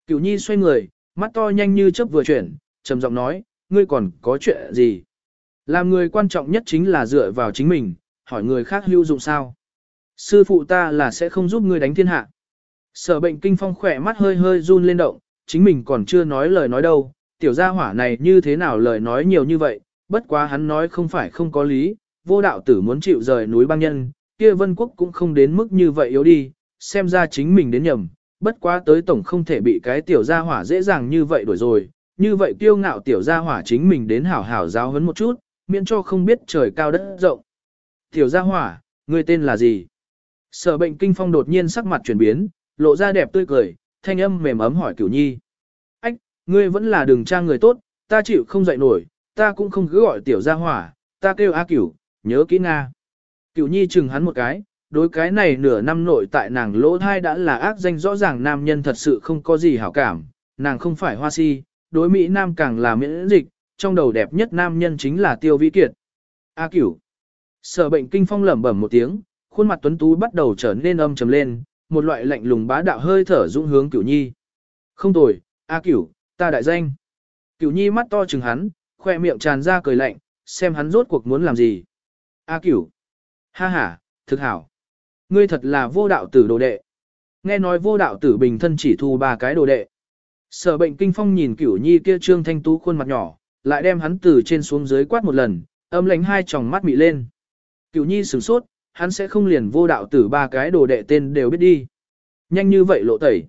Cửu nhi xoay người, mắt to nhanh như chớp vừa chuyển, trầm giọng nói, ngươi còn có chuyện gì? Làm người quan trọng nhất chính là dựa vào chính mình, hỏi người khác hữu dụng sao? Sư phụ ta là sẽ không giúp ngươi đánh thiên hạ. Sở bệnh kinh phong khỏe mắt hơi hơi run lên động, chính mình còn chưa nói lời nói đâu, tiểu gia hỏa này như thế nào lời nói nhiều như vậy, bất quá hắn nói không phải không có lý, vô đạo tử muốn chịu rời núi băng nhân, kia vân quốc cũng không đến mức như vậy yếu đi, xem ra chính mình đến nhầm, bất quá tới tổng không thể bị cái tiểu gia hỏa dễ dàng như vậy đổi rồi, như vậy kiêu ngạo tiểu gia hỏa chính mình đến hảo hảo giáo huấn một chút, miễn cho không biết trời cao đất rộng. Tiểu gia hỏa, ngươi tên là gì? Sở bệnh kinh phong đột nhiên sắc mặt chuyển biến, lộ ra đẹp tươi cười, thanh âm mềm ấm hỏi cửu nhi. Ách, ngươi vẫn là đường trang người tốt, ta chịu không dậy nổi, ta cũng không cứ gọi tiểu gia hỏa, ta kêu A cửu, nhớ kỹ Nga. Cửu nhi chừng hắn một cái, đối cái này nửa năm nội tại nàng lỗ thai đã là ác danh rõ ràng nam nhân thật sự không có gì hảo cảm, nàng không phải hoa si, đối Mỹ Nam càng là miễn dịch, trong đầu đẹp nhất nam nhân chính là tiêu vĩ kiệt. A cửu. Sở bệnh kinh phong lẩm bẩm một tiếng, khuôn mặt tuấn tú bắt đầu trở nên âm trầm lên, một loại lạnh lùng bá đạo hơi thở dũng hướng cửu nhi. Không tồi, A cửu, ta đại danh. Cửu nhi mắt to chừng hắn, khoe miệng tràn ra cười lạnh, xem hắn rốt cuộc muốn làm gì. A cửu. Ha ha, thực hảo. Ngươi thật là vô đạo tử đồ đệ. Nghe nói vô đạo tử bình thân chỉ thu ba cái đồ đệ. Sở bệnh kinh phong nhìn cửu nhi kia trương thanh tú khuôn mặt nhỏ, lại đem hắn từ trên xuống dưới quát một lần, âm lánh hai tròng mắt mị lên. Cửu nhi sửng sốt, hắn sẽ không liền vô đạo tử ba cái đồ đệ tên đều biết đi. Nhanh như vậy lộ tẩy.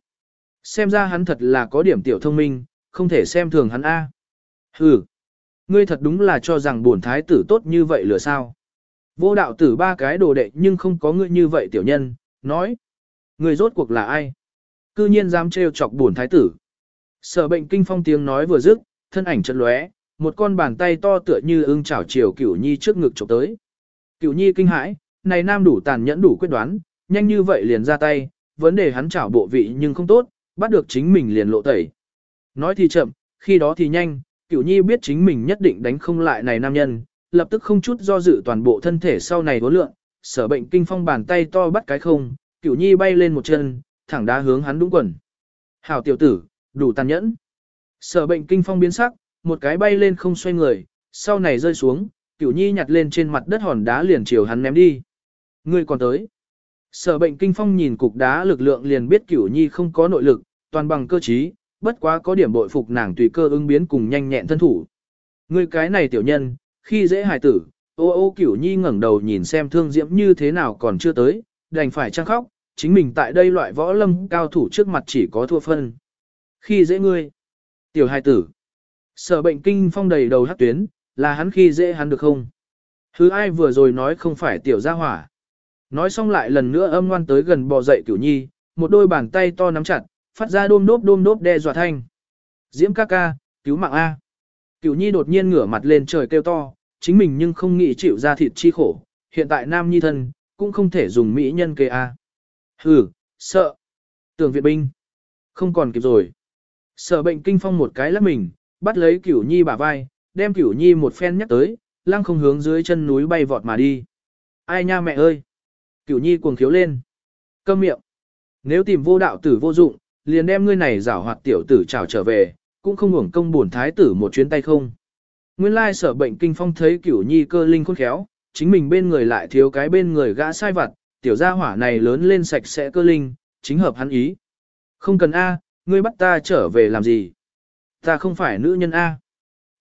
Xem ra hắn thật là có điểm tiểu thông minh, không thể xem thường hắn A. Hừ, ngươi thật đúng là cho rằng bổn thái tử tốt như vậy lừa sao. Vô đạo tử ba cái đồ đệ nhưng không có ngươi như vậy tiểu nhân, nói. Ngươi rốt cuộc là ai? Cư nhiên dám trêu chọc bổn thái tử. Sở bệnh kinh phong tiếng nói vừa dứt, thân ảnh chật lóe, một con bàn tay to tựa như ưng chảo chiều cửu nhi trước ngực chụp tới. Cửu nhi kinh hãi, này nam đủ tàn nhẫn đủ quyết đoán, nhanh như vậy liền ra tay, vấn đề hắn chảo bộ vị nhưng không tốt, bắt được chính mình liền lộ tẩy. Nói thì chậm, khi đó thì nhanh, cửu nhi biết chính mình nhất định đánh không lại này nam nhân, lập tức không chút do dự toàn bộ thân thể sau này vốn lượng, sở bệnh kinh phong bàn tay to bắt cái không, cửu nhi bay lên một chân, thẳng đá hướng hắn đúng quần. Hảo tiểu tử, đủ tàn nhẫn. Sở bệnh kinh phong biến sắc, một cái bay lên không xoay người, sau này rơi xuống, cửu nhi nhặt lên trên mặt đất hòn đá liền chiều hắn ném đi. Ngươi còn tới. Sở bệnh kinh phong nhìn cục đá lực lượng liền biết cửu nhi không có nội lực, toàn bằng cơ trí, bất quá có điểm bội phục nàng tùy cơ ứng biến cùng nhanh nhẹn thân thủ. Ngươi cái này tiểu nhân, khi dễ hài tử, ô ô cửu nhi ngẩng đầu nhìn xem thương diễm như thế nào còn chưa tới, đành phải trăng khóc, chính mình tại đây loại võ lâm cao thủ trước mặt chỉ có thua phân. Khi dễ ngươi, tiểu hài tử, sở bệnh kinh phong đầy đầu hắc tuyến, là hắn khi dễ hắn được không? Thứ ai vừa rồi nói không phải tiểu gia hỏa. Nói xong lại lần nữa âm ngoan tới gần bò dậy cửu nhi, một đôi bàn tay to nắm chặt, phát ra đôm đốp đôm đốp đe dọa thanh. Diễm ca ca, cứu mạng A. Cửu nhi đột nhiên ngửa mặt lên trời kêu to, chính mình nhưng không nghĩ chịu ra thịt chi khổ, hiện tại nam nhi thân, cũng không thể dùng mỹ nhân kê A. Hừ, sợ. Tưởng viện binh. Không còn kịp rồi. Sở bệnh kinh phong một cái lắc mình, bắt lấy cửu nhi bả vai, đem cửu nhi một phen nhắc tới, lăng không hướng dưới chân núi bay vọt mà đi. Ai nha mẹ ơi! Cửu nhi cuồng khiếu lên. Câm miệng. Nếu tìm vô đạo tử vô dụng, liền đem ngươi này giảo hoạt tiểu tử trảo trở về, cũng không hưởng công bổn thái tử một chuyến tay không. Nguyên lai sở bệnh kinh phong thấy cửu nhi cơ linh khôn khéo, chính mình bên người lại thiếu cái bên người gã sai vặt, tiểu gia hỏa này lớn lên sạch sẽ cơ linh, chính hợp hắn ý. Không cần A, ngươi bắt ta trở về làm gì? Ta không phải nữ nhân A.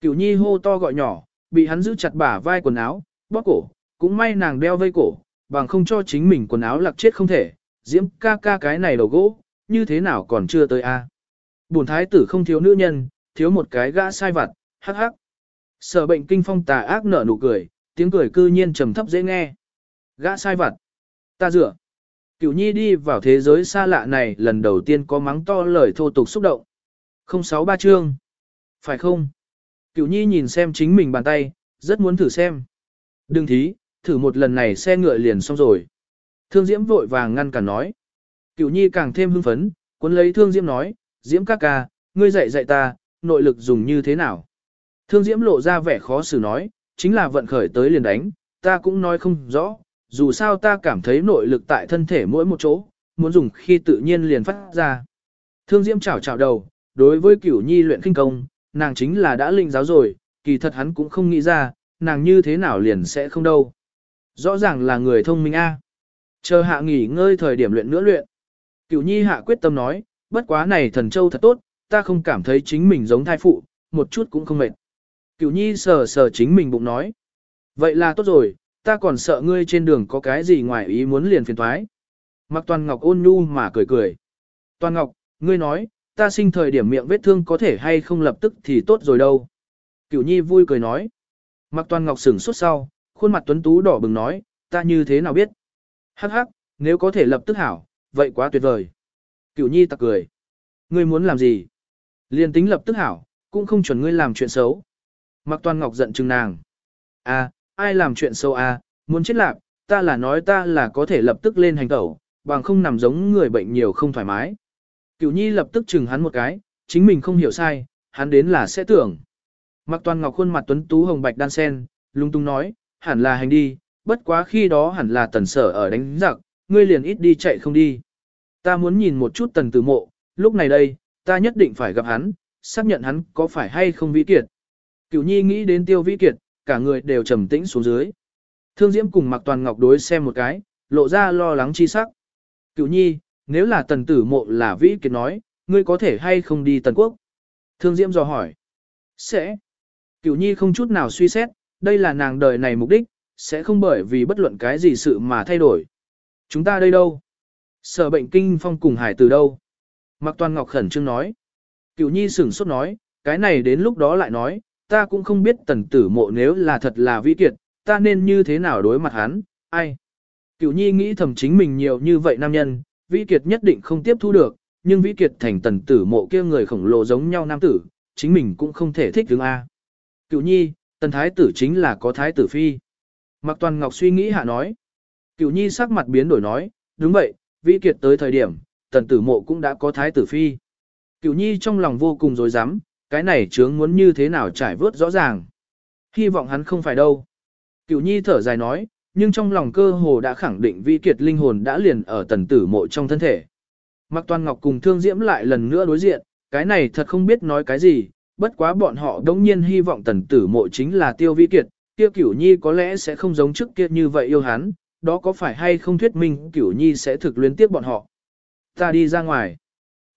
Cửu nhi hô to gọi nhỏ, bị hắn giữ chặt bả vai quần áo, bóp cổ, cũng may nàng đeo vây cổ, bằng không cho chính mình quần áo lặc chết không thể, diễm ca ca cái này đầu gỗ, như thế nào còn chưa tới a? À? Bổn thái tử không thiếu nữ nhân, thiếu một cái gã sai vặt, hắc hắc. Sở bệnh kinh phong tà ác nở nụ cười, tiếng cười cư nhiên trầm thấp dễ nghe. Gã sai vặt. Ta dựa. Cửu nhi đi vào thế giới xa lạ này lần đầu tiên có mắng to lời thô tục xúc động. Không sáu ba chương. Phải không? Cửu nhi nhìn xem chính mình bàn tay, rất muốn thử xem. Đừng thí, thử một lần này xe ngựa liền xong rồi. Thương Diễm vội vàng ngăn cản nói. Cửu nhi càng thêm hưng phấn, cuốn lấy Thương Diễm nói, Diễm ca ca, ngươi dạy dạy ta, nội lực dùng như thế nào? Thương Diễm lộ ra vẻ khó xử nói, chính là vận khởi tới liền đánh, ta cũng nói không rõ, dù sao ta cảm thấy nội lực tại thân thể mỗi một chỗ, muốn dùng khi tự nhiên liền phát ra. Thương Diễm chảo chảo đầu, đối với cửu nhi luyện kinh công, nàng chính là đã linh giáo rồi, kỳ thật hắn cũng không nghĩ ra, nàng như thế nào liền sẽ không đâu. Rõ ràng là người thông minh a. Chờ hạ nghỉ ngơi thời điểm luyện nữa luyện. Cửu nhi hạ quyết tâm nói, bất quá này thần châu thật tốt, ta không cảm thấy chính mình giống thai phụ, một chút cũng không mệt. Cửu nhi sờ sờ chính mình bụng nói. Vậy là tốt rồi, ta còn sợ ngươi trên đường có cái gì ngoài ý muốn liền phiền thoái. Mặc toàn ngọc ôn nhu mà cười cười. Toàn ngọc, ngươi nói, ta sinh thời điểm miệng vết thương có thể hay không lập tức thì tốt rồi đâu. Cửu nhi vui cười nói. Mặc toàn ngọc sửng suốt sau, khuôn mặt tuấn tú đỏ bừng nói, ta như thế nào biết. Hắc hắc, nếu có thể lập tức hảo, vậy quá tuyệt vời. Cửu nhi tặc cười. Ngươi muốn làm gì? Liên tính lập tức hảo, cũng không chuẩn ngươi làm chuyện xấu. Mặc toàn ngọc giận chừng nàng. À, ai làm chuyện xấu à, muốn chết lạc, ta là nói ta là có thể lập tức lên hành tẩu, bằng không nằm giống người bệnh nhiều không thoải mái. Cửu nhi lập tức chừng hắn một cái, chính mình không hiểu sai, hắn đến là sẽ tưởng. Mặc toàn ngọc khuôn mặt tuấn tú hồng bạch đan sen, lung tung nói, hẳn là hành đi, bất quá khi đó hẳn là tần sở ở đánh giặc, ngươi liền ít đi chạy không đi. Ta muốn nhìn một chút tần tử mộ, lúc này đây, ta nhất định phải gặp hắn, xác nhận hắn có phải hay không vĩ kiệt. Cửu nhi nghĩ đến tiêu vĩ kiệt, cả người đều trầm tĩnh xuống dưới. Thương Diễm cùng Mạc Toàn Ngọc đối xem một cái, lộ ra lo lắng chi sắc. Cửu nhi, nếu là tần tử mộ là vĩ kiệt nói, ngươi có thể hay không đi tần quốc? Thương Diễm dò hỏi. Sẽ. Cửu nhi không chút nào suy xét, đây là nàng đời này mục đích, sẽ không bởi vì bất luận cái gì sự mà thay đổi. Chúng ta đây đâu? Sở bệnh kinh phong cùng hải từ đâu? Mạc Toàn Ngọc khẩn trương nói. cựu nhi sửng sốt nói, cái này đến lúc đó lại nói, ta cũng không biết tần tử mộ nếu là thật là vĩ kiệt, ta nên như thế nào đối mặt hắn, ai. cựu nhi nghĩ thầm chính mình nhiều như vậy nam nhân, vĩ kiệt nhất định không tiếp thu được, nhưng vĩ kiệt thành tần tử mộ kia người khổng lồ giống nhau nam tử, chính mình cũng không thể thích đứng A. cựu nhi, tần thái tử chính là có thái tử phi. Mạc Toàn Ngọc suy nghĩ hạ nói. Cửu nhi sắc mặt biến đổi nói, đúng vậy, vi kiệt tới thời điểm, tần tử mộ cũng đã có thái tử phi. Cửu nhi trong lòng vô cùng dối rắm cái này chướng muốn như thế nào trải vớt rõ ràng. Hy vọng hắn không phải đâu. Cửu nhi thở dài nói, nhưng trong lòng cơ hồ đã khẳng định vi kiệt linh hồn đã liền ở tần tử mộ trong thân thể. Mặc toàn ngọc cùng thương diễm lại lần nữa đối diện, cái này thật không biết nói cái gì, bất quá bọn họ đống nhiên hy vọng tần tử mộ chính là tiêu vi kiệt, tiêu cửu nhi có lẽ sẽ không giống trước kia như vậy yêu hắn, đó có phải hay không thuyết minh cửu nhi sẽ thực luyến tiếp bọn họ. Ta đi ra ngoài.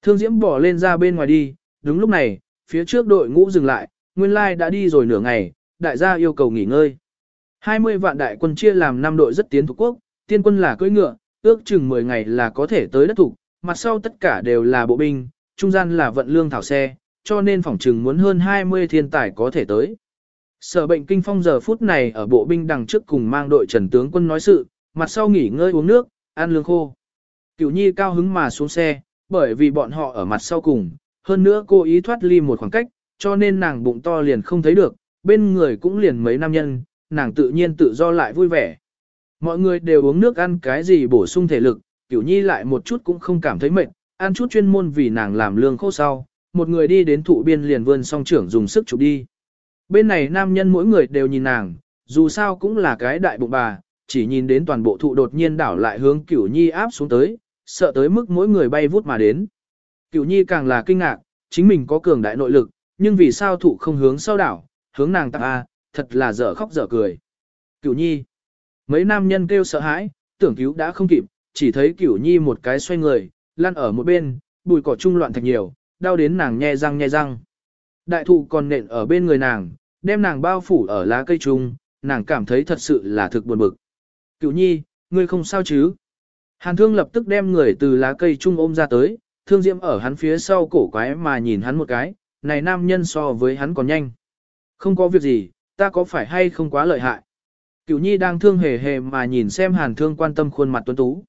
Thương diễm bỏ lên ra bên ngoài đi, đúng lúc này, phía trước đội ngũ dừng lại, nguyên lai đã đi rồi nửa ngày, đại gia yêu cầu nghỉ ngơi. 20 vạn đại quân chia làm 5 đội rất tiến thuộc quốc, tiên quân là cưỡi ngựa, ước chừng 10 ngày là có thể tới đất thủ, mặt sau tất cả đều là bộ binh, trung gian là vận lương thảo xe, cho nên phòng chừng muốn hơn 20 thiên tài có thể tới. Sở bệnh kinh phong giờ phút này ở bộ binh đằng trước cùng mang đội trần tướng quân nói sự, mặt sau nghỉ ngơi uống nước, ăn lương khô. Cửu nhi cao hứng mà xuống xe, bởi vì bọn họ ở mặt sau cùng, hơn nữa cô ý thoát ly một khoảng cách, cho nên nàng bụng to liền không thấy được, bên người cũng liền mấy nam nhân, nàng tự nhiên tự do lại vui vẻ. Mọi người đều uống nước ăn cái gì bổ sung thể lực, Cửu Nhi lại một chút cũng không cảm thấy mệt, ăn chút chuyên môn vì nàng làm lương khô sau, một người đi đến thụ biên liền vươn song trưởng dùng sức chụp đi. Bên này nam nhân mỗi người đều nhìn nàng, dù sao cũng là cái đại bụng bà, chỉ nhìn đến toàn bộ thụ đột nhiên đảo lại hướng Cửu Nhi áp xuống tới, sợ tới mức mỗi người bay vút mà đến. Cửu nhi càng là kinh ngạc, chính mình có cường đại nội lực, nhưng vì sao thụ không hướng sau đảo, hướng nàng tặng A, thật là dở khóc dở cười. Cửu nhi. Mấy nam nhân kêu sợ hãi, tưởng cứu đã không kịp, chỉ thấy cửu nhi một cái xoay người, lăn ở một bên, bùi cỏ trung loạn thật nhiều, đau đến nàng nhe răng nhe răng. Đại thụ còn nện ở bên người nàng, đem nàng bao phủ ở lá cây trung, nàng cảm thấy thật sự là thực buồn bực. Cửu nhi, ngươi không sao chứ? Hàn thương lập tức đem người từ lá cây trung ôm ra tới, thương diễm ở hắn phía sau cổ quái mà nhìn hắn một cái, này nam nhân so với hắn còn nhanh. Không có việc gì, ta có phải hay không quá lợi hại? Cửu nhi đang thương hề hề mà nhìn xem hàn thương quan tâm khuôn mặt tuấn tú.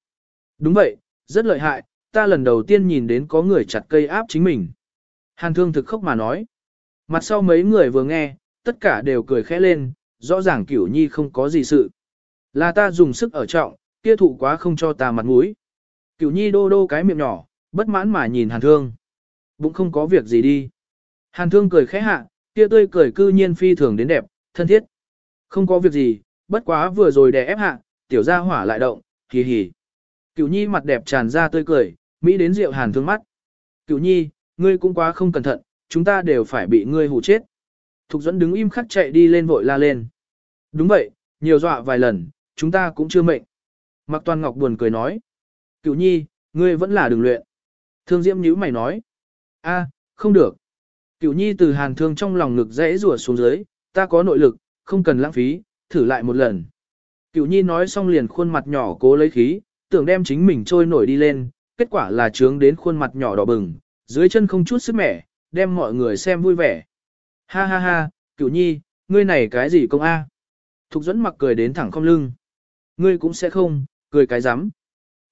Đúng vậy, rất lợi hại, ta lần đầu tiên nhìn đến có người chặt cây áp chính mình. Hàn thương thực khóc mà nói. Mặt sau mấy người vừa nghe, tất cả đều cười khẽ lên, rõ ràng kiểu nhi không có gì sự. Là ta dùng sức ở trọng, kia thụ quá không cho ta mặt mũi. Kiểu nhi đô đô cái miệng nhỏ, bất mãn mà nhìn hàn thương. Bụng không có việc gì đi. Hàn thương cười khẽ hạ, kia tươi cười cư nhiên phi thường đến đẹp, thân thiết. Không có việc gì, bất quá vừa rồi đè ép hạ, tiểu gia hỏa lại động, hì hì. Cửu nhi mặt đẹp tràn ra tươi cười, Mỹ đến rượu hàn thương mắt. cựu nhi, ngươi cũng quá không cẩn thận, chúng ta đều phải bị ngươi hù chết. Thục dẫn đứng im khắc chạy đi lên vội la lên. Đúng vậy, nhiều dọa vài lần, chúng ta cũng chưa mệnh. Mặc toàn ngọc buồn cười nói. cựu nhi, ngươi vẫn là đường luyện. Thương diễm nhíu mày nói. a, không được. cựu nhi từ hàn thương trong lòng ngực rẽ rùa xuống dưới, ta có nội lực, không cần lãng phí, thử lại một lần. cựu nhi nói xong liền khuôn mặt nhỏ cố lấy khí, tưởng đem chính mình trôi nổi đi lên, kết quả là trướng đến khuôn mặt nhỏ đỏ bừng, dưới chân không chút sức mẻ, đem mọi người xem vui vẻ. Ha ha ha, cửu nhi, ngươi này cái gì công a? Thục dẫn mặc cười đến thẳng không lưng. Ngươi cũng sẽ không, cười cái rắm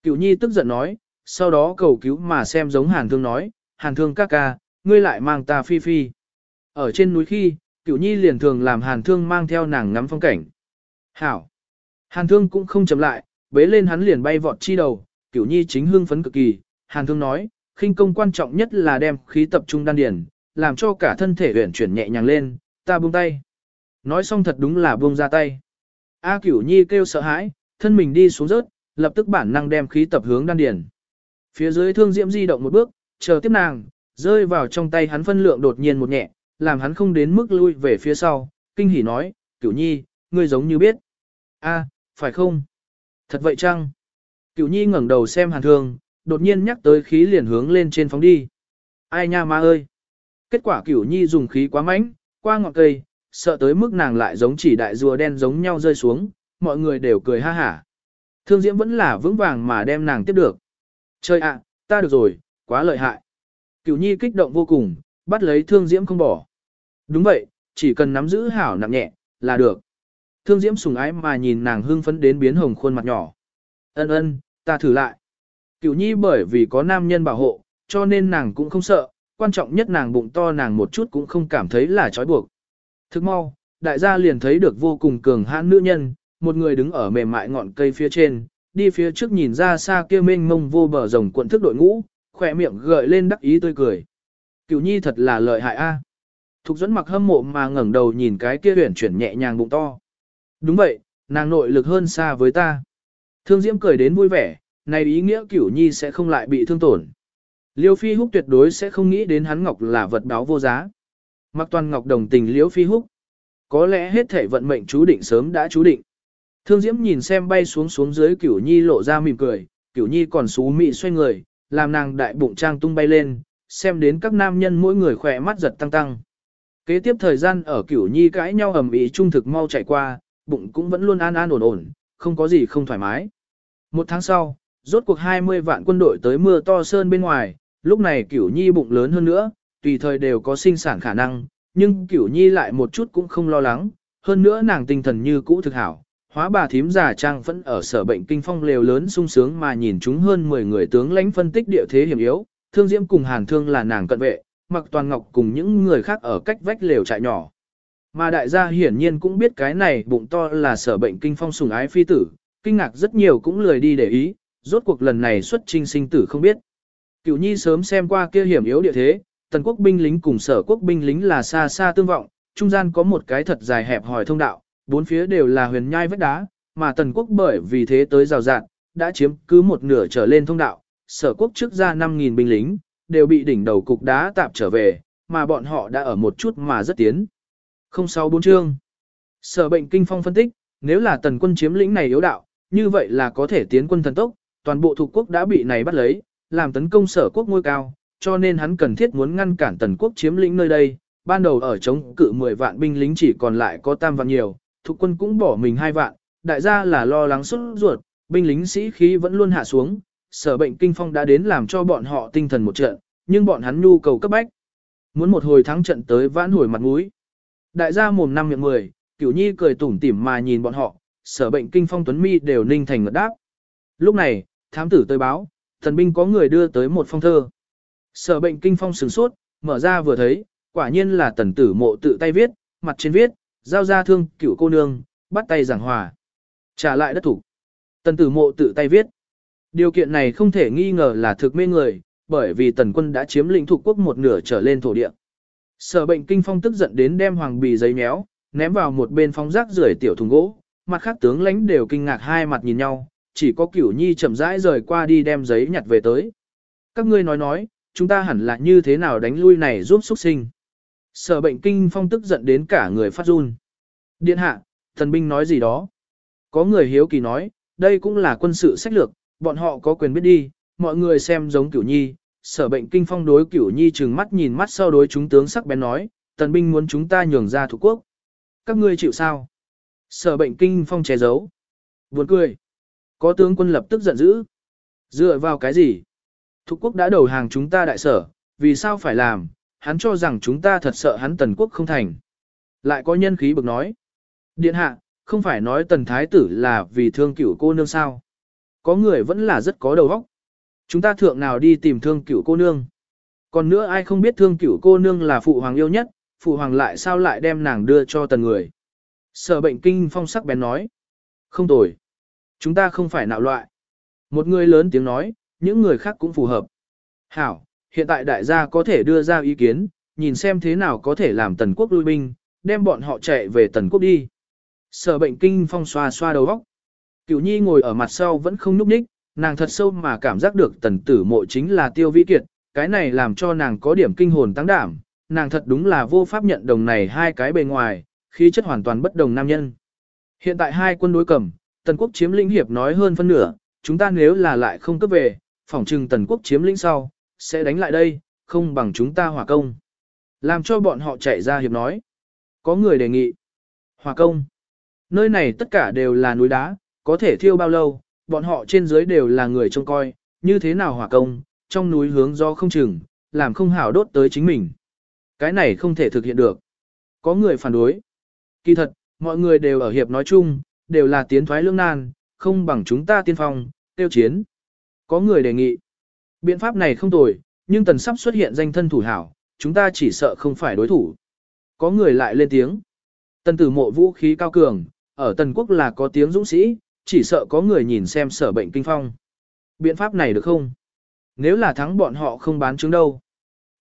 Cửu nhi tức giận nói, sau đó cầu cứu mà xem giống hàn thương nói, hàn thương ca ca, ngươi lại mang ta phi phi. Ở trên núi khi, cửu nhi liền thường làm hàn thương mang theo nàng ngắm phong cảnh. Hảo! Hàn thương cũng không chậm lại, bế lên hắn liền bay vọt chi đầu, cửu nhi chính hưng phấn cực kỳ. Hàn thương nói, khinh công quan trọng nhất là đem khí tập trung đan điền, làm cho cả thân thể huyển chuyển nhẹ nhàng lên, ta buông tay. Nói xong thật đúng là buông ra tay. A cửu nhi kêu sợ hãi, thân mình đi xuống rớt, lập tức bản năng đem khí tập hướng đan điền. Phía dưới thương diễm di động một bước, chờ tiếp nàng, rơi vào trong tay hắn phân lượng đột nhiên một nhẹ, làm hắn không đến mức lui về phía sau, kinh hỉ nói, cửu nhi, ngươi giống như biết. a phải không? Thật vậy chăng? Cửu nhi ngẩng đầu xem hàn thương, đột nhiên nhắc tới khí liền hướng lên trên phóng đi. Ai nha ma ơi! Kết quả cửu nhi dùng khí quá mạnh, qua ngọn cây, sợ tới mức nàng lại giống chỉ đại rùa đen giống nhau rơi xuống, mọi người đều cười ha hả. Thương diễm vẫn là vững vàng mà đem nàng tiếp được. Trời ạ, ta được rồi, quá lợi hại. Cửu nhi kích động vô cùng, bắt lấy thương diễm không bỏ. Đúng vậy, chỉ cần nắm giữ hảo nặng nhẹ, là được. Thương diễm sùng ái mà nhìn nàng hưng phấn đến biến hồng khuôn mặt nhỏ. Ân ân, ta thử lại. Cửu nhi bởi vì có nam nhân bảo hộ, cho nên nàng cũng không sợ, quan trọng nhất nàng bụng to nàng một chút cũng không cảm thấy là trói buộc. Thức mau, đại gia liền thấy được vô cùng cường hãn nữ nhân, một người đứng ở mềm mại ngọn cây phía trên, đi phía trước nhìn ra xa kia mênh mông vô bờ rồng cuộn thức đội ngũ, khỏe miệng gợi lên đắc ý tươi cười. Cửu nhi thật là lợi hại a. Thục dẫn mặc hâm mộ mà ngẩng đầu nhìn cái kia huyển chuyển nhẹ nhàng bụng to. Đúng vậy, nàng nội lực hơn xa với ta. Thương Diễm cười đến vui vẻ, này ý nghĩa cửu nhi sẽ không lại bị thương tổn. Liêu Phi Húc tuyệt đối sẽ không nghĩ đến hắn ngọc là vật báo vô giá. Mặc toàn ngọc đồng tình Liêu Phi Húc. Có lẽ hết thể vận mệnh chú định sớm đã chú định. Thương Diễm nhìn xem bay xuống xuống dưới cửu nhi lộ ra mỉm cười, cửu nhi còn xú mị xoay người, làm nàng đại bụng trang tung bay lên, xem đến các nam nhân mỗi người khỏe mắt giật tăng tăng. Kế tiếp thời gian ở cửu nhi cãi nhau ầm ĩ trung thực mau chạy qua, bụng cũng vẫn luôn an an ổn ổn, không có gì không thoải mái. Một tháng sau, rốt cuộc 20 vạn quân đội tới mưa to sơn bên ngoài, lúc này cửu nhi bụng lớn hơn nữa, tùy thời đều có sinh sản khả năng, nhưng cửu nhi lại một chút cũng không lo lắng, hơn nữa nàng tinh thần như cũ thực hảo. Hóa bà thím già trang vẫn ở sở bệnh kinh phong lều lớn sung sướng mà nhìn chúng hơn 10 người tướng lãnh phân tích địa thế hiểm yếu, thương diễm cùng hàn thương là nàng cận vệ, mặc toàn ngọc cùng những người khác ở cách vách lều trại nhỏ. Mà đại gia hiển nhiên cũng biết cái này bụng to là sở bệnh kinh phong sùng ái phi tử, kinh ngạc rất nhiều cũng lười đi để ý, rốt cuộc lần này xuất trinh sinh tử không biết. Cửu nhi sớm xem qua kia hiểm yếu địa thế, tần quốc binh lính cùng sở quốc binh lính là xa xa tương vọng, trung gian có một cái thật dài hẹp hỏi thông đạo, bốn phía đều là huyền nhai vách đá, mà tần quốc bởi vì thế tới rào rạn, đã chiếm cứ một nửa trở lên thông đạo, sở quốc trước ra 5.000 binh lính, đều bị đỉnh đầu cục đá tạp trở về, mà bọn họ đã ở một chút mà rất tiến. Không sáu bốn chương. Sở bệnh kinh phong phân tích, nếu là tần quân chiếm lĩnh này yếu đạo, như vậy là có thể tiến quân thần tốc, toàn bộ thuộc quốc đã bị này bắt lấy, làm tấn công sở quốc ngôi cao, cho nên hắn cần thiết muốn ngăn cản tần quốc chiếm lĩnh nơi đây, ban đầu ở chống cự 10 vạn binh lính chỉ còn lại có tam vạn nhiều, thuộc quân cũng bỏ mình hai vạn, đại gia là lo lắng xuất ruột, binh lính sĩ khí vẫn luôn hạ xuống, sở bệnh kinh phong đã đến làm cho bọn họ tinh thần một trận, nhưng bọn hắn nhu cầu cấp bách. Muốn một hồi thắng trận tới vãn hồi mặt mũi. Đại gia mồm năm miệng mười, cửu nhi cười tủm tỉm mà nhìn bọn họ, sở bệnh kinh phong tuấn mi đều ninh thành ngật đáp. Lúc này, thám tử tới báo, thần binh có người đưa tới một phong thơ. Sở bệnh kinh phong sửng sốt, mở ra vừa thấy, quả nhiên là tần tử mộ tự tay viết, mặt trên viết, giao ra thương cửu cô nương, bắt tay giảng hòa. Trả lại đất thủ. Tần tử mộ tự tay viết. Điều kiện này không thể nghi ngờ là thực mê người, bởi vì tần quân đã chiếm lĩnh thuộc quốc một nửa trở lên thổ địa. Sở bệnh kinh phong tức giận đến đem hoàng bì giấy méo, ném vào một bên phóng rác rưởi tiểu thùng gỗ, mặt khác tướng lãnh đều kinh ngạc hai mặt nhìn nhau, chỉ có cửu nhi chậm rãi rời qua đi đem giấy nhặt về tới. Các ngươi nói nói, chúng ta hẳn là như thế nào đánh lui này giúp xuất sinh. Sở bệnh kinh phong tức giận đến cả người phát run. Điện hạ, thần binh nói gì đó. Có người hiếu kỳ nói, đây cũng là quân sự sách lược, bọn họ có quyền biết đi, mọi người xem giống cửu nhi. Sở bệnh kinh phong đối cửu nhi trừng mắt nhìn mắt sau đối chúng tướng sắc bén nói, tần binh muốn chúng ta nhường ra thủ quốc. Các ngươi chịu sao? Sở bệnh kinh phong che giấu. Buồn cười. Có tướng quân lập tức giận dữ. Dựa vào cái gì? Thục quốc đã đầu hàng chúng ta đại sở, vì sao phải làm? Hắn cho rằng chúng ta thật sợ hắn tần quốc không thành. Lại có nhân khí bực nói. Điện hạ, không phải nói tần thái tử là vì thương cửu cô nương sao. Có người vẫn là rất có đầu óc. Chúng ta thượng nào đi tìm thương cửu cô nương. Còn nữa ai không biết thương cửu cô nương là phụ hoàng yêu nhất, phụ hoàng lại sao lại đem nàng đưa cho tần người. Sở bệnh kinh phong sắc bén nói. Không tồi. Chúng ta không phải nạo loại. Một người lớn tiếng nói, những người khác cũng phù hợp. Hảo, hiện tại đại gia có thể đưa ra ý kiến, nhìn xem thế nào có thể làm tần quốc lui binh, đem bọn họ chạy về tần quốc đi. Sở bệnh kinh phong xoa xoa đầu óc. Cửu nhi ngồi ở mặt sau vẫn không núp ních, nàng thật sâu mà cảm giác được tần tử mộ chính là tiêu vĩ kiệt, cái này làm cho nàng có điểm kinh hồn tăng đảm, nàng thật đúng là vô pháp nhận đồng này hai cái bề ngoài, khí chất hoàn toàn bất đồng nam nhân. Hiện tại hai quân đối cầm, tần quốc chiếm lĩnh hiệp nói hơn phân nửa, chúng ta nếu là lại không cấp về, phỏng trừng tần quốc chiếm lĩnh sau, sẽ đánh lại đây, không bằng chúng ta hỏa công. Làm cho bọn họ chạy ra hiệp nói. Có người đề nghị. Hỏa công. Nơi này tất cả đều là núi đá, có thể thiêu bao lâu, bọn họ trên dưới đều là người trông coi, như thế nào hỏa công, trong núi hướng do không chừng, làm không hảo đốt tới chính mình. Cái này không thể thực hiện được. Có người phản đối. Kỳ thật, mọi người đều ở hiệp nói chung, đều là tiến thoái lương nan, không bằng chúng ta tiên phong, tiêu chiến. Có người đề nghị. Biện pháp này không tồi, nhưng tần sắp xuất hiện danh thân thủ hảo, chúng ta chỉ sợ không phải đối thủ. Có người lại lên tiếng. Tần tử mộ vũ khí cao cường, ở tần quốc là có tiếng dũng sĩ, chỉ sợ có người nhìn xem sở bệnh kinh phong. Biện pháp này được không? Nếu là thắng bọn họ không bán trứng đâu.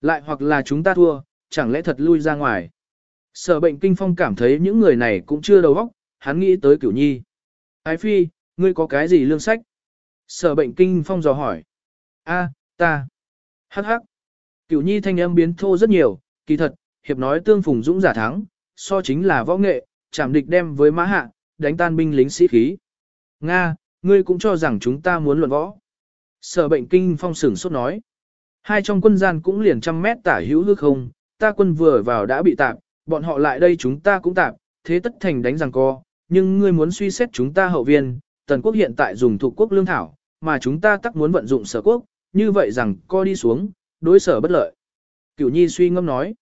Lại hoặc là chúng ta thua, chẳng lẽ thật lui ra ngoài. Sở bệnh kinh phong cảm thấy những người này cũng chưa đầu óc, hắn nghĩ tới cửu nhi. Ái phi, ngươi có cái gì lương sách? Sở bệnh kinh phong dò hỏi. A, ta. Hắc hắc. Cửu nhi thanh âm biến thô rất nhiều, kỳ thật, hiệp nói tương phùng dũng giả thắng, so chính là võ nghệ, chạm địch đem với mã hạ, đánh tan binh lính sĩ khí. Nga, ngươi cũng cho rằng chúng ta muốn luận võ. Sở bệnh kinh phong sửng sốt nói. Hai trong quân gian cũng liền trăm mét tả hữu hư không, ta quân vừa vào đã bị tạp, bọn họ lại đây chúng ta cũng tạp, thế tất thành đánh rằng co, nhưng ngươi muốn suy xét chúng ta hậu viên, tần quốc hiện tại dùng thuộc quốc lương thảo, mà chúng ta tắc muốn vận dụng sở quốc, như vậy rằng co đi xuống, đối sở bất lợi. Cửu Nhi suy ngâm nói.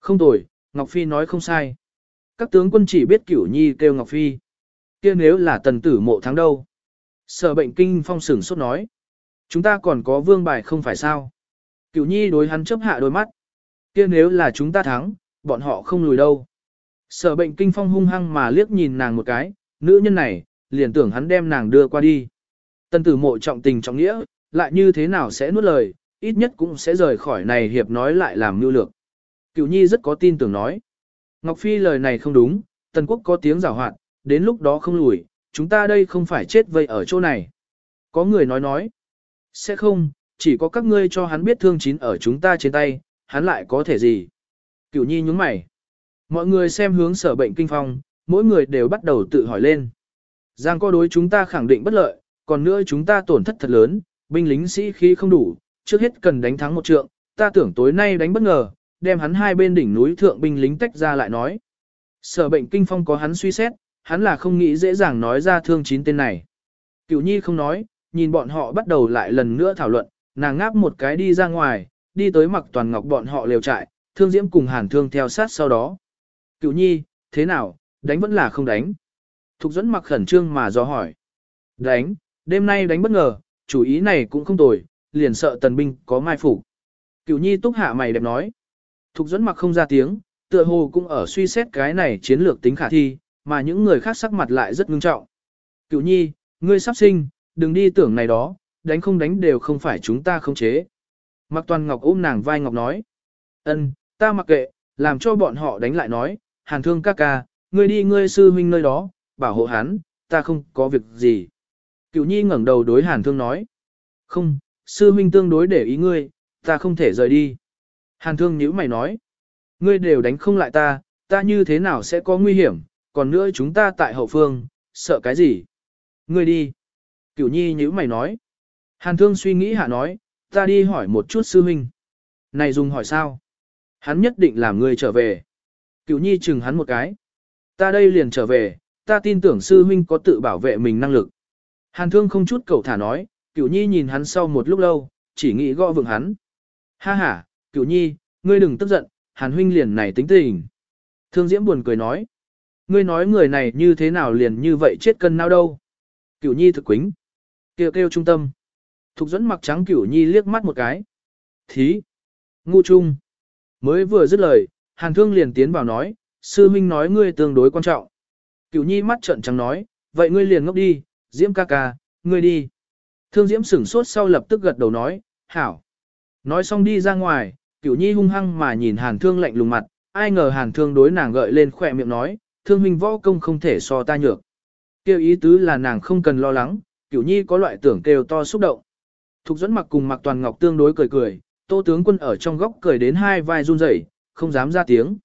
Không tồi, Ngọc Phi nói không sai. Các tướng quân chỉ biết Cửu Nhi kêu Ngọc Phi kia nếu là tần tử mộ thắng đâu? Sở bệnh kinh phong sửng sốt nói. Chúng ta còn có vương bài không phải sao? Cửu Nhi đối hắn chấp hạ đôi mắt. kia nếu là chúng ta thắng, bọn họ không lùi đâu. Sở bệnh kinh phong hung hăng mà liếc nhìn nàng một cái, nữ nhân này, liền tưởng hắn đem nàng đưa qua đi. Tần tử mộ trọng tình trọng nghĩa, lại như thế nào sẽ nuốt lời, ít nhất cũng sẽ rời khỏi này hiệp nói lại làm mưu lược. Cửu nhi rất có tin tưởng nói. Ngọc Phi lời này không đúng, tần quốc có tiếng rào hoạt, đến lúc đó không lùi, chúng ta đây không phải chết vây ở chỗ này. Có người nói nói. Sẽ không, chỉ có các ngươi cho hắn biết thương chín ở chúng ta trên tay, hắn lại có thể gì. Cửu nhi nhúng mày. Mọi người xem hướng sở bệnh kinh phong, mỗi người đều bắt đầu tự hỏi lên. Giang co đối chúng ta khẳng định bất lợi, còn nữa chúng ta tổn thất thật lớn, binh lính sĩ khí không đủ, trước hết cần đánh thắng một trượng, ta tưởng tối nay đánh bất ngờ, đem hắn hai bên đỉnh núi thượng binh lính tách ra lại nói. Sở bệnh kinh phong có hắn suy xét, hắn là không nghĩ dễ dàng nói ra thương chín tên này. Cửu nhi không nói, nhìn bọn họ bắt đầu lại lần nữa thảo luận, nàng ngáp một cái đi ra ngoài, đi tới mặc toàn ngọc bọn họ liều trại, thương diễm cùng hàn thương theo sát sau đó. Cửu nhi, thế nào, đánh vẫn là không đánh. Thục dẫn mặc khẩn trương mà do hỏi. Đánh, đêm nay đánh bất ngờ, chủ ý này cũng không tồi, liền sợ tần binh có mai phục. Cửu nhi túc hạ mày đẹp nói. Thục dẫn mặc không ra tiếng, tựa hồ cũng ở suy xét cái này chiến lược tính khả thi, mà những người khác sắc mặt lại rất ngưng trọng. Cựu nhi, ngươi sắp sinh, đừng đi tưởng này đó, đánh không đánh đều không phải chúng ta không chế. Mặc toàn ngọc ôm nàng vai ngọc nói. ân, ta mặc kệ, làm cho bọn họ đánh lại nói, hàn thương ca ca, ngươi đi ngươi sư huynh nơi đó, bảo hộ hắn, ta không có việc gì. Cựu nhi ngẩng đầu đối hàn thương nói. Không, sư huynh tương đối để ý ngươi, ta không thể rời đi. Hàn thương nhíu mày nói. Ngươi đều đánh không lại ta, ta như thế nào sẽ có nguy hiểm, còn nữa chúng ta tại hậu phương, sợ cái gì? Ngươi đi. Cửu nhi như mày nói. Hàn thương suy nghĩ hạ nói, ta đi hỏi một chút sư huynh. Này dùng hỏi sao? Hắn nhất định làm ngươi trở về. Cửu nhi chừng hắn một cái. Ta đây liền trở về, ta tin tưởng sư huynh có tự bảo vệ mình năng lực. Hàn thương không chút cầu thả nói, cửu nhi nhìn hắn sau một lúc lâu, chỉ nghĩ gõ vượng hắn. Ha ha, cửu nhi, ngươi đừng tức giận, hàn huynh liền này tính tình. Thương diễm buồn cười nói. Ngươi nói người này như thế nào liền như vậy chết cân nào đâu. Cửu nhi thực quính. Kêu kêu trung tâm. Thục dẫn mặc trắng cửu nhi liếc mắt một cái. Thí. Ngu trung. Mới vừa dứt lời, hàng thương liền tiến vào nói, sư huynh nói ngươi tương đối quan trọng. Cửu nhi mắt trợn trắng nói, vậy ngươi liền ngốc đi, diễm ca ca, ngươi đi. Thương diễm sửng sốt sau lập tức gật đầu nói, hảo. Nói xong đi ra ngoài, cửu nhi hung hăng mà nhìn hàn thương lạnh lùng mặt, ai ngờ hàn thương đối nàng gợi lên khỏe miệng nói, thương huynh võ công không thể so ta nhược. Kêu ý tứ là nàng không cần lo lắng, cửu nhi có loại tưởng kêu to xúc động. Thục dẫn mặc cùng mặc toàn ngọc tương đối cười cười, tô tướng quân ở trong góc cười đến hai vai run rẩy, không dám ra tiếng.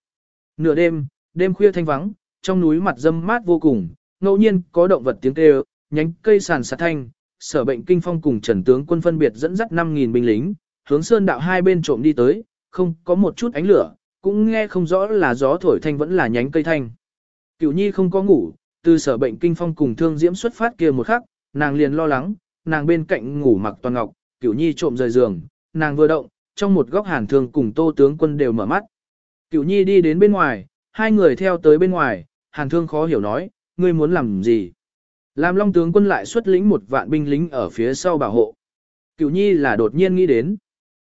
Nửa đêm, đêm khuya thanh vắng, trong núi mặt dâm mát vô cùng, ngẫu nhiên có động vật tiếng kêu, nhánh cây sàn sạt thanh, sở bệnh kinh phong cùng trần tướng quân phân biệt dẫn dắt 5.000 binh lính, hướng sơn đạo hai bên trộm đi tới, không có một chút ánh lửa, cũng nghe không rõ là gió thổi thanh vẫn là nhánh cây thanh. Cửu nhi không có ngủ, từ sở bệnh kinh phong cùng thương diễm xuất phát kia một khắc, nàng liền lo lắng, nàng bên cạnh ngủ mặc toàn ngọc, cửu nhi trộm rời giường, nàng vừa động, trong một góc hàn thương cùng tô tướng quân đều mở mắt. Cửu nhi đi đến bên ngoài, hai người theo tới bên ngoài, hàn thương khó hiểu nói, ngươi muốn làm gì? Làm long tướng quân lại xuất lĩnh một vạn binh lính ở phía sau bảo hộ. Cửu nhi là đột nhiên nghĩ đến.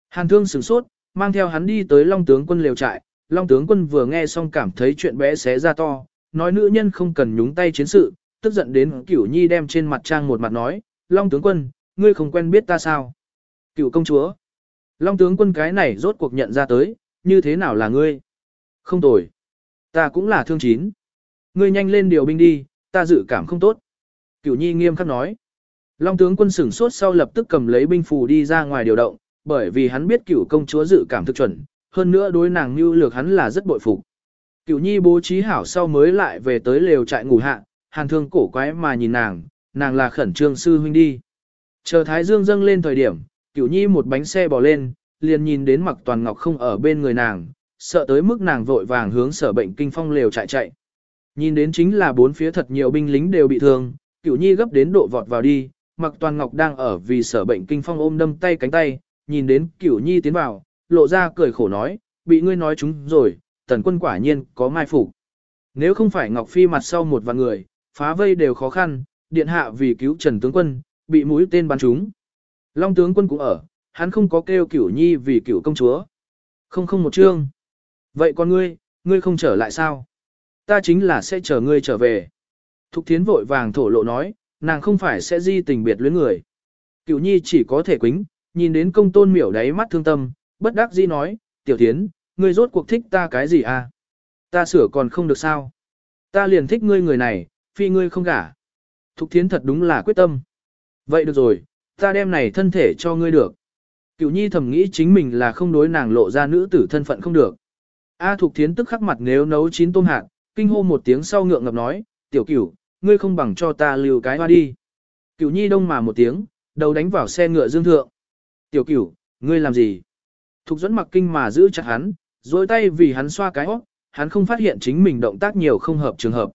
Hàn thương sửng sốt, mang theo hắn đi tới long tướng quân liều trại, long tướng quân vừa nghe xong cảm thấy chuyện bé xé ra to, nói nữ nhân không cần nhúng tay chiến sự, tức giận đến cửu nhi đem trên mặt trang một mặt nói, long tướng quân, ngươi không quen biết ta sao? Cửu công chúa. Long tướng quân cái này rốt cuộc nhận ra tới, như thế nào là ngươi? Không tồi. Ta cũng là thương chín. Ngươi nhanh lên điều binh đi, ta dự cảm không tốt. Cửu nhi nghiêm khắc nói. Long tướng quân sửng sốt sau lập tức cầm lấy binh phù đi ra ngoài điều động, bởi vì hắn biết cửu công chúa dự cảm thực chuẩn, hơn nữa đối nàng như lược hắn là rất bội phục. Cửu nhi bố trí hảo sau mới lại về tới lều trại ngủ hạ, hàn thương cổ quái mà nhìn nàng, nàng là khẩn trương sư huynh đi. Chờ thái dương dâng lên thời điểm, cửu nhi một bánh xe bò lên, liền nhìn đến mặc toàn ngọc không ở bên người nàng, sợ tới mức nàng vội vàng hướng sở bệnh kinh phong lều chạy chạy. Nhìn đến chính là bốn phía thật nhiều binh lính đều bị thương, cửu nhi gấp đến độ vọt vào đi, mặc toàn ngọc đang ở vì sở bệnh kinh phong ôm đâm tay cánh tay, nhìn đến cửu nhi tiến vào, lộ ra cười khổ nói, bị ngươi nói chúng rồi, tần quân quả nhiên có mai phục. Nếu không phải Ngọc Phi mặt sau một vạn người, phá vây đều khó khăn, điện hạ vì cứu Trần tướng quân, bị mũi tên bắn trúng. Long tướng quân cũng ở, hắn không có kêu cửu nhi vì cửu công chúa. Không không một chương. Vậy con ngươi, ngươi không trở lại sao? Ta chính là sẽ chờ ngươi trở về. Thục thiến vội vàng thổ lộ nói, nàng không phải sẽ di tình biệt luyến người. Cửu nhi chỉ có thể quính, nhìn đến công tôn miểu đáy mắt thương tâm, bất đắc dĩ nói, tiểu thiến, ngươi rốt cuộc thích ta cái gì à? Ta sửa còn không được sao? Ta liền thích ngươi người này, phi ngươi không gả. Thục thiến thật đúng là quyết tâm. Vậy được rồi, ta đem này thân thể cho ngươi được. Cửu nhi thầm nghĩ chính mình là không đối nàng lộ ra nữ tử thân phận không được. A Thục Thiến tức khắc mặt nếu nấu chín tôm hạt, kinh hô một tiếng sau ngượng ngập nói, tiểu cửu, ngươi không bằng cho ta lưu cái hoa đi. Cửu nhi đông mà một tiếng, đầu đánh vào xe ngựa dương thượng. Tiểu cửu, ngươi làm gì? Thục dẫn mặc kinh mà giữ chặt hắn, dối tay vì hắn xoa cái hót, hắn không phát hiện chính mình động tác nhiều không hợp trường hợp.